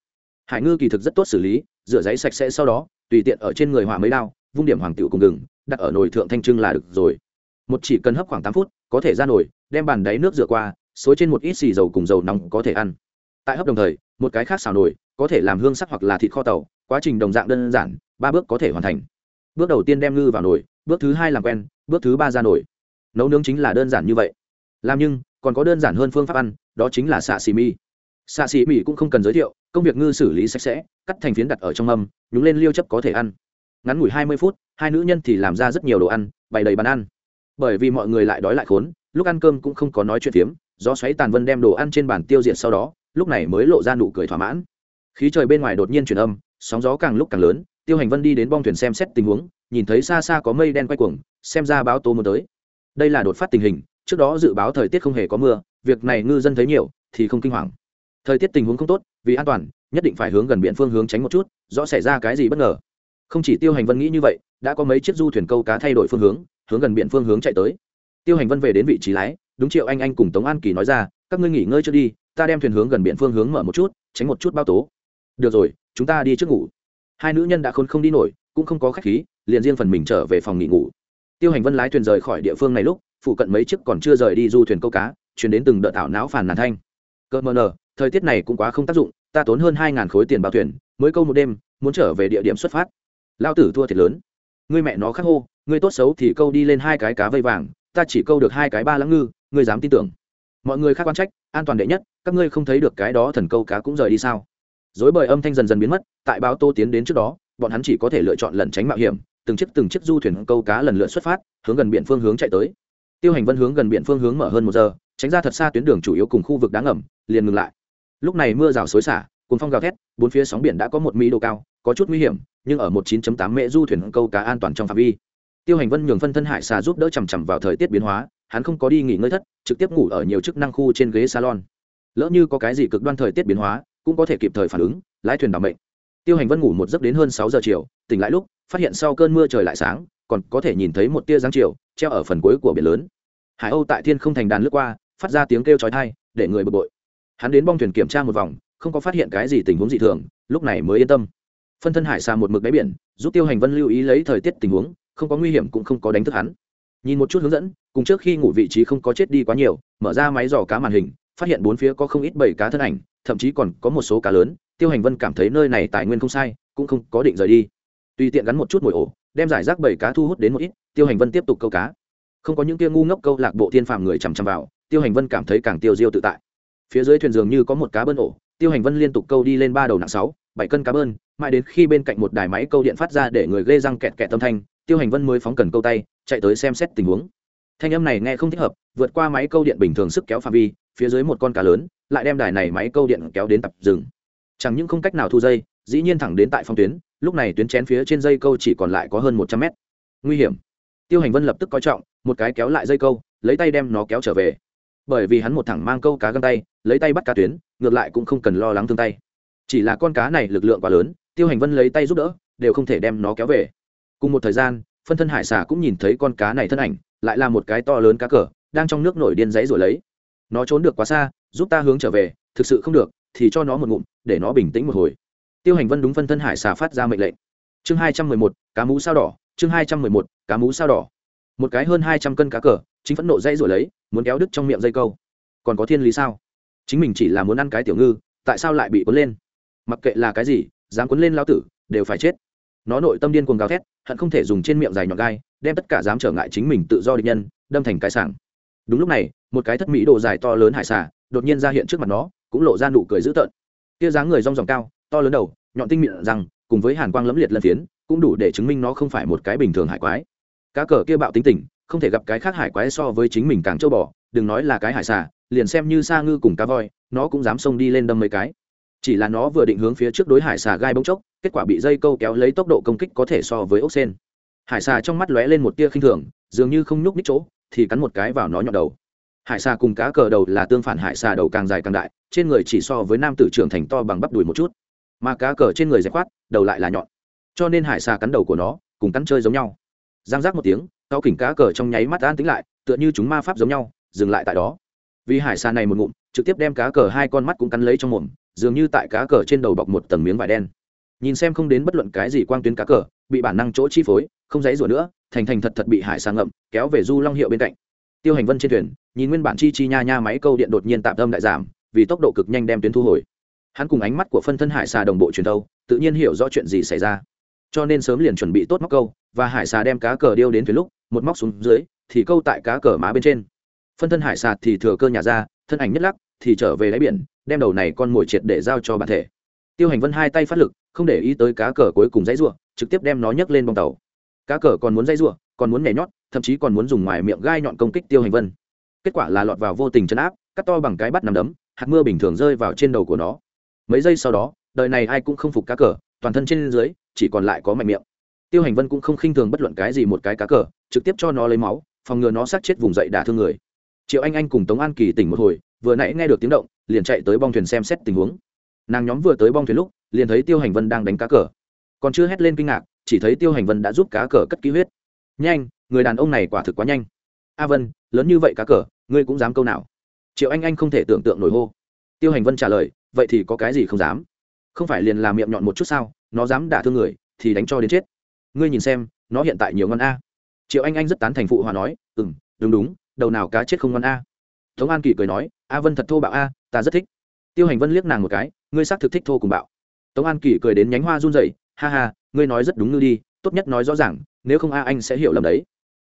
Hải ngư kỳ thực rất tốt xử lý, rửa giấy sạch sẽ sau đó tùy tiện ở trên người hỏa mấy đao, vung điểm hoàng tiểu cùng gừng, đặt ở nồi thượng thanh trưng là được rồi. Một chỉ cần hấp khoảng tám phút, có thể ra nồi, đem bàn đáy nước rửa qua, xối trên một ít xì dầu cùng dầu nóng có thể ăn. Tại hấp đồng thời, một cái khác xào nồi, có thể làm hương sắc hoặc là thịt kho tàu, quá trình đồng dạng đơn giản, ba bước có thể hoàn thành. Bước đầu tiên đem ngư vào nồi, bước thứ hai làm quen, bước thứ ba ra nồi. Nấu nướng chính là đơn giản như vậy. Làm nhưng, còn có đơn giản hơn phương pháp ăn, đó chính là xạ xì mi xạ xì mi cũng không cần giới thiệu, công việc ngư xử lý sạch sẽ cắt thành phiến đặt ở trong mâm, nhúng lên liêu chấp có thể ăn. Ngắn ngủi hai mươi phút, hai nữ nhân thì làm ra rất nhiều đồ ăn, bày đầy bàn ăn. Bởi vì mọi người lại đói lại khốn, lúc ăn cơm cũng không có nói chuyện phiếm do xoáy tàn vân đem đồ ăn trên bàn tiêu diệt sau đó, lúc này mới lộ ra nụ cười thỏa mãn. Khí trời bên ngoài đột nhiên chuyển âm, sóng gió càng lúc càng lớn, tiêu hành vân đi đến bong thuyền xem xét tình huống, nhìn thấy xa xa có mây đen quay cuồng, xem ra báo tố muốn tới. Đây là đột phát tình hình, trước đó dự báo thời tiết không hề có mưa, việc này ngư dân thấy nhiều, thì không kinh hoàng. Thời tiết tình huống không tốt, vì an toàn nhất định phải hướng gần biển phương hướng tránh một chút, rõ xảy ra cái gì bất ngờ. Không chỉ tiêu hành vân nghĩ như vậy, đã có mấy chiếc du thuyền câu cá thay đổi phương hướng hướng gần biển phương hướng chạy tới. Tiêu hành vân về đến vị trí lái, đúng triệu anh anh cùng tống an kỳ nói ra, các ngươi nghỉ ngơi trước đi, ta đem thuyền hướng gần biển phương hướng mở một chút, tránh một chút bao tố. Được rồi, chúng ta đi trước ngủ. Hai nữ nhân đã khôn không đi nổi, cũng không có khách khí, liền riêng phần mình trở về phòng nghỉ ngủ. Tiêu hành vân lái thuyền rời khỏi địa phương này lúc, phụ cận mấy chiếc còn chưa rời đi du thuyền câu cá, chuyển đến từng đợt thảo não phàn nàn thanh. Cơ mờ nờ, thời tiết này cũng quá không tác dụng ta tốn hơn hai ngàn khối tiền bao thuyền, mới câu một đêm, muốn trở về địa điểm xuất phát. Lao tử thua thiệt lớn. Ngươi mẹ nó khắc hô, ngươi tốt xấu thì câu đi lên hai cái cá vây vàng, ta chỉ câu được hai cái ba lãng ngư, ngươi dám tin tưởng. Mọi người khác quan trách, an toàn đệ nhất, các ngươi không thấy được cái đó thần câu cá cũng rời đi sao? Dối bời âm thanh dần dần biến mất, tại báo tô tiến đến trước đó, bọn hắn chỉ có thể lựa chọn lẩn tránh mạo hiểm, từng chiếc từng chiếc du thuyền câu cá lần lượt xuất phát, hướng gần biển phương hướng chạy tới. Tiêu hành vân hướng gần biển phương hướng mở hơn một giờ, tránh ra thật xa tuyến đường chủ yếu cùng khu vực đá ngầm, liền ngừng lại lúc này mưa rào xối xả cuốn phong gào thét, bốn phía sóng biển đã có một mỹ độ cao, có chút nguy hiểm, nhưng ở một 9.8 mễ du thuyền câu cá an toàn trong phạm vi. Tiêu hành vân nhường phân thân hải xà giúp đỡ chằm chằm vào thời tiết biến hóa, hắn không có đi nghỉ ngơi thất, trực tiếp ngủ ở nhiều chức năng khu trên ghế salon. Lỡ như có cái gì cực đoan thời tiết biến hóa, cũng có thể kịp thời phản ứng, lái thuyền đảm mệnh. Tiêu hành vân ngủ một giấc đến hơn sáu giờ chiều, tỉnh lại lúc, phát hiện sau cơn mưa trời lại sáng, còn có thể nhìn thấy một tia giáng chiều, treo ở phần cuối của biển lớn. Hải âu tại thiên không thành đàn lướt qua, phát ra tiếng kêu chói tai, để người bực bội hắn đến bong thuyền kiểm tra một vòng, không có phát hiện cái gì tình huống dị thường, lúc này mới yên tâm. Phân thân hải xa một mực đáy biển, giúp tiêu hành vân lưu ý lấy thời tiết tình huống, không có nguy hiểm cũng không có đánh thức hắn. Nhìn một chút hướng dẫn, cùng trước khi ngủ vị trí không có chết đi quá nhiều, mở ra máy dò cá màn hình, phát hiện bốn phía có không ít bảy cá thân ảnh, thậm chí còn có một số cá lớn, tiêu hành vân cảm thấy nơi này tài nguyên không sai, cũng không có định rời đi. Tùy tiện gắn một chút mồi ổ, đem giải rác bảy cá thu hút đến một ít, tiêu hành vân tiếp tục câu cá. Không có những tia ngu ngốc câu lạc bộ thiên phàm người chằm chằm vào, tiêu hành vân cảm thấy càng tiêu diêu tự tại phía dưới thuyền dường như có một cá bơn ổ, tiêu hành vân liên tục câu đi lên ba đầu nặng sáu, bảy cân cá bơn, mãi đến khi bên cạnh một đài máy câu điện phát ra để người ghê răng kẹt kẹt tâm thanh, tiêu hành vân mới phóng cần câu tay, chạy tới xem xét tình huống. Thanh âm này nghe không thích hợp, vượt qua máy câu điện bình thường sức kéo phạm vi, phía dưới một con cá lớn, lại đem đài này máy câu điện kéo đến tập rừng chẳng những không cách nào thu dây, dĩ nhiên thẳng đến tại phong tuyến, lúc này tuyến chén phía trên dây câu chỉ còn lại có hơn một trăm mét. Nguy hiểm. Tiêu hành vân lập tức coi trọng, một cái kéo lại dây câu, lấy tay đem nó kéo trở về bởi vì hắn một thẳng mang câu cá găng tay, lấy tay bắt cá tuyến, ngược lại cũng không cần lo lắng thương tay. Chỉ là con cá này lực lượng quá lớn, tiêu hành vân lấy tay giúp đỡ, đều không thể đem nó kéo về. Cùng một thời gian, phân thân hải xà cũng nhìn thấy con cá này thân ảnh, lại là một cái to lớn cá cờ, đang trong nước nổi điên dãy rồi lấy. Nó trốn được quá xa, giúp ta hướng trở về, thực sự không được, thì cho nó một ngụm, để nó bình tĩnh một hồi. Tiêu hành vân đúng phân thân hải xà phát ra mệnh lệnh. Chương hai trăm mười một, cá mú sao đỏ, chương hai trăm mười một, cá mú sao đỏ một cái hơn hai trăm cân cá cờ, chính phẫn nộ dây rồi lấy, muốn kéo đứt trong miệng dây câu. Còn có thiên lý sao? Chính mình chỉ là muốn ăn cái tiểu ngư, tại sao lại bị cuốn lên? Mặc kệ là cái gì, dám cuốn lên lao tử, đều phải chết. Nó nội tâm điên cuồng gào thét, hận không thể dùng trên miệng dài nhọn gai, đem tất cả dám trở ngại chính mình tự do địch nhân, đâm thành cái sảng. Đúng lúc này, một cái thất mỹ đồ dài to lớn hải xà, đột nhiên ra hiện trước mặt nó, cũng lộ ra nụ cười dữ tợn. Tia dáng người rong ròng cao, to lớn đầu, nhọn tinh miệng rằng cùng với hàn quang lẫm liệt lân phiến, cũng đủ để chứng minh nó không phải một cái bình thường hải quái cá cờ kia bạo tính tình, không thể gặp cái khác hải quái so với chính mình càng châu bò, đừng nói là cái hải xà, liền xem như sa ngư cùng cá voi, nó cũng dám xông đi lên đâm mấy cái. Chỉ là nó vừa định hướng phía trước đối hải xà gai bông chốc, kết quả bị dây câu kéo lấy tốc độ công kích có thể so với ốc sen. Hải xà trong mắt lóe lên một tia khinh thường, dường như không nhúc ních chỗ, thì cắn một cái vào nó nhọn đầu. Hải xà cùng cá cờ đầu là tương phản hải xà đầu càng dài càng đại, trên người chỉ so với nam tử trưởng thành to bằng bắp đùi một chút. Mà cá cờ trên người dẹp khoát, đầu lại là nhọn. Cho nên hải xà cắn đầu của nó, cùng cắn chơi giống nhau giang giác một tiếng cao kỉnh cá cờ trong nháy mắt an tính lại, tựa như chúng ma pháp giống nhau, dừng lại tại đó. Vì hải sa này một ngụm, trực tiếp đem cá cờ hai con mắt cũng cắn lấy trong mồm, dường như tại cá cờ trên đầu bọc một tầng miếng vải đen. Nhìn xem không đến bất luận cái gì quang tuyến cá cờ, bị bản năng chỗ chi phối, không dãy rủa nữa, thành thành thật thật bị hải sa ngậm, kéo về du long hiệu bên cạnh. Tiêu hành vân trên thuyền, nhìn nguyên bản chi chi nha nha máy câu điện đột nhiên tạm tâm đại giảm, vì tốc độ cực nhanh đem tuyến thu hồi. Hắn cùng ánh mắt của phân thân hải xà đồng bộ truyền thâu tự nhiên hiểu rõ chuyện gì xảy ra cho nên sớm liền chuẩn bị tốt móc câu, và hải xà đem cá cờ điêu đến thuyền lúc, một móc xuống dưới, thì câu tại cá cờ má bên trên. Phân thân hải xà thì thừa cơ nhà ra, thân ảnh nhất lắc, thì trở về đáy biển, đem đầu này con mồi triệt để giao cho bản thể. Tiêu hành vân hai tay phát lực, không để ý tới cá cờ cuối cùng dãy ruộng trực tiếp đem nó nhấc lên bong tàu. Cá cờ còn muốn dãy ruộng còn muốn nhảy nhót, thậm chí còn muốn dùng ngoài miệng gai nhọn công kích tiêu hành vân. Kết quả là lọt vào vô tình chấn áp, cắt to bằng cái bắt nằm đấm, hạt mưa bình thường rơi vào trên đầu của nó. Mấy giây sau đó, đời này ai cũng không phục cá cờ toàn thân trên dưới, chỉ còn lại có mạnh miệng. Tiêu hành vân cũng không khinh thường bất luận cái gì một cái cá cờ, trực tiếp cho nó lấy máu, phòng ngừa nó sát chết vùng dậy đả thương người. Triệu anh anh cùng tống an kỳ tỉnh một hồi, vừa nãy nghe được tiếng động, liền chạy tới bong thuyền xem xét tình huống. Nàng nhóm vừa tới bong thuyền lúc, liền thấy tiêu hành vân đang đánh cá cờ. Còn chưa hét lên kinh ngạc, chỉ thấy tiêu hành vân đã giúp cá cờ cất ký huyết. Nhanh, người đàn ông này quả thực quá nhanh. A vân, lớn như vậy cá cờ, ngươi cũng dám câu nào? Triệu anh anh không thể tưởng tượng nổi hô. Tiêu hành vân trả lời, vậy thì có cái gì không dám? Không phải liền làm miệng nhọn một chút sao, nó dám đả thương người, thì đánh cho đến chết. Ngươi nhìn xem, nó hiện tại nhiều ngon a. Triệu anh anh rất tán thành phụ hòa nói ừ m đúng đúng, đầu nào cá chết không ngon a. Tống an kỳ cười nói, a vân thật thô bạo a, ta rất thích. Tiêu hành vân liếc nàng một cái, ngươi xác thực thích thô cùng bạo. Tống an kỳ cười đến nhánh hoa run rẩy, ha ha, ngươi nói rất đúng ngư đi, tốt nhất nói rõ ràng, nếu không a anh sẽ hiểu lầm đấy.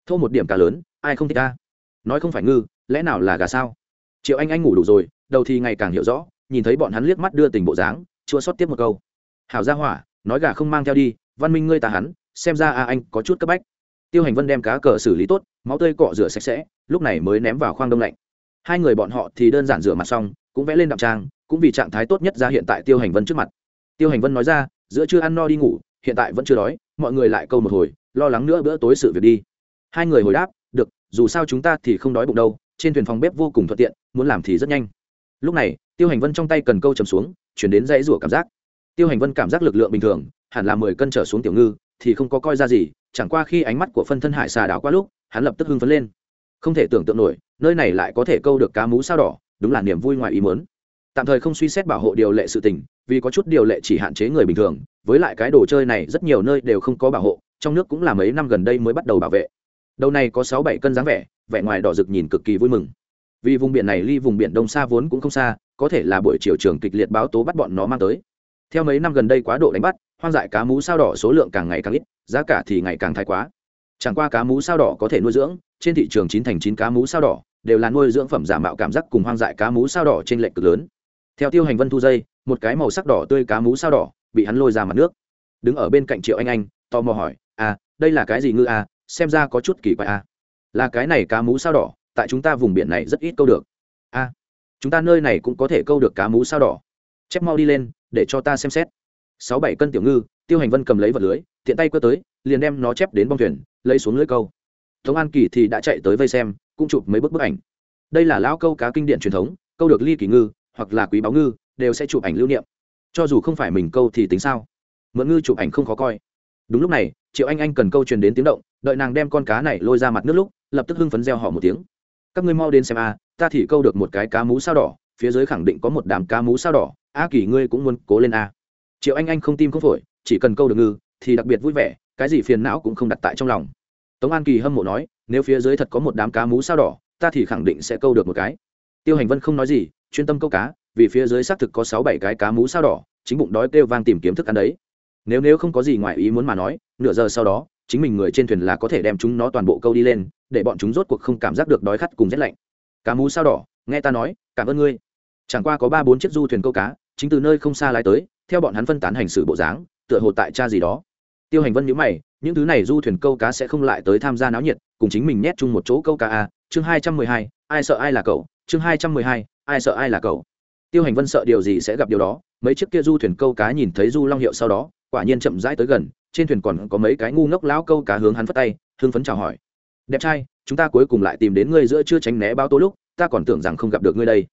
Thô một điểm cá lớn, ai không thích a nói không phải ngư, lẽ nào là gà sao? Triệu anh anh ngủ đủ rồi, đầu thì ngày càng hiểu rõ, nhìn thấy bọn hắn liếc mắt đưa tình bộ dáng chua sót tiếp một câu. Hảo ra hỏa, nói gà không mang theo đi, văn minh ngươi ta hắn, xem ra a anh có chút cấp bách. Tiêu hành vân đem cá cờ xử lý tốt, máu tươi cọ rửa sạch sẽ, lúc này mới ném vào khoang đông lạnh. Hai người bọn họ thì đơn giản rửa mặt xong, cũng vẽ lên đạm trang, cũng vì trạng thái tốt nhất ra hiện tại tiêu hành vân trước mặt. Tiêu hành vân nói ra, giữa chưa ăn no đi ngủ, hiện tại vẫn chưa đói, mọi người lại câu một hồi, lo lắng nữa bữa tối sự việc đi. Hai người hồi đáp, được, dù sao chúng ta thì không đói bụng đâu, trên thuyền phòng bếp vô cùng thuận tiện, muốn làm thì rất nhanh. Lúc này, tiêu hành vân trong tay cần câu chầm xuống chuyển đến dãy rủa cảm giác. Tiêu hành vân cảm giác lực lượng bình thường, hẳn là mười cân trở xuống tiểu ngư, thì không có coi ra gì, chẳng qua khi ánh mắt của phân thân hải xà đảo qua lúc, hắn lập tức hưng phấn lên. Không thể tưởng tượng nổi, nơi này lại có thể câu được cá mú sao đỏ, đúng là niềm vui ngoài ý mớn tạm thời không suy xét bảo hộ điều lệ sự tình, vì có chút điều lệ chỉ hạn chế người bình thường, với lại cái đồ chơi này rất nhiều nơi đều không có bảo hộ, trong nước cũng là mấy năm gần đây mới bắt đầu bảo vệ. Đầu này có sáu bảy cân dáng vẻ vẻ ngoài đỏ rực nhìn cực kỳ vui mừng. Vì vùng biển này ly vùng biển đông xa vốn cũng không xa có thể là buổi chiều trường kịch liệt báo tố bắt bọn nó mang tới. Theo mấy năm gần đây quá độ đánh bắt, hoang dại cá mú sao đỏ số lượng càng ngày càng ít, giá cả thì ngày càng thái quá. Chẳng qua cá mú sao đỏ có thể nuôi dưỡng, trên thị trường chín thành chín cá mú sao đỏ, đều là nuôi dưỡng phẩm giả mạo cảm giác cùng hoang dại cá mú sao đỏ trên lệnh cực lớn. Theo tiêu hành vân thu dây, một cái màu sắc đỏ tươi cá mú sao đỏ bị hắn lôi ra mặt nước. Đứng ở bên cạnh triệu anh anh, tò mò hỏi à đây là cái gì ngư à? Xem ra có chút kỳ quái à. Là cái này cá mú sao đỏ, tại chúng ta vùng biển này rất ít câu được. À chúng ta nơi này cũng có thể câu được cá mú sao đỏ. Chép mau đi lên, để cho ta xem xét. Sáu bảy cân tiểu ngư, tiêu hành vân cầm lấy vật lưới, tiện tay quơ tới, liền đem nó chép đến bong thuyền, lấy xuống lưới câu. Tống an kỳ thì đã chạy tới vây xem, cũng chụp mấy bức bức ảnh. Đây là lão câu cá kinh điển truyền thống, câu được ly kỳ ngư, hoặc là quý báo ngư, đều sẽ chụp ảnh lưu niệm. Cho dù không phải mình câu thì tính sao? Mượn ngư chụp ảnh không khó coi. Đúng lúc này, triệu anh anh cần câu truyền đến tiếng động, đợi nàng đem con cá này lôi ra mặt nước lúc, lập tức hưng phấn reo họ một tiếng. Các ngươi mau đến xem a ta thì câu được một cái cá mú sao đỏ, phía dưới khẳng định có một đám cá mú sao đỏ, a kỳ ngươi cũng muốn cố lên a. Triệu anh anh không tim không phổi, chỉ cần câu được ngư, thì đặc biệt vui vẻ, cái gì phiền não cũng không đặt tại trong lòng. Tống an kỳ hâm mộ nói, nếu phía dưới thật có một đám cá mú sao đỏ, ta thì khẳng định sẽ câu được một cái. Tiêu hành vân không nói gì, chuyên tâm câu cá, vì phía dưới xác thực có sáu bảy cái cá mú sao đỏ, chính bụng đói kêu vang tìm kiếm thức ăn đấy. Nếu nếu không có gì ngoài ý muốn mà nói, nửa giờ sau đó, chính mình người trên thuyền là có thể đem chúng nó toàn bộ câu đi lên, để bọn chúng rốt cuộc không cảm giác được đói khát cùng rét lạnh cá mú sao đỏ, nghe ta nói, cảm ơn ngươi. Chẳng qua có ba bốn chiếc du thuyền câu cá, chính từ nơi không xa lái tới, theo bọn hắn phân tán hành xử bộ dáng, tựa hồ tại cha gì đó. Tiêu hành vân nhữ mày, những thứ này du thuyền câu cá sẽ không lại tới tham gia náo nhiệt, cùng chính mình nhét chung một chỗ câu cá a chương hai trăm mười hai, ai sợ ai là cậu? Chương hai trăm mười hai, ai sợ ai là cậu? Tiêu hành vân sợ điều gì sẽ gặp điều đó, mấy chiếc kia du thuyền câu cá nhìn thấy du long hiệu sau đó, quả nhiên chậm rãi tới gần, trên thuyền còn có mấy cái ngu ngốc lão câu cá hướng hắn phất tay hương phấn chào hỏi. Đẹp trai chúng ta cuối cùng lại tìm đến ngươi giữa chưa tránh né bao tố lúc, ta còn tưởng rằng không gặp được ngươi đây.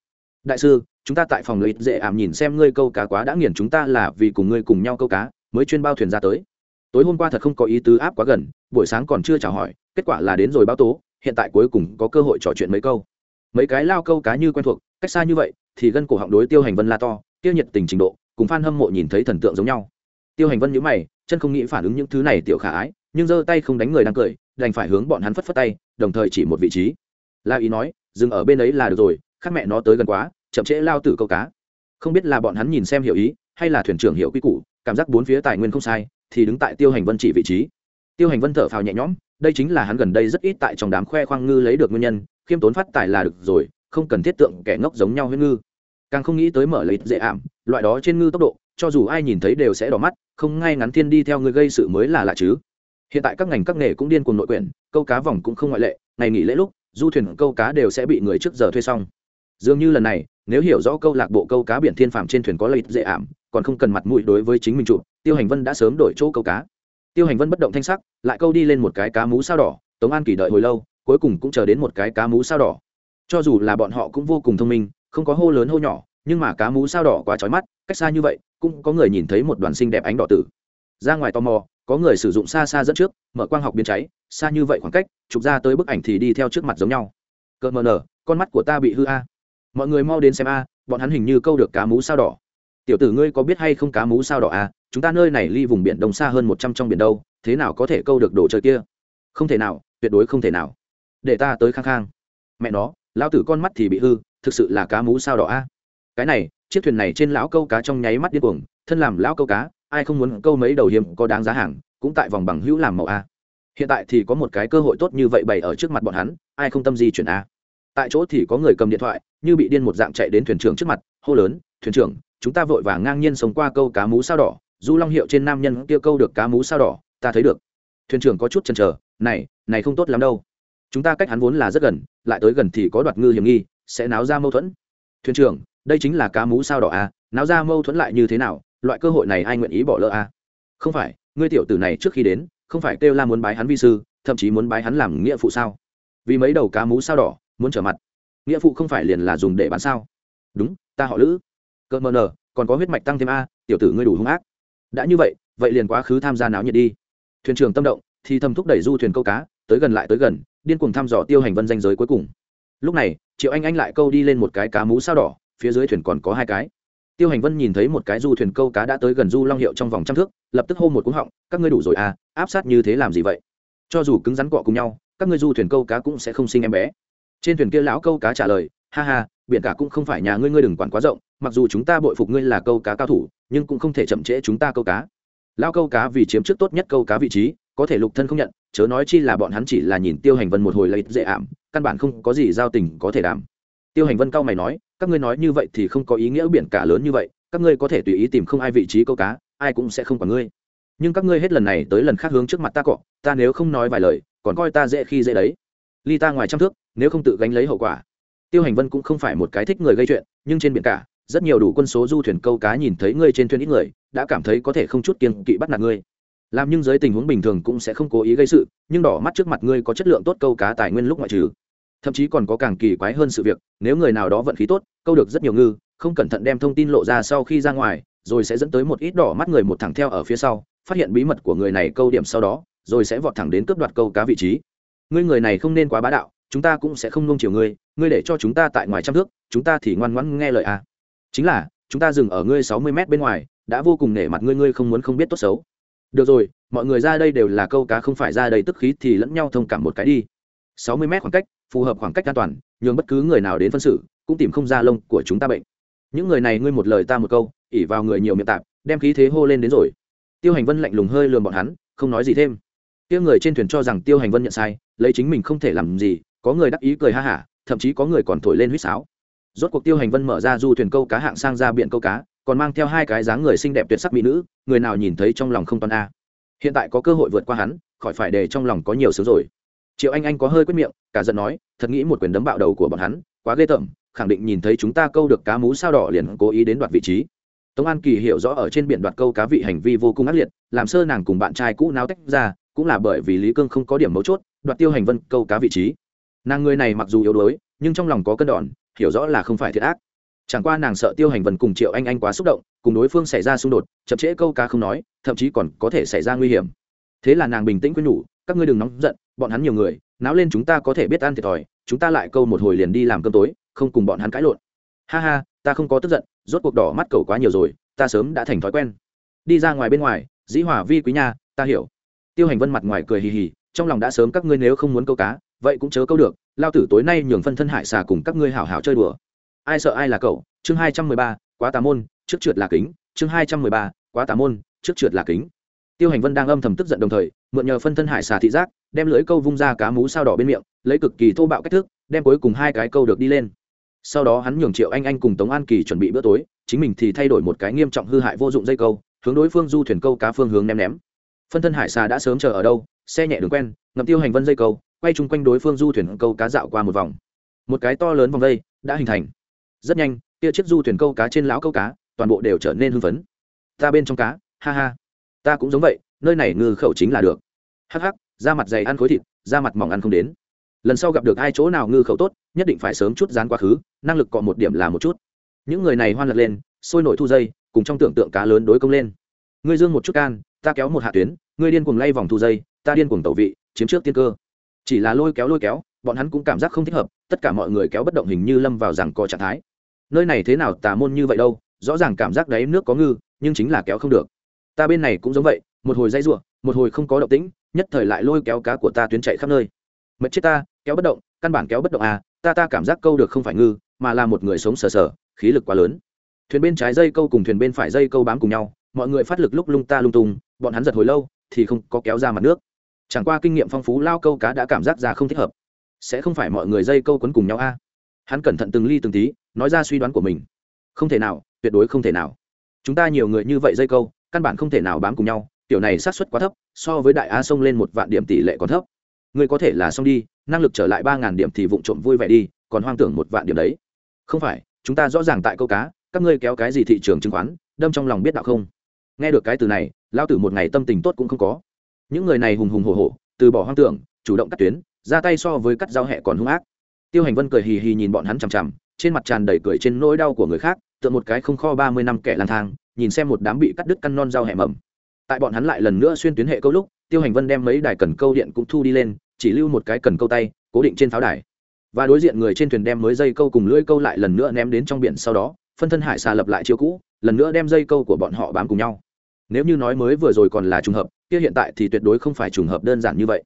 Đại sư, chúng ta tại phòng lợi dễ ảm nhìn xem ngươi câu cá quá đã nghiền chúng ta là vì cùng ngươi cùng nhau câu cá, mới chuyên bao thuyền ra tới. Tối hôm qua thật không có ý tứ áp quá gần, buổi sáng còn chưa chào hỏi, kết quả là đến rồi báo tố, hiện tại cuối cùng có cơ hội trò chuyện mấy câu. Mấy cái lao câu cá như quen thuộc, cách xa như vậy, thì gân cổ họng đối tiêu hành vân la to tiêu nhiệt tình trình độ, cùng f hâm mộ nhìn thấy thần tượng giống nhau. Tiêu hành vân nhữ mày, chân không nghĩ phản ứng những thứ này tiểu khả ái, nhưng giơ tay không đánh người đang cười, đành phải hướng bọn hắn phất phất tay đồng thời chỉ một vị trí. La ý nói, dừng ở bên ấy là được rồi, khác mẹ nó tới gần quá, chậm trễ lao tử câu cá. Không biết là bọn hắn nhìn xem hiểu ý, hay là thuyền trưởng hiểu quy củ, cảm giác bốn phía tài nguyên không sai, thì đứng tại tiêu hành vân chỉ vị trí. Tiêu hành vân thở phào nhẹ nhõm, đây chính là hắn gần đây rất ít tại trong đám khoe khoang ngư lấy được nguyên nhân, khiêm tốn phát tài là được rồi, không cần thiết tượng kẻ ngốc giống nhau huyết ngư. Càng không nghĩ tới mở lấy dễ ảm, loại đó trên ngư tốc độ, cho dù ai nhìn thấy đều sẽ đỏ mắt, không ngay ngắn thiên đi theo người gây sự mới là lạ chứ hiện tại các ngành các nghề cũng điên cuồng nội quyển, câu cá vòng cũng không ngoại lệ, ngày nghỉ lễ lúc, du thuyền câu cá đều sẽ bị người trước giờ thuê xong. Dường như lần này, nếu hiểu rõ câu lạc bộ câu cá biển thiên phạm trên thuyền có lợi dễ ảm, còn không cần mặt mũi đối với chính mình trụ tiêu hành vân đã sớm đổi chỗ câu cá. Tiêu hành vân bất động thanh sắc, lại câu đi lên một cái cá mú sao đỏ, tống an kỳ đợi hồi lâu, cuối cùng cũng chờ đến một cái cá mú sao đỏ. Cho dù là bọn họ cũng vô cùng thông minh, không có hô lớn hô nhỏ, nhưng mà cá mú sao đỏ quá trói mắt, cách xa như vậy, cũng có người nhìn thấy một đoàn xinh đẹp ánh đỏ tử. Ra ngoài tò mò có người sử dụng xa xa dẫn trước, mở quang học biến cháy, xa như vậy khoảng cách, chụp ra tới bức ảnh thì đi theo trước mặt giống nhau. Cỡ mờ nở, con mắt của ta bị hư a. Mọi người mau đến xem a, bọn hắn hình như câu được cá mú sao đỏ. Tiểu tử ngươi có biết hay không cá mú sao đỏ a? Chúng ta nơi này ly vùng biển đông xa hơn một trăm trong biển đâu, thế nào có thể câu được đồ chơi kia? Không thể nào, tuyệt đối không thể nào. Để ta tới khang khang. Mẹ nó, lão tử con mắt thì bị hư, thực sự là cá mú sao đỏ a. Cái này, chiếc thuyền này trên lão câu cá trong nháy mắt điên cuồng, thân làm lão câu cá ai không muốn câu mấy đầu hiếm có đáng giá hàng, cũng tại vòng bằng hữu làm màu a. Hiện tại thì có một cái cơ hội tốt như vậy bày ở trước mặt bọn hắn, ai không tâm di chuyển a. Tại chỗ thì có người cầm điện thoại, như bị điên một dạng chạy đến thuyền trưởng trước mặt, hô lớn, thuyền trưởng, chúng ta vội vàng ngang nhiên sống qua câu cá mú sao đỏ, du long hiệu trên nam nhân kia câu được cá mú sao đỏ, ta thấy được. Thuyền trưởng có chút chần chờ, này này không tốt lắm đâu. Chúng ta cách hắn vốn là rất gần, lại tới gần thì có đoạt ngư hiểm nghi, sẽ náo ra mâu thuẫn. Thuyền trưởng, đây chính là cá mú sao đỏ à náo ra mâu thuẫn lại như thế nào loại cơ hội này ai nguyện ý bỏ lỡ à? Không phải, ngươi tiểu tử này trước khi đến, không phải kêu la muốn bái hắn vi sư, thậm chí muốn bái hắn làm nghĩa phụ sao? Vì mấy đầu cá mú sao đỏ, muốn trở mặt. Nghĩa phụ không phải liền là dùng để bán sao? Đúng, ta họ lữ. Cơ mờ nờ, còn có huyết mạch tăng thêm a, tiểu tử ngươi đủ hung ác. Đã như vậy vậy liền quá khứ tham gia náo nhiệt đi. Thuyền trưởng tâm động, thì thầm thúc đẩy du thuyền câu cá, tới gần lại tới gần, điên cuồng thăm dò tiêu hành vân danh giới cuối cùng. Lúc này, triệu anh anh lại câu đi lên một cái cá mú sao đỏ, phía dưới thuyền còn có hai cái tiêu hành vân nhìn thấy một cái du thuyền câu cá đã tới gần du long hiệu trong vòng trăm thước, lập tức hô một cúng họng, các ngươi đủ rồi à áp sát như thế làm gì vậy? Cho dù cứng rắn cọ cùng nhau, các ngươi du thuyền câu cá cũng sẽ không sinh em bé. Trên thuyền kia lão câu cá trả lời, ha ha, biển cả cũng không phải nhà ngươi ngươi đừng quản quá rộng, mặc dù chúng ta bội phục ngươi là câu cá cao thủ, nhưng cũng không thể chậm trễ chúng ta câu cá. Lao câu cá vì chiếm trước tốt nhất câu cá vị trí, có thể lục thân không nhận, chớ nói chi là bọn hắn chỉ là nhìn tiêu hành vân một hồi lấy dễ ảm, căn bản không có gì giao tình có thể đảm. Tiêu hành vân cao mày nói các ngươi nói như vậy thì không có ý nghĩa biển cả lớn như vậy, các ngươi có thể tùy ý tìm không ai vị trí câu cá, ai cũng sẽ không quản ngươi. Nhưng các ngươi hết lần này tới lần khác hướng trước mặt ta cọ, ta nếu không nói vài lời, còn coi ta dễ khi dễ đấy. Ly ta ngoài trăm thước, nếu không tự gánh lấy hậu quả. Tiêu hành vân cũng không phải một cái thích người gây chuyện, nhưng trên biển cả, rất nhiều đủ quân số du thuyền câu cá nhìn thấy ngươi trên thuyền ít người, đã cảm thấy có thể không chút kiên kỵ bắt nạt ngươi. Làm nhưng dưới tình huống bình thường cũng sẽ không cố ý gây sự, nhưng đỏ mắt trước mặt ngươi có chất lượng tốt câu cá tài nguyên lúc ngoại trừ thậm chí còn có càng kỳ quái hơn sự việc, nếu người nào đó vận khí tốt, câu được rất nhiều ngư, không cẩn thận đem thông tin lộ ra sau khi ra ngoài, rồi sẽ dẫn tới một ít đỏ mắt người một thẳng theo ở phía sau, phát hiện bí mật của người này câu điểm sau đó, rồi sẽ vọt thẳng đến cướp đoạt câu cá vị trí. Ngươi người này không nên quá bá đạo, chúng ta cũng sẽ không nung chiều ngươi ngươi để cho chúng ta tại ngoài trăm thước, chúng ta thì ngoan ngoãn nghe lời à. chính là, chúng ta dừng ở ngươi sáu mươi mét bên ngoài, đã vô cùng nể mặt ngươi ngươi không muốn không biết tốt xấu. Được rồi, mọi người ra đây đều là câu cá không phải ra đây, tức khí thì lẫn nhau thông cảm một cái đi sáu mươi mét khoảng cách, phù hợp khoảng cách an toàn, nhường bất cứ người nào đến phân xử, cũng tìm không ra lông của chúng ta bệnh. Những người này ngươi một lời ta một câu ỉ vào người nhiều miệng tạp, đem khí thế hô lên đến rồi. Tiêu hành vân lạnh lùng hơi lườm bọn hắn, không nói gì thêm. Tiêu người trên thuyền cho rằng tiêu hành vân nhận sai, lấy chính mình không thể làm gì, có người đắc ý cười ha hả, thậm chí có người còn thổi lên huýt sáo. Rốt cuộc tiêu hành vân mở ra du thuyền câu cá hạng sang ra biển câu cá, còn mang theo hai cái dáng người xinh đẹp tuyệt sắc mỹ nữ, người nào nhìn thấy trong lòng không toàn a. Hiện tại có cơ hội vượt qua hắn, khỏi phải để trong lòng có nhiều sướng rồi triệu anh anh có hơi quyết miệng, cả giận nói, thật nghĩ một quyền đấm bạo đầu của bọn hắn, quá ghê tởm, khẳng định nhìn thấy chúng ta câu được cá mú sao đỏ liền cố ý đến đoạt vị trí. Tống an kỳ hiểu rõ ở trên biển đoạt câu cá vị hành vi vô cùng ác liệt, làm sơ nàng cùng bạn trai cũ náo tách ra, cũng là bởi vì lý cương không có điểm mấu chốt, đoạt tiêu hành vân câu cá vị trí. Nàng người này mặc dù yếu đuối, nhưng trong lòng có cân đòn, hiểu rõ là không phải thiệt ác. Chẳng qua nàng sợ tiêu hành vân cùng triệu anh anh quá xúc động, cùng đối phương xảy ra xung đột, chậm trễ câu cá không nói, thậm chí còn có thể xảy ra nguy hiểm. Thế là nàng bình tĩnh quyết nhủ, các ngươi đừng nóng giận bọn hắn nhiều người, náo lên chúng ta có thể biết ăn thiệt thòi, chúng ta lại câu một hồi liền đi làm cơm tối, không cùng bọn hắn cãi lộn. Ha ha, ta không có tức giận, rốt cuộc đỏ mắt cầu quá nhiều rồi, ta sớm đã thành thói quen. Đi ra ngoài bên ngoài, dĩ hòa vi quý nha, ta hiểu. Tiêu hành vân mặt ngoài cười hì hì, trong lòng đã sớm các ngươi nếu không muốn câu cá, vậy cũng chớ câu được, lao tử tối nay nhường phân thân hải xà cùng các ngươi hảo hảo chơi đùa. Ai sợ ai là cậu? Chương hai trăm mười ba, quá tà môn, trước trượt là kính. Chương hai trăm mười ba, quá tà môn, trước trượt là kính. Tiêu hành vân đang âm thầm tức giận đồng thời, mượn nhờ phân thân hải xà thị giác đem lưỡi câu vung ra cá mú sao đỏ bên miệng, lấy cực kỳ thô bạo cách thức, đem cuối cùng hai cái câu được đi lên. Sau đó hắn nhường triệu anh anh cùng tống an kỳ chuẩn bị bữa tối, chính mình thì thay đổi một cái nghiêm trọng hư hại vô dụng dây câu, hướng đối phương du thuyền câu cá phương hướng ném ném. Phân thân hải xà đã sớm chờ ở đâu, xe nhẹ đường quen, ngậm tiêu hành vân dây câu, quay chung quanh đối phương du thuyền câu cá dạo qua một vòng. Một cái to lớn vòng dây đã hình thành. Rất nhanh kia chiếc du thuyền câu cá trên lão câu cá, toàn bộ đều trở nên hưng phấn. Ta bên trong cá, ha ha. Ta cũng giống vậy, nơi này ngư khẩu chính là được. Hắc hắc da mặt dày ăn khối thịt, da mặt mỏng ăn không đến. Lần sau gặp được ai chỗ nào ngư khẩu tốt, nhất định phải sớm chút dán quá khứ, năng lực cọ một điểm là một chút. Những người này hoan lật lên, sôi nổi thu dây, cùng trong tưởng tượng cá lớn đối công lên. Ngươi dương một chút can, ta kéo một hạ tuyến, ngươi điên cuồng lay vòng thu dây, ta điên cuồng tẩu vị, chiếm trước tiên cơ. Chỉ là lôi kéo lôi kéo, bọn hắn cũng cảm giác không thích hợp, tất cả mọi người kéo bất động hình như lâm vào rằng co trạng thái. Nơi này thế nào tà môn như vậy đâu, rõ ràng cảm giác đáy nước có ngư, nhưng chính là kéo không được. Ta bên này cũng giống vậy, một hồi dây ruộng, một hồi không có động tĩnh nhất thời lại lôi kéo cá của ta tuyến chạy khắp nơi. Mệt chết ta, kéo bất động, căn bản kéo bất động à ta ta cảm giác câu được không phải ngư, mà là một người sống sờ sờ, khí lực quá lớn. Thuyền bên trái dây câu cùng thuyền bên phải dây câu bám cùng nhau, mọi người phát lực lúc lung ta lung tung, bọn hắn giật hồi lâu, thì không có kéo ra mặt nước. Chẳng qua kinh nghiệm phong phú lao câu cá đã cảm giác ra không thích hợp. Sẽ không phải mọi người dây câu quấn cùng nhau a à? hắn cẩn thận từng ly từng tí, nói ra suy đoán của mình. Không thể nào, tuyệt đối không thể nào. Chúng ta nhiều người như vậy dây câu, căn bản không thể nào bám cùng nhau tiểu này xác suất quá thấp, so với đại a sông lên một vạn điểm tỷ lệ còn thấp. Ngươi có thể là xong đi, năng lực trở lại ba ngàn điểm thì vụng trộm vui vẻ đi, còn hoang tưởng một vạn điểm đấy. Không phải, chúng ta rõ ràng tại câu cá, các ngươi kéo cái gì thị trường chứng khoán, đâm trong lòng biết đạo không? Nghe được cái từ này lao tử một ngày tâm tình tốt cũng không có. Những người này hùng hùng hổ hổ, từ bỏ hoang tưởng, chủ động cắt tuyến, ra tay so với cắt giao hẹ còn hung ác. Tiêu hành vân cười hì hì nhìn bọn hắn chằm chằm, trên mặt tràn đầy cười trên nỗi đau của người khác, tựa một cái không kho ba mươi năm kẻ lang thang, nhìn xem một đám bị cắt đứt căn non rau hẹ mầm tại bọn hắn lại lần nữa xuyên tuyến hệ câu lúc, tiêu hành vân đem mấy đài cần câu điện cũng thu đi lên, chỉ lưu một cái cần câu tay, cố định trên pháo đài. Và đối diện người trên thuyền đem mới dây câu cùng lưỡi câu lại lần nữa ném đến trong biển sau đó, phân thân hải xà lập lại chiêu cũ, lần nữa đem dây câu của bọn họ bám cùng nhau. Nếu như nói mới vừa rồi còn là trùng hợp, kia hiện tại thì tuyệt đối không phải trùng hợp đơn giản như vậy.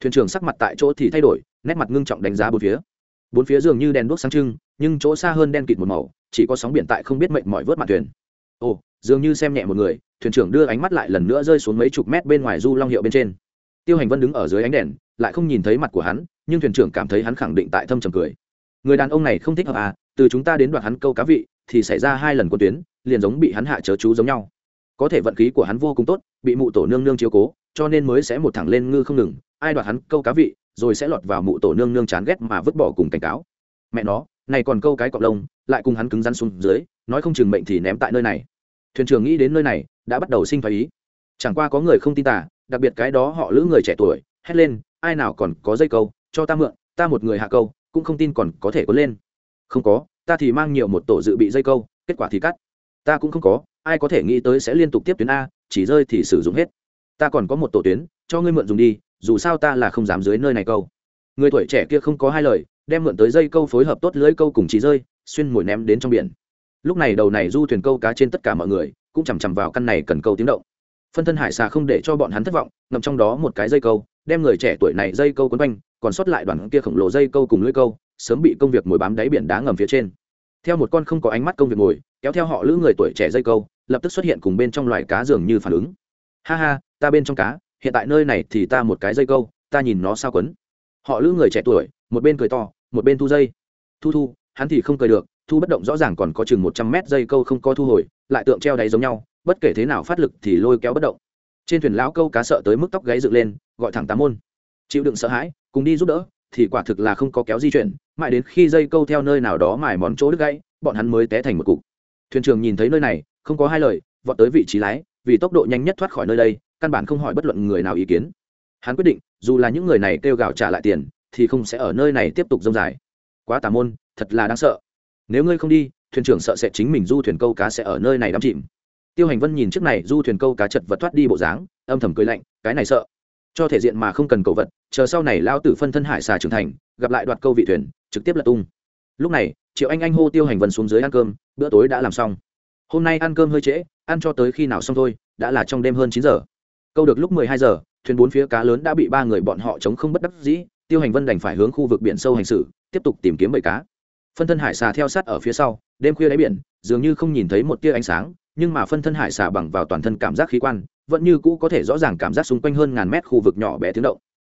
Thuyền trưởng sắc mặt tại chỗ thì thay đổi, nét mặt ngưng trọng đánh giá bốn phía. Bốn phía dường như đèn đuốc sáng trưng, nhưng chỗ xa hơn đen kịt một màu, chỉ có sóng biển tại không biết mệnh mọi vớt mặt thuyền. Ồ, dường như xem nhẹ một người thuyền trưởng đưa ánh mắt lại lần nữa rơi xuống mấy chục mét bên ngoài du long hiệu bên trên. Tiêu hành vân đứng ở dưới ánh đèn, lại không nhìn thấy mặt của hắn, nhưng thuyền trưởng cảm thấy hắn khẳng định tại thâm trầm cười. Người đàn ông này không thích hợp à từ chúng ta đến đoạt hắn câu cá vị, thì xảy ra hai lần quân tuyến, liền giống bị hắn hạ chớ chú giống nhau. Có thể vận khí của hắn vô cùng tốt, bị mụ tổ nương nương chiếu cố, cho nên mới sẽ một thẳng lên ngư không ngừng, ai đoạt hắn câu cá vị, rồi sẽ lọt vào mụ tổ nương nương chán ghét mà vứt bỏ cùng cảnh cáo. Mẹ nó, này còn câu cái cọc lông, lại cùng hắn cứng rắn xuống dưới, nói không chừng mệnh thì ném tại nơi này thuyền trưởng nghĩ đến nơi này, đã bắt đầu sinh thái ý. Chẳng qua có người không tin tả đặc biệt cái đó họ lữ người trẻ tuổi, hét lên, ai nào còn có dây câu, cho ta mượn, ta một người hạ câu, cũng không tin còn có thể có lên. Không có, ta thì mang nhiều một tổ dự bị dây câu, kết quả thì cắt. Ta cũng không có, ai có thể nghĩ tới sẽ liên tục tiếp tuyến a, chỉ rơi thì sử dụng hết. Ta còn có một tổ tuyến, cho ngươi mượn dùng đi, dù sao ta là không dám dưới nơi này câu. Người tuổi trẻ kia không có hai lời, đem mượn tới dây câu phối hợp tốt lưới câu cùng chỉ rơi, xuyên mồi ném đến trong biển lúc này đầu này du thuyền câu cá trên tất cả mọi người cũng chằm chằm vào căn này cần câu tiếng động. Phân thân hải xà không để cho bọn hắn thất vọng, ngậm trong đó một cái dây câu, đem người trẻ tuổi này dây câu quấn quanh, còn sót lại đoàn kia khổng lồ dây câu cùng lưỡi câu, sớm bị công việc mồi bám đáy biển đá ngầm phía trên. Theo một con không có ánh mắt công việc mồi kéo theo họ lữ người tuổi trẻ dây câu, lập tức xuất hiện cùng bên trong loài cá dường như phản ứng. Ha ha, ta bên trong cá, hiện tại nơi này thì ta một cái dây câu, ta nhìn nó sao quấn. Họ lữ người trẻ tuổi, một bên cười to, một bên thu dây. Thu thu, hắn thì không cười được thu bất động rõ ràng còn có chừng một trăm mét dây câu không có thu hồi, lại tượng treo đáy giống nhau, bất kể thế nào phát lực thì lôi kéo bất động. Trên thuyền lão câu cá sợ tới mức tóc gáy dựng lên, gọi thẳng tám môn. Chịu đựng sợ hãi, cùng đi giúp đỡ, thì quả thực là không có kéo di chuyển, mãi đến khi dây câu theo nơi nào đó mài món chỗ đứt gãy, bọn hắn mới té thành một cục. Thuyền trưởng nhìn thấy nơi này, không có hai lời, vọt tới vị trí lái, vì tốc độ nhanh nhất thoát khỏi nơi đây, căn bản không hỏi bất luận người nào ý kiến. Hắn quyết định, dù là những người này kêu gào trả lại tiền, thì không sẽ ở nơi này tiếp tục dông dài. Quá tà môn, thật là đáng sợ nếu ngươi không đi, thuyền trưởng sợ sẽ chính mình du thuyền câu cá sẽ ở nơi này đắm chìm. Tiêu hành vân nhìn trước này du thuyền câu cá chật vật thoát đi bộ dáng, âm thầm cười lạnh, cái này sợ. Cho thể diện mà không cần cầu vật, chờ sau này lao tử phân thân hải xà trưởng thành, gặp lại đoạt câu vị thuyền, trực tiếp là tung. Lúc này, triệu anh anh hô tiêu hành vân xuống dưới ăn cơm, bữa tối đã làm xong. Hôm nay ăn cơm hơi trễ, ăn cho tới khi nào xong thôi, đã là trong đêm hơn chín giờ. Câu được lúc mười hai giờ, thuyền bốn phía cá lớn đã bị ba người bọn họ chống không bất đắc dĩ, tiêu hành vân đành phải hướng khu vực biển sâu hành xử, tiếp tục tìm kiếm bầy cá phân thân hải xà theo sát ở phía sau, đêm khuya đáy biển, dường như không nhìn thấy một tia ánh sáng, nhưng mà phân thân hải xà bằng vào toàn thân cảm giác khí quan, vẫn như cũ có thể rõ ràng cảm giác xung quanh hơn ngàn mét khu vực nhỏ bé tiếng động.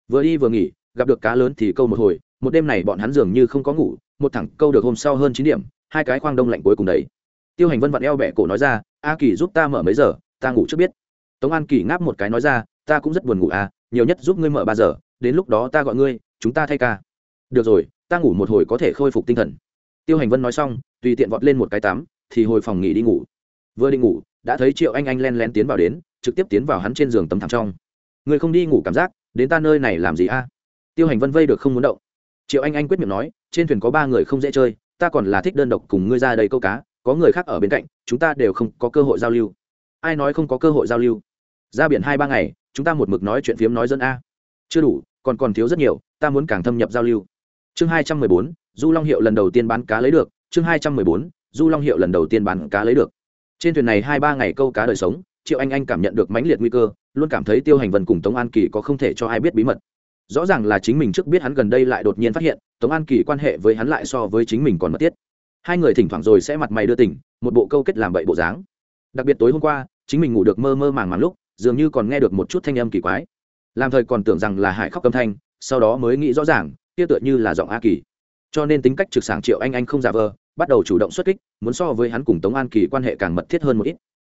Vừa đi vừa nghỉ, gặp được cá lớn thì câu một hồi, một đêm này bọn hắn dường như không có ngủ, một thẳng câu được hôm sau hơn chín điểm, hai cái khoang đông lạnh cuối cùng đấy tiêu hành vân vặn eo bẹ cổ nói ra, a kỳ giúp ta mở mấy giờ, ta ngủ trước biết. Tống an kỳ ngáp một cái nói ra, ta cũng rất buồn ngủ à nhiều nhất giúp ngươi mở ba giờ, đến lúc đó ta gọi ngươi, chúng ta thay ca. Được rồi, ta ngủ một hồi có thể khôi phục tinh thần tiêu hành vân nói xong, tùy tiện vọt lên một cái tắm, thì hồi phòng nghỉ đi ngủ. Vừa đi ngủ, đã thấy triệu anh anh len len tiến vào đến, trực tiếp tiến vào hắn trên giường tấm thảm trong. Người không đi ngủ cảm giác, đến ta nơi này làm gì a? Tiêu hành vân vây được không muốn động. Triệu anh anh quyết miệng nói, trên thuyền có ba người không dễ chơi, ta còn là thích đơn độc cùng ngươi ra đây câu cá, có người khác ở bên cạnh, chúng ta đều không có cơ hội giao lưu. Ai nói không có cơ hội giao lưu? Ra biển hai ba ngày, chúng ta một mực nói chuyện phiếm nói dân a. Chưa đủ, còn còn thiếu rất nhiều, ta muốn càng thâm nhập giao lưu chương hai trăm mười bốn, du long hiệu lần đầu tiên bán cá lấy được. Chương hai trăm mười bốn, du long hiệu lần đầu tiên bán cá lấy được. Trên thuyền này hai ba ngày câu cá đời sống, triệu anh anh cảm nhận được mãnh liệt nguy cơ, luôn cảm thấy tiêu hành vân cùng tống an kỳ có không thể cho ai biết bí mật. Rõ ràng là chính mình trước biết hắn gần đây lại đột nhiên phát hiện, tống an kỳ quan hệ với hắn lại so với chính mình còn mật thiết. Hai người thỉnh thoảng rồi sẽ mặt mày đưa tỉnh một bộ câu kết làm bậy bộ dáng. Đặc biệt tối hôm qua, chính mình ngủ được mơ mơ màng màng lúc, dường như còn nghe được một chút thanh âm kỳ quái. Làm thời còn tưởng rằng là hải khóc âm thanh, sau đó mới nghĩ rõ ràng kia tựa như là giọng a kỳ. Cho nên tính cách trực sảng triệu anh anh không giả vờ, bắt đầu chủ động xuất kích, muốn so với hắn cùng tống an kỳ quan hệ càng mật thiết hơn một ít.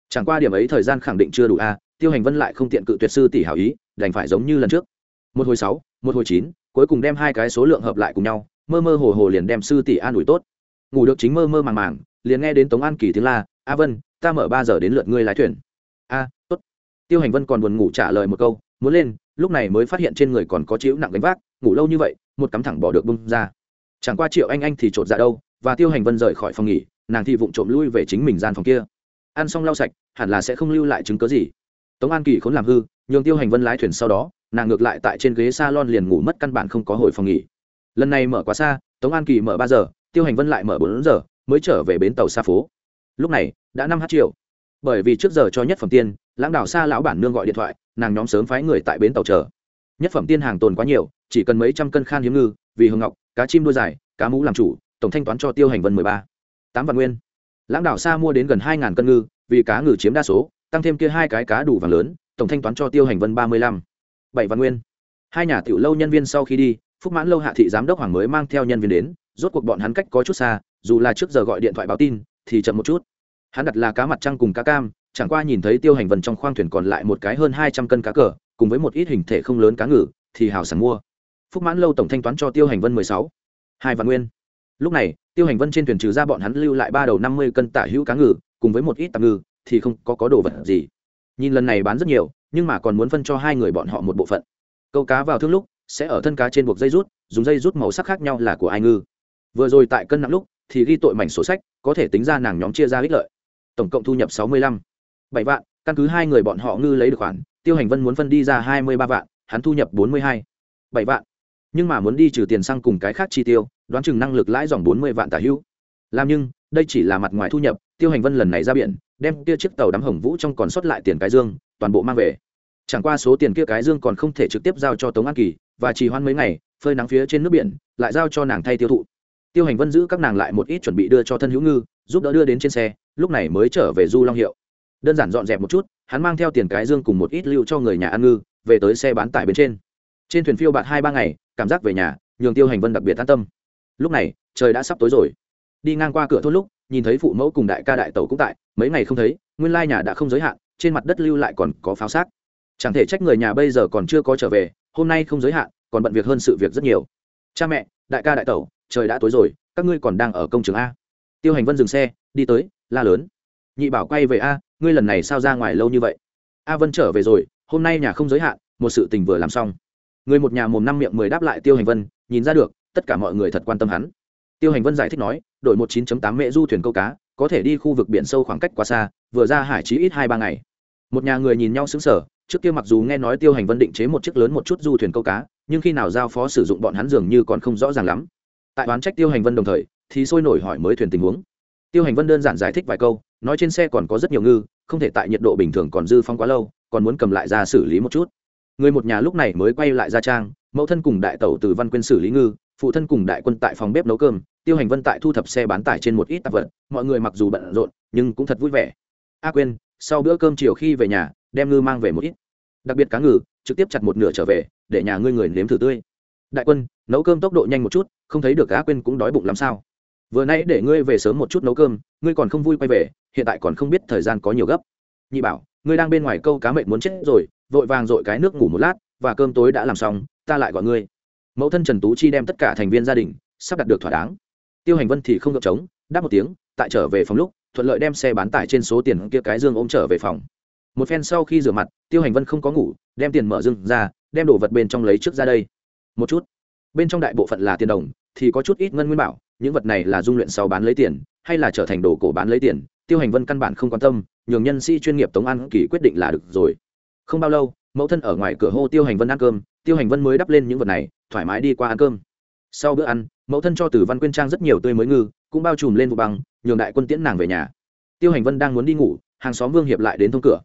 Chẳng qua điểm ấy thời gian khẳng định chưa đủ a, tiêu hành vân lại không tiện cự tuyệt sư tỷ hảo ý, đành phải giống như lần trước. Một hồi sáu, một hồi chín, cuối cùng đem hai cái số lượng hợp lại cùng nhau, mơ mơ hồ hồ liền đem sư tỷ an ủi tốt. Ngủ được chính mơ mơ màng màng, liền nghe đến tống an kỳ tiếng la, a vân, ta mở ba giờ đến lượt ngươi lái thuyền. A, tốt. Tiêu hành vân còn buồn ngủ trả lời một câu, muốn lên, lúc này mới phát hiện trên người còn có chiếu nặng gánh vác, ngủ lâu như vậy một cắm thẳng bỏ được bung ra. Chẳng qua triệu anh anh thì trột dạ đâu, và tiêu hành vân rời khỏi phòng nghỉ, nàng thì vụng trộm lui về chính mình gian phòng kia. Ăn xong lau sạch, hẳn là sẽ không lưu lại chứng cớ gì. Tống an kỳ khốn làm hư, nhường tiêu hành vân lái thuyền sau đó, nàng ngược lại tại trên ghế s a lon liền ngủ mất căn bản không có hồi phòng nghỉ. Lần này mở quá xa, tống an kỳ mở ba giờ, tiêu hành vân lại mở bốn giờ, mới trở về bến tàu xa phố. Lúc này, đã năm h triệu bởi vì trước giờ cho nhất phẩm tiên, lãng đạo xa lão bản nương gọi điện thoại, nàng nhóm sớm phái người tại bến tàu chờ. Nhất phẩm tiên hàng tồn quá nhiều chỉ cần mấy trăm cân khan hiếm ngư, vì hương ngọc, cá chim đuôi dài, cá mũ làm chủ, tổng thanh toán cho tiêu hành vân mười ba. Tám vạn nguyên. Lãng đảo xa mua đến gần hai ngàn cân ngư, vì cá ngừ chiếm đa số, tăng thêm kia hai cái cá đủ vàng lớn, tổng thanh toán cho tiêu hành vân ba mươi lăm. Bảy vạn nguyên. Hai nhà tiểu lâu nhân viên sau khi đi, phúc mãn lâu hạ thị giám đốc hoàng mới mang theo nhân viên đến, rốt cuộc bọn hắn cách có chút xa, dù là trước giờ gọi điện thoại báo tin, thì chậm một chút. Hắn đặt là cá mặt trăng cùng cá cam, chẳng qua nhìn thấy tiêu hành vân trong khoang thuyền còn lại một cái hơn hai trăm cân cá cờ, cùng với một ít hình thể không lớn cá ngừ, thì hào sảng mua phúc mãn lâu tổng thanh toán cho tiêu hành vân mười sáu. Hai vạn nguyên. Lúc này tiêu hành vân trên thuyền trừ ra bọn hắn lưu lại ba đầu năm mươi cân tả hữu cá ngừ cùng với một ít tạm ngừ thì không có, có đồ vật gì. Nhìn lần này bán rất nhiều nhưng mà còn muốn phân cho hai người bọn họ một bộ phận. Câu cá vào thương lúc sẽ ở thân cá trên buộc dây rút dùng dây rút màu sắc khác nhau là của ai ngư. Vừa rồi tại cân nặng lúc thì ghi tội mảnh sổ sách có thể tính ra nàng nhóm chia ra ích lợi. Tổng cộng thu nhập sáu mươi lăm. Bảy vạn căn cứ hai người bọn họ ngư lấy được khoản tiêu hành vân muốn phân đi ra hai mươi ba vạn hắn thu nhập bốn mươi hai. Bảy vạn nhưng mà muốn đi trừ tiền xăng cùng cái khác chi tiêu, đoán chừng năng lực lãi dòng bốn mươi vạn tả hữu. Làm nhưng, đây chỉ là mặt ngoài thu nhập, tiêu hành vân lần này ra biển, đem kia chiếc tàu đắm hồng vũ trong còn sót lại tiền cái dương, toàn bộ mang về. Chẳng qua số tiền kia cái dương còn không thể trực tiếp giao cho tống an kỳ, và chỉ hoan mấy ngày, phơi nắng phía trên nước biển, lại giao cho nàng thay tiêu thụ. Tiêu hành vân giữ các nàng lại một ít chuẩn bị đưa cho thân hữu ngư, giúp đỡ đưa đến trên xe, lúc này mới trở về du long hiệu. Đơn giản dọn dẹp một chút, hắn mang theo tiền cái dương cùng một ít lưu cho người nhà ăn ngư, về tới xe bán tải bên trên trên thuyền phiêu bạt hai ba ngày, cảm giác về nhà, nhường tiêu hành vân đặc biệt an tâm. Lúc này, trời đã sắp tối rồi. Đi ngang qua cửa thôn lúc, nhìn thấy phụ mẫu cùng đại ca đại tẩu cũng tại, mấy ngày không thấy, nguyên lai nhà đã không giới hạn, trên mặt đất lưu lại còn có pháo xác. Chẳng thể trách người nhà bây giờ còn chưa có trở về, hôm nay không giới hạn, còn bận việc hơn sự việc rất nhiều. Cha mẹ, đại ca đại tẩu, trời đã tối rồi, các ngươi còn đang ở công trường a. Tiêu hành vân dừng xe, đi tới, la lớn. Nhị bảo quay về a, ngươi lần này sao ra ngoài lâu như vậy? A vân trở về rồi, hôm nay nhà không giới hạn, một sự tình vừa làm xong người một nhà mồm năm miệng mười đáp lại tiêu hành vân, nhìn ra được, tất cả mọi người thật quan tâm hắn. Tiêu hành vân giải thích nói, đội một chín tám mễ du thuyền câu cá, có thể đi khu vực biển sâu khoảng cách quá xa, vừa ra hải chí ít hai ba ngày. Một nhà người nhìn nhau xứng sở trước kia mặc dù nghe nói tiêu hành vân định chế một chiếc lớn một chút du thuyền câu cá, nhưng khi nào giao phó sử dụng bọn hắn dường như còn không rõ ràng lắm. Tại đoán trách tiêu hành vân đồng thời, thì sôi nổi hỏi mới thuyền tình huống. Tiêu hành vân đơn giản giải thích vài câu, nói trên xe còn có rất nhiều ngư, không thể tại nhiệt độ bình thường còn dư phong quá lâu, còn muốn cầm lại ra xử lý một chút người một nhà lúc này mới quay lại gia trang, mẫu thân cùng đại tẩu từ văn quyên xử lý ngư, phụ thân cùng đại quân tại phòng bếp nấu cơm, tiêu hành vân tại thu thập xe bán tải trên một ít tạp vật, mọi người mặc dù bận rộn, nhưng cũng thật vui vẻ. A quên sau bữa cơm chiều khi về nhà, đem ngư mang về một ít. Đặc biệt cá ngừ, trực tiếp chặt một nửa trở về, để nhà ngươi người nếm thử tươi. Đại quân, nấu cơm tốc độ nhanh một chút, không thấy được á quên cũng đói bụng làm sao. Vừa nãy để ngươi về sớm một chút nấu cơm, ngươi còn không vui quay về, hiện tại còn không biết thời gian có nhiều gấp. Nhị bảo, ngươi đang bên ngoài câu cá mệt muốn chết rồi vội vàng dội cái nước ngủ một lát, và cơm tối đã làm xong, ta lại gọi ngươi. Mẫu thân trần tú chi đem tất cả thành viên gia đình, sắp đặt được thỏa đáng. Tiêu hành vân thì không gặp trống, đáp một tiếng, tại trở về phòng lúc, thuận lợi đem xe bán tải trên số tiền kia cái dương ôm trở về phòng. Một phen sau khi rửa mặt, tiêu hành vân không có ngủ, đem tiền mở dương ra, đem đồ vật bên trong lấy trước ra đây. Một chút. Bên trong đại bộ phận là tiền đồng, thì có chút ít ngân nguyên bảo, những vật này là dung luyện sau bán lấy tiền, hay là trở thành đồ cổ bán lấy tiền, tiêu hành vân căn bản không quan tâm, nhường nhân sĩ chuyên nghiệp tống an kỳ quyết định là được rồi không bao lâu, mẫu thân ở ngoài cửa hô tiêu hành vân ăn cơm, tiêu hành vân mới đắp lên những vật này, thoải mái đi qua ăn cơm. Sau bữa ăn, mẫu thân cho Tử văn quyên trang rất nhiều tươi mới ngư, cũng bao trùm lên vụ băng, nhường đại quân tiễn nàng về nhà. Tiêu hành vân đang muốn đi ngủ, hàng xóm vương hiệp lại đến thông cửa.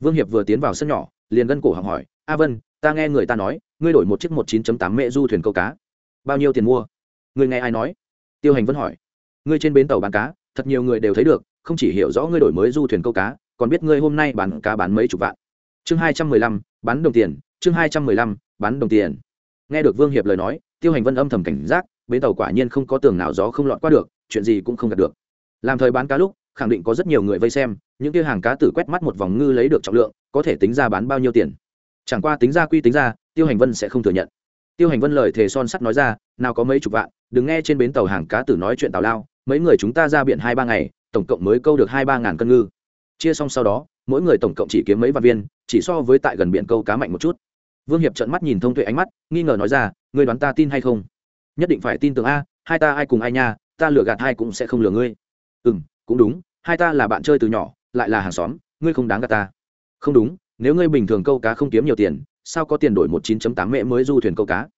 Vương hiệp vừa tiến vào sân nhỏ, liền gân cổ học hỏi, a vân, ta nghe người ta nói, ngươi đổi một chiếc một chín tám mẹ du thuyền câu cá. Bao nhiêu tiền mua? Người nghe ai nói? Tiêu hành vân hỏi. Ngươi trên bến tàu bán cá, thật nhiều người đều thấy được, không chỉ hiểu rõ ngươi đổi mới du thuyền câu cá, còn biết ngươi hôm nay bán cá bán mấy chục vạn chương hai trăm mười lăm, bán đồng tiền. Chương hai trăm mười lăm, bán đồng tiền. Nghe được vương hiệp lời nói, tiêu hành vân âm thầm cảnh giác, bến tàu quả nhiên không có tường nào gió không lọt qua được, chuyện gì cũng không gặp được. Làm thời bán cá lúc, khẳng định có rất nhiều người vây xem, những kia hàng cá tử quét mắt một vòng ngư lấy được trọng lượng, có thể tính ra bán bao nhiêu tiền. Chẳng qua tính ra quy tính ra, tiêu hành vân sẽ không thừa nhận. Tiêu hành vân lời thề son sắt nói ra, nào có mấy chục vạn, đừng nghe trên bến tàu hàng cá tử nói chuyện tào lao, mấy người chúng ta ra biển hai ba ngày, tổng cộng mới câu được hai ba ngàn cân ngư. Chia xong sau đó mỗi người tổng cộng chỉ kiếm mấy vạn viên, chỉ so với tại gần biển câu cá mạnh một chút. Vương hiệp trợn mắt nhìn thông tuệ ánh mắt, nghi ngờ nói ra, ngươi đoán ta tin hay không? Nhất định phải tin tưởng a, hai ta ai cùng ai nha, ta lừa gạt hai cũng sẽ không lừa ngươi. Ừ m cũng đúng, hai ta là bạn chơi từ nhỏ, lại là hàng xóm, ngươi không đáng gạt ta. Không đúng, nếu ngươi bình thường câu cá không kiếm nhiều tiền, sao có tiền đổi một chín tám mễ mới du thuyền câu cá?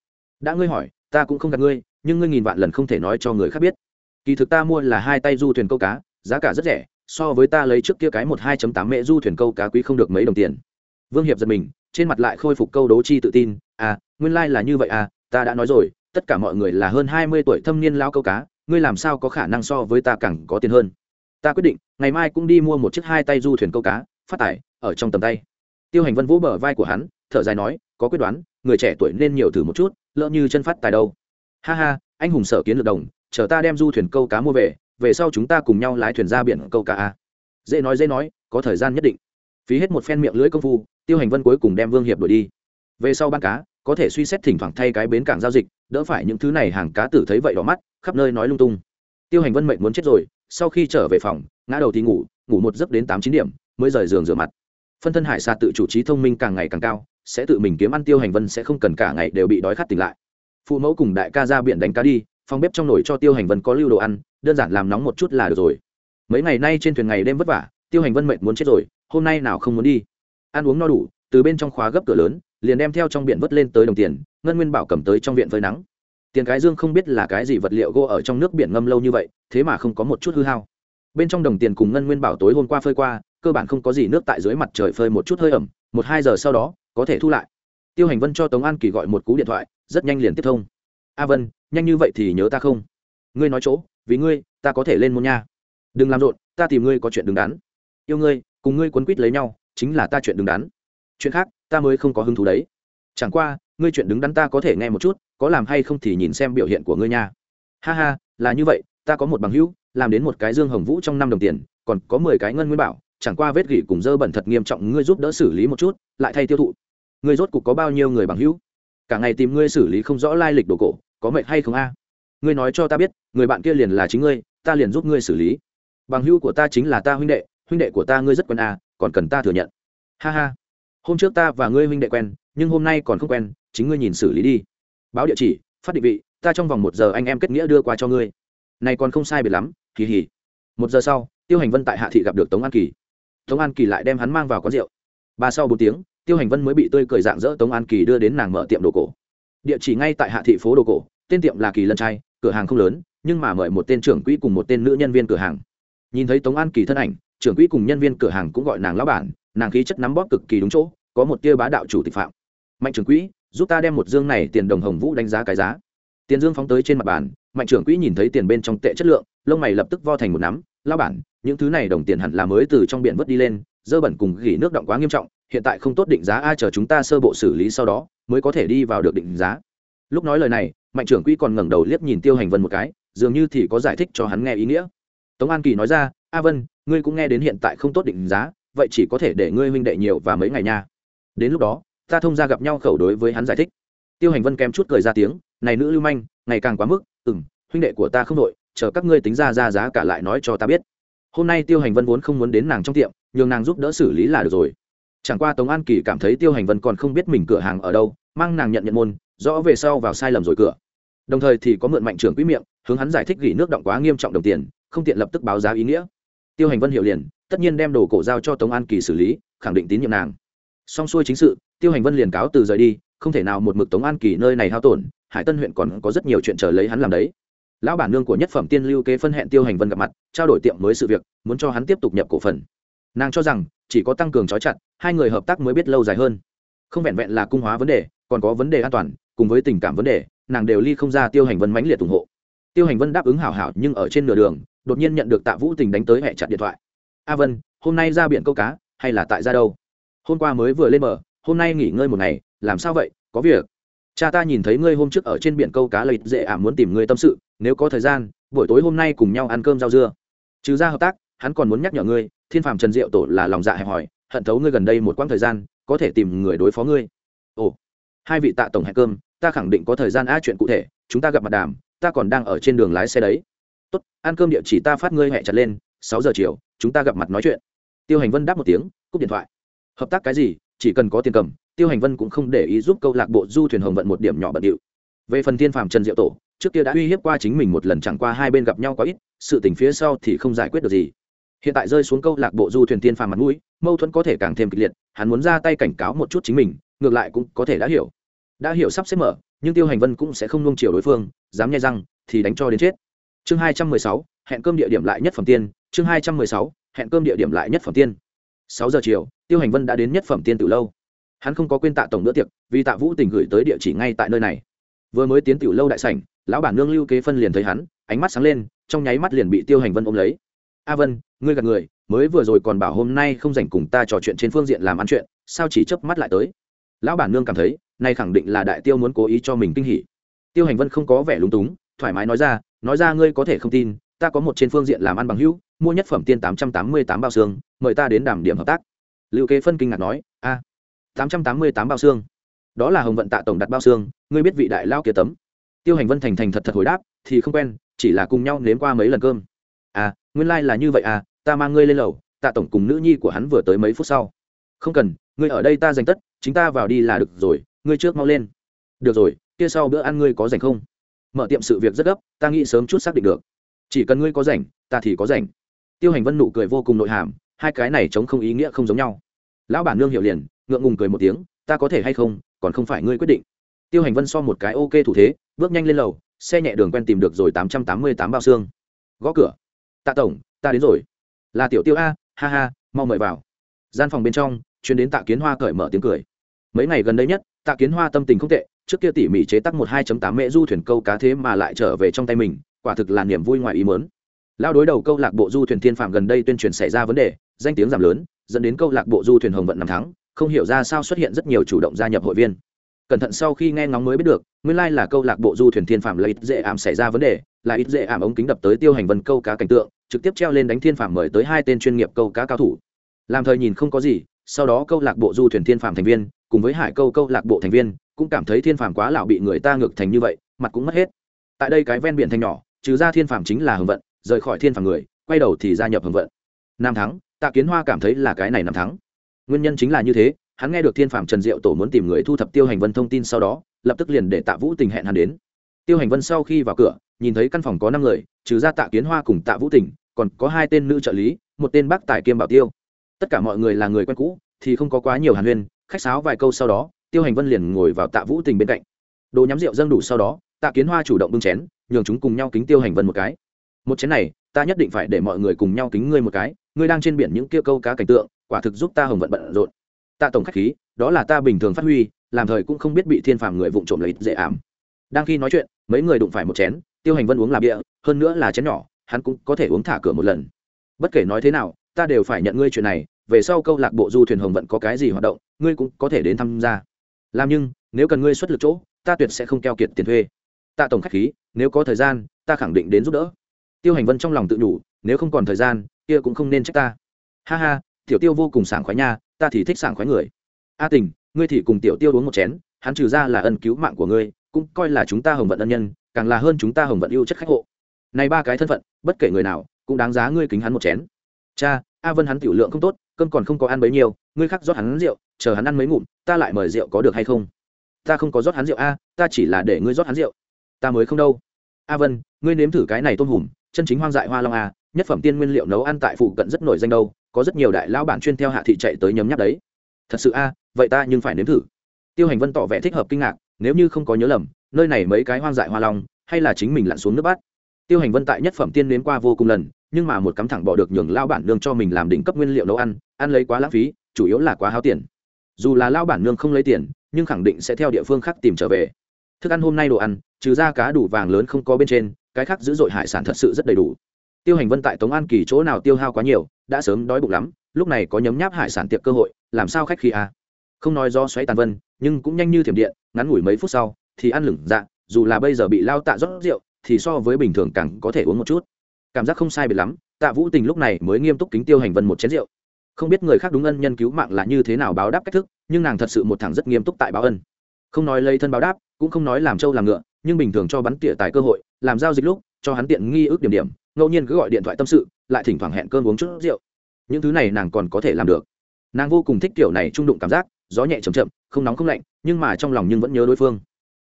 Đã ngươi hỏi, ta cũng không gạt ngươi, nhưng ngươi nghìn vạn lần không thể nói cho người khác biết. Kỳ thực ta mua là hai tay du thuyền câu cá, giá cả rất rẻ so với ta lấy trước kia cái một hai tám mễ du thuyền câu cá quý không được mấy đồng tiền. Vương hiệp giật mình, trên mặt lại khôi phục câu đố chi tự tin à nguyên lai、like、là như vậy à ta đã nói rồi, tất cả mọi người là hơn hai mươi tuổi thâm niên lao câu cá, ngươi làm sao có khả năng so với ta càng có tiền hơn? Ta quyết định, ngày mai cũng đi mua một chiếc hai tay du thuyền câu cá, phát tải ở trong tầm tay. Tiêu hành vân vỗ bờ vai của hắn, thở dài nói, có quyết đoán, người trẻ tuổi nên nhiều thử một chút, lỡ như chân phát tài đâu. Ha ha, anh hùng sở kiến lược đồng, chờ ta đem du thuyền câu cá mua về về sau chúng ta cùng nhau lái thuyền ra biển câu cá a. Dễ nói dễ nói, có thời gian nhất định. Phí hết một phen miệng lưỡi công phu, tiêu hành vân cuối cùng đem vương hiệp đổi đi. Về sau ban cá, có thể suy xét thỉnh thoảng thay cái bến cảng giao dịch, đỡ phải những thứ này hàng cá tử thấy vậy đỏ mắt, khắp nơi nói lung tung. Tiêu hành vân mệnh muốn chết rồi, sau khi trở về phòng, ngã đầu thì ngủ ngủ một giấc đến tám, chín điểm, mới rời giường rửa mặt. Phân thân hải xa tự chủ trí thông minh càng ngày càng cao, sẽ tự mình kiếm ăn tiêu hành vân sẽ không cần cả ngày đều bị đói khát tỉnh lại. Phụ mẫu cùng đại ca ra biển đánh cá đi, phòng bếp trong nồi cho tiêu hành vân có lưu đồ ăn đơn giản làm nóng một chút là được rồi. Mấy ngày nay trên thuyền ngày đêm vất vả, tiêu hành vân mệnh muốn chết rồi, hôm nay nào không muốn đi. Ăn uống no đủ, từ bên trong khóa gấp cửa lớn, liền đem theo trong biển vất lên tới đồng tiền, ngân nguyên bảo cầm tới trong viện phơi nắng. Tiền cái dương không biết là cái gì vật liệu gỗ ở trong nước biển ngâm lâu như vậy, thế mà không có một chút hư hao. Bên trong đồng tiền cùng ngân nguyên bảo tối hôm qua phơi qua, cơ bản không có gì nước tại dưới mặt trời phơi một chút hơi ẩm, một hai giờ sau đó, có thể thu lại. Tiêu hành vân cho tống an kỳ gọi một cú điện thoại, rất nhanh liền tiếp thông. A vân, nhanh như vậy thì nhớ ta không? Ngươi nói chỗ vì ngươi, ta có thể lên môn nha. Đừng làm rộn, ta tìm ngươi có chuyện đứng đắn. Yêu ngươi, cùng ngươi quấn quýt lấy nhau, chính là ta chuyện đứng đắn. Chuyện khác, ta mới không có hứng thú đấy. Chẳng qua, ngươi chuyện đứng đắn ta có thể nghe một chút, có làm hay không thì nhìn xem biểu hiện của ngươi nha. Ha ha, là như vậy, ta có một bằng hữu, làm đến một cái dương hồng vũ trong năm đồng tiền, còn có mười cái ngân nguyên bảo, chẳng qua vết gỉ cùng dơ bẩn thật nghiêm trọng, ngươi giúp đỡ xử lý một chút, lại thay tiêu thụ. Ngươi rốt cục có bao nhiêu người bằng hữu? Cả ngày tìm ngươi xử lý không rõ lai lịch đồ cổ, có mệt hay không a? Ngươi nói cho ta biết người bạn kia liền là chính ngươi ta liền giúp ngươi xử lý. Bằng hữu của ta chính là ta huynh đệ huynh đệ của ta ngươi rất quen à, còn cần ta thừa nhận. Ha ha. Hôm trước ta và ngươi huynh đệ quen nhưng hôm nay còn không quen chính ngươi nhìn xử lý đi. Báo địa chỉ phát định vị ta trong vòng một giờ anh em kết nghĩa đưa qua cho ngươi. Này còn không sai biệt lắm kỳ hỉ. Một giờ sau tiêu hành vân tại hạ thị gặp được tống an kỳ. Tống an kỳ lại đem hắn mang vào quán rượu. Ba sau bốn tiếng tiêu hành vân mới bị tươi cười dạng dỡ tống an kỳ đưa đến nàng mở tiệm đồ cổ. Địa chỉ ngay tại hạ thị phố đồ cổ tên tiệm là kỳ lân trai cửa hàng không lớn, nhưng mà mời một tên trưởng quỹ cùng một tên nữ nhân viên cửa hàng. Nhìn thấy tống an kỳ thân ảnh, trưởng quỹ cùng nhân viên cửa hàng cũng gọi nàng lão bản, nàng khí chất nắm bóp cực kỳ đúng chỗ, có một tia bá đạo chủ tịch phạm. Mạnh trưởng quỹ, giúp ta đem một dương này tiền đồng hồng vũ đánh giá cái giá. Tiền dương phóng tới trên mặt bàn, mạnh trưởng quỹ nhìn thấy tiền bên trong tệ chất lượng, lông mày lập tức vo thành một nắm lao bản, những thứ này đồng tiền hẳn là mới từ trong biển vớt đi lên, dơ bẩn cùng gỉ nước động quá nghiêm trọng, hiện tại không tốt định giá, ai chờ chúng ta sơ bộ xử lý sau đó, mới có thể đi vào được định giá. Lúc nói lời này mạnh trưởng quỹ còn ngẩng đầu liếc nhìn tiêu hành vân một cái, dường như thì có giải thích cho hắn nghe ý nghĩa. Tống an kỳ nói ra, a vân, ngươi cũng nghe đến hiện tại không tốt định giá, vậy chỉ có thể để ngươi huynh đệ nhiều và mấy ngày nha. Đến lúc đó, ta thông ra gặp nhau khẩu đối với hắn giải thích. Tiêu hành vân kém chút cười ra tiếng, này nữ lưu manh, ngày càng quá mức ừ m huynh đệ của ta không đội, chờ các ngươi tính ra ra giá cả lại nói cho ta biết. Hôm nay tiêu hành vân vốn không muốn đến nàng trong tiệm, nhường nàng giúp đỡ xử lý là được rồi. Chẳng qua tống an kỳ cảm thấy tiêu hành vân còn không biết mình cửa hàng ở đâu, mang nàng nhận nhận môn rõ về sau vào sai lầm rồi cửa. Đồng thời thì có mượn mạnh trưởng quỹ miệng, hướng hắn giải thích gỉ nước động quá nghiêm trọng đồng tiền, không tiện lập tức báo giá ý nghĩa. Tiêu hành vân hiểu liền, tất nhiên đem đồ cổ giao cho tống an kỳ xử lý, khẳng định tín nhiệm nàng. Xong xuôi chính sự, tiêu hành vân liền cáo từ rời đi, không thể nào một mực tống an kỳ nơi này hao tổn, hải tân huyện còn có rất nhiều chuyện chờ lấy hắn làm đấy. Lão bản nương của nhất phẩm tiên lưu kế phân hẹn tiêu hành vân gặp mặt, trao đổi tiệm mới sự việc, muốn cho hắn tiếp tục nhập cổ phần. Nàng cho rằng, chỉ có tăng cường trói chặt, hai người hợp tác mới biết lâu dài hơn. Không vẹn vẹn là cung hóa vấn đề, còn có vấn đề an toàn cùng với tình cảm vấn đề, nàng đều ly không ra tiêu hành vân mãnh liệt ủng hộ. Tiêu hành vân đáp ứng hảo hảo nhưng ở trên nửa đường, đột nhiên nhận được tạ vũ tình đánh tới hẹ chặt điện thoại. A vân, hôm nay ra biển câu cá, hay là tại ra đâu? Hôm qua mới vừa lên bờ, hôm nay nghỉ ngơi một ngày, làm sao vậy? Có việc. Cha ta nhìn thấy ngươi hôm trước ở trên biển câu cá lợi dễ ảm muốn tìm ngươi tâm sự, nếu có thời gian, buổi tối hôm nay cùng nhau ăn cơm rau dưa. Trừ ra hợp tác, hắn còn muốn nhắc nhở ngươi, thiên phàm trần diệu tổ là lòng dạ hẹp hòi, hận thấu ngươi gần đây một quãng thời gian, có thể tìm người đối phó ngươi. Ồ, hai vị tạ tổng hẹn cơm ta khẳng định có thời gian a chuyện cụ thể, chúng ta gặp mặt đàm, ta còn đang ở trên đường lái xe đấy. Tốt, ăn cơm địa chỉ ta phát ngươi hẹ chặt lên, sáu giờ chiều, chúng ta gặp mặt nói chuyện. Tiêu hành vân đáp một tiếng, cúp điện thoại. Hợp tác cái gì, chỉ cần có tiền cầm, tiêu hành vân cũng không để ý giúp câu lạc bộ du thuyền hồng vận một điểm nhỏ bận điệu. Về phần thiên phàm trần diệu tổ, trước kia đã uy hiếp qua chính mình một lần chẳng qua hai bên gặp nhau quá ít, sự tình phía sau thì không giải quyết được gì. Hiện tại rơi xuống câu lạc bộ du thuyền tiên phàm mặt mũi, mâu thuẫn có thể càng thêm kịch liệt, hắn muốn ra tay cảnh cáo một chút chính mình, ngược lại cũng có thể đã hiểu đã hiểu sắp xếp mở, nhưng tiêu hành vân cũng sẽ không nung chiều đối phương, dám nhai răng, thì đánh cho đến chết. Chương hai trăm mười sáu, hẹn cơm địa điểm lại nhất phẩm tiên. Chương hai trăm mười sáu, hẹn cơm địa điểm lại nhất phẩm tiên. Sáu giờ chiều, tiêu hành vân đã đến nhất phẩm tiên từ lâu. Hắn không có quên tạ tổng bữa tiệc, vì tạ vũ tình gửi tới địa chỉ ngay tại nơi này. Vừa mới tiến tiểu lâu đại sảnh, lão bản nương lưu kế phân liền thấy hắn, ánh mắt sáng lên, trong nháy mắt liền bị tiêu hành vân ôm lấy. A vân, ngươi gạt người, mới vừa rồi còn bảo hôm nay không dành cùng ta trò chuyện trên phương diện làm ăn chuyện, sao chỉ chớp mắt lại tới? Lão bản nương cảm thấy nay khẳng định là đại tiêu muốn cố ý cho mình kinh hỉ. Tiêu hành vân không có vẻ lúng túng, thoải mái nói ra nói ra ngươi có thể không tin, ta có một trên phương diện làm ăn bằng hữu, mua nhất phẩm tiên tám trăm tám mươi tám bao xương, mời ta đến đàm điểm hợp tác. Lưu kế phân kinh ngạc nói, a, tám trăm tám mươi tám bao xương. Đó là hồng vận tạ tổng đặt bao xương, ngươi biết vị đại lao kia tấm. Tiêu hành vân thành thành thật thật hồi đáp, thì không quen, chỉ là cùng nhau nếm qua mấy lần cơm. À nguyên lai、like、là như vậy à ta mang ngươi lên lầu, tạ tổng cùng nữ nhi của hắn vừa tới mấy phút sau. Không cần, ngươi ở đây ta dành tất chính ta vào đi là được rồi, ngươi trước mau lên. Được rồi, kia sau bữa ăn ngươi có rảnh không? Mở tiệm sự việc rất gấp, ta nghĩ sớm chút xác định được. Chỉ cần ngươi có rảnh, ta thì có rảnh. Tiêu hành vân nụ cười vô cùng nội hàm, hai cái này chống không ý nghĩa không giống nhau. Lão bản nương hiểu liền, ngượng ngùng cười một tiếng, ta có thể hay không, còn không phải ngươi quyết định. Tiêu hành vân so một cái ok thủ thế, bước nhanh lên lầu, xe nhẹ đường quen tìm được rồi tám trăm tám mươi tám bao xương. Gõ cửa. Tạ tổng, ta đến rồi. Là tiểu tiêu a, ha ha, mau mời vào. Gian phòng bên trong chuyến đến tạ kiến hoa cởi mở tiếng cười mấy ngày gần đây nhất, tạ kiến hoa tâm tình không tệ, trước kia tỉ mỉ chế tắc một hai tám mễ du thuyền câu cá thế mà lại trở về trong tay mình, quả thực là niềm vui ngoài ý mớn lao đối đầu câu lạc bộ du thuyền thiên phạm gần đây tuyên truyền xảy ra vấn đề, danh tiếng giảm lớn, dẫn đến câu lạc bộ du thuyền hồng vận năm tháng không hiểu ra sao xuất hiện rất nhiều chủ động gia nhập hội viên. Cẩn thận sau khi nghe ngóng mới biết được, nguyên lai là câu lạc bộ du thuyền thiên phạm là ít dễ ảm xảy ra vấn đề, là ít dễ ảm ống kính đập tới tiêu hành vân câu cá cảnh tượng, trực tiếp treo lên đánh thiên phạm mời tới hai tên chuyên nghiệp câu cá cao thủ. Làm thời nhìn không có gì, sau đó câu lạc bộ du thuyền thiên phạm thành viên cùng với hải câu câu lạc bộ thành viên, cũng cảm thấy thiên phạm quá lão bị người ta ngược thành như vậy, mặt cũng mất hết. Tại đây cái ven biển thanh nhỏ, trừ ra thiên phạm chính là hồng vận, rời khỏi thiên phạm người, quay đầu thì gia nhập hồng vận. Nam thắng, tạ kiến hoa cảm thấy là cái này nam thắng. Nguyên nhân chính là như thế, hắn nghe được thiên phạm trần diệu tổ muốn tìm người thu thập tiêu hành vân thông tin sau đó, lập tức liền để tạ vũ tình hẹn hắn đến. Tiêu hành vân sau khi vào cửa, nhìn thấy căn phòng có năm người, trừ ra tạ kiến hoa cùng tạ vũ tình, còn có hai tên nữ trợ lý, một tên bác tài kiêm bảo tiêu. Tất cả mọi người là người quen cũ, thì không có quá nhiều hàn huyên khách sáo vài câu sau đó, tiêu hành vân liền ngồi vào tạ vũ tình bên cạnh. Đồ nhắm rượu dâng đủ sau đó, tạ kiến hoa chủ động bưng chén, nhường chúng cùng nhau kính tiêu hành vân một cái. Một chén này, ta nhất định phải để mọi người cùng nhau kính ngươi một cái, ngươi đang trên biển những kia câu cá cảnh tượng, quả thực giúp ta hồng vận bận rộn. Tạ tổng khách khí, đó là ta bình thường phát huy, làm thời cũng không biết bị thiên phàm người vụng trộm lấy dễ ảm. Đang khi nói chuyện, mấy người đụng phải một chén, tiêu hành vân uống là bia, hơn nữa là chén nhỏ, hắn cũng có thể uống thả cửa một lần. Bất kể nói thế nào, ta đều phải nhận ngươi chuyện này, về sau câu lạc bộ du thuyền hồng vận có cái gì hoạt động ngươi cũng có thể đến tham gia. Làm nhưng nếu cần ngươi xuất lực chỗ ta tuyệt sẽ không keo kiệt tiền thuê. Tạ tổng khách khí nếu có thời gian ta khẳng định đến giúp đỡ. Tiêu hành vân trong lòng tự nhủ, nếu không còn thời gian kia cũng không nên trách ta. Ha ha tiểu tiêu vô cùng sảng khoái nha ta thì thích sảng khoái người. A tình ngươi thì cùng tiểu tiêu uống một chén hắn trừ ra là ân cứu mạng của ngươi cũng coi là chúng ta hồng vận ân nhân càng là hơn chúng ta hồng vận yêu chất khách hộ. Này ba cái thân phận bất kể người nào cũng đáng giá ngươi kính hắn một chén. Cha a vân hắn tiểu lượng không tốt cơm còn không có ăn bấy nhiêu ngươi khác rót hắn rượu, chờ hắn ăn mấy ngụm, ta lại mời rượu có được hay không? Ta không có rót hắn rượu a, ta chỉ là để ngươi rót hắn rượu. Ta mới không đâu. A vân, ngươi nếm thử cái này tôm hùm, chân chính hoang dại hoa long a, nhất phẩm tiên nguyên liệu nấu ăn tại phụ cận rất nổi danh đâu, có rất nhiều đại lão bản chuyên theo hạ thị chạy tới nhấm nháp đấy. Thật sự a, vậy ta nhưng phải nếm thử. Tiêu hành vân tỏ vẻ thích hợp kinh ngạc, nếu như không có nhớ lầm, nơi này mấy cái hoang dại hoa long, hay là chính mình lặn xuống nước bát. Tiêu hành vân tại nhất phẩm tiên nếm qua vô cùng lần, nhưng mà một cắm thẳng bỏ được nhường lao bản nương cho mình làm đỉnh cấp nguyên liệu nấu ăn ăn lấy quá lãng phí chủ yếu là quá hao tiền. Dù là lao bản nương không lấy tiền, nhưng khẳng định sẽ theo địa phương khác tìm trở về. Thức ăn hôm nay đồ ăn, trừ ra cá đủ vàng lớn không có bên trên, cái khác dữ dội hải sản thật sự rất đầy đủ. Tiêu hành vân tại tống an kỳ chỗ nào tiêu hao quá nhiều, đã sớm đói bụng lắm, lúc này có nhấm nháp hải sản tiệc cơ hội, làm sao khách khi a à? không nói do xoáy tàn vân, nhưng cũng nhanh như thiểm điện, ngắn ngủi mấy phút sau, thì ăn lửng dạ dù là bây giờ bị lao tạ rót rượu, thì so với bình thường càng có thể uống một chút. Cảm giác không sai biệt lắm, tạ vũ tình lúc này mới nghiêm túc kính tiêu hành vân một chén rượu không biết người khác đúng ân nhân cứu mạng là như thế nào báo đáp cách thức, nhưng nàng thật sự một thằng rất nghiêm túc tại báo ân. Không nói lấy thân báo đáp, cũng không nói làm trâu làm ngựa, nhưng bình thường cho bắn tỉa tài cơ hội, làm giao dịch lúc, cho hắn tiện nghi ước điểm điểm, ngẫu nhiên cứ gọi điện thoại tâm sự, lại thỉnh thoảng hẹn cơm uống chút rượu. Những thứ này nàng còn có thể làm được. Nàng vô cùng thích kiểu này trung đụng cảm giác, gió nhẹ chầm chậm, không nóng không lạnh, nhưng mà trong lòng nhưng vẫn nhớ đối phương.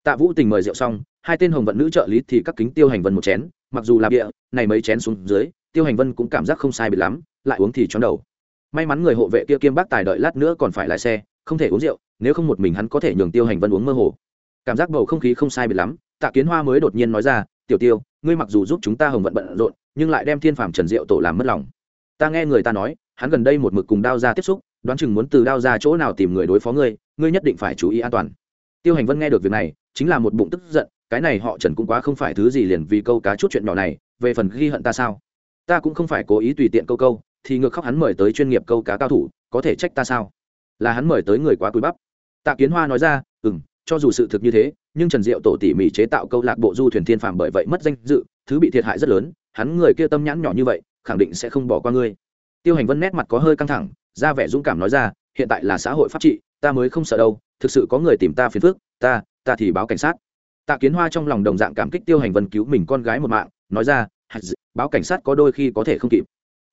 Tạ vũ tình mời rượu xong, hai tên hồng vận nữ trợ lý thì các kính tiêu hành vân một chén, mặc dù là bịa, này mấy chén xuống dưới, tiêu hành vân cũng cảm giác không sai bị lắm, lại uống thì chóng đầu may mắn người hộ vệ kia kiêm bác tài đợi lát nữa còn phải lái xe, không thể uống rượu, nếu không một mình hắn có thể nhường tiêu hành vân uống mơ hồ. Cảm giác bầu không khí không sai bị lắm, tạ kiến hoa mới đột nhiên nói ra, tiểu tiêu, ngươi mặc dù giúp chúng ta hồng vận bận rộn, nhưng lại đem thiên phàm trần diệu tổ làm mất lòng. Ta nghe người ta nói, hắn gần đây một mực cùng đao ra tiếp xúc, đoán chừng muốn từ đao ra chỗ nào tìm người đối phó ngươi ngươi nhất định phải chú ý an toàn. Tiêu hành vân nghe được việc này, chính là một bụng tức giận, cái này họ trần cũng quá không phải thứ gì liền vì câu cá chút chuyện nhỏ này, về phần ghi hận ta sao? Ta cũng không phải cố ý tùy tiện câu câu thì ngược khóc hắn mời tới chuyên nghiệp câu cá cao thủ, có thể trách ta sao? Là hắn mời tới người quá cúi bắp. Tạ kiến hoa nói ra ừ m cho dù sự thực như thế, nhưng trần diệu tổ tỉ mỉ chế tạo câu lạc bộ du thuyền thiên phàm bởi vậy mất danh dự, thứ bị thiệt hại rất lớn, hắn người kia tâm nhãn nhỏ như vậy, khẳng định sẽ không bỏ qua ngươi. Tiêu hành vân nét mặt có hơi căng thẳng, ra vẻ dũng cảm nói ra, hiện tại là xã hội pháp trị, ta mới không sợ đâu, thực sự có người tìm ta phiền phức, ta ta thì báo cảnh sát. Tạ kiến hoa trong lòng đồng dạng cảm kích tiêu hành vân cứu mình con gái một mạng, nói ra báo cảnh sát có đôi khi có thể không kịp.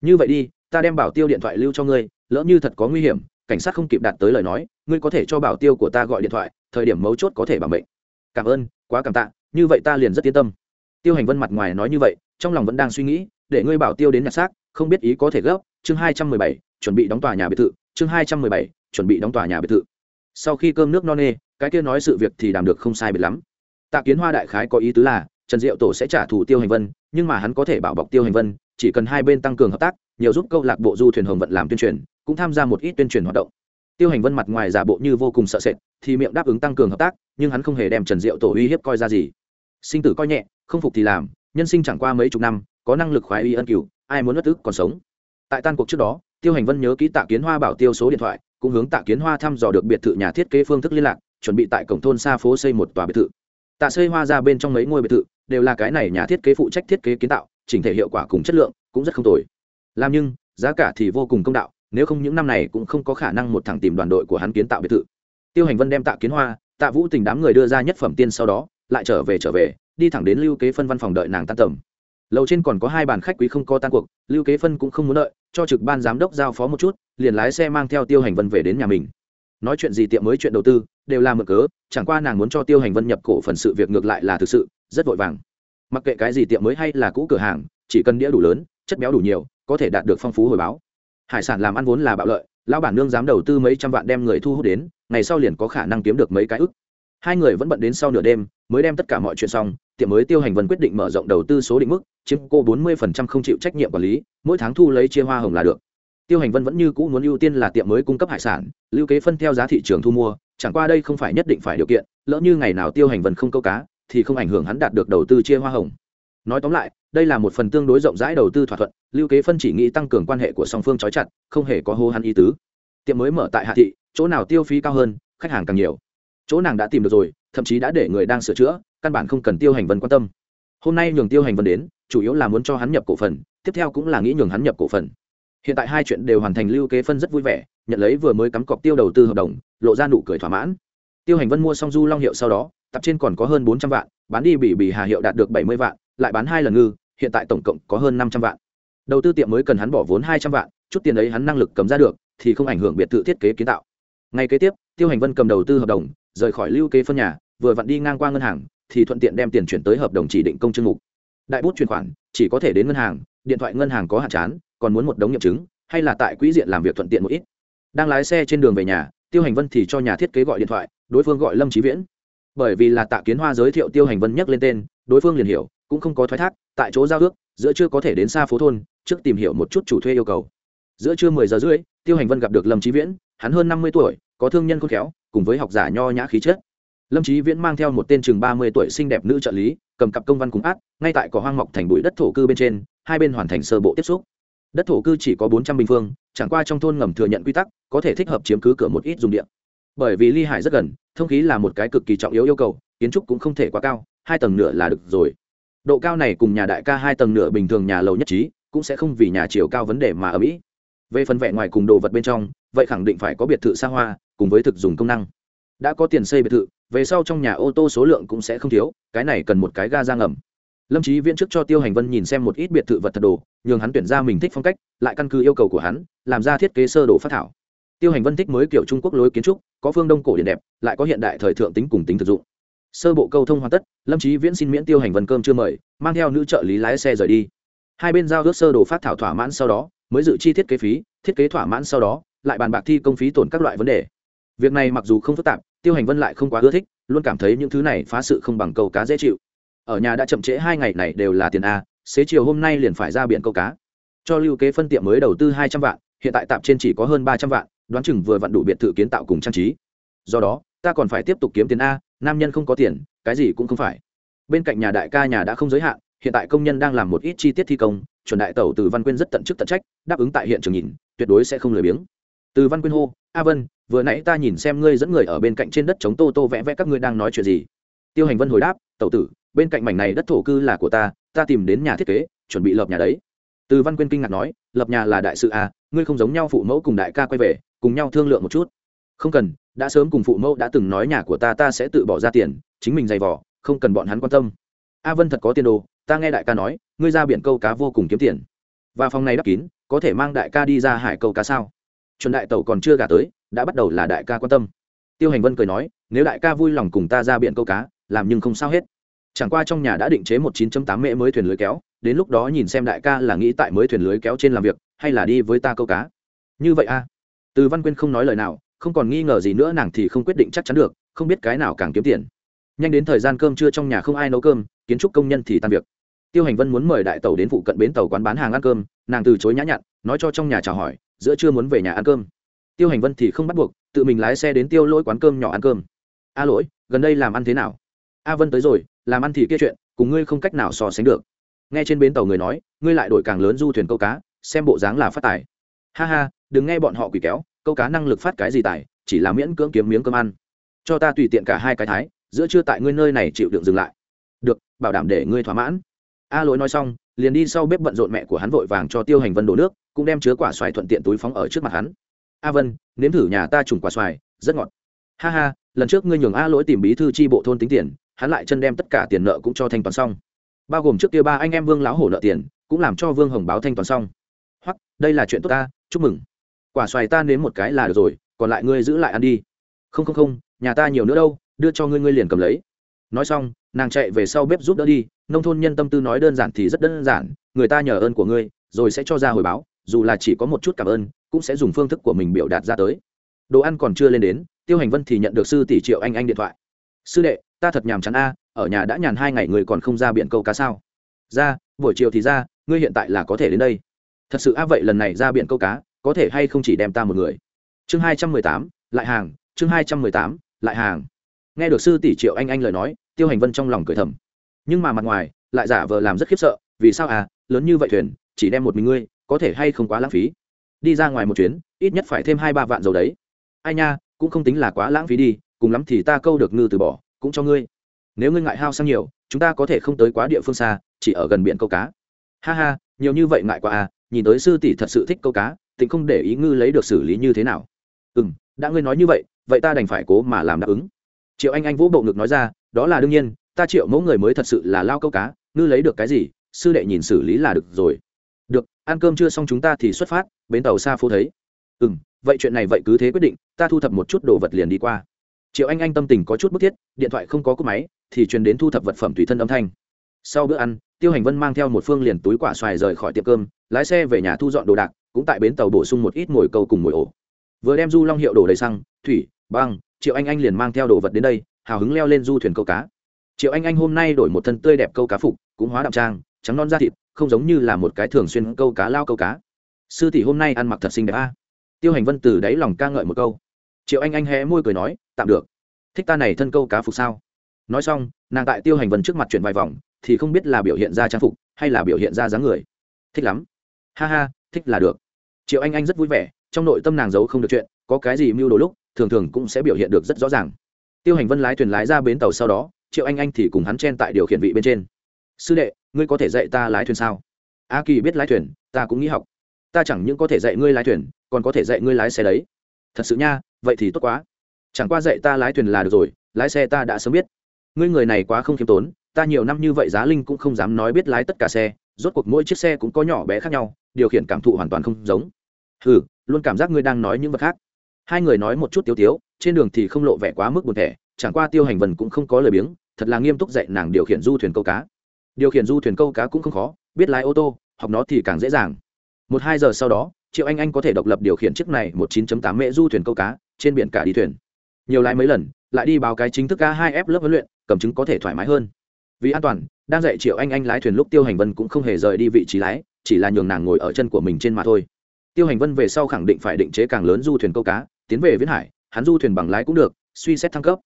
Như vậy đi ta đem bảo tiêu điện thoại lưu cho ngươi, lỡ như thật có nguy hiểm, cảnh sát không kịp đạt tới lời nói, ngươi có thể cho bảo tiêu của ta gọi điện thoại, thời điểm mấu chốt có thể bảo mệnh. Cảm ơn, quá cảm tạ, như vậy ta liền rất yên tâm. Tiêu hành vân mặt ngoài nói như vậy, trong lòng vẫn đang suy nghĩ, để ngươi bảo tiêu đến nhặt xác, không biết ý có thể gấp, chương hai trăm mười bảy, chuẩn bị đóng tòa nhà biệt thự, chương hai trăm mười bảy, chuẩn bị đóng tòa nhà biệt thự. Sau khi cơm nước no nê, cái kia nói sự việc thì đàm được không sai biệt lắm. Tạ kiến hoa đại khái có ý tứ là, trần diệu tổ sẽ trả thù tiêu hành vân, nhưng mà hắn có thể bảo bọc tiêu hành vân chỉ cần hai bên tăng cường hợp tác, nhiều giúp câu lạc bộ du thuyền hồng vận làm tuyên truyền, cũng tham gia một ít tuyên truyền hoạt động. Tiêu hành vân mặt ngoài giả bộ như vô cùng sợ sệt, thì miệng đáp ứng tăng cường hợp tác, nhưng hắn không hề đem trần diệu tổ uy hiếp coi ra gì. Sinh tử coi nhẹ, không phục thì làm, nhân sinh chẳng qua mấy chục năm, có năng lực khoái y ân cửu, ai muốn bất tức còn sống. Tại tan cuộc trước đó, tiêu hành vân nhớ ký tạ kiến hoa bảo tiêu số điện thoại, cũng hướng tạ kiến hoa thăm dò được biệt thự nhà thiết kế phương thức liên lạc, chuẩn bị tại cổng thôn xa phố xây một tòa biệt thự. Tạ xây hoa ra bên trong mấy ngôi biệt thự, đều là cái này nhà thiết kế phụ trách thiết kế kiến tạo chỉnh thể hiệu quả cùng chất lượng cũng rất không tồi. Làm nhưng, giá cả thì vô cùng công đạo, nếu không những năm này cũng không có khả năng một thằng tìm đoàn đội của hắn kiến tạo biệt thự. Tiêu hành vân đem tạ kiến hoa, tạ vũ tình đám người đưa ra nhất phẩm tiên sau đó, lại trở về trở về, đi thẳng đến lưu kế phân văn phòng đợi nàng tan tầm. Lầu trên còn có hai bàn khách quý không có tan cuộc, lưu kế phân cũng không muốn đợi, cho trực ban giám đốc giao phó một chút, liền lái xe mang theo tiêu hành vân về đến nhà mình. Nói chuyện gì tiệm mới chuyện đầu tư, đều là mở cớ, chẳng qua nàng muốn cho tiêu hành vân nhập cổ phần sự việc ngược lại là thực sự, rất vội vàng mặc kệ cái gì tiệm mới hay là cũ cửa hàng, chỉ cần đĩa đủ lớn, chất béo đủ nhiều, có thể đạt được phong phú hồi báo. Hải sản làm ăn vốn là bạo lợi, lão bản nương dám đầu tư mấy trăm vạn đem người thu hút đến, ngày sau liền có khả năng kiếm được mấy cái ức. Hai người vẫn bận đến sau nửa đêm, mới đem tất cả mọi chuyện xong, tiệm mới tiêu hành vân quyết định mở rộng đầu tư số định mức, chiếm cô bốn mươi không chịu trách nhiệm quản lý, mỗi tháng thu lấy chia hoa hồng là được. Tiêu hành vân vẫn như cũ muốn ưu tiên là tiệm mới cung cấp hải sản, lưu kế phân theo giá thị trường thu mua, chẳng qua đây không phải nhất định phải điều kiện, lỡ như ngày nào tiêu hành vân không câu cá thì không ảnh hưởng hắn đạt được đầu tư chia hoa hồng. Nói tóm lại, đây là một phần tương đối rộng rãi đầu tư thỏa thuận, lưu kế phân chỉ nghĩ tăng cường quan hệ của song phương trói chặt, không hề có hô hắn ý tứ. Tiệm mới mở tại hạ thị, chỗ nào tiêu phí cao hơn, khách hàng càng nhiều. Chỗ nàng đã tìm được rồi, thậm chí đã để người đang sửa chữa, căn bản không cần tiêu hành vân quan tâm. Hôm nay nhường tiêu hành vân đến, chủ yếu là muốn cho hắn nhập cổ phần, tiếp theo cũng là nghĩ nhường hắn nhập cổ phần. Hiện tại hai chuyện đều hoàn thành, lưu kế phân rất vui vẻ, nhận lấy vừa mới cắm cọc tiêu đầu tư hợp đồng, lộ ra nụ cười thỏa mãn. Tiêu hành vân mua xong du long hiệu sau đó tập trên còn có hơn bốn trăm vạn, bán đi bị bị hà hiệu đạt được bảy mươi vạn, lại bán hai lần ngư, hiện tại tổng cộng có hơn năm trăm vạn. Đầu tư tiệm mới cần hắn bỏ vốn hai trăm vạn, chút tiền ấy hắn năng lực cầm ra được, thì không ảnh hưởng biệt thự thiết kế kiến tạo. Ngay kế tiếp, tiêu hành vân cầm đầu tư hợp đồng, rời khỏi lưu kế phân nhà, vừa vặn đi ngang qua ngân hàng, thì thuận tiện đem tiền chuyển tới hợp đồng chỉ định công chương mục. Đại bút chuyển khoản, chỉ có thể đến ngân hàng, điện thoại ngân hàng có hạn chán, còn muốn một đống nghiệm chứng, hay là tại quỹ diện làm việc thuận tiện một ít. Đang lái xe trên đường về nhà, tiêu hành vân thì cho nhà thiết kế gọi điện thoại, đối phương gọi lâm trí viễn bởi vì là tạ kiến hoa giới thiệu tiêu hành vân nhắc lên tên, đối phương liền hiểu, cũng không có thoái thác, tại chỗ giao ước, giữa chưa có thể đến xa phố thôn, trước tìm hiểu một chút chủ thuê yêu cầu. Giữa trưa mười giờ rưỡi, tiêu hành vân gặp được lâm trí viễn, hắn hơn năm mươi tuổi, có thương nhân khôn khéo, cùng với học giả nho nhã khí chất. Lâm trí viễn mang theo một tên chừng ba mươi tuổi xinh đẹp nữ trợ lý, cầm cặp công văn cùng át, ngay tại cỏ hoang mọc thành bụi đất thổ cư bên trên, hai bên hoàn thành sơ bộ tiếp xúc. Đất thổ cư chỉ có bốn trăm bình phương, chẳng qua trong thôn ngầm thừa nhận quy tắc, có thể thích hợp chiếm cứ cửa một ít dùng điện bởi vì ly hải rất gần thông khí là một cái cực kỳ trọng yếu yêu cầu, kiến trúc cũng không thể quá cao, hai tầng nửa là được rồi. Độ cao này cùng nhà đại ca hai tầng nửa bình thường nhà lầu nhất trí, cũng sẽ không vì nhà chiều cao vấn đề mà ở mỹ. Về phần vẽ ngoài cùng đồ vật bên trong, vậy khẳng định phải có biệt thự xa hoa, cùng với thực dùng công năng. Đã có tiền xây biệt thự, về sau trong nhà ô tô số lượng cũng sẽ không thiếu, cái này cần một cái ga ra ngầm. Lâm trí viễn trước cho tiêu hành vân nhìn xem một ít biệt thự vật thật đồ, nhường hắn tuyển ra mình thích phong cách, lại căn cứ yêu cầu của hắn, làm ra thiết kế sơ đồ phát thảo. Tiêu hành vân thích mới kiểu trung quốc lối kiến trúc có phương đông cổ điển đẹp, lại có hiện đại thời thượng tính cùng tính thực dụng. Sơ bộ câu thông hoàn tất, lâm trí viễn xin miễn tiêu hành vân cơm chưa mời, mang theo nữ trợ lý lái xe rời đi. Hai bên giao ước sơ đồ phát thảo thỏa mãn sau đó, mới dự chi thiết kế phí, thiết kế thỏa mãn sau đó, lại bàn bạc thi công phí tổn các loại vấn đề. Việc này mặc dù không phức tạp, tiêu hành vân lại không quá ưa thích, luôn cảm thấy những thứ này phá sự không bằng câu cá dễ chịu. Ở nhà đã chậm trễ hai ngày này đều là tiền a, xế chiều hôm nay liền phải ra biển câu cá. Cho lưu kế phân tiệm mới đầu tư hai trăm vạn, hiện tại tạm trên chỉ có hơn ba trăm vạn đoán chừng vừa vặn đủ biệt thự kiến tạo cùng trang trí. Do đó, ta còn phải tiếp tục kiếm tiền a, nam nhân không có tiền, cái gì cũng không phải. Bên cạnh nhà đại ca nhà đã không giới hạn, hiện tại công nhân đang làm một ít chi tiết thi công, chuẩn đại tẩu từ văn quyên rất tận chức tận trách, đáp ứng tại hiện trường nhìn, tuyệt đối sẽ không lười biếng. Từ văn quyên hô, a vân, vừa nãy ta nhìn xem ngươi dẫn người ở bên cạnh trên đất chống tô tô vẽ vẽ các ngươi đang nói chuyện gì. Tiêu hành vân hồi đáp, tẩu tử, bên cạnh mảnh này đất thổ cư là của ta ta tìm đến nhà thiết kế, chuẩn bị lập nhà đấy. Từ văn quyên kinh ngạc nói, lập nhà là đại sự à ngươi không giống nhau phụ mẫu cùng đại ca quay về cùng nhau thương lượng một chút. Không cần, đã sớm cùng phụ mẫu đã từng nói nhà của ta ta sẽ tự bỏ ra tiền, chính mình giày vỏ không cần bọn hắn quan tâm. A vân thật có tiền đồ, ta nghe đại ca nói, ngươi ra biển câu cá vô cùng kiếm tiền. Và phòng này đắp kín, có thể mang đại ca đi ra hải câu cá sao? Chuẩn đại tẩu còn chưa gả tới, đã bắt đầu là đại ca quan tâm. Tiêu hành vân cười nói, nếu đại ca vui lòng cùng ta ra biển câu cá, làm nhưng không sao hết. Chẳng qua trong nhà đã định chế một 9.8 mễ mới thuyền lưới kéo, đến lúc đó nhìn xem đại ca là nghĩ tại mới thuyền lưới kéo trên làm việc, hay là đi với ta câu cá. Như vậy a từ văn quyên không nói lời nào, không còn nghi ngờ gì nữa, nàng thì không quyết định chắc chắn được, không biết cái nào càng kiếm tiền. Nhanh đến thời gian cơm trưa trong nhà không ai nấu cơm, kiến trúc công nhân thì tan việc. Tiêu hành vân muốn mời đại tàu đến phụ cận bến tàu quán bán hàng ăn cơm, nàng từ chối nhã nhặn, nói cho trong nhà chào hỏi, giữa trưa muốn về nhà ăn cơm. Tiêu hành vân thì không bắt buộc, tự mình lái xe đến tiêu lỗi quán cơm nhỏ ăn cơm. A lỗi, gần đây làm ăn thế nào? A vân tới rồi, làm ăn thì kia chuyện, cùng ngươi không cách nào so sánh được. Nghe trên bến tàu người nói, ngươi lại đổi càng lớn du thuyền câu cá, xem bộ dáng là phát tài. Ha ha đừng nghe bọn họ quỷ kéo, câu cá năng lực phát cái gì tài, chỉ là miễn cưỡng kiếm miếng cơm ăn. Cho ta tùy tiện cả hai cái thái, giữa chưa tại ngươi nơi này chịu đựng dừng lại. Được, bảo đảm để ngươi thỏa mãn. A lỗi nói xong, liền đi sau bếp bận rộn mẹ của hắn vội vàng cho tiêu hành vân đổ nước, cũng đem chứa quả xoài thuận tiện túi phóng ở trước mặt hắn. A vân, nếm thử nhà ta trùng quả xoài, rất ngọt. Ha ha, lần trước ngươi nhường a lỗi tìm bí thư tri bộ thôn tính tiền, hắn lại chân đem tất cả tiền nợ cũng cho thanh toán xong. Bao gồm trước kia ba anh em vương lão hổ nợ tiền, cũng làm cho vương hồng báo thanh toán xong. Hoặc đây là chuyện tốt ta, chúc mừng quả xoài ta nếm một cái là được rồi, còn lại ngươi giữ lại ăn đi. Không không không, nhà ta nhiều nữa đâu, đưa cho ngươi ngươi liền cầm lấy. Nói xong, nàng chạy về sau bếp giúp đỡ đi, nông thôn nhân tâm tư nói đơn giản thì rất đơn giản, người ta nhờ ơn của ngươi, rồi sẽ cho ra hồi báo, dù là chỉ có một chút cảm ơn, cũng sẽ dùng phương thức của mình biểu đạt ra tới. Đồ ăn còn chưa lên đến, tiêu hành vân thì nhận được sư tỷ triệu anh anh điện thoại. Sư đệ, ta thật nhàm chán a, ở nhà đã nhàn hai ngày người còn không ra biển câu cá sao? Ra, buổi chiều thì ra, ngươi hiện tại là có thể đến đây. Thật sự a, vậy lần này ra biển câu cá có thể hay không chỉ đem ta một người? Chương hai trăm mười tám, lại hàng, chương hai trăm mười tám, lại hàng. Nghe được sư tỷ triệu anh anh lời nói, tiêu hành vân trong lòng cười thầm. Nhưng mà mặt ngoài, lại giả vờ làm rất khiếp sợ, vì sao à lớn như vậy thuyền, chỉ đem một mình ngươi, có thể hay không quá lãng phí? Đi ra ngoài một chuyến, ít nhất phải thêm hai ba vạn dầu đấy. Ai nha, cũng không tính là quá lãng phí đi, cùng lắm thì ta câu được ngư từ bỏ, cũng cho ngươi. Nếu ngươi ngại hao sang nhiều, chúng ta có thể không tới quá địa phương xa, chỉ ở gần biển câu cá. Ha ha, nhiều như vậy ngại quá à nhìn tới sư tỷ thật sự thích câu cá tỉnh không để ý ngư lấy được xử lý như thế nào. Ừ m đã ngươi nói như vậy vậy ta đành phải cố mà làm đáp ứng. Triệu anh anh vũ bộ ngực nói ra, đó là đương nhiên, ta triệu mẫu người mới thật sự là lao câu cá, ngư lấy được cái gì, sư đệ nhìn xử lý là được rồi. Được, ăn cơm chưa xong chúng ta thì xuất phát, bến tàu xa phố thấy. Ừ m vậy chuyện này vậy cứ thế quyết định, ta thu thập một chút đồ vật liền đi qua. Triệu anh anh tâm tình có chút bức thiết, điện thoại không có cúp máy, thì truyền đến thu thập vật phẩm tùy thân âm thanh. Sau bữa ăn, tiêu hành vân mang theo một phương liền túi quả xoài rời khỏi tiệm cơm, lái xe về nhà thu dọn đồ đạc cũng tại bến tàu bổ sung một ít mồi câu cùng mồi ổ. Vừa đem du long hiệu đổ đầy xăng, thủy, băng, triệu anh anh liền mang theo đồ vật đến đây, hào hứng leo lên du thuyền câu cá. Triệu anh anh hôm nay đổi một thân tươi đẹp câu cá phục, cũng hóa đạm trang, trắng non da thịt, không giống như là một cái thường xuyên câu cá lao câu cá. Sư tỷ hôm nay ăn mặc thật xinh đẹp a. Tiêu hành vân từ đáy lòng ca ngợi một câu. Triệu anh anh hé môi cười nói, tạm được. Thích ta này thân câu cá phục sao? Nói xong, nàng tại tiêu hành vân trước mặt chuyển vài vòng, thì không biết là biểu hiện ra trang phục, hay là biểu hiện ra dáng người. Thích lắm. Ha ha, thích là được triệu anh anh rất vui vẻ, trong nội tâm nàng giấu không được chuyện, có cái gì mưu đồ lúc, thường thường cũng sẽ biểu hiện được rất rõ ràng. Tiêu hành vân lái thuyền lái ra bến tàu sau đó, triệu anh anh thì cùng hắn chen tại điều khiển vị bên trên. Sư đệ, ngươi có thể dạy ta lái thuyền sao? A kỳ biết lái thuyền, ta cũng nghĩ học. Ta chẳng những có thể dạy ngươi lái thuyền, còn có thể dạy ngươi lái xe đấy. Thật sự nha, vậy thì tốt quá. Chẳng qua dạy ta lái thuyền là được rồi, lái xe ta đã sớm biết. Ngươi người này quá không khiêm tốn, ta nhiều năm như vậy giá linh cũng không dám nói biết lái tất cả xe, rốt cuộc mỗi chiếc xe cũng có nhỏ bé khác nhau, điều khiển cảm thụ hoàn toàn không giống ừ luôn cảm giác ngươi đang nói những vật khác. Hai người nói một chút tiếu tiếu, trên đường thì không lộ vẻ quá mức buồn thẻ, chẳng qua tiêu hành vần cũng không có lời biếng, thật là nghiêm túc dạy nàng điều khiển du thuyền câu cá. Điều khiển du thuyền câu cá cũng không khó, biết lái ô tô, học nó thì càng dễ dàng. Một hai giờ sau đó, triệu anh anh có thể độc lập điều khiển chiếc này một chín tám mễ du thuyền câu cá, trên biển cả đi thuyền. Nhiều lái mấy lần, lại đi báo cái chính thức k hai f lớp huấn luyện, cầm chứng có thể thoải mái hơn. Vì an toàn, đang dạy triệu anh anh lái thuyền lúc tiêu hành vân cũng không hề rời đi vị trí lái, chỉ là nhường nàng ngồi ở chân của mình trên mà thôi tiêu hành vân về sau khẳng định phải định chế càng lớn du thuyền câu cá, tiến về viễn hải, hắn du thuyền bằng lái cũng được, suy xét thăng cấp.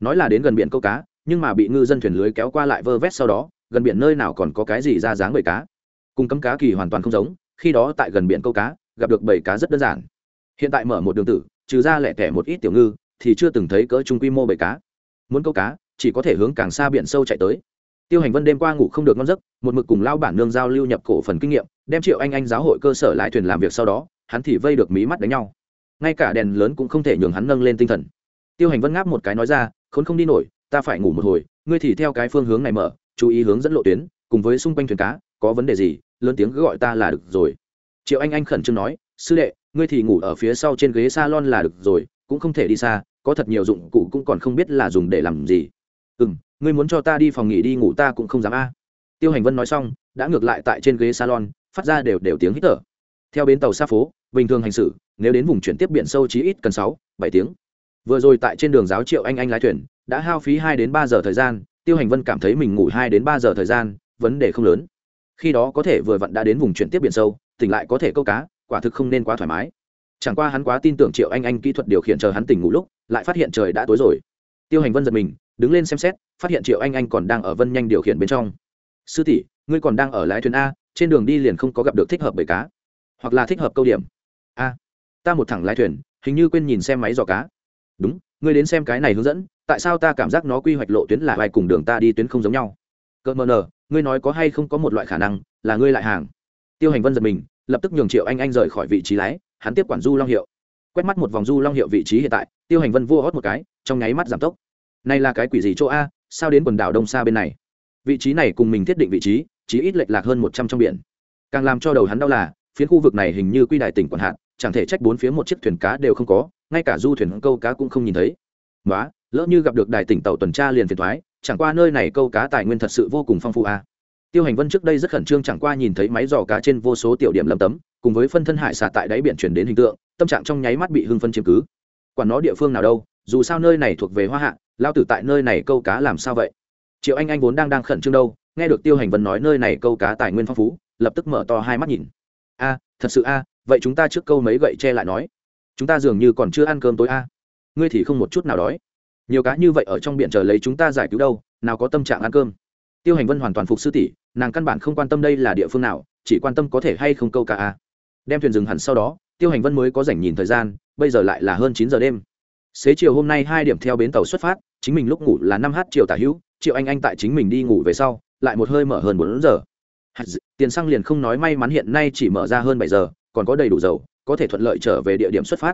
Nói là đến gần biển câu cá, nhưng mà bị ngư dân thuyền lưới kéo qua lại vơ vét sau đó, gần biển nơi nào còn có cái gì ra dáng bầy cá. Cùng cấm cá kỳ hoàn toàn không giống, khi đó tại gần biển câu cá, gặp được bầy cá rất đơn giản. Hiện tại mở một đường tử, trừ ra lẻ tẻ một ít tiểu ngư, thì chưa từng thấy cỡ trung quy mô bầy cá. Muốn câu cá, chỉ có thể hướng càng xa biển sâu chạy tới tiêu hành vân đêm qua ngủ không được ngon giấc, một mực cùng lao bản nương giao lưu nhập cổ phần kinh nghiệm, đem triệu anh anh giáo hội cơ sở lái thuyền làm việc sau đó, hắn thì vây được mí mắt đánh nhau. Ngay cả đèn lớn cũng không thể nhường hắn nâng lên tinh thần. Tiêu hành vân ngáp một cái nói ra, khốn không đi nổi, ta phải ngủ một hồi, ngươi thì theo cái phương hướng này mở, chú ý hướng dẫn lộ tuyến, cùng với xung quanh thuyền cá, có vấn đề gì, lớn tiếng cứ gọi ta là được rồi. Triệu anh anh khẩn trương nói, sư đệ, ngươi thì ngủ ở phía sau trên ghế salon là được rồi, cũng không thể đi xa, có thật nhiều dụng cụ cũng còn không biết là dùng để làm gì. Ừ m ngươi muốn cho ta đi phòng nghỉ đi ngủ ta cũng không dám a. Tiêu hành vân nói xong, đã ngược lại tại trên ghế salon, phát ra đều đều tiếng hít thở. Theo bến tàu xa phố, bình thường hành xử, nếu đến vùng chuyển tiếp biển sâu chí ít cần sáu, bảy tiếng. Vừa rồi tại trên đường giáo triệu anh anh lái thuyền, đã hao phí hai đến ba giờ thời gian, tiêu hành vân cảm thấy mình ngủ hai đến ba giờ thời gian, vấn đề không lớn. Khi đó có thể vừa vặn đã đến vùng chuyển tiếp biển sâu, tỉnh lại có thể câu cá, quả thực không nên quá thoải mái. Chẳng qua hắn quá tin tưởng triệu anh anh kỹ thuật điều khiển chờ hắn tỉnh ngủ lúc, lại phát hiện trời đã tối rồi tiêu hành vân giật mình, đứng lên xem xét, phát hiện triệu anh anh còn đang ở vân nhanh điều khiển bên trong. Sư tỷ, ngươi còn đang ở lái thuyền a, trên đường đi liền không có gặp được thích hợp bầy cá, hoặc là thích hợp câu điểm. A, ta một thẳng lái thuyền, hình như quên nhìn xem máy dò cá. Đúng, ngươi đến xem cái này hướng dẫn, tại sao ta cảm giác nó quy hoạch lộ tuyến lại vai cùng đường ta đi tuyến không giống nhau? Cợt mờ nờ, ngươi nói có hay không có một loại khả năng là ngươi lại hàng? Tiêu hành vân giật mình, lập tức nhường triệu anh anh rời khỏi vị trí lái, hắn tiếp quản du long hiệu. Quét mắt một vòng du long hiệu vị trí hiện tại tiêu hành vân vua hót một cái, trong nháy mắt giảm tốc. Này là cái quỷ gì chỗ a, sao đến quần đảo đông xa bên này? Vị trí này cùng mình thiết định vị trí chỉ ít lệch lạc hơn một trăm trong biển. Càng làm cho đầu hắn đau là, phiến khu vực này hình như quy đại tỉnh quản hạn chẳng thể trách bốn phía một chiếc thuyền cá đều không có, ngay cả du thuyền câu cá cũng không nhìn thấy. Nói lỡ như gặp được đài tỉnh tàu tuần tra liền phiền thoái chẳng qua nơi này câu cá tài nguyên thật sự vô cùng phong phú a. Tiêu hành vân trước đây rất khẩn trương chẳng qua nhìn thấy máy dò cá trên vô số tiểu điểm lầm tấm, cùng với phân thân hải xà tại đáy biển chuyển đến hình tượng, tâm trạng trong nháy mắt bị hưng phân chiếm cứ quản nó địa phương nào đâu, dù sao nơi này thuộc về hoa hạ lao tử tại nơi này câu cá làm sao vậy? Triệu anh anh vốn đang đang khẩn trương đâu, nghe được tiêu hành vân nói nơi này câu cá tài nguyên phong phú, lập tức mở to hai mắt nhìn. A, thật sự a, vậy chúng ta trước câu mấy gậy che lại nói. Chúng ta dường như còn chưa ăn cơm tối a. Ngươi thì không một chút nào đói. Nhiều cá như vậy ở trong biển chờ lấy chúng ta giải cứu đâu, nào có tâm trạng ăn cơm. Tiêu hành vân hoàn toàn phục sư tỷ, nàng căn bản không quan tâm đây là địa phương nào, chỉ quan tâm có thể hay không câu cá a. Đem thuyền dừng hẳn sau đó tiêu hành vân mới có dành nhìn thời gian, bây giờ lại là hơn chín giờ đêm. Xế chiều hôm nay hai điểm theo bến tàu xuất phát, chính mình lúc ngủ là năm h chiều tả hữu, triệu anh anh tại chính mình đi ngủ về sau, lại một hơi mở hơn bốn giờ. Tiền xăng liền không nói may mắn hiện nay chỉ mở ra hơn bảy giờ, còn có đầy đủ dầu, có thể thuận lợi trở về địa điểm xuất phát.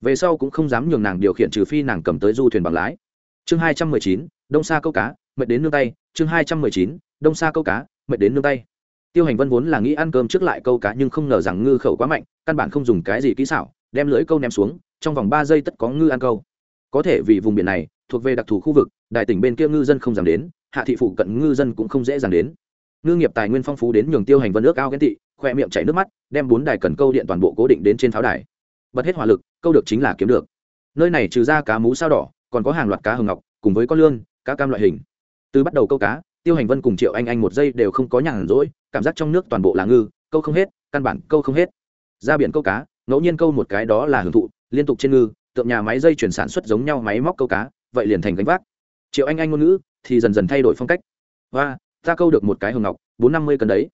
Về sau cũng không dám nhường nàng điều khiển trừ phi nàng cầm tới du thuyền bằng lái. Chương hai trăm mười chín, đông xa câu cá, mệt đến nương tay. Chương hai trăm mười chín, đông xa câu cá, mệt đến nương tay tiêu hành vân vốn là nghĩ ăn cơm trước lại câu cá nhưng không ngờ rằng ngư khẩu quá mạnh, căn bản không dùng cái gì kỹ xảo, đem lưỡi câu ném xuống, trong vòng ba giây tất có ngư ăn câu. Có thể vì vùng biển này, thuộc về đặc thù khu vực, đại tỉnh bên kia ngư dân không dám đến, hạ thị phụ cận ngư dân cũng không dễ dàng đến. Ngư nghiệp tài nguyên phong phú đến nhường tiêu hành vân ước ao ghen tị khoe miệng chảy nước mắt, đem bốn đài cần câu điện toàn bộ cố định đến trên pháo đài. Bật hết hỏa lực, câu được chính là kiếm được. Nơi này trừ ra cá mú sao đỏ, còn có hàng loạt cá hồng ngọc, cùng với con lươn, cá cam loại hình. Từ bắt đầu câu cá tiêu hành vân cùng triệu anh anh một giây đều không có nhàn rỗi, cảm giác trong nước toàn bộ là ngư, câu không hết, căn bản câu không hết. Ra biển câu cá, ngẫu nhiên câu một cái đó là hưởng thụ, liên tục trên ngư, tượng nhà máy dây chuyển sản xuất giống nhau máy móc câu cá, vậy liền thành gánh vác. Triệu anh anh ngôn ngữ thì dần dần thay đổi phong cách. Và ta câu được một cái hồng ngọc, bốn năm mươi cân đấy.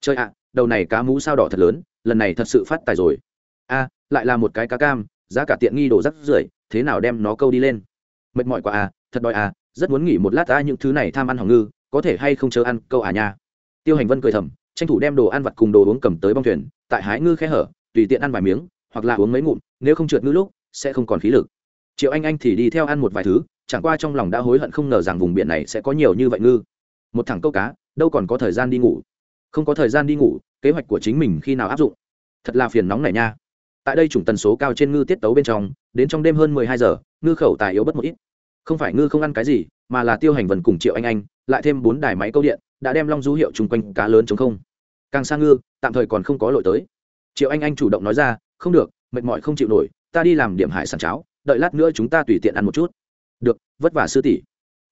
Chơi ạ, đầu này cá mú sao đỏ thật lớn, lần này thật sự phát tài rồi. A, lại là một cái cá cam, giá cả tiện nghi đổ rắc rưởi, thế nào đem nó câu đi lên? Mệt mỏi quá à thật đòi à rất muốn nghỉ một lát ta những thứ này tham ăn hỏng ngư có thể hay không chờ ăn, câu à nha. Tiêu hành vân cười thầm, tranh thủ đem đồ ăn vặt cùng đồ uống cầm tới bong thuyền, tại hái ngư khe hở, tùy tiện ăn vài miếng, hoặc là uống mấy ngụm, nếu không trượt ngư lúc, sẽ không còn khí lực. Triệu anh anh thì đi theo ăn một vài thứ, chẳng qua trong lòng đã hối hận không ngờ rằng vùng biển này sẽ có nhiều như vậy ngư. Một thằng câu cá, đâu còn có thời gian đi ngủ. Không có thời gian đi ngủ, kế hoạch của chính mình khi nào áp dụng? Thật là phiền nóng này nha. Tại đây chủng tần số cao trên ngư tiết tấu bên trong, đến trong đêm hơn mười hai giờ, ngư khẩu tài yếu bất một ít. Không phải ngư không ăn cái gì mà là tiêu hành vần cùng triệu anh anh, lại thêm bốn đài máy câu điện, đã đem long du hiệu chung quanh cá lớn chống không. Càng sang ngư, tạm thời còn không có lội tới. Triệu anh anh chủ động nói ra, không được, mệt mỏi không chịu nổi, ta đi làm điểm hải sản cháo, đợi lát nữa chúng ta tùy tiện ăn một chút. Được, vất vả sư tỷ.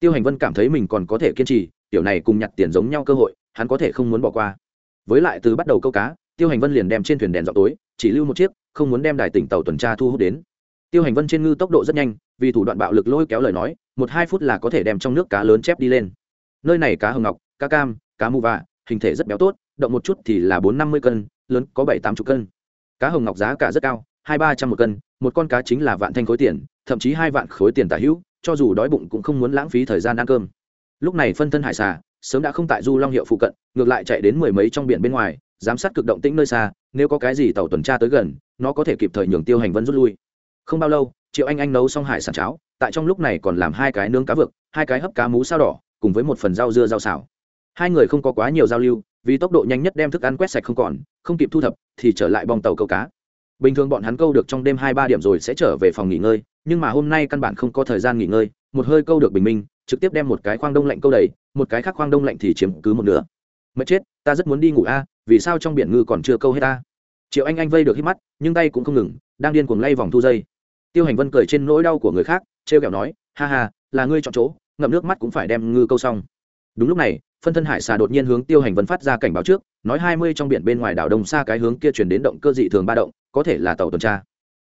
Tiêu hành vân cảm thấy mình còn có thể kiên trì, tiểu này cùng nhặt tiền giống nhau cơ hội, hắn có thể không muốn bỏ qua. Với lại từ bắt đầu câu cá, tiêu hành vân liền đem trên thuyền đèn dọc tối, chỉ lưu một chiếc, không muốn đem đài tỉnh tàu tuần tra thu hút đến. Tiêu hành vân trên ngư tốc độ rất nhanh, vì thủ đoạn bạo lực lôi kéo lời nói một hai phút là có thể đem trong nước cá lớn chép đi lên. Nơi này cá hồng ngọc, cá cam, cá mù vạ hình thể rất béo tốt, động một chút thì là bốn năm mươi cân, lớn có bảy tám chục cân. Cá hồng ngọc giá cả rất cao, hai ba trăm một cân, một con cá chính là vạn thanh khối tiền, thậm chí hai vạn khối tiền tả hữu, cho dù đói bụng cũng không muốn lãng phí thời gian ăn cơm. Lúc này phân thân hải xà, sớm đã không tại du long hiệu phụ cận, ngược lại chạy đến mười mấy trong biển bên ngoài, giám sát cực động tĩnh nơi xa, nếu có cái gì tàu tuần tra tới gần, nó có thể kịp thời nhường tiêu hành vân rút lui. Không bao lâu, triệu anh anh nấu xong hải sản cháo tại trong lúc này còn làm hai cái nướng cá vực, hai cái hấp cá mú sao đỏ, cùng với một phần rau dưa rau xào. Hai người không có quá nhiều giao lưu, vì tốc độ nhanh nhất đem thức ăn quét sạch không còn, không kịp thu thập thì trở lại bong tàu câu cá. Bình thường bọn hắn câu được trong đêm hai ba điểm rồi sẽ trở về phòng nghỉ ngơi, nhưng mà hôm nay căn bản không có thời gian nghỉ ngơi, một hơi câu được bình minh, trực tiếp đem một cái khoang đông lạnh câu đầy, một cái khác khoang đông lạnh thì chiếm cứ một nửa. Mất chết, ta rất muốn đi ngủ a, vì sao trong biển ngư còn chưa câu hết ta triệu anh anh vây được hít mắt, nhưng tay cũng không ngừng, đang điên cuồng lay vòng thu dây. Tiêu hành vân cười trên nỗi đau của người khác trêu kẹo nói, ha ha, là ngươi chọn chỗ, ngậm nước mắt cũng phải đem ngư câu xong. Đúng lúc này, phân thân hải xà đột nhiên hướng tiêu hành vân phát ra cảnh báo trước, nói hai mươi trong biển bên ngoài đảo đông xa cái hướng kia chuyển đến động cơ dị thường ba động, có thể là tàu tuần tra.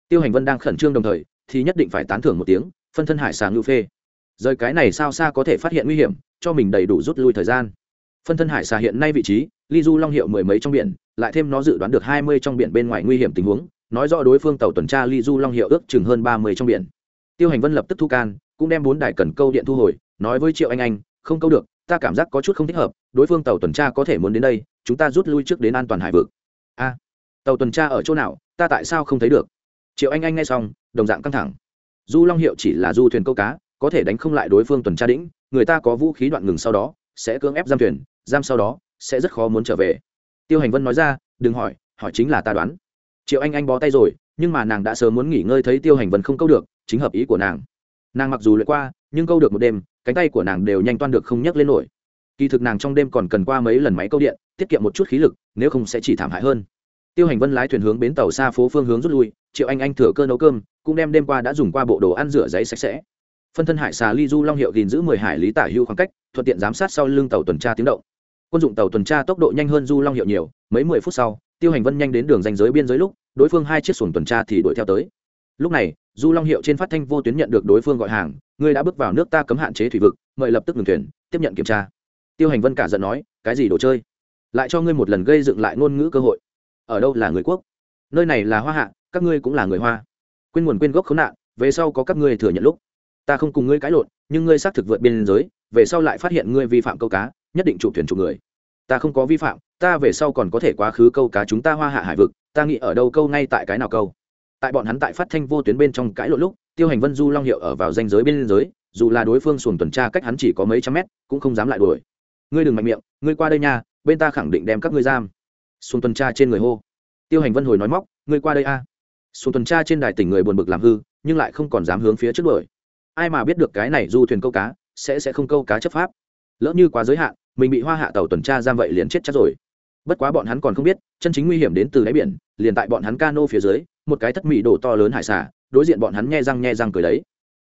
Tiêu hành vân đang khẩn trương đồng thời, thì nhất định phải tán thưởng một tiếng, phân thân hải xà ngưu phê. Rời cái này sao xa có thể phát hiện nguy hiểm, cho mình đầy đủ rút lui thời gian. Phân thân hải xà hiện nay vị trí, ly du long hiệu mười mấy trong biển, lại thêm nó dự đoán được hai mươi trong biển bên ngoài nguy hiểm tình huống, nói rõ đối phương tàu tuần tra ly du long hiệu ước chừng hơn ba mươi trong biển tiêu hành vân lập tức thu can, cũng đem bốn đài cần câu điện thu hồi, nói với triệu anh anh, không câu được, ta cảm giác có chút không thích hợp, đối phương tàu tuần tra có thể muốn đến đây, chúng ta rút lui trước đến an toàn hải vực. A, tàu tuần tra ở chỗ nào, ta tại sao không thấy được? Triệu anh anh nghe xong, đồng dạng căng thẳng. Du long hiệu chỉ là du thuyền câu cá, có thể đánh không lại đối phương tuần tra đĩnh người ta có vũ khí đoạn ngừng sau đó, sẽ cưỡng ép giam thuyền, giam sau đó, sẽ rất khó muốn trở về. Tiêu hành vân nói ra, đừng hỏi hỏi chính là ta đoán. Triệu anh anh bó tay rồi, nhưng mà nàng đã sớm muốn nghỉ ngơi thấy tiêu hành vân không câu được chính hợp ý của nàng. Nàng mặc dù luyện qua, nhưng câu được một đêm, cánh tay của nàng đều nhanh toan được không nhấc lên nổi. Kỳ thực nàng trong đêm còn cần qua mấy lần máy câu điện, tiết kiệm một chút khí lực, nếu không sẽ chỉ thảm hại hơn. Tiêu hành vân lái thuyền hướng bến tàu xa phố phương hướng rút lui, triệu anh anh thừa cơ nấu cơm, cũng đem đêm qua đã dùng qua bộ đồ ăn rửa giấy sạch sẽ. Phân thân hải xà ly du long hiệu gìn giữ mười hải lý tả hưu khoảng cách, thuận tiện giám sát sau lưng tàu tuần tra tiếng động. Quân dụng tàu tuần tra tốc độ nhanh hơn du long hiệu nhiều, mấy mười phút sau, tiêu hành vân nhanh đến đường danh giới biên giới lúc, đối phương hai chiếc xuồng tuần tra thì đuổi theo tới. Lúc này du long hiệu trên phát thanh vô tuyến nhận được đối phương gọi hàng, ngươi đã bước vào nước ta cấm hạn chế thủy vực, mời lập tức ngừng thuyền, tiếp nhận kiểm tra. Tiêu hành vân cả giận nói, cái gì đồ chơi? Lại cho ngươi một lần gây dựng lại ngôn ngữ cơ hội. Ở đâu là người quốc? Nơi này là hoa hạ, các ngươi cũng là người hoa. Quên nguồn quên gốc khốn nạn, về sau có các ngươi thừa nhận lúc. Ta không cùng ngươi cãi lộn, nhưng ngươi xác thực vượt biên giới, về sau lại phát hiện ngươi vi phạm câu cá, nhất định chủ thuyền chủ người. Ta không có vi phạm, ta về sau còn có thể quá khứ câu cá chúng ta hoa hạ hải vực, ta nghĩ ở đâu câu ngay tại cái nào câu? Tại bọn hắn tại phát thanh vô tuyến bên trong cãi lộn lúc, tiêu hành vân du long hiệu ở vào danh giới bên giới, dù là đối phương xuồng tuần tra cách hắn chỉ có mấy trăm mét, cũng không dám lại đuổi. Ngươi đừng mạnh miệng, ngươi qua đây nha, bên ta khẳng định đem các ngươi giam. Xuồng tuần tra trên người hô. Tiêu hành vân hồi nói móc, ngươi qua đây a. Xuồng tuần tra trên đài tỉnh người buồn bực làm hư, nhưng lại không còn dám hướng phía trước đuổi. Ai mà biết được cái này du thuyền câu cá, sẽ sẽ không câu cá chấp pháp. Lỡ như quá giới hạn, mình bị hoa hạ tàu tuần tra giam vậy liền chết chắc rồi. Bất quá bọn hắn còn không biết, chân chính nguy hiểm đến từ đáy biển, liền tại bọn hắn cano phía dưới một cái thất mỹ đổ to lớn hải xả đối diện bọn hắn nghe răng nghe răng cười đấy.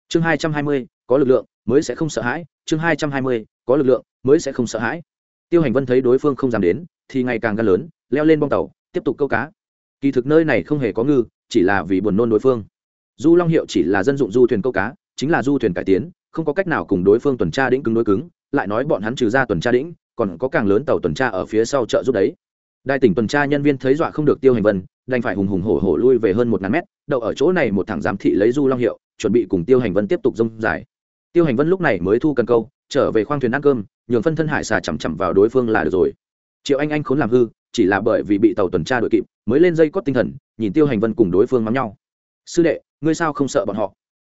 Chương hai trăm hai mươi, có lực lượng, mới sẽ không sợ hãi. Chương hai trăm hai mươi, có lực lượng, mới sẽ không sợ hãi. Tiêu hành vân thấy đối phương không dám đến, thì ngày càng gan lớn, leo lên bong tàu, tiếp tục câu cá. Kỳ thực nơi này không hề có ngư, chỉ là vì buồn nôn đối phương. Du long hiệu chỉ là dân dụng du thuyền câu cá, chính là du thuyền cải tiến, không có cách nào cùng đối phương tuần tra đĩnh cứng đối cứng, lại nói bọn hắn trừ ra tuần tra đĩnh, còn có càng lớn tàu tuần tra ở phía sau chợ giúp đấy. Đại tỉnh tuần tra nhân viên thấy dọa không được tiêu hành vân đành phải hùng hùng hổ hổ lui về hơn một ngàn mét, đậu ở chỗ này một thằng giám thị lấy du long hiệu, chuẩn bị cùng tiêu hành vân tiếp tục dông dài. Tiêu hành vân lúc này mới thu cần câu, trở về khoang thuyền ăn cơm, nhường phân thân hải xà chằm chằm vào đối phương là được rồi. Triệu anh anh khốn làm hư, chỉ là bởi vì bị tàu tuần tra đội kịp, mới lên dây cót tinh thần, nhìn tiêu hành vân cùng đối phương mắng nhau. Sư đệ, ngươi sao không sợ bọn họ?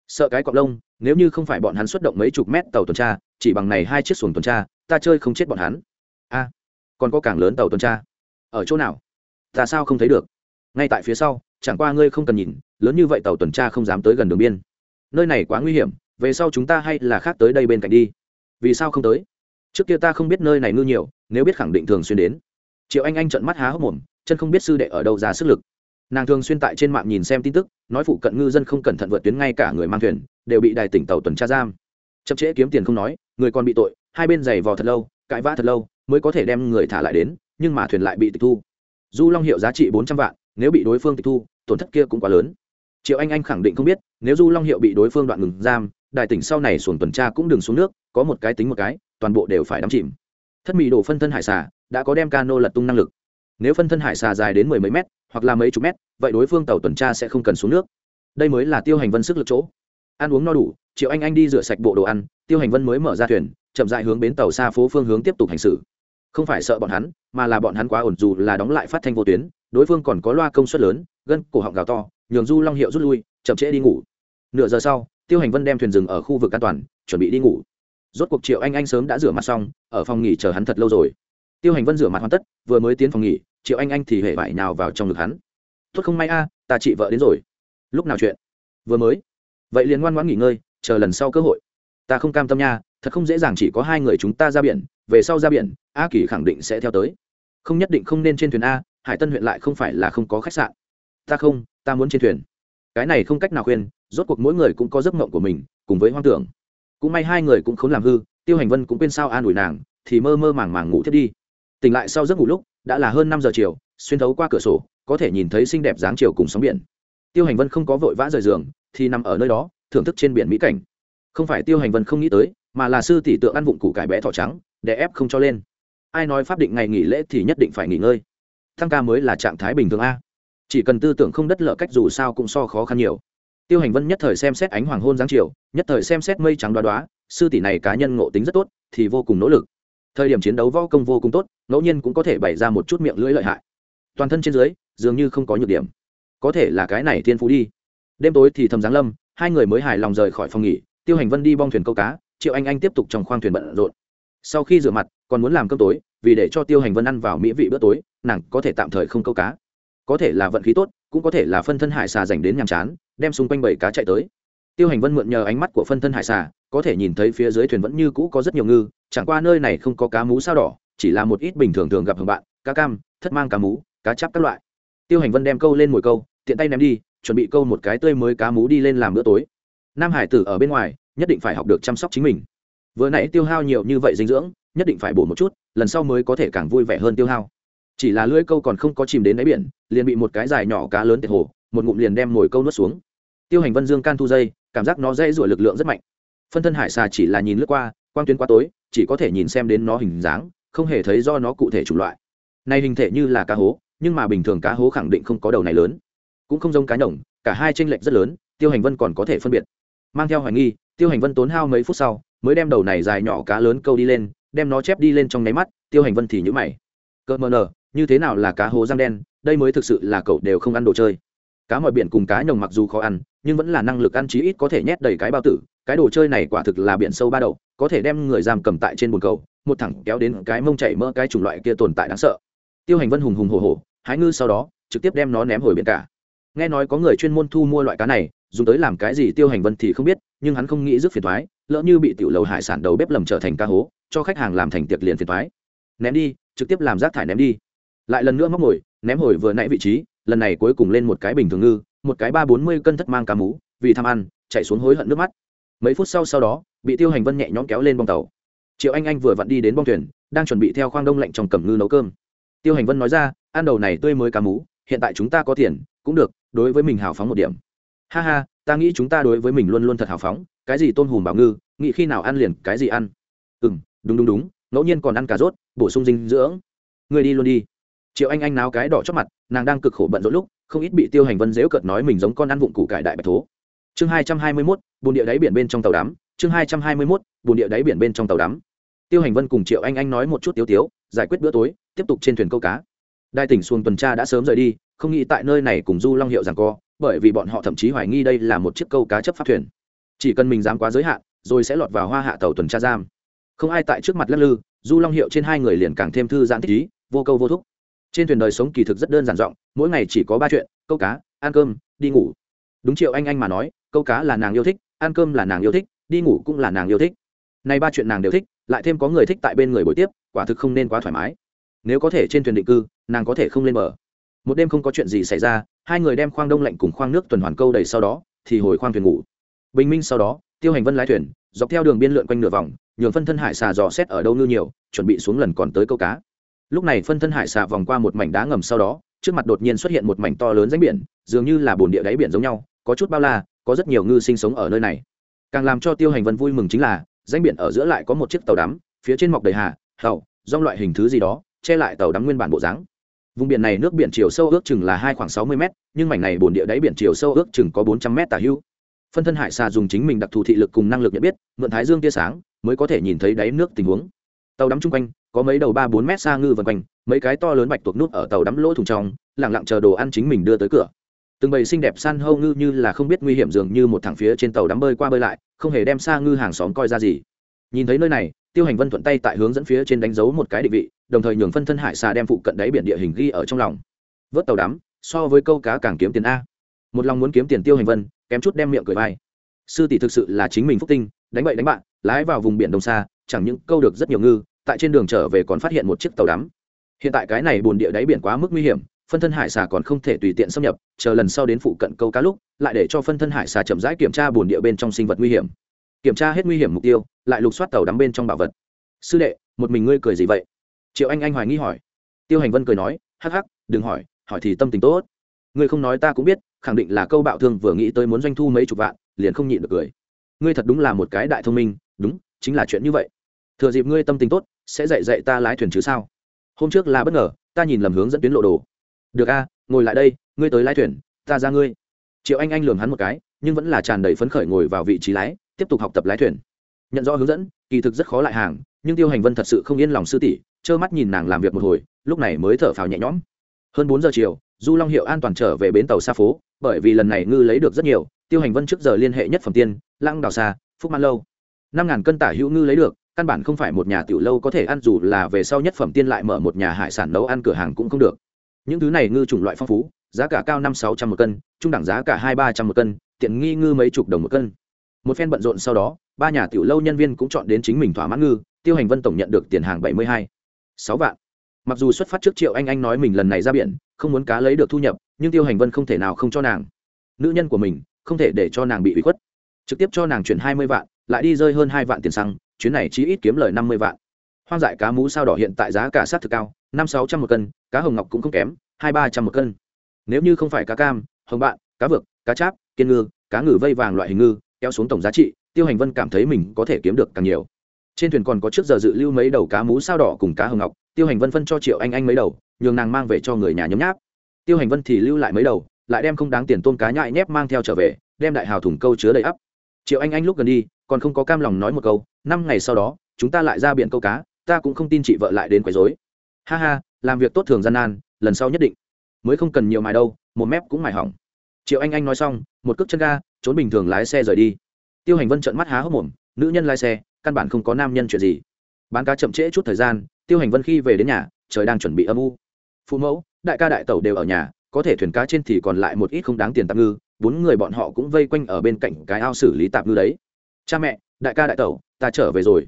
Sợ cái cọp lông, nếu như không phải bọn hắn xuất động mấy chục mét tàu tuần tra, chỉ bằng này hai chiếc xuồng tuần tra, ta chơi không chết bọn hắn. A, còn có cảng lớn tàu tuần tra. Ở chỗ nào? Ta sao không thấy được? Ngay tại phía sau, chẳng qua ngươi không cần nhìn, lớn như vậy tàu tuần tra không dám tới gần đường biên. Nơi này quá nguy hiểm, về sau chúng ta hay là khác tới đây bên cạnh đi. Vì sao không tới? Trước kia ta không biết nơi này ngư nhiều, nếu biết khẳng định thường xuyên đến. Triệu anh anh trận mắt há hốc mồm, chân không biết sư đệ ở đâu ra sức lực. Nàng thường xuyên tại trên mạng nhìn xem tin tức, nói phụ cận ngư dân không cẩn thận vượt tuyến ngay cả người mang thuyền, đều bị đài tỉnh tàu tuần tra giam. Chậm trễ kiếm tiền không nói, người còn bị tội, hai bên giày vò thật lâu, cãi vã thật lâu, mới có thể đem người thả lại đến, nhưng mà thuyền lại bị tịch thu. Du long hiệu giá trị bốn trăm vạn nếu bị đối phương tịch thu, tổn thất kia cũng quá lớn. Triệu anh anh khẳng định không biết, nếu du long hiệu bị đối phương đoạn ngừng giam đại tỉnh sau này xuồng tuần tra cũng đừng xuống nước, có một cái tính một cái, toàn bộ đều phải đắm chìm. Thất mỹ đổ phân thân hải xà, đã có đem cano lật tung năng lực. Nếu phân thân hải xà dài đến mười mấy mét, hoặc là mấy chục mét, vậy đối phương tàu tuần tra sẽ không cần xuống nước. Đây mới là tiêu hành vân sức lực chỗ. Ăn uống no đủ, triệu anh anh đi rửa sạch bộ đồ ăn, tiêu hành vân mới mở ra thuyền, chậm dại hướng bến tàu xa phố phương hướng tiếp tục hành xử không phải sợ bọn hắn, mà là bọn hắn quá ổn dù là đóng lại phát thanh vô tuyến, đối phương còn có loa công suất lớn, gân cổ họng gào to, nhường du long hiệu rút lui, chậm trễ đi ngủ. Nửa giờ sau, tiêu hành vân đem thuyền dừng ở khu vực an toàn, chuẩn bị đi ngủ. Rốt cuộc triệu anh anh sớm đã rửa mặt xong, ở phòng nghỉ chờ hắn thật lâu rồi. Tiêu hành vân rửa mặt hoàn tất, vừa mới tiến phòng nghỉ, triệu anh anh thì hễ vải nào vào trong ngực hắn. Tốt không may a, ta chị vợ đến rồi. Lúc nào chuyện? Vừa mới. Vậy liền ngoan ngoãn nghỉ ngơi, chờ lần sau cơ hội. Ta không cam tâm nha, thật không dễ dàng chỉ có hai người chúng ta ra biển về sau ra biển, a kỳ khẳng định sẽ theo tới. Không nhất định không nên trên thuyền a, hải tân huyện lại không phải là không có khách sạn. Ta không, ta muốn trên thuyền. Cái này không cách nào khuyên, rốt cuộc mỗi người cũng có giấc mộng của mình, cùng với hoang tưởng. Cũng may hai người cũng không làm hư, tiêu hành vân cũng quên sao an ủi nàng, thì mơ mơ màng màng ngủ thiết đi. Tỉnh lại sau giấc ngủ lúc, đã là hơn năm giờ chiều, xuyên thấu qua cửa sổ, có thể nhìn thấy xinh đẹp dáng chiều cùng sóng biển. Tiêu hành vân không có vội vã rời giường, thì nằm ở nơi đó, thưởng thức trên biển mỹ cảnh. Không phải tiêu hành vân không nghĩ tới, mà là sư tỷ tượng ăn vụng củ cải bé thỏ trắng để ép không cho lên. Ai nói pháp định ngày nghỉ lễ thì nhất định phải nghỉ ngơi. Thăng ca mới là trạng thái bình thường a. Chỉ cần tư tưởng không đất lợ cách dù sao cũng so khó khăn nhiều. Tiêu hành vân nhất thời xem xét ánh hoàng hôn giáng chiều, nhất thời xem xét mây trắng đoá đoá, sư tỷ này cá nhân ngộ tính rất tốt, thì vô cùng nỗ lực. Thời điểm chiến đấu võ công vô cùng tốt, ngẫu nhiên cũng có thể bày ra một chút miệng lưỡi lợi hại. Toàn thân trên dưới, dường như không có nhược điểm. Có thể là cái này thiên phú đi. Đêm tối thì thầm giáng lâm, hai người mới hài lòng rời khỏi phòng nghỉ, tiêu hành vân đi bong thuyền câu cá, triệu anh anh tiếp tục trong khoang thuyền bận rộn sau khi rửa mặt, còn muốn làm cơm tối, vì để cho tiêu hành vân ăn vào mỹ vị bữa tối, nàng có thể tạm thời không câu cá. Có thể là vận khí tốt, cũng có thể là phân thân hải xà dành đến nhàm chán, đem xung quanh bảy cá chạy tới. Tiêu hành vân mượn nhờ ánh mắt của phân thân hải xà, có thể nhìn thấy phía dưới thuyền vẫn như cũ có rất nhiều ngư, chẳng qua nơi này không có cá mú sao đỏ, chỉ là một ít bình thường thường gặp hưởng bạn, cá cam, thất mang cá mú, cá chắp các loại. Tiêu hành vân đem câu lên mồi câu, tiện tay ném đi, chuẩn bị câu một cái tươi mới cá mú đi lên làm bữa tối. Nam hải tử ở bên ngoài, nhất định phải học được chăm sóc chính mình vừa nãy tiêu hao nhiều như vậy dinh dưỡng, nhất định phải bổ một chút, lần sau mới có thể càng vui vẻ hơn tiêu hao. Chỉ là lưỡi câu còn không có chìm đến đáy biển, liền bị một cái dài nhỏ cá lớn tiệt hồ, một ngụm liền đem mồi câu nuốt xuống. Tiêu hành vân dương can thu dây, cảm giác nó dây rủi lực lượng rất mạnh. Phân thân hải xà chỉ là nhìn lướt qua, quang tuyến quá tối, chỉ có thể nhìn xem đến nó hình dáng, không hề thấy do nó cụ thể chủng loại. Này hình thể như là cá hố, nhưng mà bình thường cá hố khẳng định không có đầu này lớn. Cũng không giống cá nhổng, cả hai tranh lệch rất lớn, tiêu hành vân còn có thể phân biệt. Mang theo hoài nghi, tiêu hành vân tốn hao mấy phút sau mới đem đầu này dài nhỏ cá lớn câu đi lên, đem nó chép đi lên trong nháy mắt, tiêu hành vân thì nhữ mày. Cỡ mờ nờ, như thế nào là cá hố răng đen, đây mới thực sự là cậu đều không ăn đồ chơi. Cá mọi biển cùng cá nhồng mặc dù khó ăn, nhưng vẫn là năng lực ăn chí ít có thể nhét đầy cái bao tử, cái đồ chơi này quả thực là biển sâu ba đậu có thể đem người giam cầm tại trên bồn cầu, một thẳng kéo đến cái mông chảy mỡ cái chủng loại kia tồn tại đáng sợ. Tiêu hành vân hùng hùng hồ hồ hái ngư sau đó, trực tiếp đem nó ném hồi biển cả. Nghe nói có người chuyên môn thu mua loại cá này, dùng tới làm cái gì tiêu hành vân thì không biết, nhưng hắn không nghĩ rước phiền thoái lỡ như bị tiểu lầu hải sản đầu bếp lầm trở thành ca hố, cho khách hàng làm thành tiệc liền phiền thoái ném đi, trực tiếp làm rác thải ném đi. Lại lần nữa móc ngồi ném hồi vừa nãy vị trí, lần này cuối cùng lên một cái bình thường ngư, một cái ba bốn mươi cân thất mang cá mú, vì tham ăn, chạy xuống hối hận nước mắt. Mấy phút sau sau đó, bị tiêu hành vân nhẹ nhõm kéo lên bong tàu. Triệu anh anh vừa vặn đi đến bong thuyền, đang chuẩn bị theo khoang đông lạnh trong cầm ngư nấu cơm. Tiêu hành vân nói ra, ăn đầu này tươi mới cá mú, hiện tại chúng ta có tiền, cũng được, đối với mình hào phóng một điểm. Ha ha, ta nghĩ chúng ta đối với mình luôn luôn thật hào phóng cái gì tôn hùm bảo ngư, nghĩ khi nào ăn liền cái gì ăn. Ừ m đúng đúng đúng, ngẫu nhiên còn ăn cà rốt, bổ sung dinh dưỡng. Người đi luôn đi. Triệu anh anh náo cái đỏ chót mặt, nàng đang cực khổ bận rộn lúc, không ít bị tiêu hành vân dễu cợt nói mình giống con ăn vụng củ cải đại bạch thố. Chương hai trăm hai mươi mốt bồn địa đáy biển bên trong tàu đắm, chương hai trăm hai mươi mốt bồn địa đáy biển bên trong tàu đắm. Tiêu hành vân cùng triệu anh anh nói một chút tiếu tiếu, giải quyết bữa tối, tiếp tục trên thuyền câu cá. Đại tỉnh xuồng tuần tra đã sớm rời đi, không nghĩ tại nơi này cùng du long hiệu rằng co, bởi vì bọn họ thậm chí hoài nghi đây là một chiếc câu cá chấp pháp thuyền chỉ cần mình dám quá giới hạn, rồi sẽ lọt vào hoa hạ tàu tuần tra giam. Không ai tại trước mặt lắc lư, du long hiệu trên hai người liền càng thêm thư giãn thích ý, vô câu vô thúc. Trên thuyền đời sống kỳ thực rất đơn giản rộng mỗi ngày chỉ có ba chuyện, câu cá, ăn cơm, đi ngủ. Đúng triệu anh anh mà nói, câu cá là nàng yêu thích, ăn cơm là nàng yêu thích, đi ngủ cũng là nàng yêu thích. Nay ba chuyện nàng đều thích, lại thêm có người thích tại bên người buổi tiếp, quả thực không nên quá thoải mái. Nếu có thể trên thuyền định cư, nàng có thể không lên bờ. Một đêm không có chuyện gì xảy ra, hai người đem khoang đông lạnh cùng khoang nước tuần hoàn câu đầy sau đó, thì hồi khoang thuyền ngủ bình minh sau đó, tiêu hành vân lái thuyền, dọc theo đường biên lượn quanh nửa vòng, nhường phân thân hải xà dò xét ở đâu ngư nhiều, chuẩn bị xuống lần còn tới câu cá. Lúc này phân thân hải xà vòng qua một mảnh đá ngầm sau đó, trước mặt đột nhiên xuất hiện một mảnh to lớn ránh biển, dường như là bồn địa đáy biển giống nhau, có chút bao la, có rất nhiều ngư sinh sống ở nơi này. Càng làm cho tiêu hành vân vui mừng chính là ránh biển ở giữa lại có một chiếc tàu đắm, phía trên mọc đầy hà tàu dong loại hình thứ gì đó, che lại tàu đắm nguyên bản bộ dáng. Vùng biển này nước biển chiều sâu ước chừng là hai khoảng sáu mươi m nhưng mảnh này bồn địa đáy biển chiều sâu ước chừng có bốn trăm m tả hữu phân thân hải xà dùng chính mình đặc thù thị lực cùng năng lực nhận biết, mượn thái dương tia sáng, mới có thể nhìn thấy đáy nước tình huống. Tàu đắm chung quanh, có mấy đầu ba bốn mét xa ngư vần quanh, mấy cái to lớn bạch tuộc nút ở tàu đắm lỗ thùng trong lẳng lặng chờ đồ ăn chính mình đưa tới cửa. Từng bầy xinh đẹp san hâu ngư như là không biết nguy hiểm dường như một thằng phía trên tàu đắm bơi qua bơi lại, không hề đem xa ngư hàng xóm coi ra gì. Nhìn thấy nơi này, tiêu hành vân thuận tay tại hướng dẫn phía trên đánh dấu một cái định vị, đồng thời nhường phân thân hải xà đem phụ cận đáy biển địa hình ghi ở trong lòng. Vớt tàu đắm, so với câu cá càng kiếm tiền a. Một lòng muốn kiếm tiền tiêu hành vân kém chút đem miệng cười vai. Sư tỷ thực sự là chính mình phúc tinh, đánh bậy đánh bạn, lái vào vùng biển đông xa chẳng những câu được rất nhiều ngư, tại trên đường trở về còn phát hiện một chiếc tàu đắm. Hiện tại cái này bồn địa đáy biển quá mức nguy hiểm, phân thân hải xà còn không thể tùy tiện xâm nhập, chờ lần sau đến phụ cận câu cá lúc, lại để cho phân thân hải xà chậm rãi kiểm tra bồn địa bên trong sinh vật nguy hiểm. Kiểm tra hết nguy hiểm mục tiêu, lại lục soát tàu đắm bên trong bảo vật. Sư đệ, một mình ngươi cười gì vậy? Triệu anh anh hoài nghi hỏi. Tiêu hành vân cười nói, hắc hắc, đừng hỏi hỏi thì tâm tình tốt ngươi không nói ta cũng biết, khẳng định là câu bạo thương vừa nghĩ tới muốn doanh thu mấy chục vạn, liền không nhịn được cười. Ngươi thật đúng là một cái đại thông minh, đúng, chính là chuyện như vậy. Thừa dịp ngươi tâm tình tốt, sẽ dạy dạy ta lái thuyền chứ sao? Hôm trước là bất ngờ, ta nhìn lầm hướng dẫn tuyến lộ đồ. Được a, ngồi lại đây, ngươi tới lái thuyền, ta ra ngươi. Triệu anh anh lường hắn một cái, nhưng vẫn là tràn đầy phấn khởi ngồi vào vị trí lái, tiếp tục học tập lái thuyền. Nhận rõ hướng dẫn, kỳ thực rất khó lại hàng, nhưng tiêu hành vân thật sự không yên lòng sư tỷ, trơ mắt nhìn nàng làm việc một hồi, lúc này mới thở phào nhẹ nhõm. Hơn bốn giờ chiều du long hiệu an toàn trở về bến tàu xa phố, bởi vì lần này ngư lấy được rất nhiều, tiêu hành vân trước giờ liên hệ nhất phẩm tiên, lăng đào xa phúc man lâu. Năm ngàn cân tả hữu ngư lấy được, căn bản không phải một nhà tiểu lâu có thể ăn, dù là về sau nhất phẩm tiên lại mở một nhà hải sản nấu ăn cửa hàng cũng không được. Những thứ này ngư chủng loại phong phú, giá cả cao năm sáu trăm một cân, trung đẳng giá cả hai ba trăm một cân, tiện nghi ngư mấy chục đồng một cân. Một phen bận rộn sau đó, ba nhà tiểu lâu nhân viên cũng chọn đến chính mình thỏa mãn ngư, tiêu hành vân tổng nhận được tiền hàng bảy mươi hai, sáu vạn. Mặc dù xuất phát trước triệu anh anh nói mình lần này ra biển không muốn cá lấy được thu nhập, nhưng tiêu hành vân không thể nào không cho nàng. Nữ nhân của mình, không thể để cho nàng bị bị khuất. Trực tiếp cho nàng chuyển hai mươi vạn, lại đi rơi hơn hai vạn tiền xăng, chuyến này chỉ ít kiếm lời năm mươi vạn. Hoang dại cá mú sao đỏ hiện tại giá cả sát thực cao, năm sáu trăm một cân, cá hồng ngọc cũng không kém, hai ba trăm một cân. Nếu như không phải cá cam, hồng bạn, cá vực cá cháp, kiên ngư, cá ngừ vây vàng loại hình ngư, kéo xuống tổng giá trị, tiêu hành vân cảm thấy mình có thể kiếm được càng nhiều. Trên thuyền còn có trước giờ dự lưu mấy đầu cá mú sao đỏ cùng cá hồng ngọc tiêu hành vân phân cho triệu anh anh mấy đầu, nhường nàng mang về cho người nhà nhấm nháp. Tiêu hành vân thì lưu lại mấy đầu, lại đem không đáng tiền tôm cá nhại nhép mang theo trở về, đem đại hào thùng câu chứa đầy ắp. Triệu anh anh lúc gần đi, còn không có cam lòng nói một câu, năm ngày sau đó, chúng ta lại ra biển câu cá, ta cũng không tin chị vợ lại đến quấy dối ha ha, làm việc tốt thường gian nan, lần sau nhất định. Mới không cần nhiều mài đâu, một mép cũng mài hỏng. Triệu anh anh nói xong, một cước chân ga, trốn bình thường lái xe rời đi. Tiêu hành vân trận mắt há hốc mồm, nữ nhân lái xe, căn bản không có nam nhân chuyện gì. Bán cá chậm trễ chút thời gian tiêu hành vân khi về đến nhà, trời đang chuẩn bị âm u. Phụ mẫu, đại ca đại tẩu đều ở nhà, có thể thuyền cá trên thì còn lại một ít không đáng tiền tạm ngư, bốn người bọn họ cũng vây quanh ở bên cạnh cái ao xử lý tạm ngư đấy. Cha mẹ, đại ca đại tẩu, ta trở về rồi.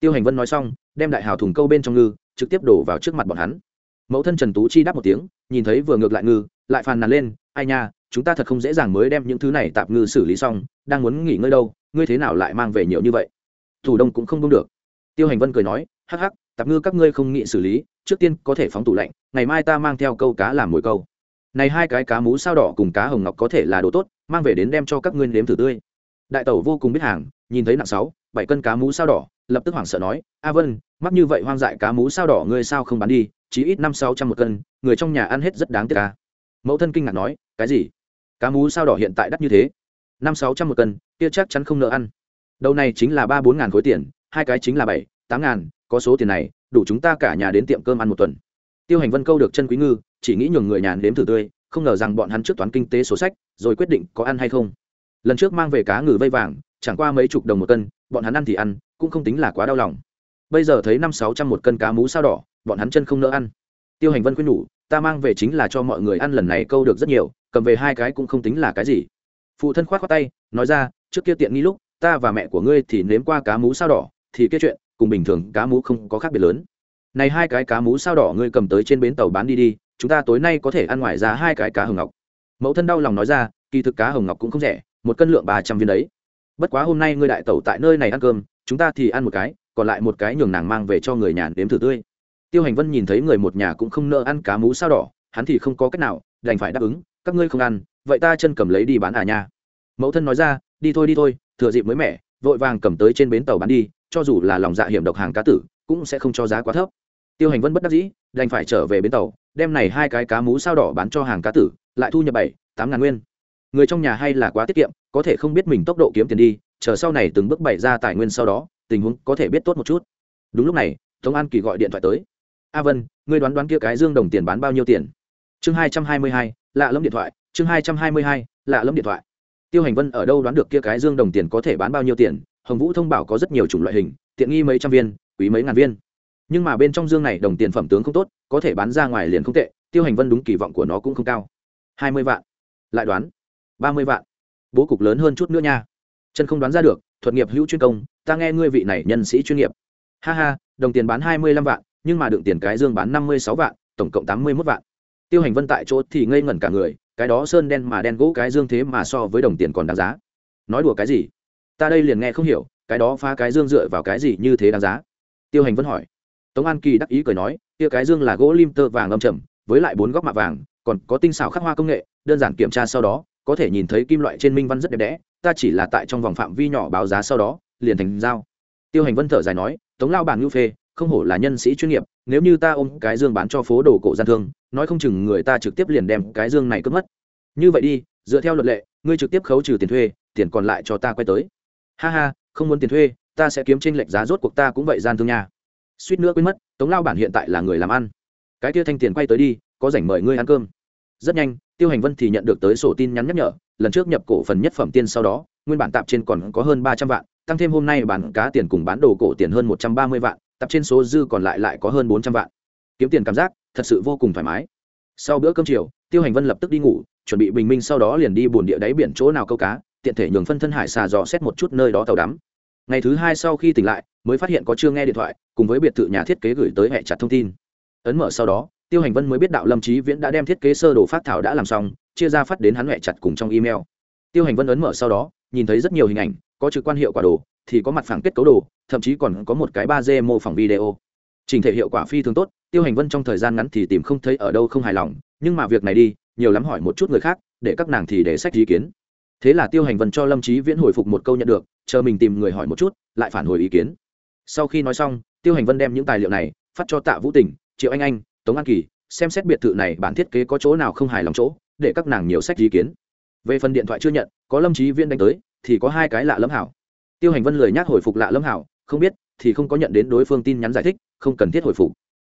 Tiêu hành vân nói xong, đem đại hào thùng câu bên trong ngư, trực tiếp đổ vào trước mặt bọn hắn. Mẫu thân trần tú chi đáp một tiếng, nhìn thấy vừa ngược lại ngư, lại phàn nàn lên, ai nha, chúng ta thật không dễ dàng mới đem những thứ này tạm ngư xử lý xong, đang muốn nghỉ ngơi đâu, ngươi thế nào lại mang về nhiều như vậy? Thủ đông cũng không đông được. Tiêu hành vân cười nói, hắc hắc tạp ngư các ngươi không nghị xử lý, trước tiên có thể phóng tủ lạnh, ngày mai ta mang theo câu cá làm mồi câu. Này hai cái cá mú sao đỏ cùng cá hồng ngọc có thể là đồ tốt, mang về đến đem cho các ngươi nếm thử tươi. Đại tẩu vô cùng biết hàng, nhìn thấy nặng sáu, bảy cân cá mú sao đỏ, lập tức hoảng sợ nói, a vân, mắc như vậy hoang dại cá mú sao đỏ ngươi sao không bán đi chỉ ít năm sáu trăm một cân, người trong nhà ăn hết rất đáng tiếc ca mẫu thân kinh ngạc nói, cái gì? Cá mú sao đỏ hiện tại đắt như thế? Năm sáu trăm một cân, kia chắc chắn không nợ ăn. Đầu này chính là ba bốn ngàn khối tiền, hai cái chính là bảy, tám ngàn có số tiền này, đủ chúng ta cả nhà đến tiệm cơm ăn một tuần. Tiêu hành vân câu được chân quý ngư, chỉ nghĩ nhường người nhàn nếm thử tươi, không ngờ rằng bọn hắn trước toán kinh tế sổ sách, rồi quyết định có ăn hay không. Lần trước mang về cá ngừ vây vàng, chẳng qua mấy chục đồng một cân, bọn hắn ăn thì ăn, cũng không tính là quá đau lòng. Bây giờ thấy năm sáu trăm một cân cá mú sao đỏ, bọn hắn chân không nỡ ăn. Tiêu hành vân khuyên nhủ, ta mang về chính là cho mọi người ăn lần này câu được rất nhiều, cầm về hai cái cũng không tính là cái gì. Phụ thân khoát khoát tay, nói ra, trước kia tiện nghi lúc, ta và mẹ của ngươi thì nếm qua cá mú sao đỏ, thì kia chuyện cùng bình thường cá mú không có khác biệt lớn. Này hai cái cá mú sao đỏ ngươi cầm tới trên bến tàu bán đi đi, chúng ta tối nay có thể ăn ngoài ra hai cái cá hồng ngọc. Mẫu thân đau lòng nói ra, kỳ thực cá hồng ngọc cũng không rẻ, một cân lượng ba trăm viên đấy. Bất quá hôm nay ngươi đại tẩu tại nơi này ăn cơm, chúng ta thì ăn một cái, còn lại một cái nhường nàng mang về cho người nhà đếm thử tươi. Tiêu hành vân nhìn thấy người một nhà cũng không nợ ăn cá mú sao đỏ, hắn thì không có cách nào, đành phải đáp ứng, các ngươi không ăn, vậy ta chân cầm lấy đi bán à nha. Mẫu thân nói ra, đi thôi đi thôi, thừa dịp mới mẻ, vội vàng cầm tới trên bến tàu bán đi cho dù là lòng dạ hiểm độc hàng cá tử, cũng sẽ không cho giá quá thấp. Tiêu hành vân bất đắc dĩ, đành phải trở về bến tàu, đem này hai cái cá mú sao đỏ bán cho hàng cá tử, lại thu nhập bảy, tám ngàn nguyên. Người trong nhà hay là quá tiết kiệm, có thể không biết mình tốc độ kiếm tiền đi, chờ sau này từng bước bày ra tài nguyên sau đó, tình huống có thể biết tốt một chút. Đúng lúc này, tống an kỳ gọi điện thoại tới. A vân, ngươi đoán đoán kia cái dương đồng tiền bán bao nhiêu tiền? Chương hai trăm hai mươi hai, lạ lẫm điện thoại, chương hai trăm hai mươi hai, lạ lẫm điện thoại. Tiêu hành vân ở đâu đoán được kia cái dương đồng tiền có thể bán bao nhiêu tiền hồng vũ thông bảo có rất nhiều chủng loại hình, tiện nghi mấy trăm viên, quý mấy ngàn viên. Nhưng mà bên trong dương này đồng tiền phẩm tướng không tốt, có thể bán ra ngoài liền không tệ, tiêu hành vân đúng kỳ vọng của nó cũng không cao. Hai mươi vạn. Lại đoán. Ba mươi vạn. Bố cục lớn hơn chút nữa nha. Chân không đoán ra được, thuật nghiệp hữu chuyên công, ta nghe ngươi vị này nhân sĩ chuyên nghiệp. Ha ha, đồng tiền bán hai mươi lăm vạn, nhưng mà đựng tiền cái dương bán năm mươi sáu vạn, tổng cộng tám mươi mốt vạn. Tiêu hành vân tại chỗ thì ngây ngẩn cả người, cái đó sơn đen mà đen gỗ cái dương thế mà so với đồng tiền còn đáng giá. Nói đùa cái gì? Ta đây liền nghe không hiểu, cái đó phá cái dương dựa vào cái gì như thế đáng giá? Tiêu hành vân hỏi. Tống an kỳ đắc ý cười nói, kia cái dương là gỗ lim tơ vàng âm trầm, với lại bốn góc mạ vàng, còn có tinh xảo khắc hoa công nghệ, đơn giản kiểm tra sau đó, có thể nhìn thấy kim loại trên minh văn rất đẹp đẽ, ta chỉ là tại trong vòng phạm vi nhỏ báo giá sau đó, liền thành giao. Tiêu hành vân thở dài nói, tống lao bản ngưu phê, không hổ là nhân sĩ chuyên nghiệp, nếu như ta ôm cái dương bán cho phố đồ cổ gian thương, nói không chừng người ta trực tiếp liền đem cái dương này cướp mất. Như vậy đi, dựa theo luật lệ, ngươi trực tiếp khấu trừ tiền thuê, tiền còn lại cho ta quay tới ha ha, không muốn tiền thuê, ta sẽ kiếm tranh lệch giá rốt cuộc ta cũng vậy gian thương nha. Suýt nữa quên mất, tống lao bản hiện tại là người làm ăn. Cái kia thanh tiền quay tới đi, có rảnh mời ngươi ăn cơm. Rất nhanh, tiêu hành vân thì nhận được tới sổ tin nhắn nhắc nhở, lần trước nhập cổ phần nhất phẩm tiên sau đó, nguyên bản tạp trên còn có hơn ba trăm vạn, tăng thêm hôm nay bán cá tiền cùng bán đồ cổ tiền hơn một trăm ba mươi vạn tập trên số dư còn lại lại có hơn bốn trăm vạn. Kiếm tiền cảm giác, thật sự vô cùng thoải mái. Sau bữa cơm chiều, tiêu hành vân lập tức đi ngủ, chuẩn bị bình minh sau đó liền đi bồn địa đáy biển chỗ nào câu cá tiện thể nhường phân thân hải xà dò xét một chút nơi đó tàu đắm. Ngày thứ hai sau khi tỉnh lại, mới phát hiện có chưa nghe điện thoại, cùng với biệt thự nhà thiết kế gửi tới hệ chặt thông tin. Ấn mở sau đó, tiêu hành vân mới biết đạo lâm trí viễn đã đem thiết kế sơ đồ phát thảo đã làm xong, chia ra phát đến hắn hệ chặt cùng trong email. Tiêu hành vân ấn mở sau đó, nhìn thấy rất nhiều hình ảnh, có trực quan hiệu quả đồ, thì có mặt phẳng kết cấu đồ, thậm chí còn có một cái ba d mô phỏng video. Trình thể hiệu quả phi thường tốt, tiêu hành vân trong thời gian ngắn thì tìm không thấy ở đâu không hài lòng, nhưng mà việc này đi, nhiều lắm hỏi một chút người khác, để các nàng thì để sách ý kiến thế là tiêu hành vân cho lâm trí viễn hồi phục một câu nhận được, chờ mình tìm người hỏi một chút, lại phản hồi ý kiến. Sau khi nói xong, tiêu hành vân đem những tài liệu này phát cho tạ vũ tình, triệu anh anh, tống an kỳ, xem xét biệt thự này bản thiết kế có chỗ nào không hài lòng chỗ, để các nàng nhiều sách ý kiến. Về phần điện thoại chưa nhận, có lâm trí viễn đánh tới, thì có hai cái lạ lẫm hảo. Tiêu hành vân lời nhắc hồi phục lạ lẫm hảo, không biết, thì không có nhận đến đối phương tin nhắn giải thích, không cần thiết hồi phục.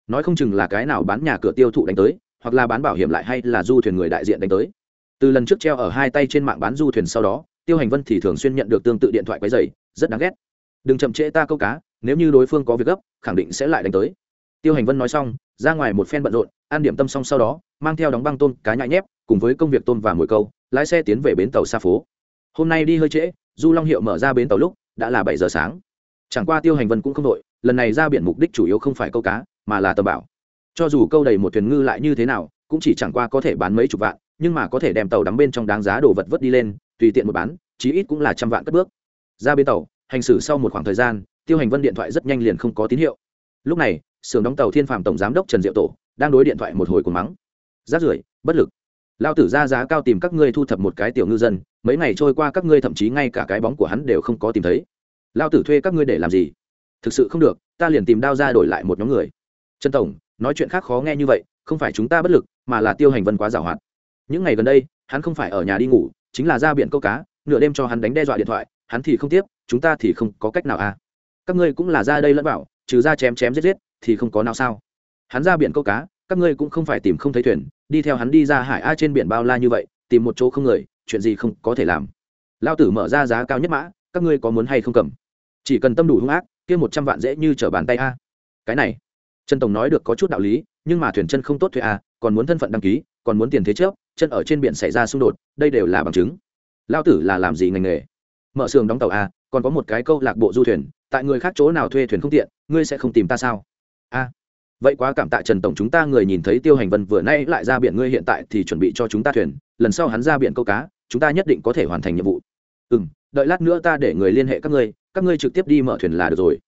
Nói không chừng là cái nào bán nhà cửa tiêu thụ đánh tới, hoặc là bán bảo hiểm lại hay là du thuyền người đại diện đánh tới từ lần trước treo ở hai tay trên mạng bán du thuyền sau đó, tiêu hành vân thì thường xuyên nhận được tương tự điện thoại quấy dày rất đáng ghét. Đừng chậm trễ ta câu cá, nếu như đối phương có việc gấp, khẳng định sẽ lại đánh tới. Tiêu hành vân nói xong, ra ngoài một phen bận rộn, ăn điểm tâm xong sau đó, mang theo đóng băng tôm cá nhại nhép, cùng với công việc tôm và mồi câu, lái xe tiến về bến tàu xa phố. Hôm nay đi hơi trễ, du long hiệu mở ra bến tàu lúc, đã là bảy giờ sáng. Chẳng qua tiêu hành vân cũng không đội lần này ra biển mục đích chủ yếu không phải câu cá, mà là tầm bảo. Cho dù câu đầy một thuyền ngư lại như thế nào, cũng chỉ chẳng qua có thể bán mấy chục vạn nhưng mà có thể đem tàu đắm bên trong đáng giá đồ vật vớt đi lên, tùy tiện một bán, chí ít cũng là trăm vạn cất bước. Ra bên tàu, hành xử sau một khoảng thời gian, tiêu hành vân điện thoại rất nhanh liền không có tín hiệu. Lúc này, xưởng đóng tàu thiên phạm tổng giám đốc trần diệu tổ đang đối điện thoại một hồi cùng mắng. Rát rưởi, bất lực. Lao tử ra giá cao tìm các ngươi thu thập một cái tiểu ngư dân, mấy ngày trôi qua các ngươi thậm chí ngay cả cái bóng của hắn đều không có tìm thấy. Lao tử thuê các ngươi để làm gì? Thực sự không được, ta liền tìm đao ra đổi lại một nhóm người. Trần tổng, nói chuyện khác khó nghe như vậy, không phải chúng ta bất lực, mà là tiêu hành vân quá giàu hoạt những ngày gần đây, hắn không phải ở nhà đi ngủ, chính là ra biển câu cá, nửa đêm cho hắn đánh đe dọa điện thoại, hắn thì không tiếp, chúng ta thì không có cách nào à. Các ngươi cũng là ra đây lẫn bảo trừ ra chém chém giết giết, thì không có nào sao. Hắn ra biển câu cá, các ngươi cũng không phải tìm không thấy thuyền, đi theo hắn đi ra hải a trên biển bao la như vậy, tìm một chỗ không người, chuyện gì không có thể làm. Lao tử mở ra giá cao nhất mã, các ngươi có muốn hay không cầm? Chỉ cần tâm đủ hung ác, kia một trăm vạn dễ như t r ở bàn tay a. Cái này, trần tổng nói được có chút đạo lý, nhưng mà thuyền chân không tốt thuê a còn muốn thân phận đăng ký, còn muốn tiền thế trước chân ở trên biển xảy ra xung đột, đây đều là bằng chứng. Lao tử là làm gì ngành nghề? Mở xưởng đóng tàu a, còn có một cái câu lạc bộ du thuyền, tại người khác chỗ nào thuê thuyền không tiện, ngươi sẽ không tìm ta sao? A. Vậy quá cảm tạ trần tổng chúng ta người nhìn thấy tiêu hành vân vừa nay lại ra biển ngươi hiện tại thì chuẩn bị cho chúng ta thuyền, lần sau hắn ra biển câu cá, chúng ta nhất định có thể hoàn thành nhiệm vụ. Ừ m đợi lát nữa ta để người liên hệ các ngươi các ngươi trực tiếp đi mở thuyền là được rồi.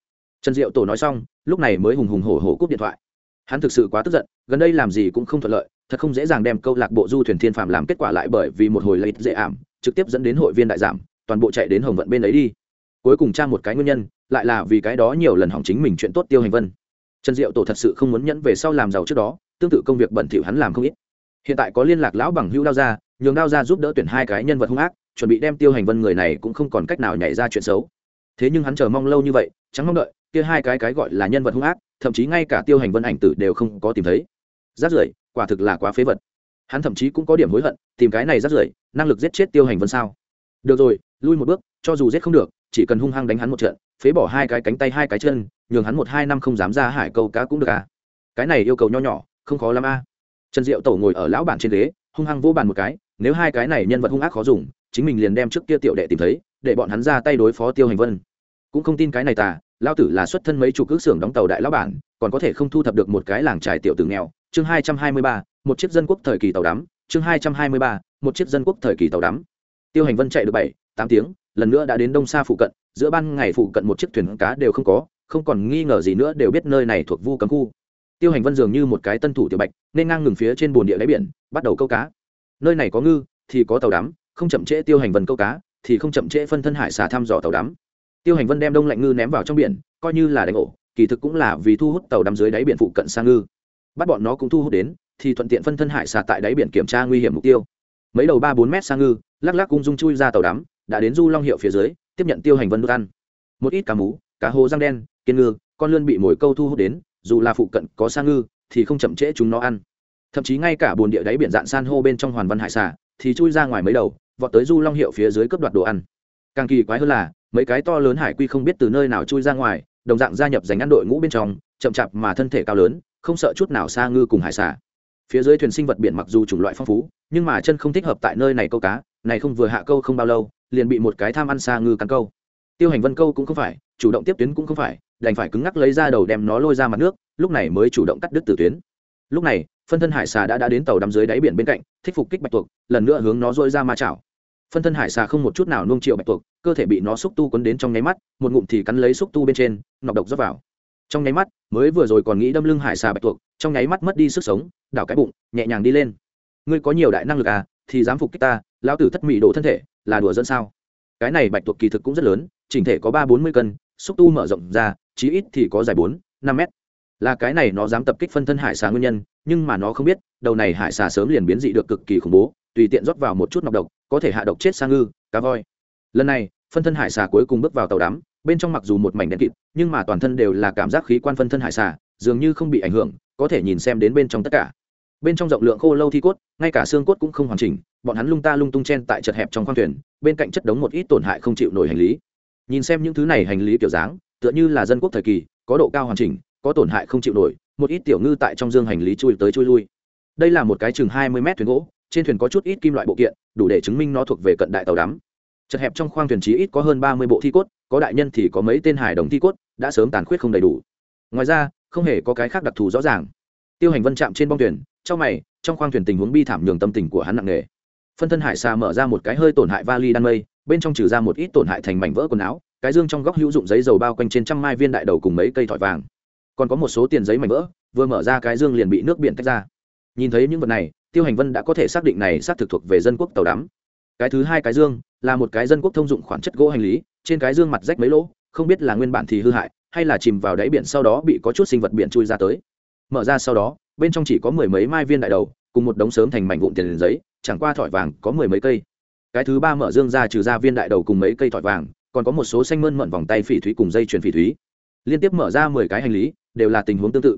Trần diệu tổ nói xong, lúc này mới hùng hùng hổ hổ cúp điện thoại. Hắn thực sự quá tức giận, gần đây làm gì cũng không thuận lợi thật không dễ dàng đem câu lạc bộ du thuyền thiên phạm làm kết quả lại bởi vì một hồi lấy dễ ảm, trực tiếp dẫn đến hội viên đại giảm, toàn bộ chạy đến hồng vận bên ấy đi. Cuối cùng tra một cái nguyên nhân, lại là vì cái đó nhiều lần hỏng chính mình chuyện tốt tiêu hành vân. Trần diệu tổ thật sự không muốn nhẫn về sau làm giàu trước đó, tương tự công việc bẩn thỉu hắn làm không ít. Hiện tại có liên lạc lão bằng hữu đao ra, nhường đao ra giúp đỡ tuyển hai cái nhân vật hung ác, chuẩn bị đem tiêu hành vân người này cũng không còn cách nào nhảy ra chuyện xấu. Thế nhưng hắn chờ mong lâu như vậy, chẳng mong đợi, kia hai cái cái gọi là nhân vật hung ác, thậm chí ngay cả tiêu hành vân ảnh tử đều không có tìm thấy. Rát rưởi quả thực là quá phế vật. Hắn thậm chí cũng có điểm hối hận, tìm cái này rất rưởi, năng lực giết chết tiêu hành vân sao? Được rồi, lui một bước, cho dù giết không được, chỉ cần hung hăng đánh hắn một trận, phế bỏ hai cái cánh tay, hai cái chân, nhường hắn một hai năm không dám ra hải câu cá cũng được à? Cái này yêu cầu nho nhỏ, không khó lắm a. À. trần diệu tổ ngồi ở lão bản trên ghế, hung hăng vô bàn một cái, nếu hai cái này nhân vật hung ác khó dùng, chính mình liền đem trước kia tiểu đệ tìm thấy, để bọn hắn ra tay đối phó tiêu hành vân. Cũng không tin cái này tà lao tử là xuất thân mấy chục ước xưởng đóng tàu đại lão bản, còn có thể không thu thập được một cái làng trải tiểu tử nghèo. Chương hai trăm hai mươi ba, một chiếc dân quốc thời kỳ tàu đắm. Chương hai trăm hai mươi ba, một chiếc dân quốc thời kỳ tàu đắm. Tiêu hành vân chạy được bảy, tám tiếng, lần nữa đã đến đông xa phụ cận. Giữa ban ngày phụ cận một chiếc thuyền cá đều không có, không còn nghi ngờ gì nữa, đều biết nơi này thuộc vu cấm khu. Tiêu hành vân dường như một cái tân thủ tiểu bạch, nên ngang ngừng phía trên bồn địa đáy biển, bắt đầu câu cá. Nơi này có ngư, thì có tàu đắm, không chậm trễ tiêu hành vân câu cá, thì không chậm trễ phân thân hải xà thăm dò tàu đắm tiêu hành vân đem đông lạnh ngư ném vào trong biển, coi như là đánh ổ, kỳ thực cũng là vì thu hút tàu đắm dưới đáy biển phụ cận sang ngư. Bắt bọn nó cũng thu hút đến, thì thuận tiện phân thân hải xà tại đáy biển kiểm tra nguy hiểm mục tiêu. Mấy đầu ba bốn mét sang ngư, lắc lắc cung dung chui ra tàu đắm, đã đến du long hiệu phía dưới, tiếp nhận tiêu hành vân nước ăn. Một ít cá mú, cá hồ răng đen, kiên ngư, con lươn bị mồi câu thu hút đến, dù là phụ cận có sang ngư, thì không chậm trễ chúng nó ăn. Thậm chí ngay cả bồn địa đáy biển dạn san hô bên trong hoàn văn hải xà, thì chui ra ngoài mấy đầu, vọt tới du long hiệu phía dưới cướp đoạt đồ ăn. Càng kỳ quái hơn là mấy cái to lớn hải quy không biết từ nơi nào chui ra ngoài, đồng dạng gia nhập giành ăn đội ngũ bên trong, chậm chạp mà thân thể cao lớn, không sợ chút nào xa ngư cùng hải xả phía dưới thuyền sinh vật biển mặc dù chủng loại phong phú, nhưng mà chân không thích hợp tại nơi này câu cá, này không vừa hạ câu không bao lâu, liền bị một cái tham ăn xa ngư cắn câu. Tiêu hành vân câu cũng không phải, chủ động tiếp tuyến cũng không phải, đành phải cứng ngắc lấy ra đầu đem nó lôi ra mặt nước, lúc này mới chủ động cắt đứt tử tuyến. Lúc này, phân thân hải xà đã đã đến tàu đắm dưới đáy biển bên cạnh, thích phục kích bạch tuộc, lần nữa hướng nó dôi ra ma chảo phân thân hải xà không một chút nào nung triệu bạch tuộc, cơ thể bị nó xúc tu quấn đến trong nháy mắt, một ngụm thì cắn lấy xúc tu bên trên, nọc độc rót vào. Trong nháy mắt, mới vừa rồi còn nghĩ đâm lưng hải xà bạch tuộc, trong nháy mắt mất đi sức sống, đảo cái bụng, nhẹ nhàng đi lên. Ngươi có nhiều đại năng lực à thì dám phục kích ta, lão tử thất mỹ đổ thân thể, là đùa dẫn sao? Cái này bạch tuộc kỳ thực cũng rất lớn, chỉnh thể có ba bốn mươi cân, xúc tu mở rộng ra, chí ít thì có dài bốn, năm mét. Là cái này nó dám tập kích phân thân hải xà nguyên nhân, nhưng mà nó không biết, đầu này hải xà sớm liền biến dị được cực kỳ khủng bố, tùy tiện rót vào một chút nọc độc có thể hạ độc chết sang ngư, cá voi. Lần này, phân thân hải xà cuối cùng bước vào tàu đám bên trong mặc dù một mảnh đen kịt, nhưng mà toàn thân đều là cảm giác khí quan phân thân hải xà, dường như không bị ảnh hưởng, có thể nhìn xem đến bên trong tất cả. Bên trong rộng lượng khô lâu thi cốt, ngay cả xương cốt cũng không hoàn chỉnh, bọn hắn lung ta lung tung chen tại chật hẹp trong khoang thuyền, bên cạnh chất đống một ít tổn hại không chịu nổi hành lý. Nhìn xem những thứ này hành lý kiểu dáng, tựa như là dân quốc thời kỳ, có độ cao hoàn chỉnh, có tổn hại không chịu nổi, một ít tiểu ngư tại trong dương hành lý chui tới chui lui. Đây là một cái chừng hai mươi mét thuyền gỗ trên thuyền có chút ít kim loại bộ kiện, đủ để chứng minh nó thuộc về cận đại tàu đắm. Chật hẹp trong khoang thuyền trí ít có hơn ba mươi bộ thi cốt, có đại nhân thì có mấy tên hải đồng thi cốt, đã sớm tàn khuyết không đầy đủ. Ngoài ra, không hề có cái khác đặc thù rõ ràng. Tiêu hành vân chạm trên bong thuyền, trong mày, trong khoang thuyền tình huống bi thảm nhường tâm tình của hắn nặng nề. Phân thân hải xà mở ra một cái hơi tổn hại vali đan mây, bên trong trừ ra một ít tổn hại thành mảnh vỡ quần áo, cái dương trong góc hữu dụng giấy dầu bao quanh trên trăm mai viên đại đầu cùng mấy cây thỏi vàng. Còn có một số tiền giấy mảnh vỡ, vừa mở ra cái dương liền bị nước biển tách ra. Nhìn thấy những vật này tiêu hành vân đã có thể xác định này xác thực thuộc về dân quốc tàu đắm. Cái thứ hai cái dương là một cái dân quốc thông dụng khoản chất gỗ hành lý, trên cái dương mặt rách mấy lỗ, không biết là nguyên bản thì hư hại, hay là chìm vào đáy biển sau đó bị có chút sinh vật biển chui ra tới. Mở ra sau đó, bên trong chỉ có mười mấy mai viên đại đầu, cùng một đống sớm thành mảnh vụn tiền giấy, chẳng qua thỏi vàng có mười mấy cây. Cái thứ ba mở dương ra trừ ra viên đại đầu cùng mấy cây thỏi vàng, còn có một số xanh mơn mận vòng tay phỉ thúy cùng dây chuyền phỉ thúy. Liên tiếp mở ra mười cái hành lý, đều là tình huống tương tự.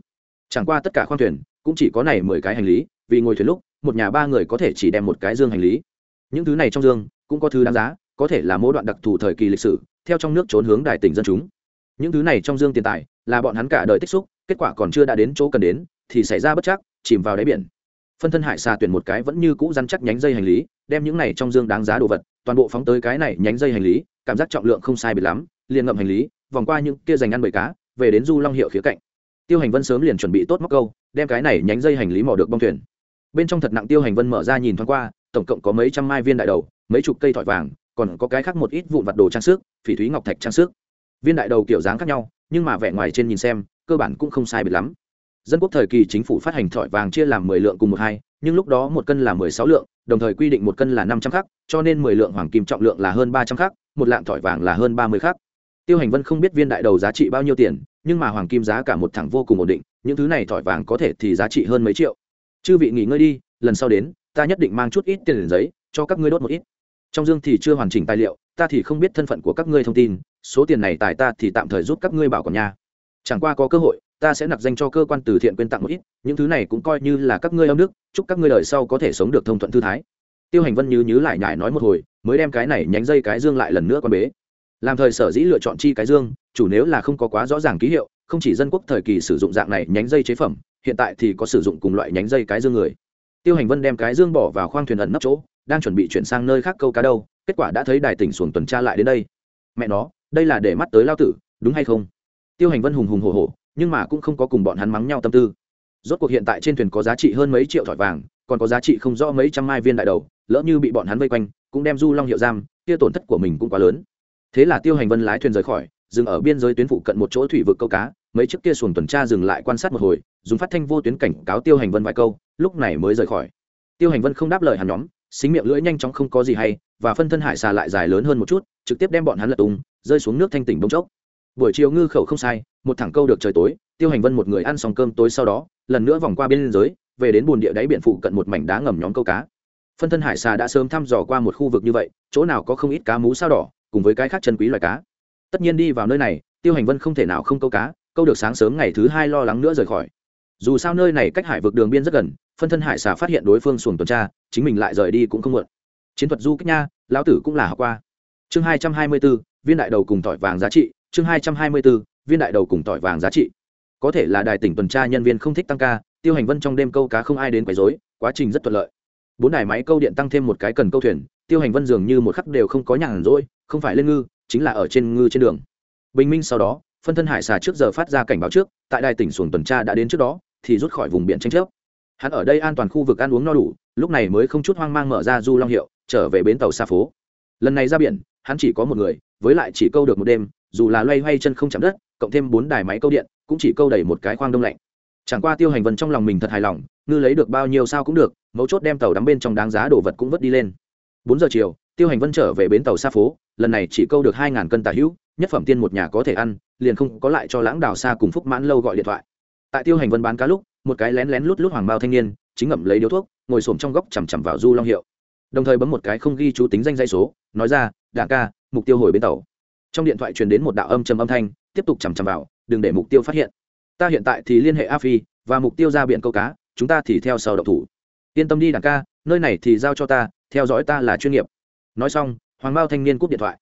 Chẳng qua tất cả khoang thuyền cũng chỉ có này mười cái hành lý vì ngồi thuyền lúc, một nhà ba người có thể chỉ đem một cái dương hành lý. Những thứ này trong dương, cũng có thứ đáng giá, có thể là mỗi đoạn đặc thù thời kỳ lịch sử, theo trong nước trốn hướng đại tỉnh dân chúng. Những thứ này trong dương tiền tài, là bọn hắn cả đời tích xúc, kết quả còn chưa đã đến chỗ cần đến, thì xảy ra bất chắc, chìm vào đáy biển. Phân thân hải xà tuyển một cái vẫn như cũ rắn chắc nhánh dây hành lý, đem những này trong dương đáng giá đồ vật, toàn bộ phóng tới cái này nhánh dây hành lý, cảm giác trọng lượng không sai biệt lắm, liền ngậm hành lý, vòng qua những kia dành ăn bầy cá, về đến du long hiệu khía cạnh. Tiêu hành vân sớm liền chuẩn bị tốt móc câu, đem cái này nhánh dây hành lý mò được bong thuyền bên trong thật nặng tiêu hành vân mở ra nhìn thoáng qua, tổng cộng có mấy trăm mai viên đại đầu, mấy chục cây thỏi vàng, còn có cái khác một ít vụn vặt đồ trang sức, phỉ thúy ngọc thạch trang sức. Viên đại đầu kiểu dáng khác nhau, nhưng mà vẻ ngoài trên nhìn xem, cơ bản cũng không sai biệt lắm. Dân quốc thời kỳ chính phủ phát hành thỏi vàng chia làm mười lượng cùng một hai, nhưng lúc đó một cân là mười sáu lượng, đồng thời quy định một cân là năm trăm khắc, cho nên mười lượng hoàng kim trọng lượng là hơn ba trăm khắc, một lạng thỏi vàng là hơn ba mươi khắc. Tiêu hành vân không biết viên đại đầu giá trị bao nhiêu tiền, nhưng mà hoàng kim giá cả một thẳng vô cùng ổn định, những thứ này thỏi vàng có thể thì giá trị hơn mấy triệu chư vị nghỉ ngơi đi, lần sau đến, ta nhất định mang chút ít tiền giấy, cho các ngươi đốt một ít. Trong dương thì chưa hoàn chỉnh tài liệu, ta thì không biết thân phận của các ngươi thông tin, số tiền này tài ta thì tạm thời giúp các ngươi bảo còn nhà chẳng qua có cơ hội, ta sẽ nạp danh cho cơ quan từ thiện quyên tặng một ít, những thứ này cũng coi như là các ngươi âm đức, chúc các ngươi đời sau có thể sống được thông thuận thư thái. Tiêu hành vân như nhứ lại nhải nói một hồi, mới đem cái này nhánh dây cái dương lại lần nữa con bế. Làm thời sở dĩ lựa chọn chi cái dương, chủ nếu là không có quá rõ ràng ký hiệu, không chỉ dân quốc thời kỳ sử dụng dạng này nhánh dây chế phẩm hiện tại thì có sử dụng cùng loại nhánh dây cái dương người. Tiêu hành vân đem cái dương bỏ vào khoang thuyền ẩn nấp chỗ đang chuẩn bị chuyển sang nơi khác câu cá đâu kết quả đã thấy đài tỉnh xuồng tuần tra lại đến đây. Mẹ nó đây là để mắt tới lao tử đúng hay không? Tiêu hành vân hùng hùng hổ hổ, nhưng mà cũng không có cùng bọn hắn mắng nhau tâm tư. Rốt cuộc hiện tại trên thuyền có giá trị hơn mấy triệu thỏi vàng còn có giá trị không rõ mấy trăm mai viên đại đầu lỡ như bị bọn hắn vây quanh cũng đem du long hiệu giam kia tổn thất của mình cũng quá lớn. Thế là tiêu hành vân lái thuyền rời khỏi dừng ở biên giới tuyến phụ cận một chỗ thủy vực câu cá mấy chiếc kia xuồng tuần tra dừng lại quan sát một hồi, dùng phát thanh vô tuyến cảnh cáo tiêu hành vân vài câu, lúc này mới rời khỏi. Tiêu hành vân không đáp lời hắn nhóm, xính miệng lưỡi nhanh chóng không có gì hay, và phân thân hải xà lại dài lớn hơn một chút, trực tiếp đem bọn hắn lật tung, rơi xuống nước thanh tỉnh bông chốc. Buổi chiều ngư khẩu không sai, một thẳng câu được trời tối, tiêu hành vân một người ăn xong cơm tối sau đó, lần nữa vòng qua biên giới, về đến bồn địa đáy biển phụ cận một mảnh đá ngầm nhóm câu cá. Phân thân hải xà đã sớm thăm dò qua một khu vực như vậy, chỗ nào có không ít cá mú sao đỏ, cùng với cái khác chân quý loài cá. Tất nhiên đi vào nơi này, tiêu hành vân không thể nào không câu cá câu được sáng sớm ngày thứ hai lo lắng nữa rời khỏi. Dù sao nơi này cách hải vực đường biên rất gần, phân thân hải xà phát hiện đối phương xuồng tuần tra, chính mình lại rời đi cũng không muộn. Chiến thuật du kích nha, lão tử cũng là học qua. Chương hai trăm hai mươi b ố viên đại đầu cùng tỏi vàng giá trị, chương hai trăm hai mươi b ố viên đại đầu cùng tỏi vàng giá trị. Có thể là đài tỉnh tuần tra nhân viên không thích tăng ca, tiêu hành vân trong đêm câu cá không ai đến quấy dối quá trình rất thuận lợi. Bốn đài máy câu điện tăng thêm một cái cần câu thuyền, tiêu hành vân dường như một khắc đều không có nhàn rỗi, không phải lên ngư, chính là ở trên ngư trên đường. Bình minh sau đó phân thân hải xà trước giờ phát ra cảnh báo trước, tại đài tỉnh xuồng tuần tra đã đến trước đó, thì rút khỏi vùng biển tranh chấp. Hắn ở đây an toàn khu vực ăn uống no đủ, lúc này mới không chút hoang mang mở ra du long hiệu, trở về bến tàu xa phố. Lần này ra biển, hắn chỉ có một người, với lại chỉ câu được một đêm, dù là loay hoay chân không chạm đất, cộng thêm bốn đài máy câu điện, cũng chỉ câu đầy một cái khoang đông lạnh. Chẳng qua tiêu hành vân trong lòng mình thật hài lòng, ngư lấy được bao nhiêu sao cũng được, mấu chốt đem tàu đắm bên trong đáng giá đồ vật cũng vất đi lên. Bốn giờ chiều, tiêu hành vân trở về bến tàu xa phố, lần này chỉ câu được hai ngàn cân tà hữu nhất phẩm tiên một nhà có thể ăn, liền không có lại cho lãng đào xa cùng phúc mãn lâu gọi điện thoại. Tại tiêu hành vân bán cá lúc, một cái lén lén lút lút hoàng bao thanh niên, chính ngậm lấy điếu thuốc, ngồi xổm trong góc chằm chằm vào du long hiệu. Đồng thời bấm một cái không ghi chú tính danh dây số, nói ra, đảng ca, mục tiêu hồi bến tàu. Trong điện thoại truyền đến một đạo âm trầm âm thanh, tiếp tục chằm chằm vào, đừng để mục tiêu phát hiện. Ta hiện tại thì liên hệ a phi, và mục tiêu ra biển câu cá, chúng ta thì theo sau độc thủ. Yên tâm đi, đảng ca, nơi này thì giao cho ta, theo dõi ta là chuyên nghiệp. Nói xong, hoàng bao thanh niên cúp điện thoại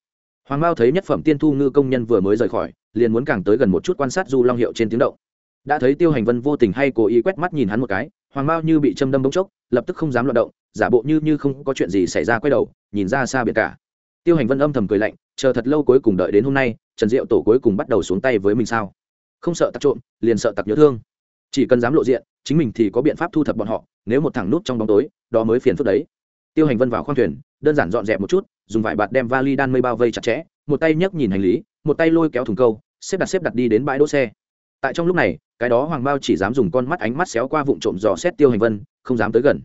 hoàng mao thấy nhất phẩm tiên thu ngư công nhân vừa mới rời khỏi, liền muốn càng tới gần một chút quan sát du long hiệu trên tiếng động. Đã thấy tiêu hành vân vô tình hay cố ý quét mắt nhìn hắn một cái, hoàng mao như bị châm đâm bỗng chốc, lập tức không dám loạt động, giả bộ như như không có chuyện gì xảy ra quay đầu, nhìn ra xa biệt cả. Tiêu hành vân âm thầm cười lạnh, chờ thật lâu cuối cùng đợi đến hôm nay, trần diệu tổ cuối cùng bắt đầu xuống tay với mình sao? Không sợ tặc trộm, liền sợ tặc nhớ thương. Chỉ cần dám lộ diện, chính mình thì có biện pháp thu thập bọn họ, nếu một thằng nút trong bóng tối, đó mới phiền phức đấy. Tiêu hành vân vào khoang thuyền, đơn giản dọn dẹp một chút dùng vải bạt đem vali đan mây bao vây chặt chẽ, một tay nhấc nhìn hành lý, một tay lôi kéo thùng câu, xếp đặt xếp đặt đi đến bãi đỗ xe. Tại trong lúc này, cái đó hoàng bao chỉ dám dùng con mắt ánh mắt xéo qua vụ trộm dò xét tiêu hành vân, không dám tới gần.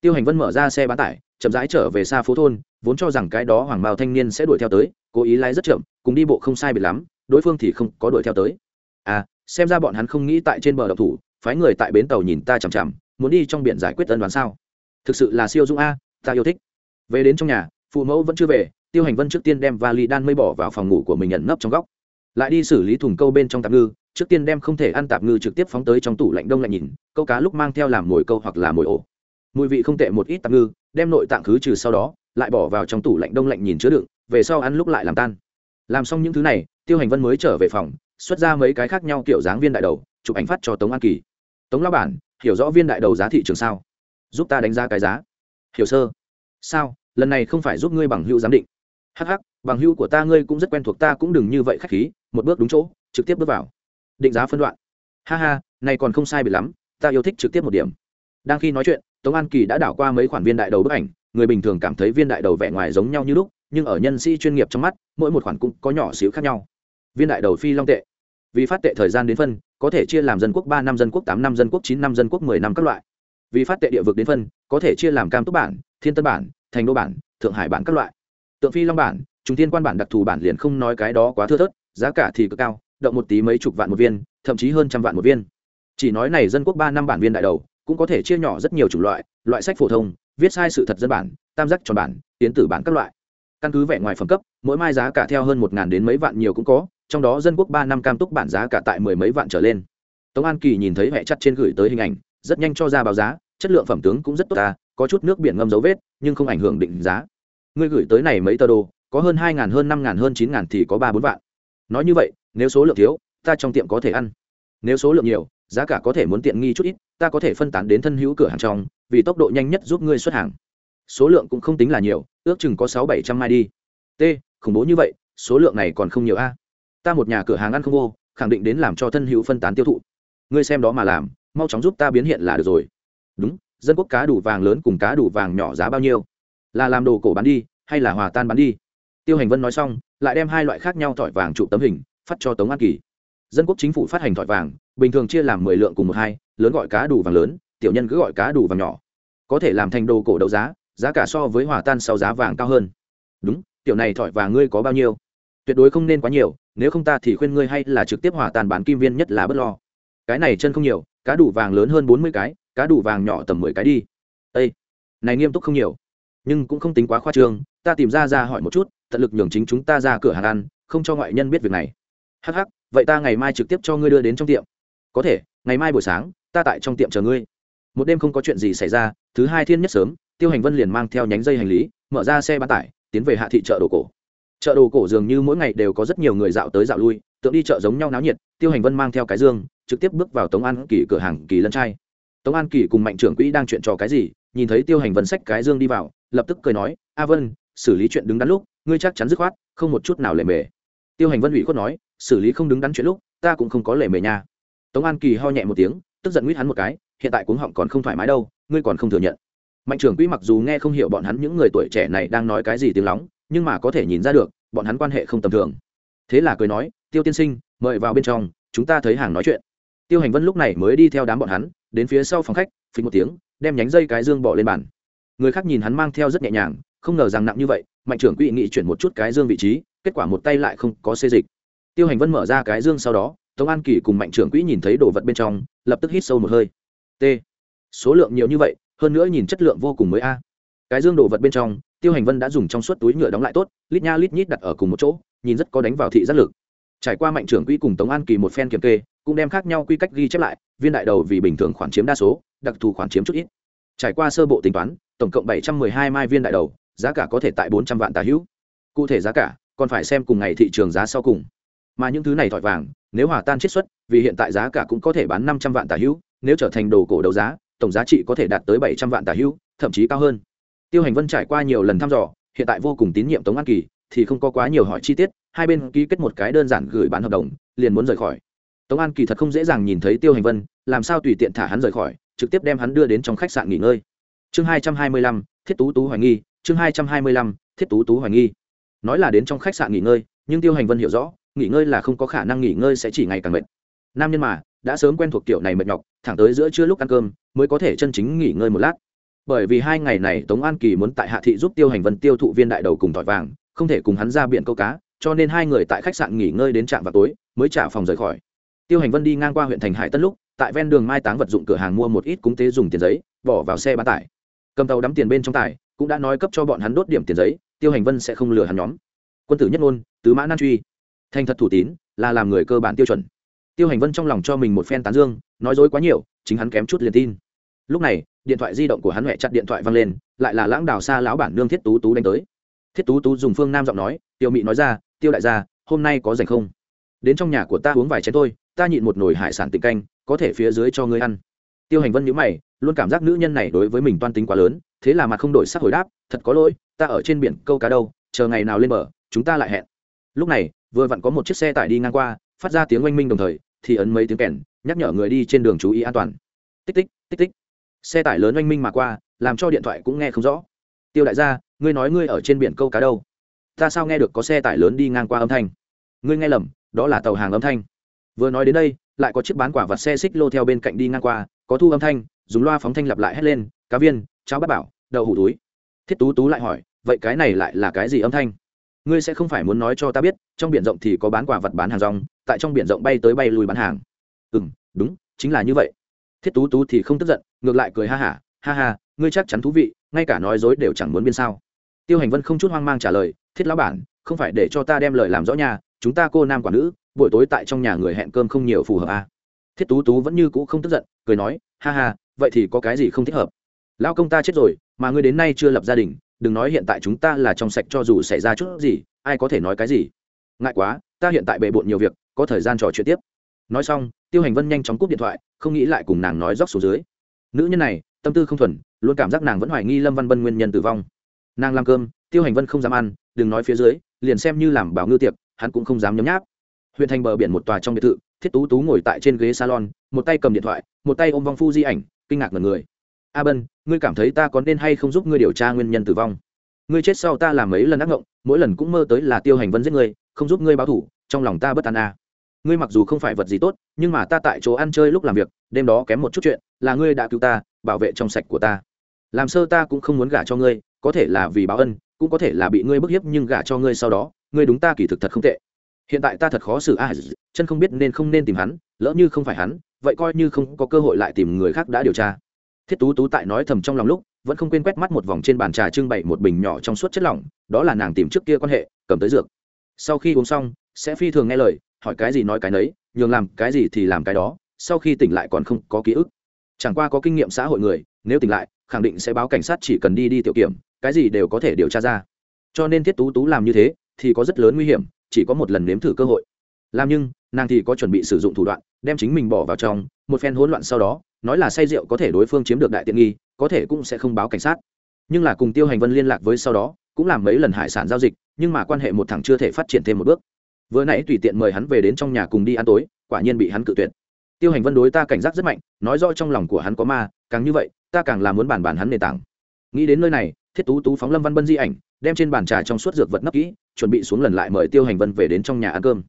Tiêu hành vân mở ra xe bán tải, chậm rãi trở về xa phố thôn, vốn cho rằng cái đó hoàng bao thanh niên sẽ đuổi theo tới, cố ý lái rất chậm, cùng đi bộ không sai biệt lắm, đối phương thì không có đuổi theo tới. À xem ra bọn hắn không nghĩ tại trên bờ độc thủ, phái người tại bến tàu nhìn ta chằm chằm, muốn đi trong biển giải quyết tân đoán sao? Thực sự là siêu dung a, ta yêu thích. Về đến trong nhà phụ mẫu vẫn chưa về, tiêu hành vân trước tiên đem vali đan mây bỏ vào phòng ngủ của mình nhận nấp trong góc. Lại đi xử lý thùng câu bên trong tạp ngư, trước tiên đem không thể ăn tạp ngư trực tiếp phóng tới trong tủ lạnh đông lạnh nhìn, câu cá lúc mang theo làm mồi câu hoặc là mồi ổ. Mùi vị không tệ một ít tạp ngư, đem nội tạng khứ trừ sau đó, lại bỏ vào trong tủ lạnh đông lạnh nhìn chứa đựng, về sau ăn lúc lại làm tan. Làm xong những thứ này, tiêu hành vân mới trở về phòng, xuất ra mấy cái khác nhau kiểu dáng viên đại đầu, chụp ảnh phát cho tống an kỳ. Tống lao bản, hiểu rõ viên đại đầu giá thị trường sao? Giúp ta đánh giá cái giá. Hiểu sơ sao? Lần này không phải giúp ngươi bằng hữu giám định. Hắc hắc, bằng hữu của ta ngươi cũng rất quen thuộc ta cũng đừng như vậy khách khí một bước đúng chỗ trực tiếp bước vào. Định giá phân đoạn. Ha ha này còn không sai bị lắm ta yêu thích trực tiếp một điểm. Đang khi nói chuyện tống an kỳ đã đảo qua mấy khoản viên đại đầu bức ảnh người bình thường cảm thấy viên đại đầu vẻ ngoài giống nhau như lúc nhưng ở nhân sĩ chuyên nghiệp trong mắt mỗi một khoản cũng có nhỏ xíu khác nhau. Viên đại đầu phi long tệ. Vì phát tệ thời gian đến phân có thể chia làm dân quốc ba năm dân quốc tám năm dân quốc chín năm dân quốc mười năm các loại. Vì phát tệ địa vực đến phân có thể chia làm cam túc bản thiên tân bản thành đô bản, thượng hải bản các loại. Tượng phi long bản, trung thiên quan bản đặc thù bản liền không nói cái đó quá thưa thớt, giá cả thì cực cao, động một tí mấy chục vạn một viên, thậm chí hơn trăm vạn một viên. Chỉ nói này dân quốc ba năm bản viên đại đầu, cũng có thể chia nhỏ rất nhiều chủng loại loại sách phổ thông, viết sai sự thật dân bản, tam giác tròn bản, tiến tử bản các loại. Căn cứ vẻ ngoài phẩm cấp, mỗi mai giá cả theo hơn một ngàn đến mấy vạn nhiều cũng có, trong đó dân quốc ba năm cam túc bản giá cả tại mười mấy vạn trở lên. Tống an kỳ nhìn thấy hệ chặt trên gửi tới hình ảnh, rất nhanh cho ra báo giá, chất lượng phẩm tướng cũng rất tốt ta có chút nước biển ngâm dấu vết, nhưng không ảnh hưởng định giá. Ngươi gửi tới này mấy tờ đồ, có hơn hai ngàn, hơn năm ngàn, hơn chín ngàn thì có ba bốn vạn. Nói như vậy, nếu số lượng thiếu, ta trong tiệm có thể ăn. Nếu số lượng nhiều, giá cả có thể muốn tiện nghi chút ít, ta có thể phân tán đến thân hữu cửa hàng trong, vì tốc độ nhanh nhất giúp ngươi xuất hàng. Số lượng cũng không tính là nhiều, ước chừng có sáu bảy trăm mai đi. T, khủng bố như vậy, số lượng này còn không nhiều a. Ta một nhà cửa hàng ăn không vô, khẳng định đến làm cho thân hữu phân tán tiêu thụ. Ngươi xem đó mà làm, mau chóng giúp ta biến hiện là được rồi. Đúng dân quốc cá đủ vàng lớn cùng cá đủ vàng nhỏ giá bao nhiêu? Là làm đồ cổ bán đi, hay là hòa tan bán đi? Tiêu hành vân nói xong, lại đem hai loại khác nhau thỏi vàng trụ tấm hình, phát cho tống an kỳ. Dân quốc chính phủ phát hành thỏi vàng, bình thường chia làm mười lượng cùng một hai, lớn gọi cá đủ vàng lớn, tiểu nhân cứ gọi cá đủ vàng nhỏ. Có thể làm thành đồ cổ đấu giá giá cả so với hòa tan sau giá vàng cao hơn. Đúng, tiểu này thỏi vàng ngươi có bao nhiêu? Tuyệt đối không nên quá nhiều, nếu không ta thì khuyên ngươi hay là trực tiếp hòa tan bán kim viên nhất là bất lo. Cái này chân không nhiều, cá đủ vàng lớn hơn bốn mươi cái cá đủ vàng nhỏ tầm mười cái đi. Ây này nghiêm túc không nhiều, nhưng cũng không tính quá khoa trương, ta tìm ra ra hỏi một chút, tận lực nhường chính chúng ta ra cửa hàng ăn, không cho ngoại nhân biết việc này. Hắc hắc, vậy ta ngày mai trực tiếp cho ngươi đưa đến trong tiệm. Có thể, ngày mai buổi sáng, ta tại trong tiệm chờ ngươi. Một đêm không có chuyện gì xảy ra, thứ hai thiên nhất sớm, tiêu hành vân liền mang theo nhánh dây hành lý, mở ra xe bán tải, tiến về hạ thị chợ đồ cổ. Chợ đồ cổ dường như mỗi ngày đều có rất nhiều người dạo tới dạo lui, tượng đi chợ giống nhau náo nhiệt, tiêu hành vân mang theo cái dương, trực tiếp bước vào tống an kỳ cửa hàng kỳ lân trai tống an kỳ cùng mạnh trưởng quỹ đang chuyện trò cái gì? Nhìn thấy tiêu hành vân sách cái dương đi vào, lập tức cười nói, a vân, xử lý chuyện đứng đắn lúc, ngươi chắc chắn dứt khoát, không một chút nào lề mề. Tiêu hành vân ủy khuất nói, xử lý không đứng đắn chuyện lúc, ta cũng không có lề mề nha. Tống an kỳ ho nhẹ một tiếng, tức giận nguyết hắn một cái, hiện tại cuống họng còn không thoải mái đâu, ngươi còn không thừa nhận. Mạnh trưởng quỹ mặc dù nghe không hiểu bọn hắn những người tuổi trẻ này đang nói cái gì tiếng lóng, nhưng mà có thể nhìn ra được, bọn hắn quan hệ không tầm thường. Thế là cười nói, tiêu tiên sinh, mời vào bên trong, chúng ta thấy hàng nói chuyện. Tiêu hành vân lúc này mới đi theo đám bọn hắn đến phía sau phòng khách, phình một tiếng, đem nhánh dây cái dương bỏ lên bàn. Người khác nhìn hắn mang theo rất nhẹ nhàng, không ngờ rằng nặng như vậy, mạnh trưởng quỹ nghị chuyển một chút cái dương vị trí, kết quả một tay lại không có xê dịch. Tiêu hành vân mở ra cái dương sau đó, tống an kỳ cùng mạnh trưởng quỹ nhìn thấy đồ vật bên trong, lập tức hít sâu một hơi. T. Số lượng nhiều như vậy, hơn nữa nhìn chất lượng vô cùng mới a. Cái dương đồ vật bên trong, tiêu hành vân đã dùng trong suốt túi nhựa đóng lại tốt, lít nha lít nhít đặt ở cùng một chỗ, nhìn rất có đánh vào thị giác lực. Trải qua mạnh trưởng quỹ cùng tống an kỳ một phen kiểm kê cũng đem khác nhau quy cách ghi chép lại, viên đại đầu vì bình thường khoản chiếm đa số, đặc thù khoản chiếm chút ít. Trải qua sơ bộ tính toán, tổng cộng bảy trăm mười hai mai viên đại đầu, giá cả có thể tại bốn trăm vạn tà hữu. Cụ thể giá cả, còn phải xem cùng ngày thị trường giá sau cùng. Mà những thứ này thỏi vàng, nếu hòa tan chiết xuất, vì hiện tại giá cả cũng có thể bán năm trăm vạn tà hữu, nếu trở thành đồ cổ đấu giá, tổng giá trị có thể đạt tới bảy trăm vạn tà hữu, thậm chí cao hơn. Tiêu hành vân trải qua nhiều lần thăm dò, hiện tại vô cùng tín nhiệm tống an kỳ, thì không có quá nhiều hỏi chi tiết, hai bên ký kết một cái đơn giản gửi bán hợp đồng, liền muốn rời khỏi tống an kỳ thật không dễ dàng nhìn thấy tiêu hành vân, làm sao tùy tiện thả hắn rời khỏi, trực tiếp đem hắn đưa đến trong khách sạn nghỉ ngơi. Chương hai trăm hai mươi lăm, thiết tú tú hoài nghi, chương hai trăm hai mươi lăm, thiết tú tú hoài nghi. Nói là đến trong khách sạn nghỉ ngơi, nhưng tiêu hành vân hiểu rõ, nghỉ ngơi là không có khả năng nghỉ ngơi sẽ chỉ ngày càng mệt. Nam nhân mà, đã sớm quen thuộc kiểu này mệt nhọc, thẳng tới giữa trưa lúc ăn cơm, mới có thể chân chính nghỉ ngơi một lát. Bởi vì hai ngày này tống an kỳ muốn tại hạ thị giúp tiêu hành vân tiêu thụ viên đại đầu cùng tỏi vàng, không thể cùng hắn ra biển câu cá, cho nên hai người tại khách sạn nghỉ ngơi đến trạm vào tối, mới trả phòng rời khỏi tiêu hành vân đi ngang qua huyện thành hải tân lúc, tại ven đường mai táng vật dụng cửa hàng mua một ít cúng tế dùng tiền giấy, bỏ vào xe bán tải. Cầm tàu đắm tiền bên trong tải, cũng đã nói cấp cho bọn hắn đốt điểm tiền giấy, tiêu hành vân sẽ không lừa hắn nhóm. Quân tử nhất ngôn, tứ mã nan truy. Thành thật thủ tín, là làm người cơ bản tiêu chuẩn. Tiêu hành vân trong lòng cho mình một phen tán dương, nói dối quá nhiều, chính hắn kém chút liền tin. Lúc này, điện thoại di động của hắn huệ chặt điện thoại văng lên, lại là lãng đào xa lão bản nương thiết tú tú đánh tới. Thiết tú tú dùng phương nam giọng nói, tiêu mị nói ra, tiêu đại gia, hôm nay có rảnh không? Đến trong nhà của ta uống vài chén thôi ta nhịn một nồi hải sản tịnh canh, có thể phía dưới cho ngươi ăn. Tiêu hành vân nhữ mày, luôn cảm giác nữ nhân này đối với mình toan tính quá lớn, thế là mặt không đổi sắc hồi đáp, thật có lỗi, ta ở trên biển câu cá đâu, chờ ngày nào lên bờ, chúng ta lại hẹn. Lúc này, vừa vặn có một chiếc xe tải đi ngang qua, phát ra tiếng oanh minh đồng thời, thì ấn mấy tiếng kèn, nhắc nhở người đi trên đường chú ý an toàn. Tích tích tích tích. Xe tải lớn oanh minh mà qua, làm cho điện thoại cũng nghe không rõ. Tiêu đại gia, ngươi nói ngươi ở trên biển câu cá đâu? Ta sao nghe được có xe tải lớn đi ngang qua âm thanh? Ngươi nghe lầm, đó là tàu hàng âm thanh vừa nói đến đây lại có chiếc bán quả vặt xe xích lô theo bên cạnh đi ngang qua có thu âm thanh dùng loa phóng thanh lặp lại hét lên cá viên cháo bát bảo đậu hủ túi. Thiết tú tú lại hỏi vậy cái này lại là cái gì âm thanh? Ngươi sẽ không phải muốn nói cho ta biết trong biển rộng thì có bán quả vật bán hàng rong tại trong biển rộng bay tới bay lùi bán hàng. Ừ m đúng chính là như vậy. Thiết tú tú thì không tức giận ngược lại cười ha h ha, ha ha ngươi chắc chắn thú vị ngay cả nói dối đều chẳng muốn biên sao. Tiêu hành vân không chút hoang mang trả lời thiết lão bản không phải để cho ta đem lời làm rõ nhà chúng ta cô nam quả nữ buổi tối tại trong nhà người hẹn cơm không nhiều phù hợp à. thiết tú tú vẫn như cũ không tức giận, cười nói, ha ha, vậy thì có cái gì không thích hợp? Lao công ta chết rồi, mà ngươi đến nay chưa lập gia đình, đừng nói hiện tại chúng ta là trong sạch cho dù xảy ra chút gì, ai có thể nói cái gì? Ngại quá, ta hiện tại bề bộn nhiều việc, có thời gian trò chuyện tiếp. Nói xong, tiêu hành vân nhanh chóng cúp điện thoại, không nghĩ lại cùng nàng nói róc xuống dưới. Nữ nhân này, tâm tư không thuần, luôn cảm giác nàng vẫn hoài nghi lâm văn bân nguyên nhân tử vong. Nàng làm cơm, tiêu hành vân không dám ăn, đừng nói phía dưới, liền xem như làm bảo ngư tiệc, hắn cũng không dám nhấm nháp huyện thành bờ biển một tòa trong biệt thự, thiết tú tú ngồi tại trên ghế salon, một tay cầm điện thoại, một tay ôm vong phu di ảnh, kinh ngạc ngần người. A bân, ngươi cảm thấy ta có nên hay không giúp ngươi điều tra nguyên nhân tử vong? Ngươi chết sau ta làm mấy lần ác ngộng, mỗi lần cũng mơ tới là tiêu hành vân giết ngươi, không giúp ngươi báo thủ, trong lòng ta bất an a ngươi mặc dù không phải vật gì tốt, nhưng mà ta tại chỗ ăn chơi lúc làm việc, đêm đó kém một chút chuyện, là ngươi đã cứu ta, bảo vệ trong sạch của ta. Làm sơ ta cũng không muốn gả cho ngươi, có thể là vì báo ân, cũng có thể là bị ngươi bức hiếp nhưng gả cho ngươi sau đó, ngươi đúng ta kỳ thực thật không tệ hiện tại ta thật khó xử a à, chân không biết nên không nên tìm hắn lỡ như không phải hắn vậy coi như không có cơ hội lại tìm người khác đã điều tra. Thiết tú tú tại nói thầm trong lòng lúc vẫn không quên quét mắt một vòng trên bàn trà trưng bày một bình nhỏ trong suốt chất lỏng đó là nàng tìm trước kia quan hệ cầm tới dược. Sau khi uống xong sẽ phi thường nghe lời hỏi cái gì nói cái nấy nhường làm cái gì thì làm cái đó sau khi tỉnh lại còn không có ký ức. Chẳng qua có kinh nghiệm xã hội người nếu tỉnh lại khẳng định sẽ báo cảnh sát chỉ cần đi đi tiểu kiểm cái gì đều có thể điều tra ra. Cho nên thiết tú tú làm như thế thì có rất lớn nguy hiểm chỉ có một lần nếm thử cơ hội. Làm nhưng, nàng thì có chuẩn bị sử dụng thủ đoạn, đem chính mình bỏ vào trong, một phen hỗn loạn sau đó, nói là say rượu có thể đối phương chiếm được đại tiện nghi, có thể cũng sẽ không báo cảnh sát. Nhưng là cùng tiêu hành vân liên lạc với sau đó, cũng làm mấy lần hải sản giao dịch, nhưng mà quan hệ một thằng chưa thể phát triển thêm một bước. Vừa nãy tùy tiện mời hắn về đến trong nhà cùng đi ăn tối, quả nhiên bị hắn cự tuyệt. Tiêu hành vân đối ta cảnh giác rất mạnh, nói rõ trong lòng của hắn có ma, càng như vậy, ta càng là muốn bàn bàn hắn nền tảng. Nghĩ đến nơi này, thiết tú tú phóng lâm văn bân di ảnh, đem trên bàn trà trong suốt dược vật nấp kỹ chuẩn bị xuống lần lại mời tiêu hành vân về đến trong nhà ăn cơm.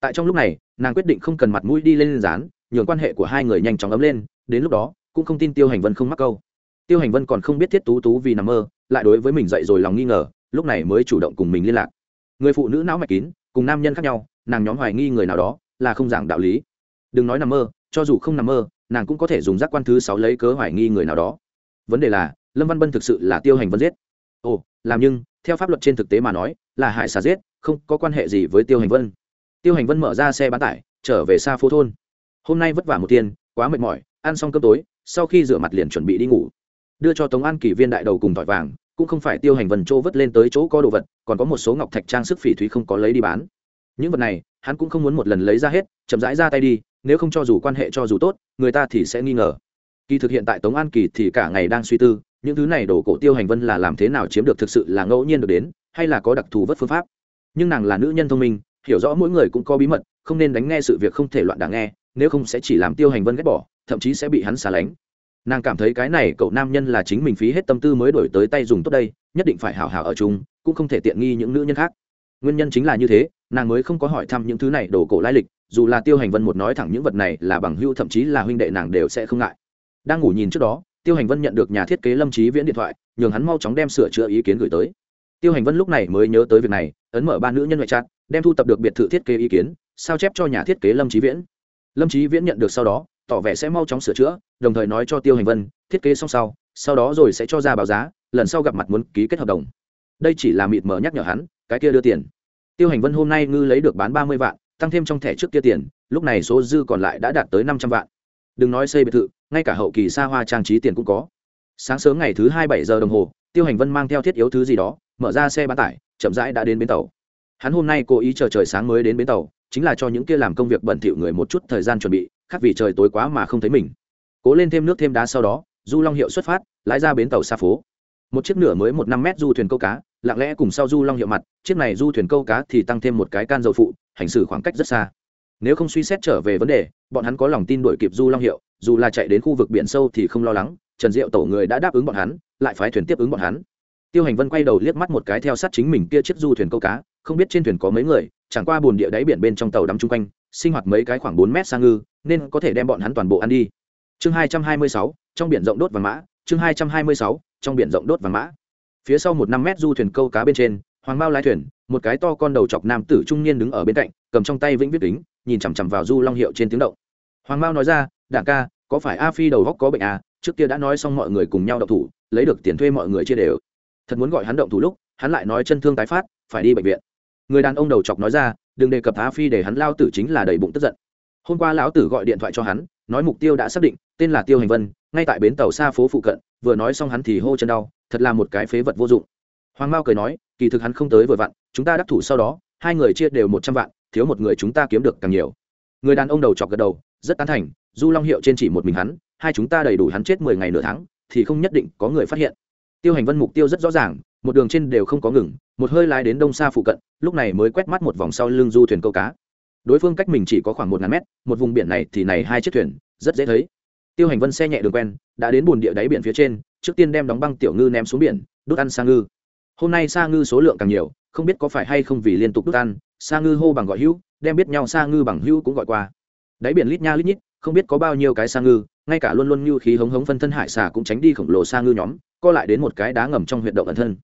Tại trong lúc này, nàng quyết định không cần mặt mũi đi lên dán, nhường quan hệ của hai người nhanh chóng ấm lên, đến lúc đó, cũng không tin tiêu hành vân không mắc câu. Tiêu hành vân còn không biết thiết tú tú vì nằm mơ, lại đối với mình dậy rồi lòng nghi ngờ, lúc này mới chủ động cùng mình liên lạc. Người phụ nữ não mạch kín, cùng nam nhân khác nhau, nàng nhóm hoài nghi người nào đó, là không giảng đạo lý. Đừng nói nằm mơ, cho dù không nằm mơ, nàng cũng có thể dùng giác quan thứ sáu lấy cớ hoài nghi người nào đó. Vấn đề là, lâm văn bân thực sự là tiêu hành vân giết. Ồ, làm nhưng theo pháp luật trên thực tế mà nói, là hải xà giết, không có quan hệ gì với tiêu hành vân. Tiêu hành vân mở ra xe bán tải, trở về xa phố thôn. Hôm nay vất vả một tiền quá mệt mỏi, ăn xong cơm tối, sau khi rửa mặt liền chuẩn bị đi ngủ. Đưa cho tống an kỳ viên đại đầu cùng tỏi vàng, cũng không phải tiêu hành vân chỗ vất lên tới chỗ có đồ vật, còn có một số ngọc thạch trang sức phỉ thúy không có lấy đi bán. Những vật này, hắn cũng không muốn một lần lấy ra hết, chậm rãi ra tay đi, nếu không cho dù quan hệ cho dù tốt, người ta thì sẽ nghi ngờ. Kỳ thực hiện tại tống an kỳ thì cả ngày đang suy tư những thứ này đổ cổ tiêu hành vân là làm thế nào chiếm được thực sự là ngẫu nhiên được đến, hay là có đặc thù vất phương pháp? Nhưng nàng là nữ nhân thông minh, hiểu rõ mỗi người cũng có bí mật, không nên đánh nghe sự việc không thể loạn đáng nghe, nếu không sẽ chỉ làm tiêu hành vân ghét bỏ, thậm chí sẽ bị hắn xả lánh. Nàng cảm thấy cái này cậu nam nhân là chính mình phí hết tâm tư mới đổi tới tay dùng tốt đây, nhất định phải hào hào ở chung, cũng không thể tiện nghi những nữ nhân khác. Nguyên nhân chính là như thế, nàng mới không có hỏi thăm những thứ này đổ cổ lai lịch, dù là tiêu hành vân một nói thẳng những vật này là bằng hưu thậm chí là huynh đệ nàng đều sẽ không ngại. Đang ngủ nhìn trước đó tiêu hành vân nhận được nhà thiết kế lâm trí viễn điện thoại, nhường hắn mau chóng đem sửa chữa ý kiến gửi tới. Tiêu hành vân lúc này mới nhớ tới việc này, ấn mở ba nữ nhân ngoại trát đem thu tập được biệt thự thiết kế ý kiến, sao chép cho nhà thiết kế lâm trí viễn. Lâm trí viễn nhận được sau đó, tỏ vẻ sẽ mau chóng sửa chữa, đồng thời nói cho tiêu hành vân, thiết kế xong sau sau đó rồi sẽ cho ra báo giá, lần sau gặp mặt muốn ký kết hợp đồng. Đây chỉ là mịt mờ nhắc nhở hắn, cái kia đưa tiền. Tiêu hành vân hôm nay ngư lấy được bán ba mươi vạn, tăng thêm trong thẻ trước kia tiền, lúc này số dư còn lại đã đạt tới năm trăm vạn. Đừng nói xây biệt thự ngay cả hậu kỳ xa hoa trang trí tiền cũng có. Sáng sớm ngày thứ hai bảy giờ đồng hồ, tiêu hành vân mang theo thiết yếu thứ gì đó, mở ra xe bán tải, chậm rãi đã đến bến tàu. Hắn hôm nay cố ý chờ trời sáng mới đến bến tàu, chính là cho những kia làm công việc bẩn thỉu người một chút thời gian chuẩn bị, khác vì trời tối quá mà không thấy mình. Cố lên thêm nước thêm đá sau đó, du long hiệu xuất phát, lái ra bến tàu xa phố. Một chiếc nửa mới một năm mét du thuyền câu cá, lặng lẽ cùng sau du long hiệu mặt, chiếc này du thuyền câu cá thì tăng thêm một cái can dầu phụ, hành xử khoảng cách rất xa nếu không suy xét trở về vấn đề, bọn hắn có lòng tin đuổi kịp du long hiệu, dù là chạy đến khu vực biển sâu thì không lo lắng, trần diệu tổ người đã đáp ứng bọn hắn, lại phái thuyền tiếp ứng bọn hắn. Tiêu hành vân quay đầu liếc mắt một cái theo sát chính mình kia chiếc du thuyền câu cá, không biết trên thuyền có mấy người, chẳng qua bồn địa đáy biển bên trong tàu đắm chung quanh, sinh hoạt mấy cái khoảng bốn mét sang ngư, nên có thể đem bọn hắn toàn bộ ăn đi. Chương hai trăm hai mươi sáu, trong biển rộng đốt vàng mã, chương hai trăm hai mươi sáu, trong biển rộng đốt vàng mã. Phía sau một năm mét du thuyền câu cá bên trên, hoàng bao lái thuyền, một cái to con đầu chọc nam tử trung niên đứng ở bên cạnh, cầm trong tay vĩnh viết kính nhìn chằm chằm vào du long hiệu trên tiếng động. Hoàng mao nói ra, đảng ca, có phải a phi đầu góc có bệnh à? Trước kia đã nói xong mọi người cùng nhau động thủ, lấy được tiền thuê mọi người chia đều. Thật muốn gọi hắn động thủ lúc, hắn lại nói chân thương tái phát, phải đi bệnh viện. Người đàn ông đầu chọc nói ra, đừng đề cập a phi để hắn lao tử chính là đầy bụng tức giận. Hôm qua lão tử gọi điện thoại cho hắn, nói mục tiêu đã xác định, tên là tiêu hành vân, ngay tại bến tàu xa phố phụ cận, vừa nói xong hắn thì hô chân đau, thật là một cái phế vật vô dụng. Hoàng mao cười nói, kỳ thực hắn không tới vừa vặn, chúng ta đắc thủ sau đó, hai người chia đều một trăm vạn thiếu một người chúng ta kiếm được càng nhiều. Người đàn ông đầu chọc gật đầu, rất tán thành, du long hiệu trên chỉ một mình hắn, hai chúng ta đầy đủ hắn chết mười ngày nửa tháng, thì không nhất định có người phát hiện. Tiêu hành vân mục tiêu rất rõ ràng, một đường trên đều không có ngừng, một hơi lái đến đông xa phụ cận, lúc này mới quét mắt một vòng sau lưng du thuyền câu cá. Đối phương cách mình chỉ có khoảng một ngàn mét, một vùng biển này thì này hai chiếc thuyền, rất dễ thấy. Tiêu hành vân xe nhẹ đường quen, đã đến bồn địa đáy biển phía trên, trước tiên đem đóng băng tiểu ngư ném xuống biển đốt ăn sa ngư. Hôm nay sa ngư số lượng càng nhiều, không biết có phải hay không vì liên tục đốt ăn sa ngư hô bằng gọi hữu, đem biết nhau sa ngư bằng hữu cũng gọi qua. Đáy biển lít nha lít nhít, không biết có bao nhiêu cái sa ngư, ngay cả luôn luôn như khí hống hống phân thân hải xà cũng tránh đi khổng lồ sa ngư nhóm, co lại đến một cái đá ngầm trong huyệt động ẩn thân.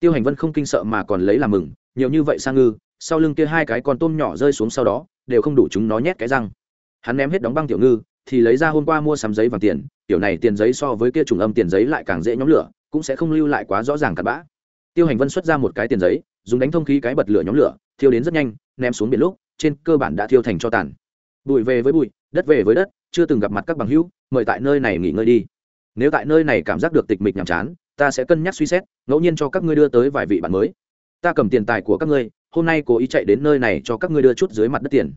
Tiêu hành vân không kinh sợ mà còn lấy làm mừng, nhiều như vậy sa ngư, sau lưng kia hai cái con tôm nhỏ rơi xuống sau đó, đều không đủ chúng nó nhét cái răng. Hắn ném hết đóng băng tiểu ngư, thì lấy ra hôm qua mua sắm giấy vàng tiền, tiểu này tiền giấy so với kia trùng âm tiền giấy lại càng dễ nhóm lửa, cũng sẽ không lưu lại quá rõ ràng cặn bã. Tiêu hành vân xuất ra một cái tiền giấy dùng đánh thông khí cái bật lửa nhóm lửa, thiêu đến rất nhanh, ném xuống biển lúc, trên cơ bản đã thiêu thành cho tàn. Bụi về với bụi, đất về với đất, chưa từng gặp mặt các bằng hữu, mời tại nơi này nghỉ ngơi đi. Nếu tại nơi này cảm giác được tịch mịch nhàm chán, ta sẽ cân nhắc suy xét, ngẫu nhiên cho các ngươi đưa tới vài vị bạn mới. Ta cầm tiền tài của các ngươi, hôm nay cố ý chạy đến nơi này cho các ngươi đưa chút dưới mặt đất tiền.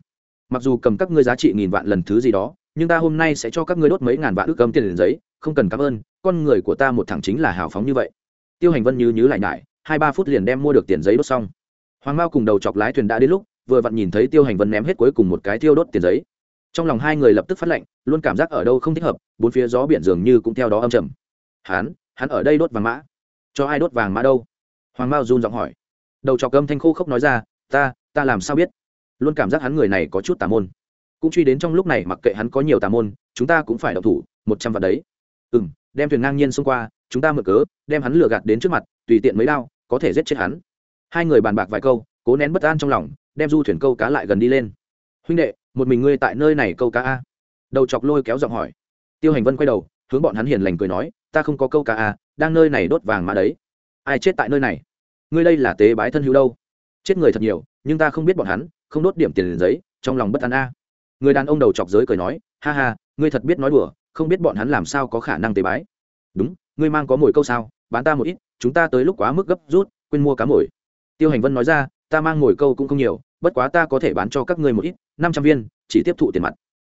Mặc dù cầm các ngươi giá trị nghìn vạn lần thứ gì đó, nhưng ta hôm nay sẽ cho các ngươi đốt mấy ngàn vạn ước cầm tiền giấy, không cần cảm ơn, con người của ta một thẳng chính là hào phóng như vậy. Tiêu hành vân như nhứ lại nhải hai ba phút liền đem mua được tiền giấy đốt xong. Hoàng mao cùng đầu chọc lái thuyền đã đến lúc, vừa vặn nhìn thấy tiêu hành vân ném hết cuối cùng một cái tiêu đốt tiền giấy. Trong lòng hai người lập tức phát lệnh, luôn cảm giác ở đâu không thích hợp, bốn phía gió biển dường như cũng theo đó âm trầm. Hắn hắn ở đây đốt vàng mã. Cho ai đốt vàng mã đâu? Hoàng mao run giọng hỏi. Đầu trọc âm thanh khô khốc nói ra, ta ta làm sao biết? Luôn cảm giác hắn người này có chút tà môn. Cũng truy đến trong lúc này, mặc kệ hắn có nhiều tà môn, chúng ta cũng phải đậu thủ, một trăm vạn đấy. Ừ m đem thuyền ngang nhiên xông qua chúng ta mở cớ, đem hắn lừa gạt đến trước mặt, tùy tiện mấy đao, có thể giết chết hắn. Hai người bàn bạc vài câu, cố nén bất an trong lòng, đem du thuyền câu cá lại gần đi lên. Huynh đệ, một mình ngươi tại nơi này câu cá a? Đầu chọc lôi kéo giọng hỏi. Tiêu hành vân quay đầu, hướng bọn hắn hiền lành cười nói, ta không có câu cá a, đang nơi này đốt vàng mà đấy. Ai chết tại nơi này? Ngươi đây là tế bái thân hữu đâu? Chết người thật nhiều, nhưng ta không biết bọn hắn, không đốt điểm tiền giấy, trong lòng bất an a. Người đàn ông đầu chọc giới cười nói, ha ha, ngươi thật biết nói đùa, không biết bọn hắn làm sao có khả năng tế bái. Đúng ngươi mang có mồi câu sao, bán ta một ít, chúng ta tới lúc quá mức gấp rút, quên mua cá mồi. Tiêu hành vân nói ra, ta mang mồi câu cũng không nhiều, bất quá ta có thể bán cho các ngươi một ít, năm trăm viên, chỉ tiếp thụ tiền mặt.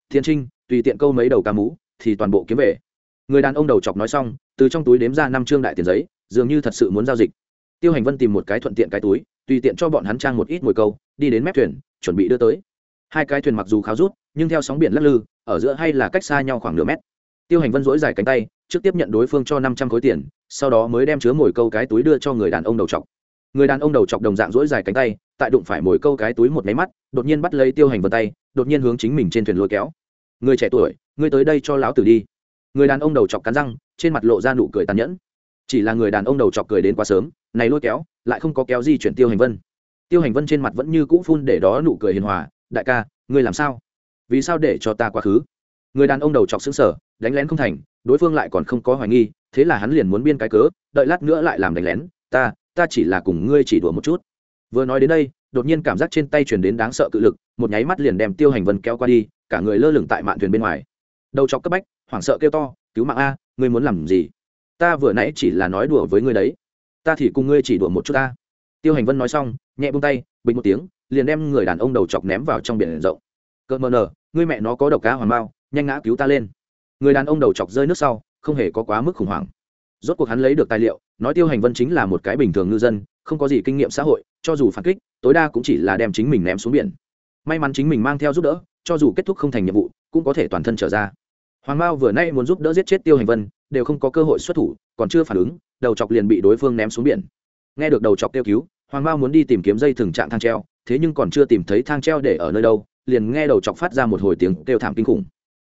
Thiên trinh, tùy tiện câu mấy đầu cá mú thì toàn bộ kiếm về. Người đàn ông đầu chọc nói xong, từ trong túi đếm ra năm trương đại tiền giấy, dường như thật sự muốn giao dịch. Tiêu hành vân tìm một cái thuận tiện cái túi, tùy tiện cho bọn hắn trang một ít mồi câu, đi đến mép thuyền, chuẩn bị đưa tới. Hai cái thuyền mặc dù kháo rút, nhưng theo sóng biển lắc lư, ở giữa hay là cách xa nhau khoảng nửa mét tiêu hành vân dỗi dài cánh tay, trước tiếp nhận đối phương cho năm trăm khối tiền, sau đó mới đem chứa mồi câu cái túi đưa cho người đàn ông đầu chọc. Người đàn ông đầu chọc đồng dạng dỗi dài cánh tay, tại đụng phải mồi câu cái túi một máy mắt, đột nhiên bắt lấy tiêu hành vân tay, đột nhiên hướng chính mình trên thuyền lôi kéo. Người trẻ tuổi, ngươi tới đây cho lão tử đi. Người đàn ông đầu chọc cắn răng, trên mặt lộ ra nụ cười tàn nhẫn. Chỉ là người đàn ông đầu chọc cười đến quá sớm, này lôi kéo, lại không có kéo gì chuyển tiêu hành vân. Tiêu hành vân trên mặt vẫn như cũ phun để đó nụ cười hiền hòa, đại ca, ngươi làm sao? Vì sao để cho ta quá khứ? Người đàn ông đầu chọc xứng sở đánh lén không thành, đối phương lại còn không có hoài nghi, thế là hắn liền muốn biên cái cớ, đợi lát nữa lại làm đánh lén, ta ta chỉ là cùng ngươi chỉ đùa một chút. Vừa nói đến đây, đột nhiên cảm giác trên tay chuyển đến đáng sợ cự lực, một nháy mắt liền đem tiêu hành vân kéo qua đi, cả người lơ lửng tại mạn thuyền bên ngoài. Đầu chọc cấp bách, hoảng sợ kêu to, cứu mạng a, ngươi muốn làm gì? Ta vừa nãy chỉ là nói đùa với ngươi đấy. Ta thì cùng ngươi chỉ đùa một chút ta. Tiêu hành vân nói xong, nhẹ bông tay, bình một tiếng, liền đem người đàn ông đầu chọc ném vào trong biển rộng. Cợt mờ nờ ngươi mẹ nó có độc cá hoàn bao, nhanh ngã cứu ta lên người đàn ông đầu chọc rơi nước sau, không hề có quá mức khủng hoảng. Rốt cuộc hắn lấy được tài liệu, nói tiêu hành vân chính là một cái bình thường ngư dân, không có gì kinh nghiệm xã hội, cho dù phản kích, tối đa cũng chỉ là đem chính mình ném xuống biển. May mắn chính mình mang theo giúp đỡ, cho dù kết thúc không thành nhiệm vụ, cũng có thể toàn thân trở ra. Hoàng mao vừa nay muốn giúp đỡ giết chết tiêu hành vân, đều không có cơ hội xuất thủ, còn chưa phản ứng, đầu chọc liền bị đối phương ném xuống biển. Nghe được đầu chọc kêu cứu, hoàng mao muốn đi tìm kiếm dây thừng trạng thang treo, thế nhưng còn chưa tìm thấy thang treo để ở nơi đâu, liền nghe đầu chọc phát ra một hồi tiếng kêu thảm kinh khủng.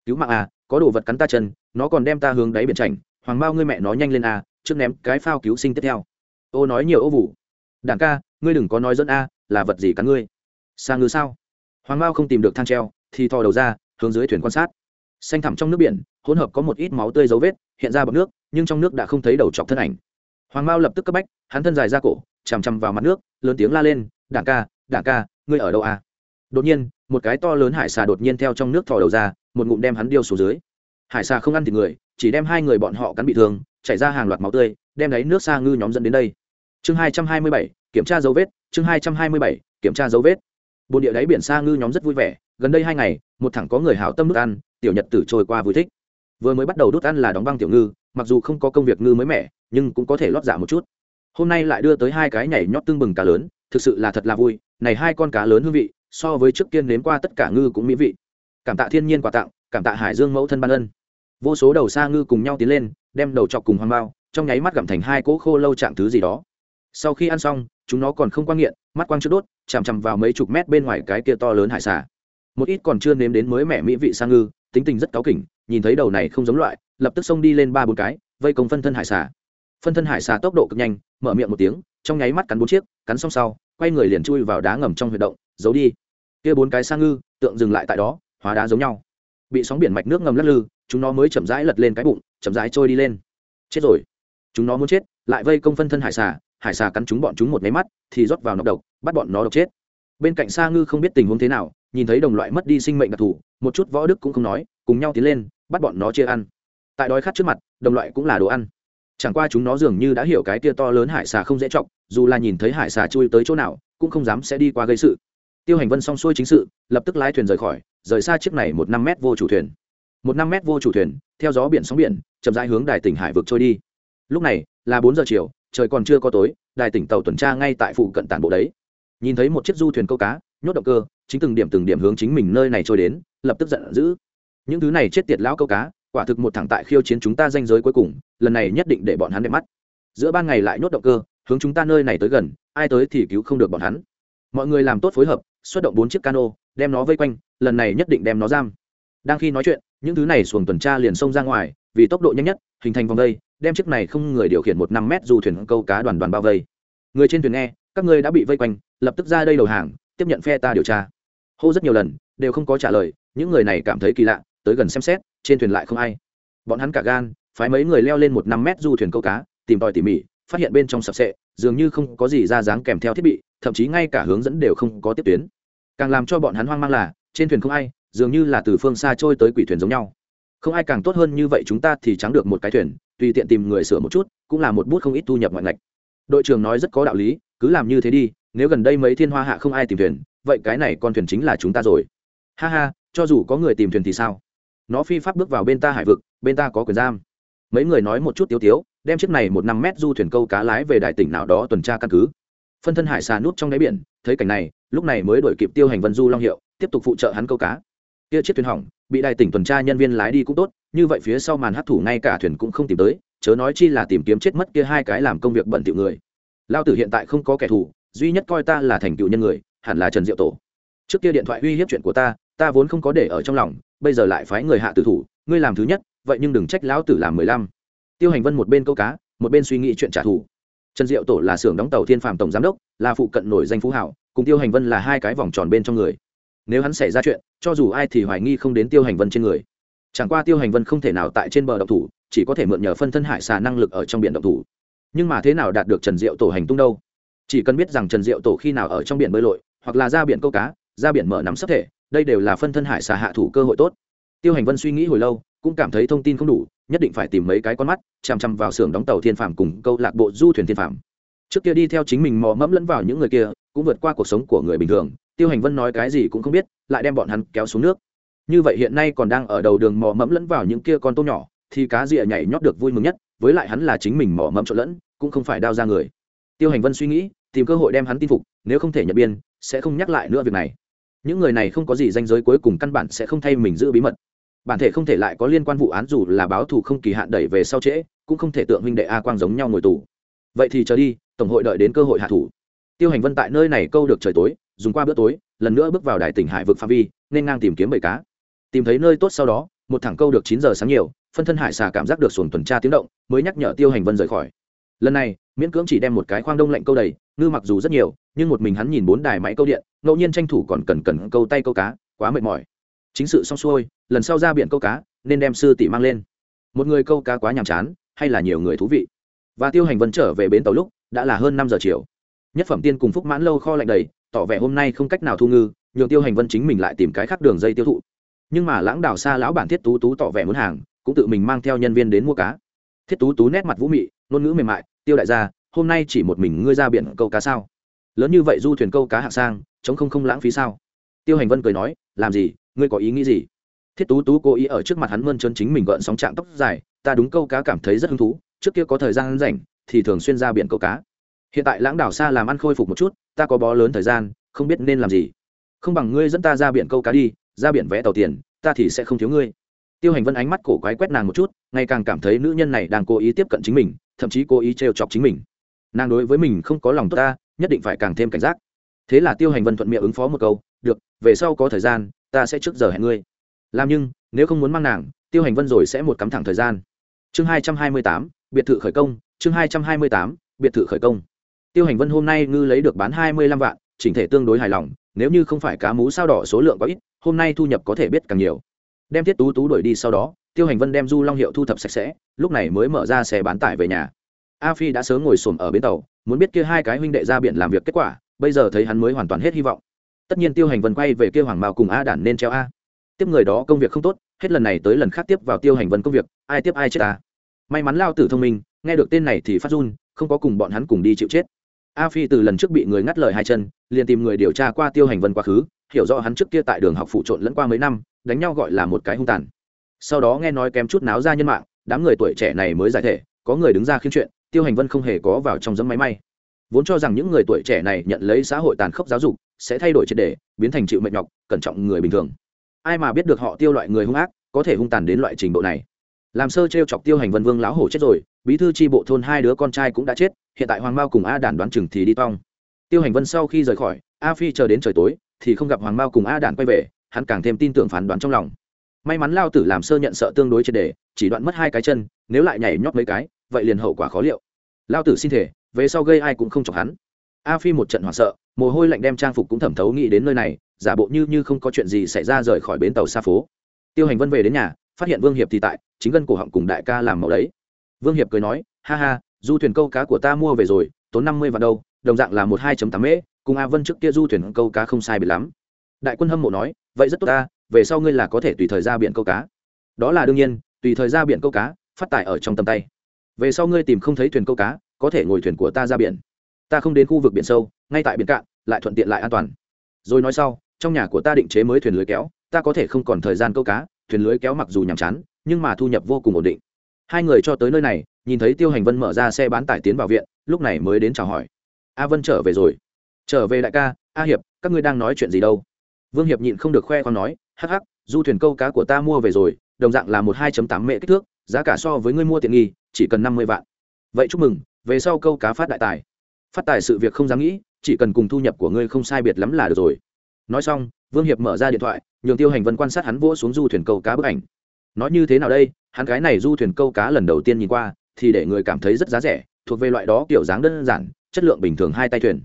Cứu mạng à có đồ vật cắn ta chân, nó còn đem ta hướng đáy biển chảnh. Hoàng mao, ngươi mẹ nó nhanh lên à trước ném cái phao cứu sinh tiếp theo. Ô nói nhiều ô vụ đảng ca, ngươi đừng có nói dẫn a, là vật gì cắn ngươi? Xa ngư sao? Hoàng mao không tìm được thang treo, thì thò đầu ra, hướng dưới thuyền quan sát. Xanh thẳm trong nước biển, hỗn hợp có một ít máu tươi dấu vết, hiện ra bọc nước, nhưng trong nước đã không thấy đầu chọc thân ảnh. Hoàng mao lập tức cấp bách, hắn thân dài ra cổ, chằm chằm vào mặt nước, lớn tiếng la lên, đảng ca đảng ca, ngươi ở đâu à đột nhiên, một cái to lớn hải xà đột nhiên theo trong nước thò đầu ra một ngụm đem hắn điêu xuống dưới. Hải xà không ăn thịt người, chỉ đem hai người bọn họ cắn bị thương, chảy ra hàng loạt máu tươi, đem đáy nước xa ngư nhóm dẫn đến đây. Chương hai trăm hai mươi bảy, kiểm tra dấu vết, chương hai trăm hai mươi bảy, kiểm tra dấu vết. Bồn địa đáy biển xa ngư nhóm rất vui vẻ, gần đây hai ngày, một thẳng có người hảo tâm nước ăn, tiểu nhật tử trôi qua vui thích. Vừa mới bắt đầu đốt ăn là đóng băng tiểu ngư, mặc dù không có công việc ngư mới mẻ, nhưng cũng có thể lót dạ một chút. Hôm nay lại đưa tới hai cái nhảy nhót tương bừng cá lớn, thực sự là thật là vui, này hai con cá lớn hương vị, so với trước tiên nếm qua tất cả ngư cũng mỹ vị cảm tạ thiên nhiên quà tặng, cảm tạ hải dương mẫu thân ban ân. Vô số đầu xa ngư cùng nhau tiến lên, đem đầu chọc cùng hoang bao, trong nháy mắt gặm thành hai cỗ khô lâu chạm thứ gì đó. Sau khi ăn xong, chúng nó còn không quan nghiện, mắt quang trước đốt, chằm chằm vào mấy chục mét bên ngoài cái kia to lớn hải xà. Một ít còn chưa nếm đến mới mẹ mỹ vị sa ngư, tính tình rất cáu kỉnh, nhìn thấy đầu này không giống loại, lập tức xông đi lên ba bốn cái, vây công phân thân hải xà. Phân thân hải xà tốc độ cực nhanh, mở miệng một tiếng, trong nháy mắt cắn bốn chiếc, cắn xong sau, quay người liền chui vào đá ngầm trong huy động, giấu đi. Kia bốn cái sa ngư, tượng dừng lại tại đó hóa đá giống nhau. Bị sóng biển mạch nước ngầm lắc lư, chúng nó mới chậm rãi lật lên cái bụng, chậm rãi trôi đi lên. Chết rồi. Chúng nó muốn chết, lại vây công phân thân hải xà hải xà cắn chúng bọn chúng một máy mắt, thì rót vào nọc độc, bắt bọn nó độc chết. Bên cạnh sa ngư không biết tình huống thế nào, nhìn thấy đồng loại mất đi sinh mệnh đặc thù, một chút võ đức cũng không nói, cùng nhau tiến lên, bắt bọn nó chia ăn. Tại đói khát trước mặt, đồng loại cũng là đồ ăn. Chẳng qua chúng nó dường như đã hiểu cái tia to lớn hải xà không dễ chọc, dù là nhìn thấy hải xà chui tới chỗ nào, cũng không dám sẽ đi qua gây sự. Tiêu hành vân xong xuôi chính sự, lập tức lái thuyền rời khỏi rời xa chiếc này một năm mét vô chủ thuyền. Một năm mét vô chủ thuyền, theo gió biển sóng biển, chậm rãi hướng đài tỉnh hải vực trôi đi. Lúc này, là bốn giờ chiều, trời còn chưa có tối, đài tỉnh tàu tuần tra ngay tại phụ cận tản bộ đấy. Nhìn thấy một chiếc du thuyền câu cá, nhốt động cơ, chính từng điểm từng điểm hướng chính mình nơi này trôi đến, lập tức giận dữ. Những thứ này chết tiệt lão câu cá, quả thực một thẳng tại khiêu chiến chúng ta danh giới cuối cùng, lần này nhất định để bọn hắn đẹp mắt. Giữa ban ngày lại nhốt động cơ, hướng chúng ta nơi này tới gần, ai tới thì cứu không được bọn hắn. Mọi người làm tốt phối hợp, xuất động bốn chiếc cano, đem nó vây quanh lần này nhất định đem nó giam. Đang khi nói chuyện, những thứ này xuồng tuần tra liền xông ra ngoài, vì tốc độ nhanh nhất, hình thành vòng vây, đem chiếc này không người điều khiển một năm mét dù thuyền câu cá đoàn đoàn bao vây. Người trên thuyền nghe, các ngươi đã bị vây quanh, lập tức ra đây đầu hàng, tiếp nhận phe ta điều tra. Hô rất nhiều lần, đều không có trả lời, những người này cảm thấy kỳ lạ, tới gần xem xét, trên thuyền lại không ai. Bọn hắn cả gan, phái mấy người leo lên một năm mét du thuyền câu cá, tìm tòi tỉ mỉ, phát hiện bên trong sập sệ, dường như không có gì ra dáng kèm theo thiết bị, thậm chí ngay cả hướng dẫn đều không có tiếp tuyến. Càng làm cho bọn hắn hoang mang là trên thuyền không ai, dường như là từ phương xa trôi tới quỷ thuyền giống nhau. Không ai càng tốt hơn như vậy chúng ta thì trắng được một cái thuyền, tùy tiện tìm người sửa một chút, cũng là một bút không ít thu nhập ngoại ngạch. Đội trưởng nói rất có đạo lý, cứ làm như thế đi, nếu gần đây mấy thiên hoa hạ không ai tìm thuyền, vậy cái này con thuyền chính là chúng ta rồi. Ha ha, cho dù có người tìm thuyền thì sao? Nó phi pháp bước vào bên ta hải vực, bên ta có quyền giam. Mấy người nói một chút tiếu tiếu, đem chiếc này một năm mét du thuyền câu cá lái về đại tỉnh nào đó tuần tra căn cứ. Phân thân hải xà nút trong đáy biển, thấy cảnh này lúc này mới đổi kịp tiêu hành vân du long hiệu, tiếp tục phụ trợ hắn câu cá. Kia chiếc thuyền hỏng, bị đài tỉnh tuần tra nhân viên lái đi cũng tốt, như vậy phía sau màn hấp thủ ngay cả thuyền cũng không tìm tới, chớ nói chi là tìm kiếm chết mất kia hai cái làm công việc bận tiểu người. Lao tử hiện tại không có kẻ thù, duy nhất coi ta là thành tựu nhân người, hẳn là trần diệu tổ. Trước kia điện thoại uy hiếp chuyện của ta ta vốn không có để ở trong lòng, bây giờ lại phái người hạ tử thủ, ngươi làm thứ nhất, vậy nhưng đừng trách lão tử làm mười lăm. Tiêu hành vân một bên câu cá, một bên suy nghĩ chuyện trả thù. Trần diệu tổ là xưởng đóng tàu thiên phạm tổng giám đốc, là phụ cận nổi danh phú hảo cùng tiêu hành vân là hai cái vòng tròn bên trong người. Nếu hắn xảy ra chuyện, cho dù ai thì hoài nghi không đến tiêu hành vân trên người. Chẳng qua tiêu hành vân không thể nào tại trên bờ động thủ, chỉ có thể mượn nhờ phân thân hải xà năng lực ở trong biển động thủ. Nhưng mà thế nào đạt được trần diệu tổ hành tung đâu? Chỉ cần biết rằng trần diệu tổ khi nào ở trong biển bơi lội, hoặc là ra biển câu cá, ra biển mở nắm sắp thể, đây đều là phân thân hải xà hạ thủ cơ hội tốt. Tiêu hành vân suy nghĩ hồi lâu, cũng cảm thấy thông tin không đủ, nhất định phải tìm mấy cái con mắt, chằm chằm vào xưởng đóng tàu thiên phạm cùng câu lạc bộ du thuyền thiên phạm trước kia đi theo chính mình mò mẫm lẫn vào những người kia, cũng vượt qua cuộc sống của người bình thường. Tiêu hành vân nói cái gì cũng không biết, lại đem bọn hắn kéo xuống nước. Như vậy hiện nay còn đang ở đầu đường mò mẫm lẫn vào những kia con tôm nhỏ, thì cá rịa nhảy nhót được vui mừng nhất, với lại hắn là chính mình mò mẫm trộn lẫn, cũng không phải đao ra người. Tiêu hành vân suy nghĩ, tìm cơ hội đem hắn tin phục, nếu không thể nhận biên, sẽ không nhắc lại nữa việc này. Những người này không có gì danh giới cuối cùng căn bản sẽ không thay mình giữ bí mật. Bản thể không thể lại có liên quan vụ án dù là báo thù không kỳ hạn đẩy về sau trễ, cũng không thể tượng huynh đệ a quang giống nhau ngồi tù. Vậy thì chờ đi tổng hội đợi đến cơ hội hạ thủ. Tiêu hành vân tại nơi này câu được trời tối, dùng qua bữa tối, lần nữa bước vào đài tỉnh hải vực phạm vi, nên ngang tìm kiếm bầy cá. Tìm thấy nơi tốt sau đó, một thẳng câu được chín giờ sáng nhiều, phân thân hải xà cảm giác được xuồng tuần tra tiếng động, mới nhắc nhở tiêu hành vân rời khỏi. Lần này, miễn cưỡng chỉ đem một cái khoang đông lạnh câu đầy, ngư mặc dù rất nhiều, nhưng một mình hắn nhìn bốn đài máy câu điện, ngẫu nhiên tranh thủ còn cần cần câu tay câu cá, quá mệt mỏi. Chính sự xong xuôi, lần sau ra biển câu cá, nên đem sư tỷ mang lên. Một người câu cá quá nhàm chán, hay là nhiều người thú vị. Và tiêu hành vân trở về bến tàu lúc đã là hơn năm giờ chiều. Nhất phẩm tiên cùng phúc mãn lâu kho lạnh đầy, tỏ vẻ hôm nay không cách nào thu ngư, nhường tiêu hành vân chính mình lại tìm cái khác đường dây tiêu thụ. Nhưng mà lãng đảo xa lão bản thiết tú tú tỏ vẻ muốn hàng, cũng tự mình mang theo nhân viên đến mua cá. Thiết tú tú nét mặt vũ mị, ngôn ngữ mềm mại, tiêu đại gia, hôm nay chỉ một mình ngươi ra biển câu cá sao? Lớn như vậy du thuyền câu cá hạng sang, chống không không lãng phí sao? Tiêu hành vân cười nói, làm gì, ngươi có ý nghĩ gì? Thiết tú tú cố ý ở trước mặt hắn mơn trơn chính mình gợn sóng trạng tóc dài, ta đúng câu cá cảm thấy rất hứng thú, trước kia có thời gian rảnh thì thường xuyên ra biển câu cá. Hiện tại lãng đảo xa làm ăn khôi phục một chút, ta có bó lớn thời gian, không biết nên làm gì. Không bằng ngươi dẫn ta ra biển câu cá đi, ra biển vẽ tàu tiền, ta thì sẽ không thiếu ngươi. Tiêu hành vân ánh mắt cổ quái quét nàng một chút, ngày càng cảm thấy nữ nhân này đang cố ý tiếp cận chính mình, thậm chí cố ý trêu chọc chính mình. Nàng đối với mình không có lòng tốt ta, nhất định phải càng thêm cảnh giác. Thế là tiêu hành vân thuận miệng ứng phó một câu, được, về sau có thời gian, ta sẽ trước giờ hẹn ngươi. Làm nhưng, nếu không muốn mang nàng, tiêu hành vân rồi sẽ một cắm thẳng thời gian. Chương hai trăm hai mươi tám biệt thự khởi công, chương hai trăm hai mươi tám, biệt thự khởi công. Tiêu hành vân hôm nay ngư lấy được bán hai mươi lăm vạn, chỉnh thể tương đối hài lòng, nếu như không phải cá mú sao đỏ số lượng có ít, hôm nay thu nhập có thể biết càng nhiều. Đem thiết tú tú đuổi đi sau đó, tiêu hành vân đem du long hiệu thu thập sạch sẽ, lúc này mới mở ra xe bán tải về nhà. A phi đã sớm ngồi xổm ở bến tàu, muốn biết kia hai cái huynh đệ ra biển làm việc kết quả, bây giờ thấy hắn mới hoàn toàn hết hy vọng. Tất nhiên tiêu hành vân quay về kia hoàng mao cùng a đản nên treo a. Tiếp người đó công việc không tốt, hết lần này tới lần khác tiếp vào tiêu hành vân công việc, ai tiếp ai chết ta may mắn lao tử thông minh, nghe được tên này thì phát run, không có cùng bọn hắn cùng đi chịu chết. A phi từ lần trước bị người ngắt lời hai chân, liền tìm người điều tra qua tiêu hành vân quá khứ, hiểu rõ hắn trước kia tại đường học phụ trộn lẫn qua mấy năm, đánh nhau gọi là một cái hung tàn. Sau đó nghe nói kém chút náo ra nhân mạng, đám người tuổi trẻ này mới giải thể, có người đứng ra khiến chuyện, tiêu hành vân không hề có vào trong dấm máy may. Vốn cho rằng những người tuổi trẻ này nhận lấy xã hội tàn khốc giáo dục, sẽ thay đổi triệt đề biến thành chịu mệt nhọc, cẩn trọng người bình thường. Ai mà biết được họ tiêu loại người hung ác, có thể hung tàn đến loại trình độ này làm sơ t r e o chọc tiêu hành vân vương lão hổ chết rồi, bí thư tri bộ thôn hai đứa con trai cũng đã chết, hiện tại hoàng mao cùng a đản đoán chừng thì đi tong. Tiêu hành vân sau khi rời khỏi, a phi chờ đến trời tối, thì không gặp hoàng mao cùng a đản quay về, hắn càng thêm tin tưởng phán đoán trong lòng. May mắn lao tử làm sơ nhận sợ tương đối triệt đề chỉ đoạn mất hai cái chân, nếu lại nhảy nhót mấy cái, vậy liền hậu quả khó liệu. Lao tử xin thể về sau gây ai cũng không chọc hắn. A phi một trận hoảng sợ, mồ hôi lạnh đem trang phục cũng thẩm thấu nghĩ đến nơi này, giả bộ như như không có chuyện gì xảy ra rời khỏi bến tàu xa phố. Tiêu hành vân về đến nhà, phát hiện vương hiệp thì tại chính gân cổ họng cùng đại ca làm màu đấy. Vương hiệp cười nói, ha ha, du thuyền câu cá của ta mua về rồi, tốn năm mươi vạn đâu, đồng dạng là một hai tám mễ, cùng a vân trước kia du thuyền câu cá không sai bị lắm. Đại quân hâm mộ nói, vậy rất tốt ta, về sau ngươi là có thể tùy thời ra biển câu cá. Đó là đương nhiên, tùy thời ra biển câu cá, phát tải ở trong tầm tay. Về sau ngươi tìm không thấy thuyền câu cá, có thể ngồi thuyền của ta ra biển. Ta không đến khu vực biển sâu, ngay tại biển cạn, lại thuận tiện lại an toàn. Rồi nói sau, trong nhà của ta định chế mới thuyền lưới kéo, ta có thể không còn thời gian câu cá, thuyền lưới kéo mặc dù nhàm chán nhưng mà thu nhập vô cùng ổn định. Hai người cho tới nơi này, nhìn thấy tiêu hành vân mở ra xe bán tải tiến vào viện, lúc này mới đến chào hỏi. A vân trở về rồi. Trở về đại ca, a hiệp, các ngươi đang nói chuyện gì đâu? Vương hiệp nhịn không được khoe con nói, hắc hắc, du thuyền câu cá của ta mua về rồi, đồng dạng là một hai tám mệ kích thước, giá cả so với ngươi mua tiện nghi, chỉ cần năm mươi vạn. Vậy chúc mừng, về sau câu cá phát đại tài. Phát tài sự việc không dám nghĩ, chỉ cần cùng thu nhập của ngươi không sai biệt lắm là được rồi. Nói xong, vương hiệp mở ra điện thoại, nhường tiêu hành vân quan sát hắn vỗ xuống du thuyền câu cá bức ảnh nói như thế nào đây? Hắn cái này du thuyền câu cá lần đầu tiên nhìn qua, thì để người cảm thấy rất giá rẻ, thuộc về loại đó kiểu dáng đơn giản, chất lượng bình thường hai tay thuyền.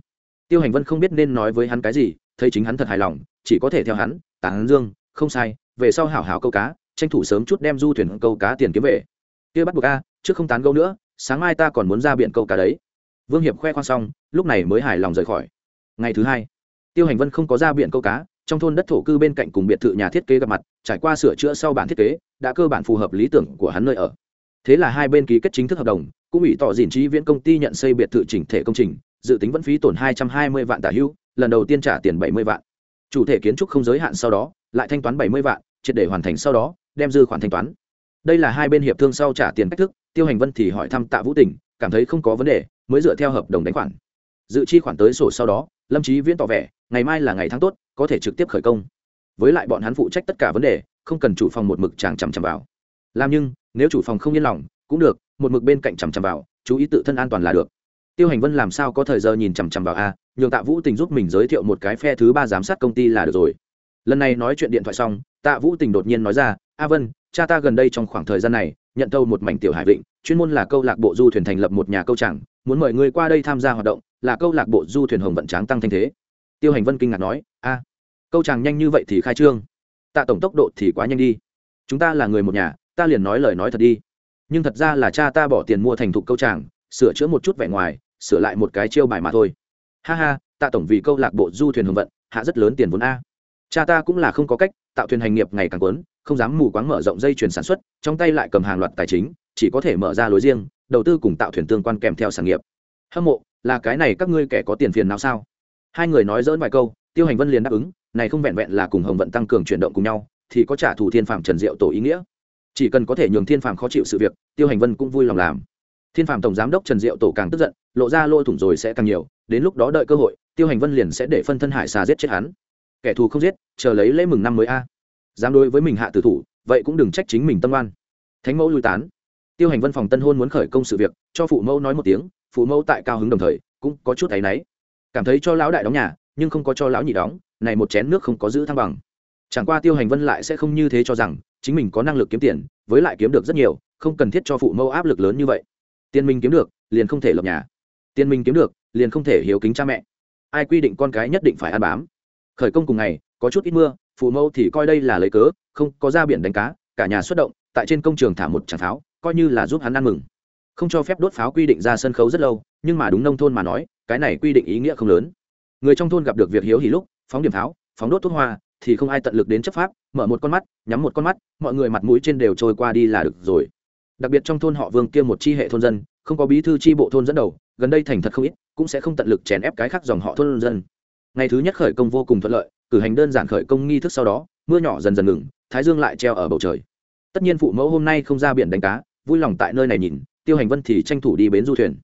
Tiêu hành vân không biết nên nói với hắn cái gì, thấy chính hắn thật hài lòng, chỉ có thể theo hắn, tán dương, không sai, về sau hảo hảo câu cá, tranh thủ sớm chút đem du thuyền câu cá tiền kiếm về. Kia bắt buộc a, trước không tán câu nữa, sáng mai ta còn muốn ra biển câu cá đấy. Vương hiệp khoe khoang xong, lúc này mới hài lòng rời khỏi. Ngày thứ hai, tiêu hành vân không có ra biển câu cá trong thôn đất thổ cư bên cạnh cùng biệt thự nhà thiết kế gặp mặt, trải qua sửa chữa sau bản thiết kế, đã cơ bản phù hợp lý tưởng của hắn nơi ở. Thế là hai bên ký kết chính thức hợp đồng, cũng ủy tỏ dìn trí viễn công ty nhận xây biệt thự chỉnh thể công trình, dự tính vẫn phí tổn hai trăm hai mươi vạn tả hữu lần đầu tiên trả tiền bảy mươi vạn. Chủ thể kiến trúc không giới hạn sau đó, lại thanh toán bảy mươi vạn, triệt để hoàn thành sau đó, đem dư khoản thanh toán. Đây là hai bên hiệp thương sau trả tiền cách thức, tiêu hành vân thì hỏi thăm tạ vũ tình, cảm thấy không có vấn đề, mới dựa theo hợp đồng đánh khoản. Dự chi khoản tới sổ sau đó, lâm trí viễn tỏ vẻ ngày mai là ngày tháng tốt, có thể trực tiếp khởi công. Với lại bọn hắn phụ trách tất cả vấn đề, không cần chủ phòng một mực chàng chằm chằm vào. Làm nhưng, nếu chủ phòng không yên lòng, cũng được, một mực bên cạnh chằm chằm vào, chú ý tự thân an toàn là được. Tiêu hành vân làm sao có thời giờ nhìn chằm chằm vào a, nhường tạ vũ tình giúp mình giới thiệu một cái phe thứ ba giám sát công ty là được rồi. Lần này nói chuyện điện thoại xong, tạ vũ tình đột nhiên nói ra, a vân, cha ta gần đây trong khoảng thời gian này, nhận thâu một mảnh tiểu hải vịnh, chuyên môn là câu lạc bộ du thuyền thành lập một nhà câu chẳng, muốn mời người qua đây tham gia hoạt động, là câu lạc bộ du thuyền hồng vận tráng tăng thanh thế tiêu hành vân kinh ngạc nói a câu chàng nhanh như vậy thì khai trương. Tạ tổng tốc độ thì quá nhanh đi. Chúng ta là người một nhà ta liền nói lời nói thật đi. Nhưng thật ra là cha ta bỏ tiền mua thành thục câu chàng, sửa chữa một chút vẻ ngoài sửa lại một cái chiêu bài mà thôi. Ha ha tạ tổng vì câu lạc bộ du thuyền hưởng vận hạ rất lớn tiền vốn a. Cha ta cũng là không có cách tạo thuyền hành nghiệp ngày càng quấn không dám mù quáng mở rộng dây chuyền sản xuất trong tay lại cầm hàng loạt tài chính chỉ có thể mở ra lối riêng đầu tư cùng tạo thuyền tương quan kèm theo sản nghiệp. Hâm mộ là cái này các ngươi kẻ có tiền phiền nào sao? Hai người nói dỡn vài câu, tiêu hành vân liền đáp ứng, này không vẹn vẹn là cùng hồng vận tăng cường chuyển động cùng nhau, thì có trả thù thiên phạm trần diệu tổ ý nghĩa. Chỉ cần có thể nhường thiên phạm khó chịu sự việc, tiêu hành vân cũng vui lòng làm. Thiên phạm tổng giám đốc trần diệu tổ càng tức giận, lộ ra lôi thủng rồi sẽ càng nhiều, đến lúc đó đợi cơ hội, tiêu hành vân liền sẽ để phân thân hải xà giết chết hắn. Kẻ thù không giết, chờ lấy lễ mừng năm mới a. Dám đối với mình hạ tử thủ, vậy cũng đừng trách chính mình tâm oan. Thánh mẫu lui tán. Tiêu hành vân phòng tân hôn muốn khởi công sự việc, cho phụ mẫu nói một tiếng, phụ mẫu tại cao hứng đồng thời, cũng có chút áy náy cảm thấy cho lão đại đóng nhà, nhưng không có cho lão nhị đóng, này một chén nước không có giữ thăng bằng. Chẳng qua tiêu hành vân lại sẽ không như thế cho rằng, chính mình có năng lực kiếm tiền, với lại kiếm được rất nhiều, không cần thiết cho phụ mẫu áp lực lớn như vậy. Tiền mình kiếm được, liền không thể lập nhà. Tiền mình kiếm được, liền không thể hiếu kính cha mẹ. Ai quy định con cái nhất định phải ăn bám. Khởi công cùng ngày, có chút ít mưa, phụ mẫu thì coi đây là lấy cớ, không có ra biển đánh cá, cả nhà xuất động, tại trên công trường thả một tràng pháo, coi như là giúp hắn ăn mừng. Không cho phép đốt pháo quy định ra sân khấu rất lâu, nhưng mà đúng nông thôn mà nói cái này quy định ý nghĩa không lớn. Người trong thôn gặp được việc hiếu hỉ lúc, phóng điểm tháo, phóng đốt thuốc hoa, thì không ai tận lực đến chấp pháp, mở một con mắt, nhắm một con mắt, mọi người mặt mũi trên đều trôi qua đi là được rồi. Đặc biệt trong thôn họ vương kia một chi hệ thôn dân, không có bí thư chi bộ thôn dẫn đầu, gần đây thành thật không ít, cũng sẽ không tận lực chèn ép cái khác dòng họ thôn dân. Ngày thứ nhất khởi công vô cùng thuận lợi, cử hành đơn giản khởi công nghi thức sau đó, mưa nhỏ dần dần ngừng, thái dương lại treo ở bầu trời. Tất nhiên phụ mẫu hôm nay không ra biển đánh cá, vui lòng tại nơi này nhìn, tiêu hành vân thì tranh thủ đi bến du thuyền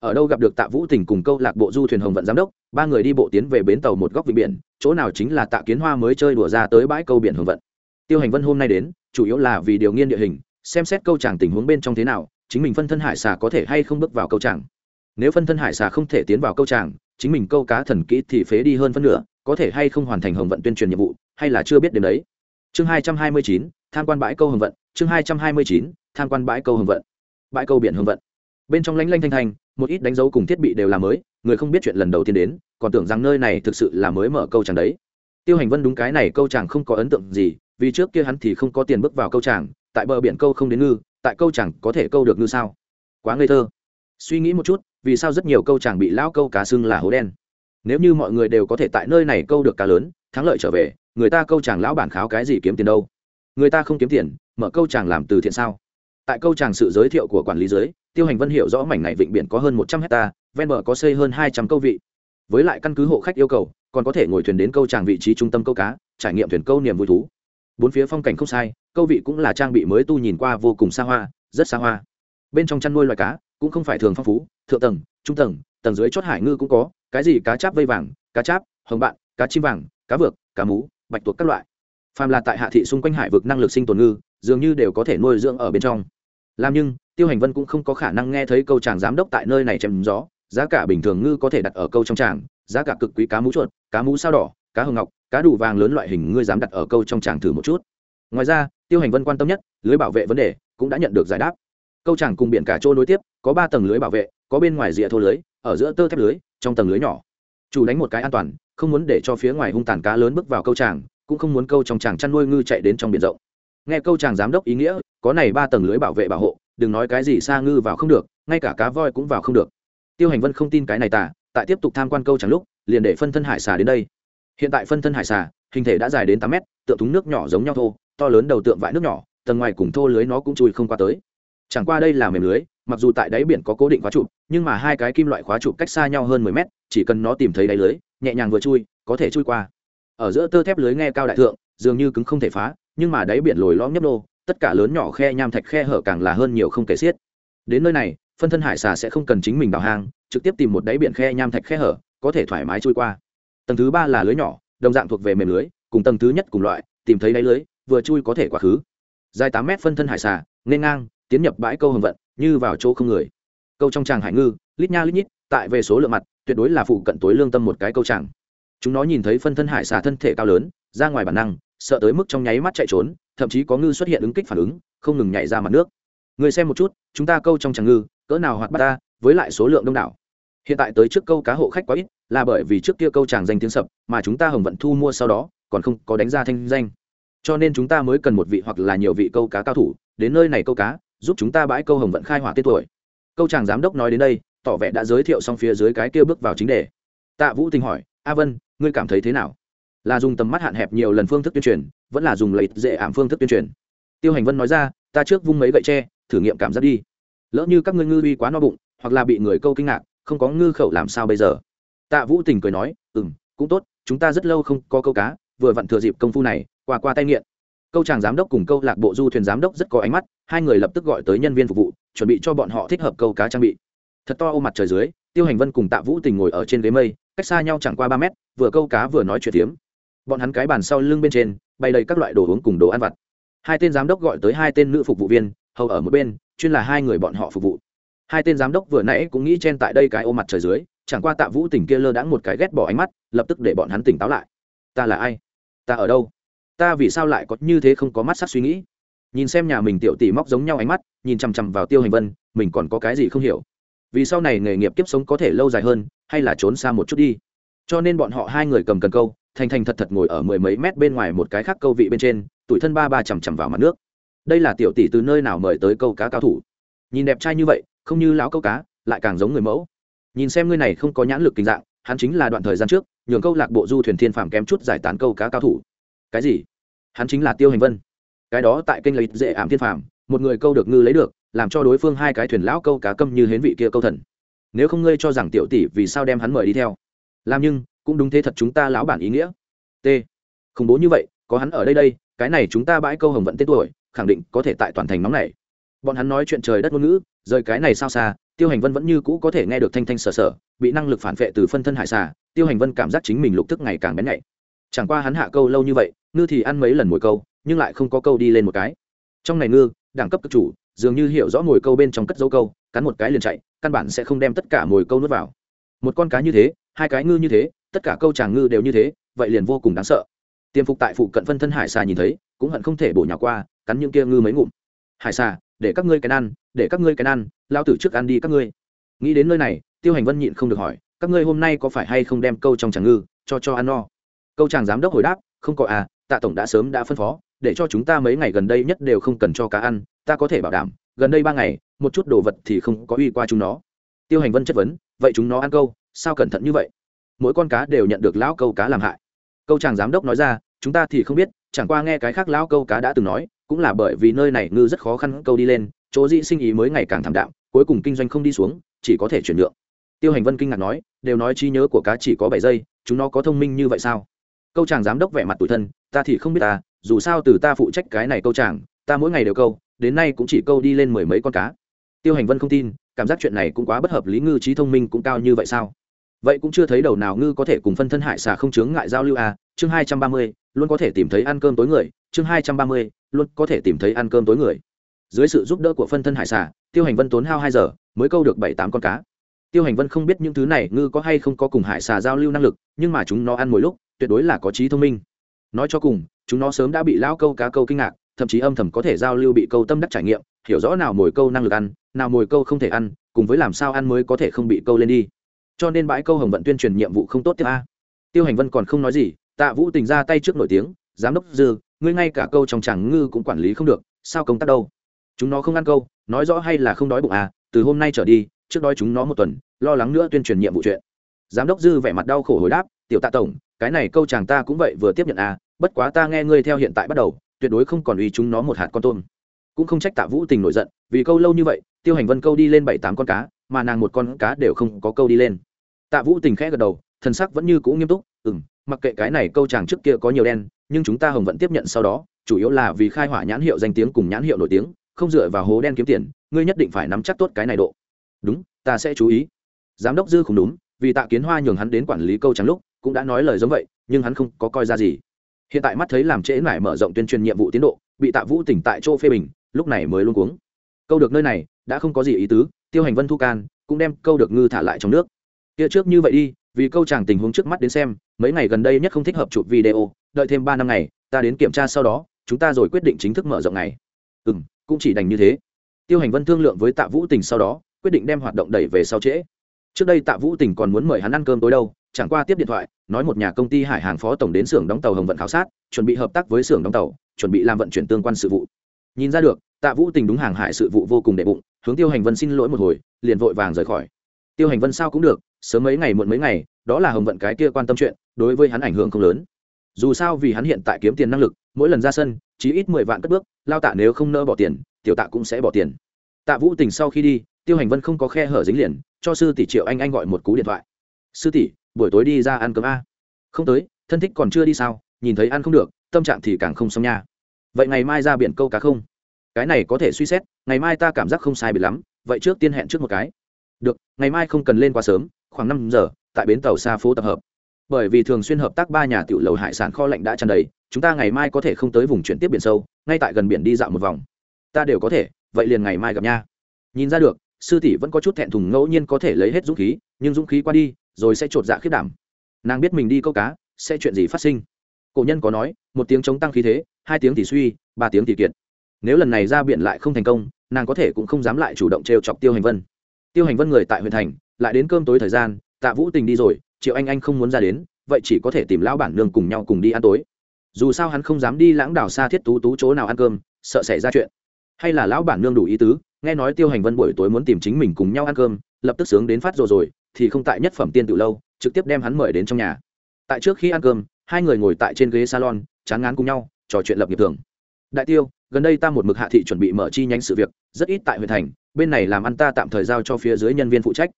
ở đâu gặp được tạ vũ tình cùng câu lạc bộ du thuyền hồng vận giám đốc, ba người đi bộ tiến về bến tàu một góc vịnh biển, chỗ nào chính là tạ kiến hoa mới chơi đùa ra tới bãi câu biển hồng vận. Tiêu hành vân hôm nay đến, chủ yếu là vì điều nghiên địa hình, xem xét câu tràng tình huống bên trong thế nào, chính mình phân thân hải xà có thể hay không bước vào câu tràng nếu phân thân hải xà không thể tiến vào câu tràng chính mình câu cá thần kỹ thì phế đi hơn phân nửa, có thể hay không hoàn thành hồng vận tuyên truyền nhiệm vụ, hay là chưa biết đến đấy. Chương hai trăm hai mươi chín, tham quan bãi câu hồng vận, chương hai trăm hai mươi chín, tham quan bãi câu hồng vận. Bãi câu biển hồng vận. Bên trong lanh lanh thanh thanh một ít đánh dấu cùng thiết bị đều là mới, người không biết chuyện lần đầu tiên đến, còn tưởng rằng nơi này thực sự là mới mở câu chàng đấy. Tiêu hành vân đúng cái này câu chàng không có ấn tượng gì, vì trước kia hắn thì không có tiền bước vào câu chàng, tại bờ biển câu không đến ngư, tại câu chàng có thể câu được ngư sao? Quá ngây thơ. Suy nghĩ một chút, vì sao rất nhiều câu chàng bị lão câu cá xưng là hố đen? Nếu như mọi người đều có thể tại nơi này câu được cá lớn, thắng lợi trở về, người ta câu chàng lão bản kháo cái gì kiếm tiền đâu? Người ta không kiếm tiền, mở câu chàng làm từ thiện sao? Tại câu chàng sự giới thiệu của quản lý giới tiêu hành vân hiểu rõ mảnh này vịnh biển có hơn một trăm hectare ven bờ có xây hơn hai trăm câu vị. Với lại căn cứ hộ khách yêu cầu, còn có thể ngồi thuyền đến câu tràng vị trí trung tâm câu cá, trải nghiệm thuyền câu niềm vui thú. Bốn phía phong cảnh không sai, câu vị cũng là trang bị mới tu nhìn qua vô cùng xa hoa, rất xa hoa. Bên trong chăn nuôi loài cá cũng không phải thường phong phú, thượng tầng, trung tầng tầng dưới chót hải ngư cũng có, cái gì cá cháp vây vàng, cá cháp, hồng bạn, cá chim vàng, cá vược cá mú, bạch tuộc các loại. Phàm là tại hạ thị xung quanh hải vực năng lực sinh tồn ngư, dường như đều có thể nuôi dưỡng ở bên trong. Làm nhưng tiêu hành vân cũng không có khả năng nghe thấy câu chàng giám đốc tại nơi này chém gió, giá cả bình thường ngư có thể đặt ở câu trong tràng giá cả cực quý cá mú chuột, cá mú sao đỏ, cá hồng ngọc, cá đủ vàng lớn loại hình ngươi dám đặt ở câu trong tràng thử một chút. Ngoài ra, tiêu hành vân quan tâm nhất, lưới bảo vệ vấn đề, cũng đã nhận được giải đáp. Câu tràng cùng biển cả trôi nối tiếp, có ba tầng lưới bảo vệ, có bên ngoài rìa thô lưới, ở giữa tơ thép lưới, trong tầng lưới nhỏ. Chủ đánh một cái an toàn, không muốn để cho phía ngoài hung tàn cá lớn bước vào câu tràng cũng không muốn câu trong tràng chăn nuôi ngư chạy đến trong biển rộng. Nghe câu tràng giám đốc ý nghĩa, có này ba tầng lưới bảo vệ bảo hộ đừng nói cái gì xa ngư vào không được, ngay cả cá voi cũng vào không được. Tiêu hành vân không tin cái này tả tại tiếp tục tham quan câu chẳng lúc, liền để phân thân hải xà đến đây. Hiện tại phân thân hải xà, hình thể đã dài đến tám mét, tượng thúng nước nhỏ giống nhau thô, to lớn đầu tượng vãi nước nhỏ, tầng ngoài cùng thô lưới nó cũng chui không qua tới. Chẳng qua đây là mềm lưới, mặc dù tại đáy biển có cố định khóa trụ, nhưng mà hai cái kim loại khóa trụ cách xa nhau hơn mười mét, chỉ cần nó tìm thấy đáy lưới, nhẹ nhàng vừa chui, có thể chui qua. Ở giữa tơ thép lưới nghe cao đại thượng, dường như cứng không thể phá, nhưng mà đáy biển lồi lõm nhấp nô tất cả lớn nhỏ khe nham thạch khe hở càng là hơn nhiều không kể xiết. Đến nơi này, phân thân hải xà sẽ không cần chính mình đào hang, trực tiếp tìm một đáy biển khe nham thạch khe hở, có thể thoải mái trôi qua. Tầng thứ ba là lưới nhỏ, đồng dạng thuộc về mềm lưới, cùng tầng thứ nhất cùng loại, tìm thấy đáy lưới, vừa chui có thể quá khứ. Dài tám mét phân thân hải xà nên ngang, tiến nhập bãi câu hồng vận, như vào chỗ không người. Câu trong tràng hải ngư, lít nha lít nhít, tại về số lượng mặt, tuyệt đối là phụ cận tối lương tâm một cái câu tràng. Chúng nó nhìn thấy phân thân hải xà thân thể cao lớn, ra ngoài bản năng sợ tới mức trong nháy mắt chạy trốn, thậm chí có ngư xuất hiện ứng kích phản ứng, không ngừng nhảy ra mặt nước. Người xem một chút, chúng ta câu trong tràng ngư, cỡ nào hoạt bát ta, với lại số lượng đông đảo. Hiện tại tới trước câu cá hộ khách quá ít, là bởi vì trước kia câu tràng danh tiếng sập, mà chúng ta hồng vận thu mua sau đó, còn không có đánh ra thanh danh. Cho nên chúng ta mới cần một vị hoặc là nhiều vị câu cá cao thủ, đến nơi này câu cá, giúp chúng ta bãi câu hồng vận khai hỏa tiết tuổi. Câu chàng giám đốc nói đến đây, tỏ vẻ đã giới thiệu xong phía dưới cái kia bước vào chính đề. Tạ vũ tình hỏi, a vân, ngươi cảm thấy thế nào? Là dùng tầm mắt hạn hẹp nhiều lần phương thức tuyên truyền, vẫn là dùng lợi dễ ảm phương thức tuyên truyền. Tiêu hành vân nói ra, ta trước vung mấy gậy tre, thử nghiệm cảm giác đi. Lỡ như các ngươi ngư uy quá no bụng, hoặc là bị người câu kinh ngạc, không có ngư khẩu làm sao bây giờ? Tạ vũ tình cười nói ừ m cũng tốt, chúng ta rất lâu không có câu cá, vừa vặn thừa dịp công phu này, qua qua tay nghiện. Câu chàng giám đốc cùng câu lạc bộ du thuyền giám đốc rất có ánh mắt, hai người lập tức gọi tới nhân viên phục vụ, chuẩn bị cho bọn họ thích hợp câu cá trang bị. Thật to ô mặt trời dưới, tiêu hành vân cùng tạ vũ tình ngồi ở trên ghế mây, cách xa nhau chẳng qua ba mét, vừa câu cá vừa nói chuyện tiếm bọn hắn cái bàn sau lưng bên trên, bày đầy các loại đồ uống cùng đồ ăn vặt. Hai tên giám đốc gọi tới hai tên nữ phục vụ viên, hầu ở một bên, chuyên là hai người bọn họ phục vụ. Hai tên giám đốc vừa nãy cũng nghĩ chen tại đây cái ô mặt trời dưới, chẳng qua tạ vũ tỉnh kia lơ đãng một cái ghét bỏ ánh mắt, lập tức để bọn hắn tỉnh táo lại. Ta là ai? Ta ở đâu? Ta vì sao lại có như thế không có mắt sắc suy nghĩ? Nhìn xem nhà mình tiểu tỷ móc giống nhau ánh mắt, nhìn chằm chằm vào tiêu hành vân, mình còn có cái gì không hiểu? Vì sau này nghề nghiệp kiếp sống có thể lâu dài hơn, hay là trốn xa một chút đi? Cho nên bọn họ hai người cầm cần câu thành thành thật thật ngồi ở mười mấy mét bên ngoài một cái khác câu vị bên trên, tuổi thân ba ba chằm chằm vào mặt nước. Đây là tiểu tỷ từ nơi nào mời tới câu cá cao thủ? Nhìn đẹp trai như vậy, không như lão câu cá, lại càng giống người mẫu. Nhìn xem ngươi này không có nhãn lực kinh dạng, hắn chính là đoạn thời gian trước, nhường câu lạc bộ du thuyền thiên phạm kém chút giải tán câu cá cao thủ. Cái gì? Hắn chính là tiêu hành vân. Cái đó tại kênh lấy dễ ảm thiên phạm một người câu được ngư lấy được, làm cho đối phương hai cái thuyền lão câu cá câm như hến vị kia câu thần. Nếu không ngươi cho rằng tiểu tỷ vì sao đem hắn mời đi theo? Làm nhưng cũng đúng thế thật chúng ta lão bản ý nghĩa. T. Khủng bố như vậy, có hắn ở đây đây, cái này chúng ta bãi câu hồng vận tên tuổi, khẳng định có thể tại toàn thành nóng này bọn hắn nói chuyện trời đất ngôn ngữ, rời cái này sao xa, tiêu hành vân vẫn như cũ có thể nghe được thanh thanh sở sở bị năng lực phản vệ từ phân thân hải xà, tiêu hành vân cảm giác chính mình lục tức ngày càng bén nhạy. Chẳng qua hắn hạ câu lâu như vậy, ngư thì ăn mấy lần mồi câu, nhưng lại không có câu đi lên một cái. Trong này ngư, đẳng cấp cực chủ, dường như hiểu rõ mồi câu bên trong cất dấu câu, cắn một cái liền chạy, căn bản sẽ không đem tất cả mồi câu nuốt vào. Một con cá như thế, hai cái ngư như thế tất cả câu tràng ngư đều như thế, vậy liền vô cùng đáng sợ. Tiêm phục tại phụ cận phân thân hải xà nhìn thấy, cũng hận không thể bổ nhào qua, cắn những kia ngư mấy ngụm. Hải xà, để các ngươi cái ăn, để các ngươi cái ăn, lao tử trước ăn đi các ngươi. Nghĩ đến nơi này, tiêu hành vân nhịn không được hỏi, các ngươi hôm nay có phải hay không đem câu trong tràng ngư cho cho ăn no? Câu chàng giám đốc hồi đáp, không có à tạ tổng đã sớm đã phân phó, để cho chúng ta mấy ngày gần đây nhất đều không cần cho cá ăn, ta có thể bảo đảm, gần đây ba ngày, một chút đồ vật thì không có uy qua chúng nó. Tiêu hành vân chất vấn, vậy chúng nó ăn câu, sao cẩn thận như vậy? Mỗi con cá đều nhận được lão câu cá làm hại. Câu chàng giám đốc nói ra, chúng ta thì không biết, chẳng qua nghe cái khác lão câu cá đã từng nói, cũng là bởi vì nơi này ngư rất khó khăn, câu đi lên, chỗ dĩ sinh ý mới ngày càng thảm đạm, cuối cùng kinh doanh không đi xuống, chỉ có thể chuyển nhượng. Tiêu hành vân kinh ngạc nói, đều nói trí nhớ của cá chỉ có bảy giây, chúng nó có thông minh như vậy sao? Câu chàng giám đốc vẻ mặt tủi thân, ta thì không biết ta dù sao từ ta phụ trách cái này câu chàng, ta mỗi ngày đều câu, đến nay cũng chỉ câu đi lên mười mấy con cá. Tiêu hành vân không tin, cảm giác chuyện này cũng quá bất hợp lý, ngư trí thông minh cũng cao như vậy sao? Vậy cũng chưa thấy đầu nào ngư có thể cùng phân thân hải xà không chướng ngại giao lưu à? Chương hai trăm ba mươi, luôn có thể tìm thấy ăn cơm tối người. Chương hai trăm ba mươi, luôn có thể tìm thấy ăn cơm tối người. Dưới sự giúp đỡ của phân thân hải xà, tiêu hành vân tốn hao hai giờ, mới câu được bảy tám con cá. Tiêu hành vân không biết những thứ này ngư có hay không có cùng hải xà giao lưu năng lực, nhưng mà chúng nó ăn mỗi lúc, tuyệt đối là có trí thông minh. Nói cho cùng, chúng nó sớm đã bị lão câu cá câu kinh ngạc, thậm chí âm thầm có thể giao lưu bị câu tâm đắc trải nghiệm, hiểu rõ nào mồi câu năng lực ăn, nào mồi câu không thể ăn, cùng với làm sao ăn mới có thể không bị câu lên đi cho nên bãi câu hồng vận tuyên truyền nhiệm vụ không tốt tiếp a. Tiêu hành vân còn không nói gì, tạ vũ tình ra tay trước nổi tiếng, giám đốc dư, ngươi ngay cả câu trong tràng ngư cũng quản lý không được, sao công tác đâu? Chúng nó không ăn câu, nói rõ hay là không đói bụng à từ hôm nay trở đi, trước đói chúng nó một tuần, lo lắng nữa tuyên truyền nhiệm vụ chuyện. Giám đốc dư vẻ mặt đau khổ hồi đáp, tiểu tạ tổng, cái này câu chàng ta cũng vậy vừa tiếp nhận à bất quá ta nghe ngươi theo hiện tại bắt đầu, tuyệt đối không còn uy chúng nó một hạt con tôm. Cũng không trách tạ vũ tình nổi giận, vì câu lâu như vậy, tiêu hành vân câu đi lên bảy tám con cá, mà nàng một con cá đều không có câu đi lên tạ vũ tình khẽ gật đầu, thần sắc vẫn như cũ nghiêm túc ừ m mặc kệ cái này câu chàng trước kia có nhiều đen, nhưng chúng ta hồng vẫn tiếp nhận sau đó, chủ yếu là vì khai hỏa nhãn hiệu danh tiếng cùng nhãn hiệu nổi tiếng, không dựa vào hố đen kiếm tiền, ngươi nhất định phải nắm chắc tốt cái này độ. Đúng, ta sẽ chú ý. Giám đốc dư không đúng vì tạ kiến hoa nhường hắn đến quản lý câu trắng lúc, cũng đã nói lời giống vậy, nhưng hắn không có coi ra gì. Hiện tại mắt thấy làm trễ mải mở rộng tuyên truyền nhiệm vụ tiến độ, bị tạ vũ tỉnh tại chỗ phê bình, lúc này mới luôn cuống. Câu được nơi này, đã không có gì ý tứ, tiêu hành vân thu can, cũng đem câu được ngư thả lại trong nước kia trước như vậy đi, vì câu chàng tình huống trước mắt đến xem, mấy ngày gần đây nhất không thích hợp chụp video, đợi thêm ba năm ngày, ta đến kiểm tra sau đó, chúng ta rồi quyết định chính thức mở rộng này ừ m cũng chỉ đành như thế. Tiêu hành vân thương lượng với tạ vũ tình sau đó, quyết định đem hoạt động đẩy về sau trễ. Trước đây tạ vũ tình còn muốn mời hắn ăn cơm tối đâu, chẳng qua tiếp điện thoại, nói một nhà công ty hải hàng phó tổng đến xưởng đóng tàu hồng vận khảo sát, chuẩn bị hợp tác với xưởng đóng tàu, chuẩn bị làm vận chuyển tương quan sự vụ. Nhìn ra được, tạ vũ tình đúng hàng hải sự vụ vô cùng đệ bụng, hướng tiêu hành vân xin lỗi một hồi, liền vội vàng rời khỏi. Tiêu hành vân sao cũng được sớm mấy ngày muộn mấy ngày, đó là hồng vận cái kia quan tâm chuyện, đối với hắn ảnh hưởng không lớn. Dù sao vì hắn hiện tại kiếm tiền năng lực, mỗi lần ra sân chí ít mười vạn cất bước, lao tạ nếu không nỡ bỏ tiền, tiểu tạ cũng sẽ bỏ tiền. Tạ vũ tình sau khi đi, tiêu hành vân không có khe hở dính liền, cho sư tỷ triệu anh anh gọi một cú điện thoại. Sư tỷ, buổi tối đi ra ăn cơm a. Không tới, thân thích còn chưa đi sao, nhìn thấy ăn không được, tâm trạng thì càng không xong nha. Vậy ngày mai ra biển câu cá không? Cái này có thể suy xét, ngày mai ta cảm giác không sai biệt lắm, vậy trước tiên hẹn trước một cái. Được, ngày mai không cần lên quá sớm khoảng năm giờ, tại bến tàu xa phố tập hợp. Bởi vì thường xuyên hợp tác ba nhà tiểu lầu hải sản kho lạnh đã tràn đầy, chúng ta ngày mai có thể không tới vùng chuyển tiếp biển sâu, ngay tại gần biển đi dạo một vòng. Ta đều có thể, vậy liền ngày mai gặp nha. Nhìn ra được, sư tỷ vẫn có chút thẹn thùng ngẫu nhiên có thể lấy hết dũng khí, nhưng dũng khí qua đi, rồi sẽ chột dạ khiết đảm. Nàng biết mình đi câu cá, sẽ chuyện gì phát sinh? Cổ nhân có nói, một tiếng chống tăng khí thế, hai tiếng thì suy, ba tiếng thì kiệt. Nếu lần này ra biển lại không thành công, nàng có thể cũng không dám lại chủ động trêu chọc tiêu hành vân. Tiêu hành vân người tại huyện thành lại đến cơm tối thời gian, tạ vũ tình đi rồi, triệu anh anh không muốn ra đến, vậy chỉ có thể tìm lão bản nương cùng nhau cùng đi ăn tối. Dù sao hắn không dám đi lãng đảo xa thiết tú tú chỗ nào ăn cơm, sợ xảy ra chuyện. Hay là lão bản nương đủ ý tứ, nghe nói tiêu hành vân buổi tối muốn tìm chính mình cùng nhau ăn cơm, lập tức sướng đến phát rồi rồi, thì không tại nhất phẩm tiên tự lâu, trực tiếp đem hắn mời đến trong nhà. Tại trước khi ăn cơm, hai người ngồi tại trên ghế salon, chán ngán cùng nhau, trò chuyện lập nghiệp thường. Đại tiêu, gần đây ta một mực hạ thị chuẩn bị mở chi nhánh sự việc, rất ít tại huyện thành, bên này làm ăn ta tạm thời giao cho phía dưới nhân viên phụ trách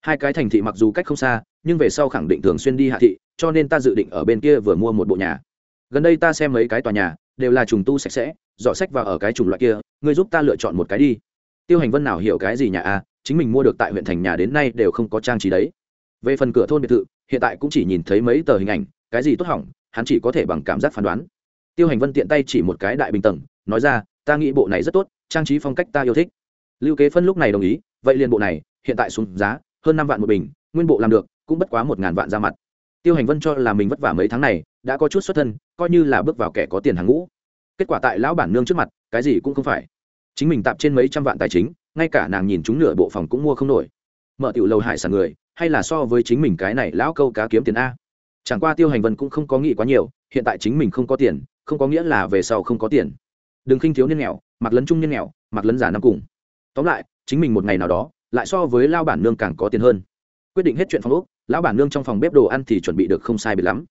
hai cái thành thị mặc dù cách không xa, nhưng về sau khẳng định thường xuyên đi hạ thị, cho nên ta dự định ở bên kia vừa mua một bộ nhà. Gần đây ta xem mấy cái tòa nhà, đều là trùng tu sạch sẽ, dọ sách và ở cái chủng loại kia, ngươi giúp ta lựa chọn một cái đi. Tiêu hành vân nào hiểu cái gì nhà a, chính mình mua được tại huyện thành nhà đến nay đều không có trang trí đấy. Về phần cửa thôn biệt thự, hiện tại cũng chỉ nhìn thấy mấy tờ hình ảnh, cái gì tốt hỏng, hắn chỉ có thể bằng cảm giác phán đoán. Tiêu hành vân tiện tay chỉ một cái đại bình tầng, nói ra, ta nghĩ bộ này rất tốt, trang trí phong cách ta yêu thích. Lưu kế phân lúc này đồng ý, vậy liền bộ này, hiện tại xuống giá hơn năm vạn một bình, nguyên bộ làm được, cũng bất quá một ngàn vạn ra mặt. Tiêu hành vân cho là mình vất vả mấy tháng này, đã có chút xuất thân, coi như là bước vào kẻ có tiền hàng ngũ. Kết quả tại lão bản nương trước mặt, cái gì cũng không phải. Chính mình tạp trên mấy trăm vạn tài chính, ngay cả nàng nhìn chúng nửa bộ phòng cũng mua không nổi. Mở tiểu lầu hải sản người, hay là so với chính mình cái này lão câu cá kiếm tiền a. Chẳng qua tiêu hành vân cũng không có nghĩ quá nhiều, hiện tại chính mình không có tiền, không có nghĩa là về sau không có tiền. Đừng khinh thiếu niên nghèo, mặc lấn trung niên nghèo, mặc lấn giả năm cùng. Tóm lại, chính mình một ngày nào đó lại so với lao bản nương càng có tiền hơn. Quyết định hết chuyện phòng úc lão bản nương trong phòng bếp đồ ăn thì chuẩn bị được không sai biệt lắm.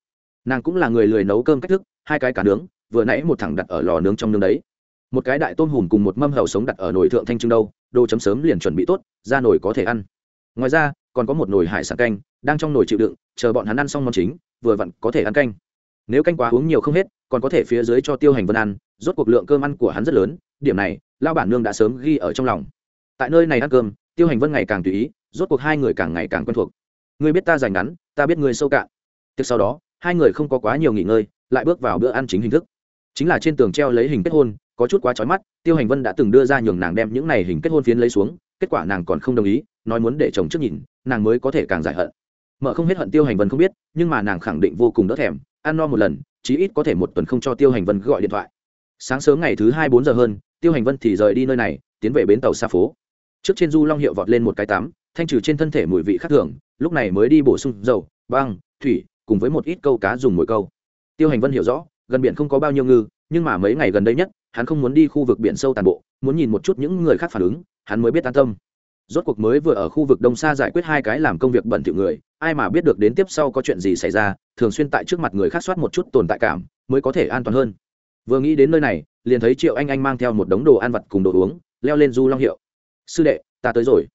Nàng cũng là người lười nấu cơm cách thức, hai cái cá nướng, vừa nãy một thằng đặt ở lò nướng trong nướng đấy. Một cái đại tôm hùm cùng một mâm hầu sống đặt ở nồi thượng thanh trưng đâu, đồ chấm sớm liền chuẩn bị tốt, ra nồi có thể ăn. Ngoài ra, còn có một nồi hải sản canh, đang trong nồi chịu đựng, chờ bọn hắn ăn xong món chính, vừa vặn có thể ăn canh. Nếu canh quá uống nhiều không hết, còn có thể phía dưới cho tiêu hành vân ăn, rốt cuộc lượng cơm ăn của hắn rất lớn, điểm này lao bản nương đã sớm ghi ở trong lòng. Tại nơi này ăn cơm tiêu hành vân ngày càng tùy ý, rốt cuộc hai người càng ngày càng quen thuộc. Ngươi biết ta dành ngắn, ta biết ngươi sâu cạn. Tiếp sau đó, hai người không có quá nhiều nghỉ ngơi, lại bước vào bữa ăn chính hình thức. Chính là trên tường treo lấy hình kết hôn, có chút quá trói mắt, tiêu hành vân đã từng đưa ra nhường nàng đem những này hình kết hôn phiến lấy xuống, kết quả nàng còn không đồng ý, nói muốn để chồng trước nhìn, nàng mới có thể càng giải hận. Mở không hết hận tiêu hành vân không biết, nhưng mà nàng khẳng định vô cùng đỡ thèm, ăn no một lần, chí ít có thể một tuần không cho tiêu hành vân gọi điện thoại. Sáng sớm ngày thứ hai bốn giờ hơn, tiêu hành vân thì rời đi nơi này, tiến về bến tàu xa phố trước trên du long hiệu vọt lên một cái tắm, thanh trừ trên thân thể mùi vị khác thường, lúc này mới đi bổ sung dầu, băng, thủy, cùng với một ít câu cá dùng mồi câu. Tiêu hành vân hiểu rõ, gần biển không có bao nhiêu ngư, nhưng mà mấy ngày gần đây nhất, hắn không muốn đi khu vực biển sâu tàn bộ, muốn nhìn một chút những người khác phản ứng, hắn mới biết an tâm. Rốt cuộc mới vừa ở khu vực đông xa giải quyết hai cái làm công việc bẩn thỉu người, ai mà biết được đến tiếp sau có chuyện gì xảy ra, thường xuyên tại trước mặt người khác soát một chút tồn tại cảm, mới có thể an toàn hơn. Vừa nghĩ đến nơi này, liền thấy triệu anh anh mang theo một đống đồ ăn vặt cùng đồ uống, leo lên du long hiệu sư đệ, ta tới rồi.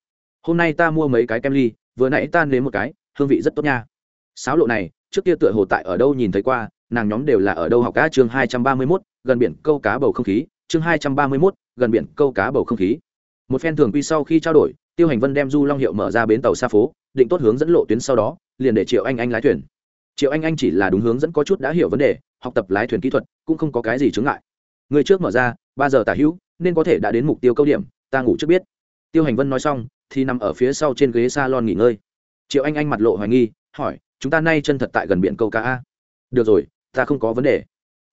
Hôm nay ta mua mấy cái kem ly, vừa nãy ta nếm một cái, hương vị rất tốt nha. Sáo lộ này, trước kia tựa hồ tại ở đâu nhìn thấy qua, nàng nhóm đều là ở đâu học cá chương hai trăm ba mươi mốt, gần biển câu cá bầu không khí, chương hai trăm ba mươi mốt, gần biển câu cá bầu không khí. Một phen thường quy sau khi trao đổi, tiêu hành vân đem du long hiệu mở ra bến tàu xa phố, định tốt hướng dẫn lộ tuyến sau đó, liền để triệu anh anh lái thuyền. Triệu anh anh chỉ là đúng hướng dẫn có chút đã hiểu vấn đề, học tập lái thuyền kỹ thuật, cũng không có cái gì chướng ngại. Người trước mở ra, ba giờ tả hữu, nên có thể đã đến mục tiêu câu điểm, ta ngủ trước biết tiêu hành vân nói xong, thì nằm ở phía sau trên ghế s a lon nghỉ ngơi. Triệu anh anh mặt lộ hoài nghi, hỏi, chúng ta nay chân thật tại gần biển câu cá a? Được rồi, ta không có vấn đề.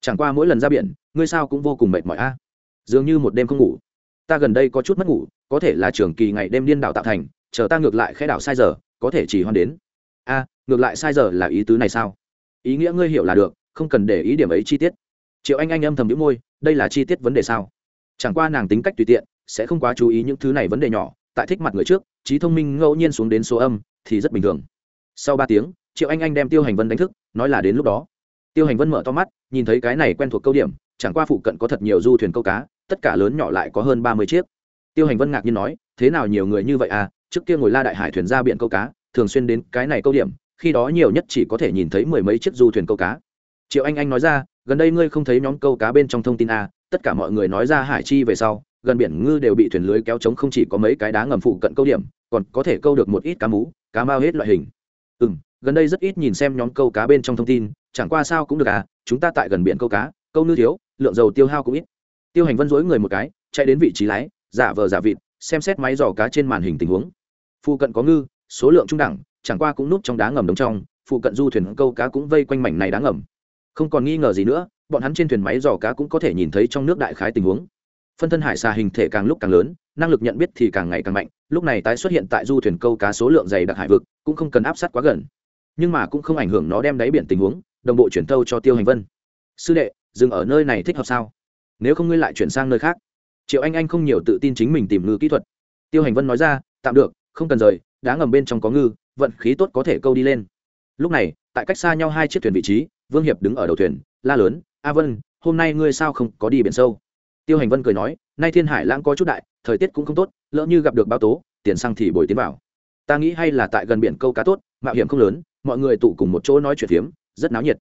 Chẳng qua mỗi lần ra biển, ngươi sao cũng vô cùng mệt mỏi a? Dường như một đêm không ngủ. Ta gần đây có chút mất ngủ, có thể là trường kỳ ngày đêm điên đảo tạo thành, chờ ta ngược lại khẽ đảo sai giờ, có thể chỉ hoan đến. A, ngược lại sai giờ là ý tứ này sao? Ý nghĩa ngươi hiểu là được, không cần để ý điểm ấy chi tiết. Triệu anh anh âm thầm đĩu môi, đây là chi tiết vấn đề sao? Chẳng qua nàng tính cách tùy tiện sẽ không quá chú ý những thứ này vấn đề nhỏ tại thích mặt người trước trí thông minh ngẫu nhiên xuống đến số âm thì rất bình thường. Sau ba tiếng triệu anh anh đem tiêu hành vân đánh thức nói là đến lúc đó. Tiêu hành vân mở to mắt nhìn thấy cái này quen thuộc câu điểm chẳng qua phụ cận có thật nhiều du thuyền câu cá tất cả lớn nhỏ lại có hơn ba mươi chiếc. Tiêu hành vân ngạc nhiên nói thế nào nhiều người như vậy à? Trước kia ngồi la đại hải thuyền ra biển câu cá thường xuyên đến cái này câu điểm khi đó nhiều nhất chỉ có thể nhìn thấy mười mấy chiếc du thuyền câu cá. Triệu anh anh nói ra gần đây ngươi không thấy nhóm câu cá bên trong thông tin à, tất cả mọi người nói ra hải chi về sau gần biển ngư đều bị thuyền lưới kéo trống không chỉ có mấy cái đá ngầm phụ cận câu điểm, còn có thể câu được một ít cá mú, cá mao hết loại hình. Ừ m gần đây rất ít nhìn xem nhóm câu cá bên trong thông tin, chẳng qua sao cũng được à chúng ta tại gần biển câu cá, câu ngư thiếu, lượng dầu tiêu hao cũng ít. Tiêu hành vân dối người một cái, chạy đến vị trí lái, giả vờ giả vịt, xem xét máy dò cá trên màn hình tình huống. Phụ cận có ngư, số lượng trung đẳng, chẳng qua cũng núp trong đá ngầm đống trong, phụ cận du thuyền câu cá cũng vây quanh mảnh này đá ngầm. Không còn nghi ngờ gì nữa, bọn hắn trên thuyền máy dò cá cũng có thể nhìn thấy trong nước đại khái tình huống phân thân hải xà hình thể càng lúc càng lớn, năng lực nhận biết thì càng ngày càng mạnh, lúc này tái xuất hiện tại du thuyền câu cá số lượng dày đặc hải vực, cũng không cần áp sát quá gần. Nhưng mà cũng không ảnh hưởng nó đem đáy biển tình huống, đồng bộ chuyển tâu cho tiêu hành vân. Sư đệ, dừng ở nơi này thích hợp sao? Nếu không ngươi lại chuyển sang nơi khác. Triệu anh anh không nhiều tự tin chính mình tìm ngư kỹ thuật. Tiêu hành vân nói ra, tạm được, không cần rời, đá ngầm bên trong có ngư, vận khí tốt có thể câu đi lên. Lúc này, tại cách xa nhau hai chiếc thuyền vị trí, vương hiệp đứng ở đầu thuyền, la lớn, a vân, hôm nay ngươi sao không có đi biển sâu? Tiêu hành vân cười nói, nay thiên hải lãng có chút đại, thời tiết cũng không tốt, lỡ như gặp được báo tố, tiền xăng thì bồi tiến vào. Ta nghĩ hay là tại gần biển câu cá tốt, mạo hiểm không lớn, mọi người tụ cùng một chỗ nói chuyện phiếm, rất náo nhiệt.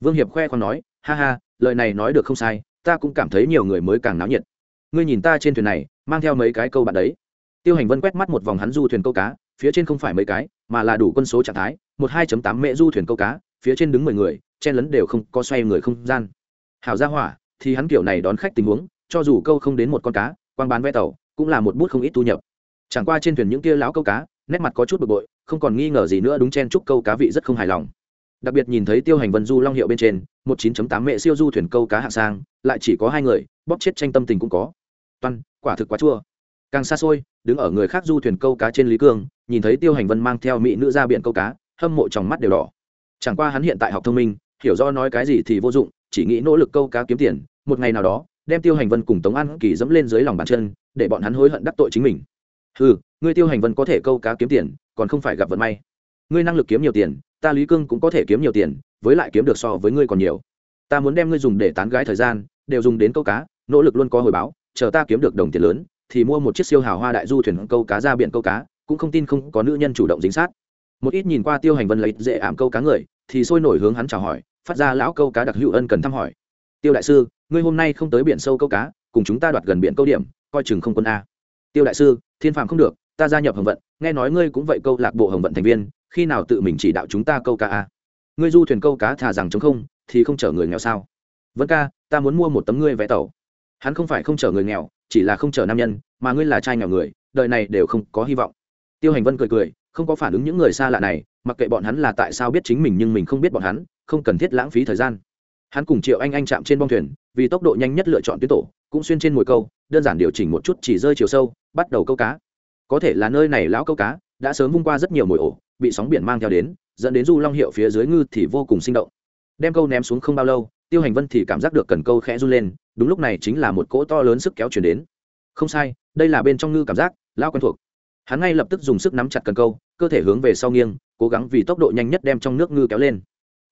Vương hiệp khoe khoang nói, ha ha, lời này nói được không sai, ta cũng cảm thấy nhiều người mới càng náo nhiệt. Ngươi nhìn ta trên thuyền này, mang theo mấy cái câu bạn đấy. Tiêu hành vân quét mắt một vòng hắn du thuyền câu cá, phía trên không phải mấy cái, mà là đủ quân số trạng thái, một hai tám mẹ du thuyền câu cá, phía trên đứng mười người, chen lấn đều không có xoay người không gian. Hảo ra hỏa, thì hắn kiểu này đón khách tình huống cho dù câu không đến một con cá, quang bán vé tàu, cũng là một bút không ít thu nhập. Chẳng qua trên thuyền những kia láo câu cá, nét mặt có chút bực bội, không còn nghi ngờ gì nữa đúng chen chúc câu cá vị rất không hài lòng. Đặc biệt nhìn thấy tiêu hành vân du long hiệu bên trên, một 9 tám mẹ siêu du thuyền câu cá hạng sang, lại chỉ có hai người, bóp chết tranh tâm tình cũng có. Toan, quả thực quá chua. Càng xa xôi, đứng ở người khác du thuyền câu cá trên lý cương nhìn thấy tiêu hành vân mang theo mỹ nữ ra biển câu cá, hâm mộ trong mắt đều đỏ. Chẳng qua hắn hiện tại học thông minh, hiểu do nói cái gì thì vô dụng, chỉ nghĩ nỗ lực câu cá kiếm tiền, một ngày nào đó đem tiêu hành vân cùng tống an kỳ dẫm lên dưới lòng bàn chân, để bọn hắn hối hận đắc tội chính mình. Ừ ngươi tiêu hành vân có thể câu cá kiếm tiền, còn không phải gặp vận may. Ngươi năng lực kiếm nhiều tiền, ta lý cương cũng có thể kiếm nhiều tiền, với lại kiếm được so với ngươi còn nhiều. Ta muốn đem ngươi dùng để tán gái thời gian, đều dùng đến câu cá, nỗ lực luôn có hồi báo, chờ ta kiếm được đồng tiền lớn, thì mua một chiếc siêu hào hoa đại du thuyền câu cá ra biển câu cá, cũng không tin không có nữ nhân chủ động dính sát. Một ít nhìn qua tiêu hành vân lấy dễ ảm câu cá người, thì sôi nổi hướng hắn chào hỏi, phát ra lão câu cá đặc hữu ân cần thăm hỏi tiêu đại sư, ngươi hôm nay không tới biển sâu câu cá, cùng chúng ta đoạt gần biển câu điểm, coi chừng không quân a. Tiêu đại sư, thiên phạm không được, ta gia nhập hồng vận, nghe nói ngươi cũng vậy câu lạc bộ hồng vận thành viên, khi nào tự mình chỉ đạo chúng ta câu cá a? Ngươi du thuyền câu cá thả rằng chống không, thì không chở người nghèo sao? Vân ca, ta muốn mua một tấm ngươi vé tàu. Hắn không phải không chở người nghèo, chỉ là không chở nam nhân, mà ngươi là trai nghèo người, đời này đều không có hy vọng. Tiêu hành vân cười cười, không có phản ứng những người xa lạ này, mặc kệ bọn hắn là tại sao biết chính mình nhưng mình không biết bọn hắn, không cần thiết lãng phí thời gian hắn cùng triệu anh anh chạm trên bong thuyền, vì tốc độ nhanh nhất lựa chọn tuyến tổ, cũng xuyên trên mồi câu, đơn giản điều chỉnh một chút chỉ rơi chiều sâu, bắt đầu câu cá. Có thể là nơi này lão câu cá, đã sớm vung qua rất nhiều mồi ổ, bị sóng biển mang theo đến, dẫn đến du long hiệu phía dưới ngư thì vô cùng sinh động. Đem câu ném xuống không bao lâu, tiêu hành vân thì cảm giác được cần câu khẽ run lên, đúng lúc này chính là một cỗ to lớn sức kéo chuyển đến. Không sai, đây là bên trong ngư cảm giác lao quen thuộc. Hắn ngay lập tức dùng sức nắm chặt cần câu, cơ thể hướng về sau nghiêng, cố gắng vì tốc độ nhanh nhất đem trong nước ngư kéo lên.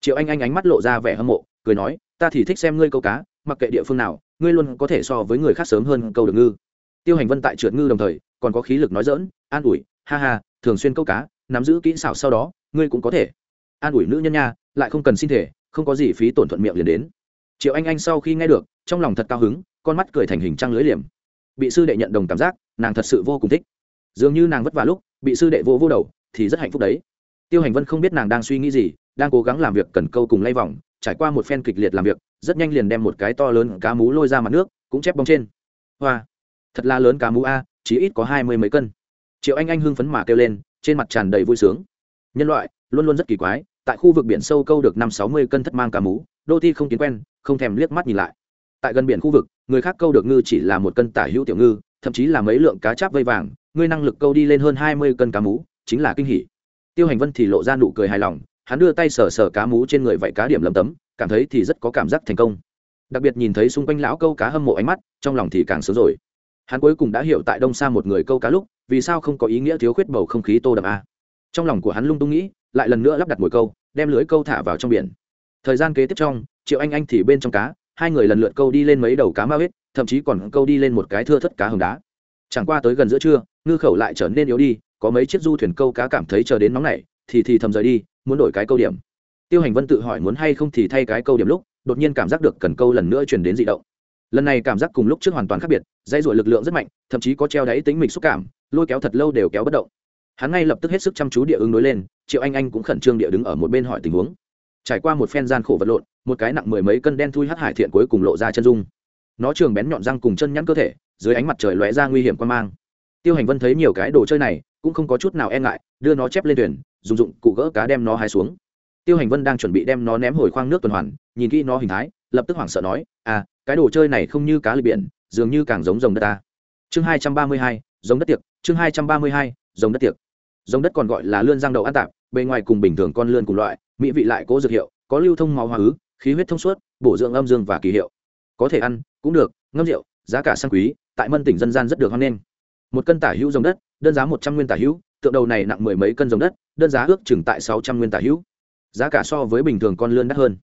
Triệu anh anh ánh mắt lộ ra vẻ hâm mộ cười nói, ta thì thích xem ngươi câu cá, mặc kệ địa phương nào, ngươi luôn có thể so với người khác sớm hơn câu được ngư. Tiêu hành vân tại trượt ngư đồng thời, còn có khí lực nói dỡn an ủi, ha ha, thường xuyên câu cá, nắm giữ kỹ xảo sau đó, ngươi cũng có thể. An ủi nữ nhân nha, lại không cần xin thể, không có gì phí tổn thuận miệng liền đến. Triệu anh anh sau khi nghe được, trong lòng thật cao hứng, con mắt cười thành hình trăng lưới liềm. Bị sư đệ nhận đồng cảm giác, nàng thật sự vô cùng thích. Dường như nàng vất vả lúc, bị sư đệ vô vô đầu, thì rất hạnh phúc đấy. Tiêu hành vân không biết nàng đang suy nghĩ gì, đang cố gắng làm việc cần câu cùng lay vòng trải qua một phen kịch liệt làm việc, rất nhanh liền đem một cái to lớn cá mú lôi ra mặt nước, cũng chép bóng trên. Hoa, thật là lớn cá mú a chỉ ít có hai mươi mấy cân. Triệu anh anh hưng phấn mà kêu lên, trên mặt tràn đầy vui sướng. Nhân loại, luôn luôn rất kỳ quái, tại khu vực biển sâu câu được năm sáu mươi cân thất mang cá mú, đô thi không kiến quen, không thèm liếc mắt nhìn lại. Tại gần biển khu vực, người khác câu được ngư chỉ là một cân tả hữu tiểu ngư, thậm chí là mấy lượng cá cháp vây vàng, ngươi năng lực câu đi lên hơn hai mươi cân cá mú, chính là kinh hỉ. Tiêu hành vân thì lộ ra nụ cười hài lòng hắn đưa tay sờ sờ cá mú trên người vậy cá điểm lầm tấm, cảm thấy thì rất có cảm giác thành công. Đặc biệt nhìn thấy xung quanh lão câu cá hâm mộ ánh mắt, trong lòng thì càng sớm rồi. Hắn cuối cùng đã hiểu tại đông xa một người câu cá lúc, vì sao không có ý nghĩa thiếu khuyết bầu không khí tô đậm a. Trong lòng của hắn lung tung nghĩ, lại lần nữa lắp đặt mồi câu, đem lưới câu thả vào trong biển. Thời gian kế tiếp trong, triệu anh anh thì bên trong cá, hai người lần lượt câu đi lên mấy đầu cá ma huyết, thậm chí còn câu đi lên một cái thưa thất cá hồng đá. Chẳng qua tới gần giữa trưa, ngư khẩu lại trở nên yếu đi, có mấy chiếc du thuyền câu cá cảm thấy chờ đến nóng này thì thì thầm rời đi, muốn đổi cái câu điểm. Tiêu hành vân tự hỏi muốn hay không thì thay cái câu điểm lúc, đột nhiên cảm giác được cần câu lần nữa chuyển đến dị động. Lần này cảm giác cùng lúc trước hoàn toàn khác biệt dây ruổi lực lượng rất mạnh, thậm chí có treo đáy tính mình xúc cảm, lôi kéo thật lâu đều kéo bất động. Hắn ngay lập tức hết sức chăm chú địa ứng đối lên, triệu anh anh cũng khẩn trương địa đứng ở một bên hỏi tình huống. Trải qua một phen gian khổ vật lộn, một cái nặng mười mấy cân đen thui hắc hải thiện cuối cùng lộ ra chân dung. Nó trường bén nhọn răng cùng chân nhắn cơ thể, dưới ánh mặt trời lóe ra nguy hiểm quan mang. Tiêu hành vân thấy nhiều cái đồ chơi này, cũng không có chút nào e ngại, đưa nó chép lên thuyền dùng dụng cụ gỡ cá đem nó hái xuống. Tiêu hành vân đang chuẩn bị đem nó ném hồi khoang nước tuần hoàn, nhìn kỹ nó hình thái, lập tức hoảng sợ nói à cái đồ chơi này không như cá lưới biển, dường như càng giống rồng đất ta. Chương hai trăm ba mươi hai, giống đất tiệc, chương hai trăm ba mươi hai, giống đất tiệc. Giống đất còn gọi là lươn giang đậu ăn tạp, bề ngoài cùng bình thường con lươn cùng loại, mỹ vị lại cố dược hiệu, có lưu thông máu hoa ứ, khí huyết thông suốt, bổ dưỡng âm dương và kỳ hiệu. Có thể ăn, cũng được, ngâm rượu, giá cả sang quý, tại mân tỉnh dân gian rất được hoan nghênh. Một cân tả hữu giống đất đơn giá một trăm nguyên tả hữu, tượng đầu này nặng mười mấy cân giống đất, đơn giá ước chừng tại sáu trăm nguyên tả hữu. Giá cả so với bình thường con lươn đắt hơn.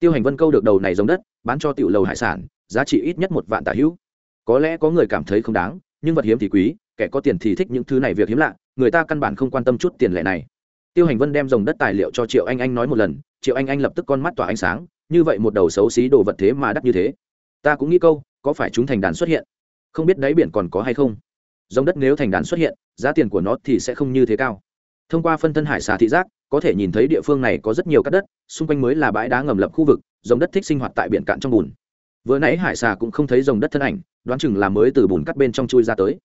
Tiêu hành vân câu được đầu này giống đất, bán cho tiểu lầu hải sản, giá trị ít nhất một vạn tả hữu. Có lẽ có người cảm thấy không đáng, nhưng vật hiếm thì quý, kẻ có tiền thì thích những thứ này việc hiếm lạ, người ta căn bản không quan tâm chút tiền lệ này. Tiêu hành vân đem dòng đất tài liệu cho triệu anh anh nói một lần, triệu anh anh lập tức con mắt tỏa ánh sáng, như vậy một đầu xấu xí đồ vật thế mà đắt như thế. Ta cũng nghĩ câu, có phải chúng thành đàn xuất hiện? Không biết đáy biển còn có hay không? Dòng đất nếu thành đàn xuất hiện, giá tiền của nó thì sẽ không như thế cao. Thông qua phân thân hải xà thị giác, có thể nhìn thấy địa phương này có rất nhiều cát đất, xung quanh mới là bãi đá ngầm lập khu vực dòng đất thích sinh hoạt tại biển cạn trong bùn. Vừa nãy hải xà cũng không thấy dòng đất thân ảnh, đoán chừng là mới từ bùn cắt bên trong chui ra tới.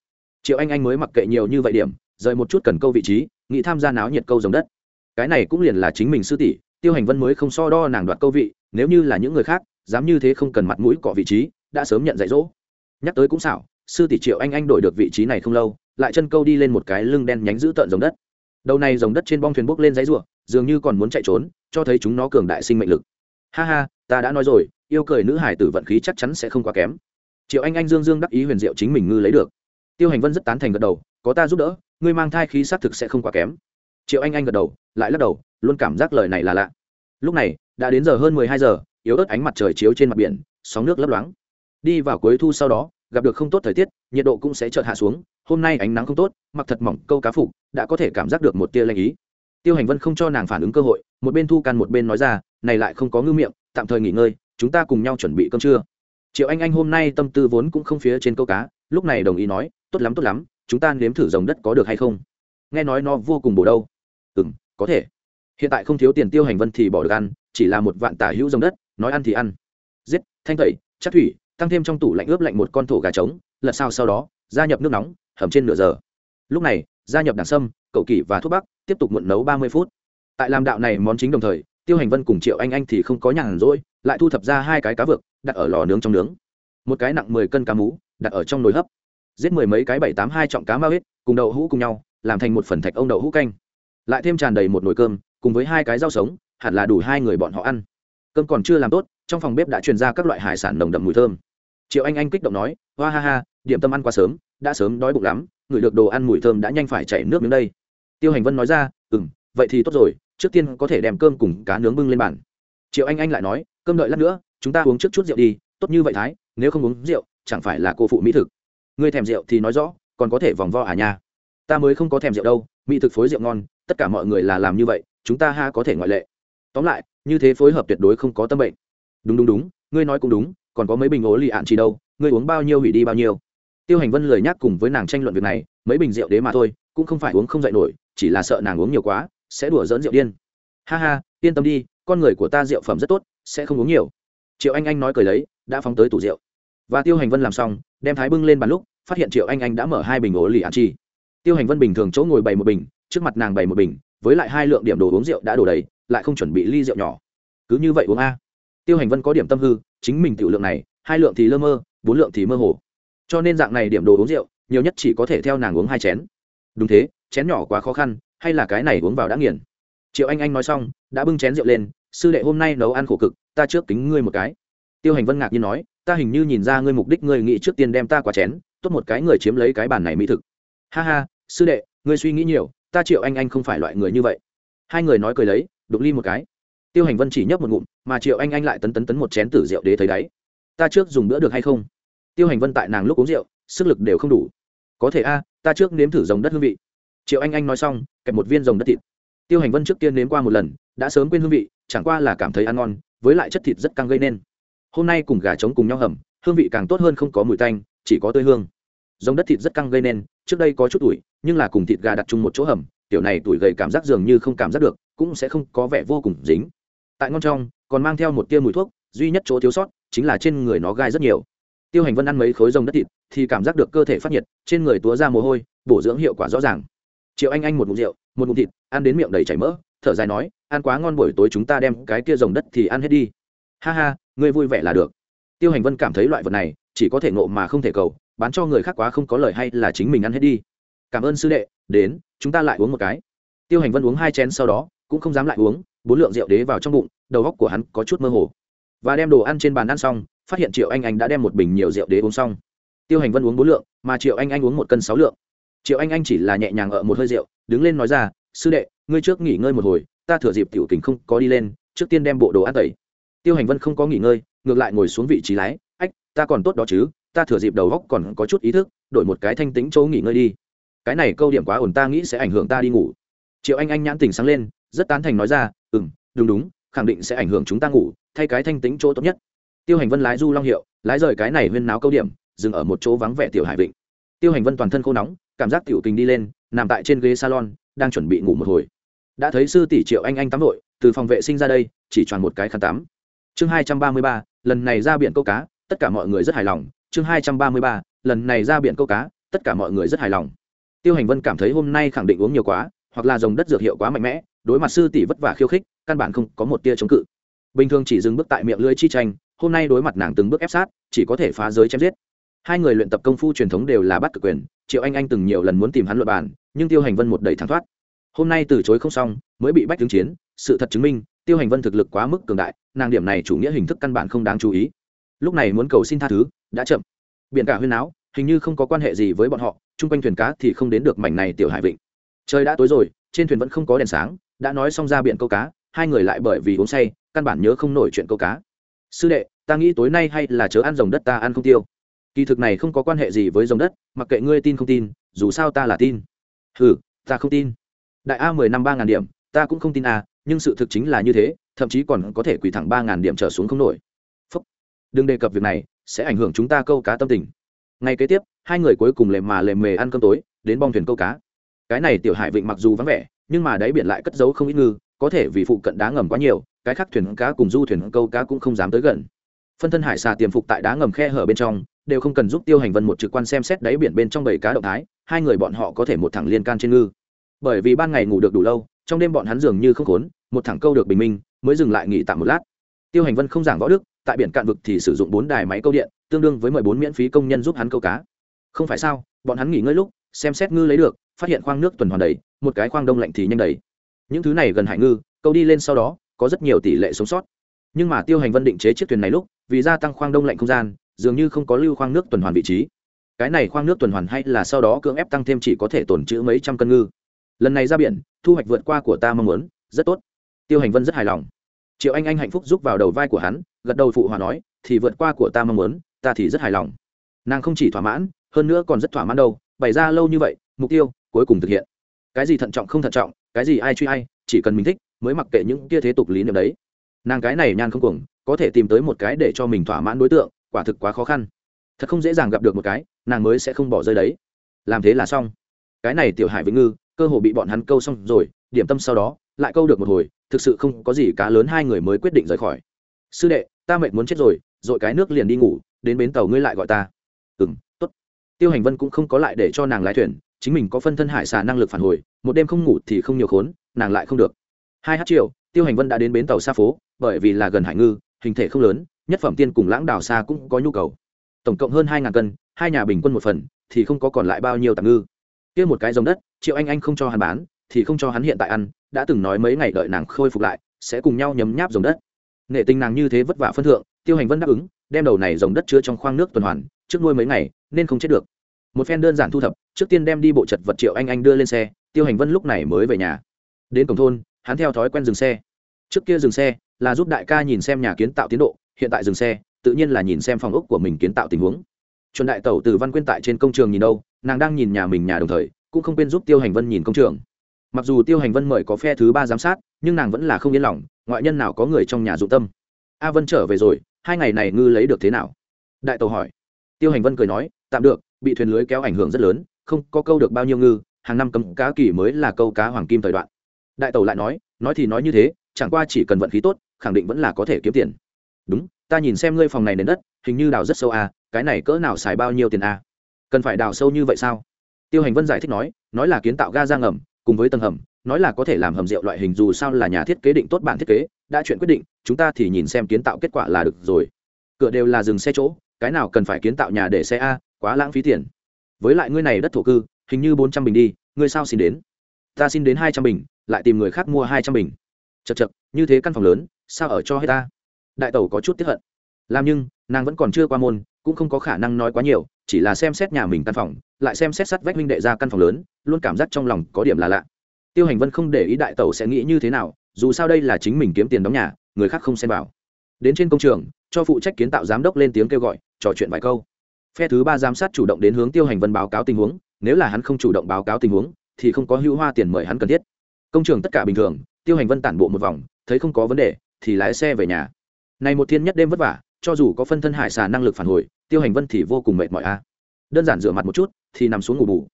Triệu anh anh mới mặc kệ nhiều như vậy điểm, rời một chút cần câu vị trí, nghĩ tham gia náo nhiệt câu dòng đất. Cái này cũng liền là chính mình sư tỷ, tiêu hành vân mới không so đo nàng đoạt câu vị, nếu như là những người khác, dám như thế không cần mặt mũi cọ vị trí, đã sớm nhận dạy dỗ. Nhắc tới cũng xảo sư tỷ triệu anh anh đổi được vị trí này không lâu, lại chân câu đi lên một cái lưng đen nhánh giữ tợn dòng đất. Đầu này dòng đất trên bong thuyền bốc lên giấy ruộng dường như còn muốn chạy trốn, cho thấy chúng nó cường đại sinh mệnh lực. Ha ha, ta đã nói rồi, yêu cười nữ hải tử vận khí chắc chắn sẽ không quá kém. Triệu anh anh dương dương đắc ý huyền diệu chính mình ngư lấy được. Tiêu hành vân rất tán thành gật đầu, có ta giúp đỡ, ngươi mang thai khí xác thực sẽ không quá kém. Triệu anh anh gật đầu, lại lắc đầu, luôn cảm giác lời này là lạ. Lúc này, đã đến giờ hơn mười hai giờ, yếu ớt ánh mặt trời chiếu trên mặt biển, sóng nước lấp loáng. Đi vào cuối thu sau đó gặp được không tốt thời tiết, nhiệt độ cũng sẽ chợt hạ xuống, hôm nay ánh nắng không tốt, mặc thật mỏng, câu cá phục, đã có thể cảm giác được một tia lanh ý. Tiêu hành vân không cho nàng phản ứng cơ hội, một bên thu can một bên nói ra, này lại không có ngư miệng, tạm thời nghỉ ngơi, chúng ta cùng nhau chuẩn bị cơm trưa. Triệu anh anh hôm nay tâm tư vốn cũng không phía trên câu cá, lúc này đồng ý nói, tốt lắm tốt lắm, chúng ta nếm thử dòng đất có được hay không? Nghe nói nó vô cùng bổ đâu ừ m có thể. Hiện tại không thiếu tiền, tiêu hành vân thì bỏ được ăn, chỉ là một vạn tả hữu dòng đất, nói ăn thì ăn. Giết, thanh tẩy, chắc thủy tăng thêm trong tủ lạnh ướp lạnh một con thổ gà trống, lật sao sau đó, gia nhập nước nóng, hầm trên nửa giờ. Lúc này, gia nhập đảng sâm, cậu kỷ và thuốc bắc tiếp tục muộn nấu ba mươi phút. Tại làm đạo này món chính đồng thời, tiêu hành vân cùng triệu anh anh thì không có nhàn rỗi, lại thu thập ra hai cái cá vực đặt ở lò nướng trong nướng. Một cái nặng mười cân cá mú đặt ở trong nồi hấp. Giết mười mấy cái bảy tám hai trọng cá mao hết, cùng đậu hũ cùng nhau, làm thành một phần thạch ông đậu hũ canh. Lại thêm tràn đầy một nồi cơm, cùng với hai cái rau sống, hẳn là đủ hai người bọn họ ăn. Cơm còn chưa làm tốt trong phòng bếp đã truyền ra các loại hải sản nồng đậm mùi thơm. Triệu anh anh kích động nói hoa ha ha, điểm tâm ăn quá sớm, đã sớm đói bụng lắm, người được đồ ăn mùi thơm đã nhanh phải chảy nước miếng đây. Tiêu hành vân nói ra ừ m vậy thì tốt rồi, trước tiên có thể đem cơm cùng cá nướng bưng lên bàn. Triệu anh anh lại nói, cơm đợi lát nữa, chúng ta uống trước chút rượu đi, tốt như vậy thái, nếu không uống rượu, chẳng phải là cô phụ mỹ thực. Ngươi thèm rượu thì nói rõ, còn có thể vòng vo à nha. Ta mới không có thèm rượu đâu, mỹ thực phối rượu ngon, tất cả mọi người là làm như vậy, chúng ta ha có thể ngoại lệ. Tóm lại, như thế phối hợp tuyệt đối không có tâm bệnh đúng đúng đúng, ngươi nói cũng đúng, còn có mấy bình ố lì ạn chỉ đâu, ngươi uống bao nhiêu hủy đi bao nhiêu. Tiêu hành vân lời nhắc cùng với nàng tranh luận việc này, mấy bình rượu đế mà thôi, cũng không phải uống không dậy nổi, chỉ là sợ nàng uống nhiều quá, sẽ đùa dỡn rượu điên. Ha ha, yên tâm đi, con người của ta rượu phẩm rất tốt, sẽ không uống nhiều. Triệu anh anh nói cười lấy, đã phóng tới tủ rượu. Và tiêu hành vân làm xong, đem thái bưng lên bàn lúc, phát hiện triệu anh anh đã mở hai bình ố lì ạn chi tiêu hành vân bình thường chỗ ngồi bày một bình, trước mặt nàng bày một bình, với lại hai lượng điểm đồ uống rượu đã đổ đầy, lại không chuẩn bị ly rượu nhỏ. Cứ như vậy uống a tiêu hành vân có điểm tâm hư, chính mình tiểu lượng này, hai lượng thì lơ mơ, bốn lượng thì mơ hồ. Cho nên dạng này điểm đồ uống rượu, nhiều nhất chỉ có thể theo nàng uống hai chén. Đúng thế, chén nhỏ quá khó khăn, hay là cái này uống vào đã nghiền. Triệu anh anh nói xong, đã bưng chén rượu lên, sư đệ, hôm nay nấu ăn khổ cực, ta trước kính ngươi một cái. Tiêu hành vân ngạc nhiên nói, ta hình như nhìn ra ngươi mục đích, ngươi nghĩ trước tiên đem ta quả chén, tốt một cái người chiếm lấy cái bàn này mỹ thực. Ha ha, sư đệ, ngươi suy nghĩ nhiều, ta triệu anh anh không phải loại người như vậy. Hai người nói cười lấy, đục ly một cái tiêu hành vân chỉ nhấp một ngụm, mà triệu anh anh lại tấn tấn tấn một chén tử rượu đế thấy đáy ta trước dùng bữa được hay không? Tiêu hành vân tại nàng lúc uống rượu, sức lực đều không đủ. Có thể a, ta trước nếm thử dòng đất hương vị. Triệu anh anh nói xong, kẹp một viên dòng đất thịt. Tiêu hành vân trước tiên nếm qua một lần, đã sớm quên hương vị, chẳng qua là cảm thấy ăn ngon, với lại chất thịt rất căng gây nên. Hôm nay cùng gà trống cùng nhau hầm, hương vị càng tốt hơn không có mùi tanh, chỉ có tươi hương. Dòng đất thịt rất căng gây nên, trước đây có chút tuổi, nhưng là cùng thịt gà đặt chung một chỗ hầm, tiểu này tuổi gầy cảm giác dường như không cảm giác được, cũng sẽ không có vẻ vô cùng dính tại ngon trong, còn mang theo một tia mùi thuốc, duy nhất chỗ thiếu sót chính là trên người nó gai rất nhiều. Tiêu hành vân ăn mấy khối rồng đất thịt thì cảm giác được cơ thể phát nhiệt, trên người túa ra mồ hôi, bổ dưỡng hiệu quả rõ ràng. Triệu anh anh một ngụm rượu, một ngụm thịt, ăn đến miệng đầy chảy mỡ, thở dài nói, ăn quá ngon buổi tối chúng ta đem cái kia rồng đất thì ăn hết đi. Ha ha, ngươi vui vẻ là được. Tiêu hành vân cảm thấy loại vật này, chỉ có thể ngộ mà không thể cầu, bán cho người khác quá không có lời hay là chính mình ăn hết đi. Cảm ơn sư đệ, đến, chúng ta lại uống một cái. Tiêu hành vân uống hai chén sau đó cũng không dám lại uống, bốn lượng rượu đế vào trong bụng, đầu góc của hắn có chút mơ hồ. Và đem đồ ăn trên bàn ăn xong, phát hiện triệu anh anh đã đem một bình nhiều rượu đế uống xong. Tiêu hành vân uống bốn lượng, mà triệu anh anh uống một cân sáu lượng. Triệu anh anh chỉ là nhẹ nhàng ở một hơi rượu, đứng lên nói ra, sư đệ, ngươi trước nghỉ ngơi một hồi, ta thừa dịp tiểu kình không có đi lên, trước tiên đem bộ đồ ăn tẩy. Tiêu hành vân không có nghỉ ngơi, ngược lại ngồi xuống vị trí lái, ách, ta còn tốt đó chứ, ta thừa dịp đầu góc còn có chút ý thức, đổi một cái thanh tính chỗ nghỉ ngơi đi. Cái này câu điểm quá ổn ta nghĩ sẽ ảnh hưởng ta đi ngủ. Triệu anh anh nhãn tình sáng lên rất tán thành nói ra ừ m đúng đúng, khẳng định sẽ ảnh hưởng chúng ta ngủ, thay cái thanh tính chỗ tốt nhất. Tiêu hành vân lái du long hiệu, lái rời cái này huyên náo câu điểm, dừng ở một chỗ vắng vẻ tiểu hải vịnh. Tiêu hành vân toàn thân khô nóng, cảm giác tiểu tình đi lên, nằm tại trên ghế salon, đang chuẩn bị ngủ một hồi. Đã thấy sư tỷ triệu anh anh tắm vội từ phòng vệ sinh ra đây, chỉ tròn một cái khăn tắm. Chương hai trăm ba mươi ba, lần này ra biển câu cá, tất cả mọi người rất hài lòng. Chương hai trăm ba mươi ba, lần này ra biển câu cá, tất cả mọi người rất hài lòng. Tiêu hành vân cảm thấy hôm nay khẳng định uống nhiều quá, hoặc là dòng đất dược hiệu quá mạnh mẽ đối mặt sư tỷ vất vả khiêu khích, căn bản không có một tia chống cự. Bình thường chỉ dừng bước tại miệng lưỡi chi tranh, hôm nay đối mặt nàng từng bước ép sát, chỉ có thể phá giới chém giết. Hai người luyện tập công phu truyền thống đều là bắt cực quyền, triệu anh anh từng nhiều lần muốn tìm hắn luật bàn, nhưng tiêu hành vân một đầy thắng thoát. Hôm nay từ chối không xong, mới bị bách tướng chiến, sự thật chứng minh, tiêu hành vân thực lực quá mức cường đại, nàng điểm này chủ nghĩa hình thức căn bản không đáng chú ý. Lúc này muốn cầu xin tha thứ, đã chậm. Biển cả huyên áo hình như không có quan hệ gì với bọn họ, chung quanh thuyền cá thì không đến được mảnh này tiểu hải vịnh. Trời đã tối rồi, trên thuyền vẫn không có đèn sáng đã nói xong ra biển câu cá, hai người lại bởi vì uống say, căn bản nhớ không nổi chuyện câu cá. Sư đệ, ta nghĩ tối nay hay là chớ ăn rồng đất ta ăn không tiêu. Kỳ thực này không có quan hệ gì với rồng đất, mặc kệ ngươi tin không tin, dù sao ta là tin. Ừ ta không tin. Đại a mười năm ba ngàn điểm, ta cũng không tin a nhưng sự thực chính là như thế, thậm chí còn có thể quỳ thẳng ba ngàn điểm trở xuống không nổi. Phúc. đừng đề cập việc này, sẽ ảnh hưởng chúng ta câu cá tâm tình. Ngay kế tiếp, hai người cuối cùng lề mà lề mề ăn cơm tối, đến bong thuyền câu cá. Cái này tiểu hải vịnh mặc dù vắng vẻ nhưng mà đáy biển lại cất giấu không ít ngư, có thể vì phụ cận đá ngầm quá nhiều, cái khác thuyền cá cùng du thuyền câu cá cũng không dám tới gần. Phân thân hải xà tiềm phục tại đá ngầm khe hở bên trong, đều không cần giúp tiêu hành vân một trực quan xem xét đáy biển bên trong bầy cá động thái, hai người bọn họ có thể một thẳng liên can trên ngư. Bởi vì ban ngày ngủ được đủ lâu, trong đêm bọn hắn dường như không khốn, một thẳng câu được bình minh, mới dừng lại nghỉ tạm một lát. Tiêu hành vân không giảng võ đức, tại biển cạn vực thì sử dụng bốn đài máy câu điện, tương đương với mười bốn miễn phí công nhân giúp hắn câu cá. Không phải sao, bọn hắn nghỉ ngơi lúc, xem xét ngư lấy được phát hiện khoang nước tuần hoàn đầy, một cái khoang đông lạnh thì nhanh đầy. Những thứ này gần hải ngư, câu đi lên sau đó, có rất nhiều tỷ lệ sống sót. Nhưng mà tiêu hành vân định chế chiếc thuyền này lúc, vì gia tăng khoang đông lạnh không gian, dường như không có lưu khoang nước tuần hoàn vị trí. Cái này khoang nước tuần hoàn hay là sau đó cưỡng ép tăng thêm chỉ có thể tồn trữ mấy trăm cân ngư. Lần này ra biển, thu hoạch vượt qua của ta mong muốn, rất tốt. Tiêu hành vân rất hài lòng. Triệu anh anh hạnh phúc giúp vào đầu vai của hắn, gật đầu phụ hòa nói, thì vượt qua của ta mong muốn, ta thì rất hài lòng. Nàng không chỉ thỏa mãn, hơn nữa còn rất thỏa mãn đâu, bày ra lâu như vậy, mục tiêu cuối cùng thực hiện. Cái gì thận trọng không thận trọng, cái gì ai truy ai, chỉ cần mình thích, mới mặc kệ những kia thế tục lý niệm đấy. Nàng cái này nhan không cuồng, có thể tìm tới một cái để cho mình thỏa mãn đối tượng, quả thực quá khó khăn. Thật không dễ dàng gặp được một cái, nàng mới sẽ không bỏ rơi đấy. Làm thế là xong. Cái này tiểu hải vĩnh ngư, cơ hồ bị bọn hắn câu xong rồi, điểm tâm sau đó, lại câu được một hồi, thực sự không có gì cá lớn hai người mới quyết định rời khỏi. Sư đệ, ta mệt muốn chết rồi rồi cái nước liền đi ngủ, đến bến tàu ngươi lại gọi ta. Ừ m t ố t tiêu hành vân cũng không có lại để cho nàng lái thuyền chính mình có phân thân hải xà năng lực phản hồi, một đêm không ngủ thì không nhiều khốn, nàng lại không được. Hai h triệu tiêu hành vân đã đến bến tàu xa phố, bởi vì là gần hải ngư, hình thể không lớn, nhất phẩm tiên cùng lãng đào xa cũng có nhu cầu. Tổng cộng hơn hai ngàn cân, hai nhà bình quân một phần, thì không có còn lại bao nhiêu tạm ngư. Kia một cái giống đất, triệu anh anh không cho hắn bán, thì không cho hắn hiện tại ăn, đã từng nói mấy ngày đợi nàng khôi phục lại, sẽ cùng nhau nhấm nháp giống đất. Nghệ tình nàng như thế vất vả phân thượng, tiêu hành vân đáp ứng, đem đầu này giống đất chứa trong khoang nước tuần hoàn, trước nuôi mấy ngày, nên không chết được. Một phen đơn giản thu thập trước tiên đem đi bộ chật vật triệu anh anh đưa lên xe, tiêu hành vân lúc này mới về nhà. Đến cổng thôn, hắn theo thói quen dừng xe. Trước kia dừng xe là giúp đại ca nhìn xem nhà kiến tạo tiến độ, hiện tại dừng xe, tự nhiên là nhìn xem phòng ốc của mình kiến tạo tình huống. Chuẩn đại tẩu từ văn quyên tại trên công trường nhìn đâu, nàng đang nhìn nhà mình nhà đồng thời, cũng không quên giúp tiêu hành vân nhìn công trường. Mặc dù tiêu hành vân mời có phe thứ ba giám sát, nhưng nàng vẫn là không yên lòng, ngoại nhân nào có người trong nhà dụng tâm. A vân trở về rồi, hai ngày này ngư lấy được thế nào? Đại tàu hỏi. Tiêu hành vân cười nói, tạm được, bị thuyền lưới kéo ảnh hưởng rất lớn không có câu được bao nhiêu ngư, hàng năm cấm cá kỳ mới là câu cá hoàng kim thời đoạn. Đại tàu lại nói nói thì nói như thế, chẳng qua chỉ cần vận khí tốt, khẳng định vẫn là có thể kiếm tiền. Đúng, ta nhìn xem ngươi phòng này nền đất, hình như đào rất sâu à cái này cỡ nào xài bao nhiêu tiền à? Cần phải đào sâu như vậy sao? Tiêu hành vân giải thích nói nói là kiến tạo ga ra ngầm cùng với tầng hầm, nói là có thể làm hầm rượu loại hình dù sao là nhà thiết kế định tốt bản thiết kế, đã chuyện quyết định, chúng ta thì nhìn xem kiến tạo kết quả là được rồi. Cửa đều là dừng xe chỗ, cái nào cần phải kiến tạo nhà để xe a, quá lãng phí tiền với lại ngươi này đất thổ cư, hình như bốn trăm bình đi, ngươi sao xin đến? Ta xin đến hai trăm bình, lại tìm người khác mua hai trăm bình. Chật chật như thế căn phòng lớn, sao ở cho hết ta? Đại tẩu có chút tiếp hận. Làm nhưng, nàng vẫn còn chưa qua môn, cũng không có khả năng nói quá nhiều, chỉ là xem xét nhà mình căn phòng, lại xem xét sắt vách minh đệ ra căn phòng lớn, luôn cảm giác trong lòng có điểm là lạ. Tiêu hành vân không để ý đại tẩu sẽ nghĩ như thế nào, dù sao đây là chính mình kiếm tiền đóng nhà, người khác không xem vào. Đến trên công trường, cho phụ trách kiến tạo giám đốc lên tiếng kêu gọi, trò chuyện vài câu phe thứ ba giám sát chủ động đến hướng tiêu hành vân báo cáo tình huống, nếu là hắn không chủ động báo cáo tình huống, thì không có hữu hoa tiền mời hắn cần thiết. Công trường tất cả bình thường, tiêu hành vân tản bộ một vòng, thấy không có vấn đề, thì lái xe về nhà. Này một thiên nhất đêm vất vả, cho dù có phân thân hải xà năng lực phản hồi, tiêu hành vân thì vô cùng mệt mỏi a. Đơn giản rửa mặt một chút, thì nằm xuống ngủ bù.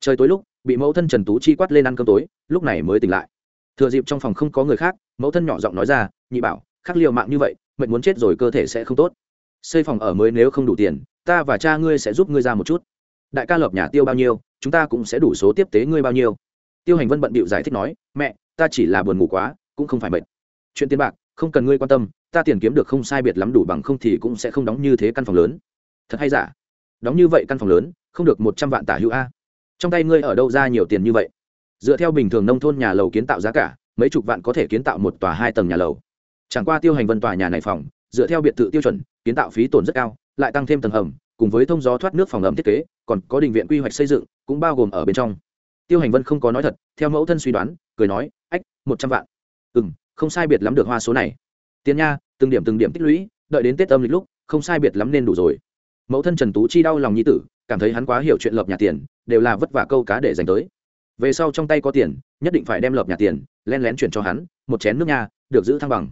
Trời tối lúc, bị mẫu thân trần tú chi quát lên ăn cơm tối, lúc này mới tỉnh lại. Thừa dịp trong phòng không có người khác, mẫu thân nhỏ giọng nói ra, nhị bảo, khắc liều mạng như vậy mệt muốn chết rồi cơ thể sẽ không tốt. Xây phòng ở mới nếu không đủ tiền ta và cha ngươi sẽ giúp ngươi ra một chút. Đại ca lập nhà tiêu bao nhiêu, chúng ta cũng sẽ đủ số tiếp tế ngươi bao nhiêu. Tiêu hành vân bận bịu giải thích nói, mẹ, ta chỉ là buồn ngủ quá, cũng không phải mệt. Chuyện tiền bạc, không cần ngươi quan tâm, ta tiền kiếm được không sai biệt lắm đủ bằng không thì cũng sẽ không đóng như thế căn phòng lớn. Thật hay giả? Đóng như vậy căn phòng lớn, không được một trăm vạn tả hữu a? Trong tay ngươi ở đâu ra nhiều tiền như vậy? Dựa theo bình thường nông thôn nhà lầu kiến tạo giá cả, mấy chục vạn có thể kiến tạo một tòa hai tầng nhà lầu. Chẳng qua tiêu hành vân tòa nhà này phòng, dựa theo biệt thự tiêu chuẩn, kiến tạo phí tổn rất cao lại tăng thêm tầng hầm, cùng với thông gió thoát nước phòng ẩm thiết kế, còn có định viện quy hoạch xây dựng, cũng bao gồm ở bên trong. Tiêu hành vân không có nói thật, theo mẫu thân suy đoán, cười nói, ách, một trăm vạn. Ừ m không sai biệt lắm được hoa số này. Tiền nha, từng điểm từng điểm tích lũy, đợi đến tết âm lịch lúc, không sai biệt lắm nên đủ rồi. Mẫu thân trần tú chi đau lòng nhi tử, cảm thấy hắn quá hiểu chuyện lập nhà tiền, đều là vất vả câu cá để dành tới. Về sau trong tay có tiền, nhất định phải đem lập nhà tiền, len lén chuyển cho hắn, một chén nước nha, được giữ thăng bằng.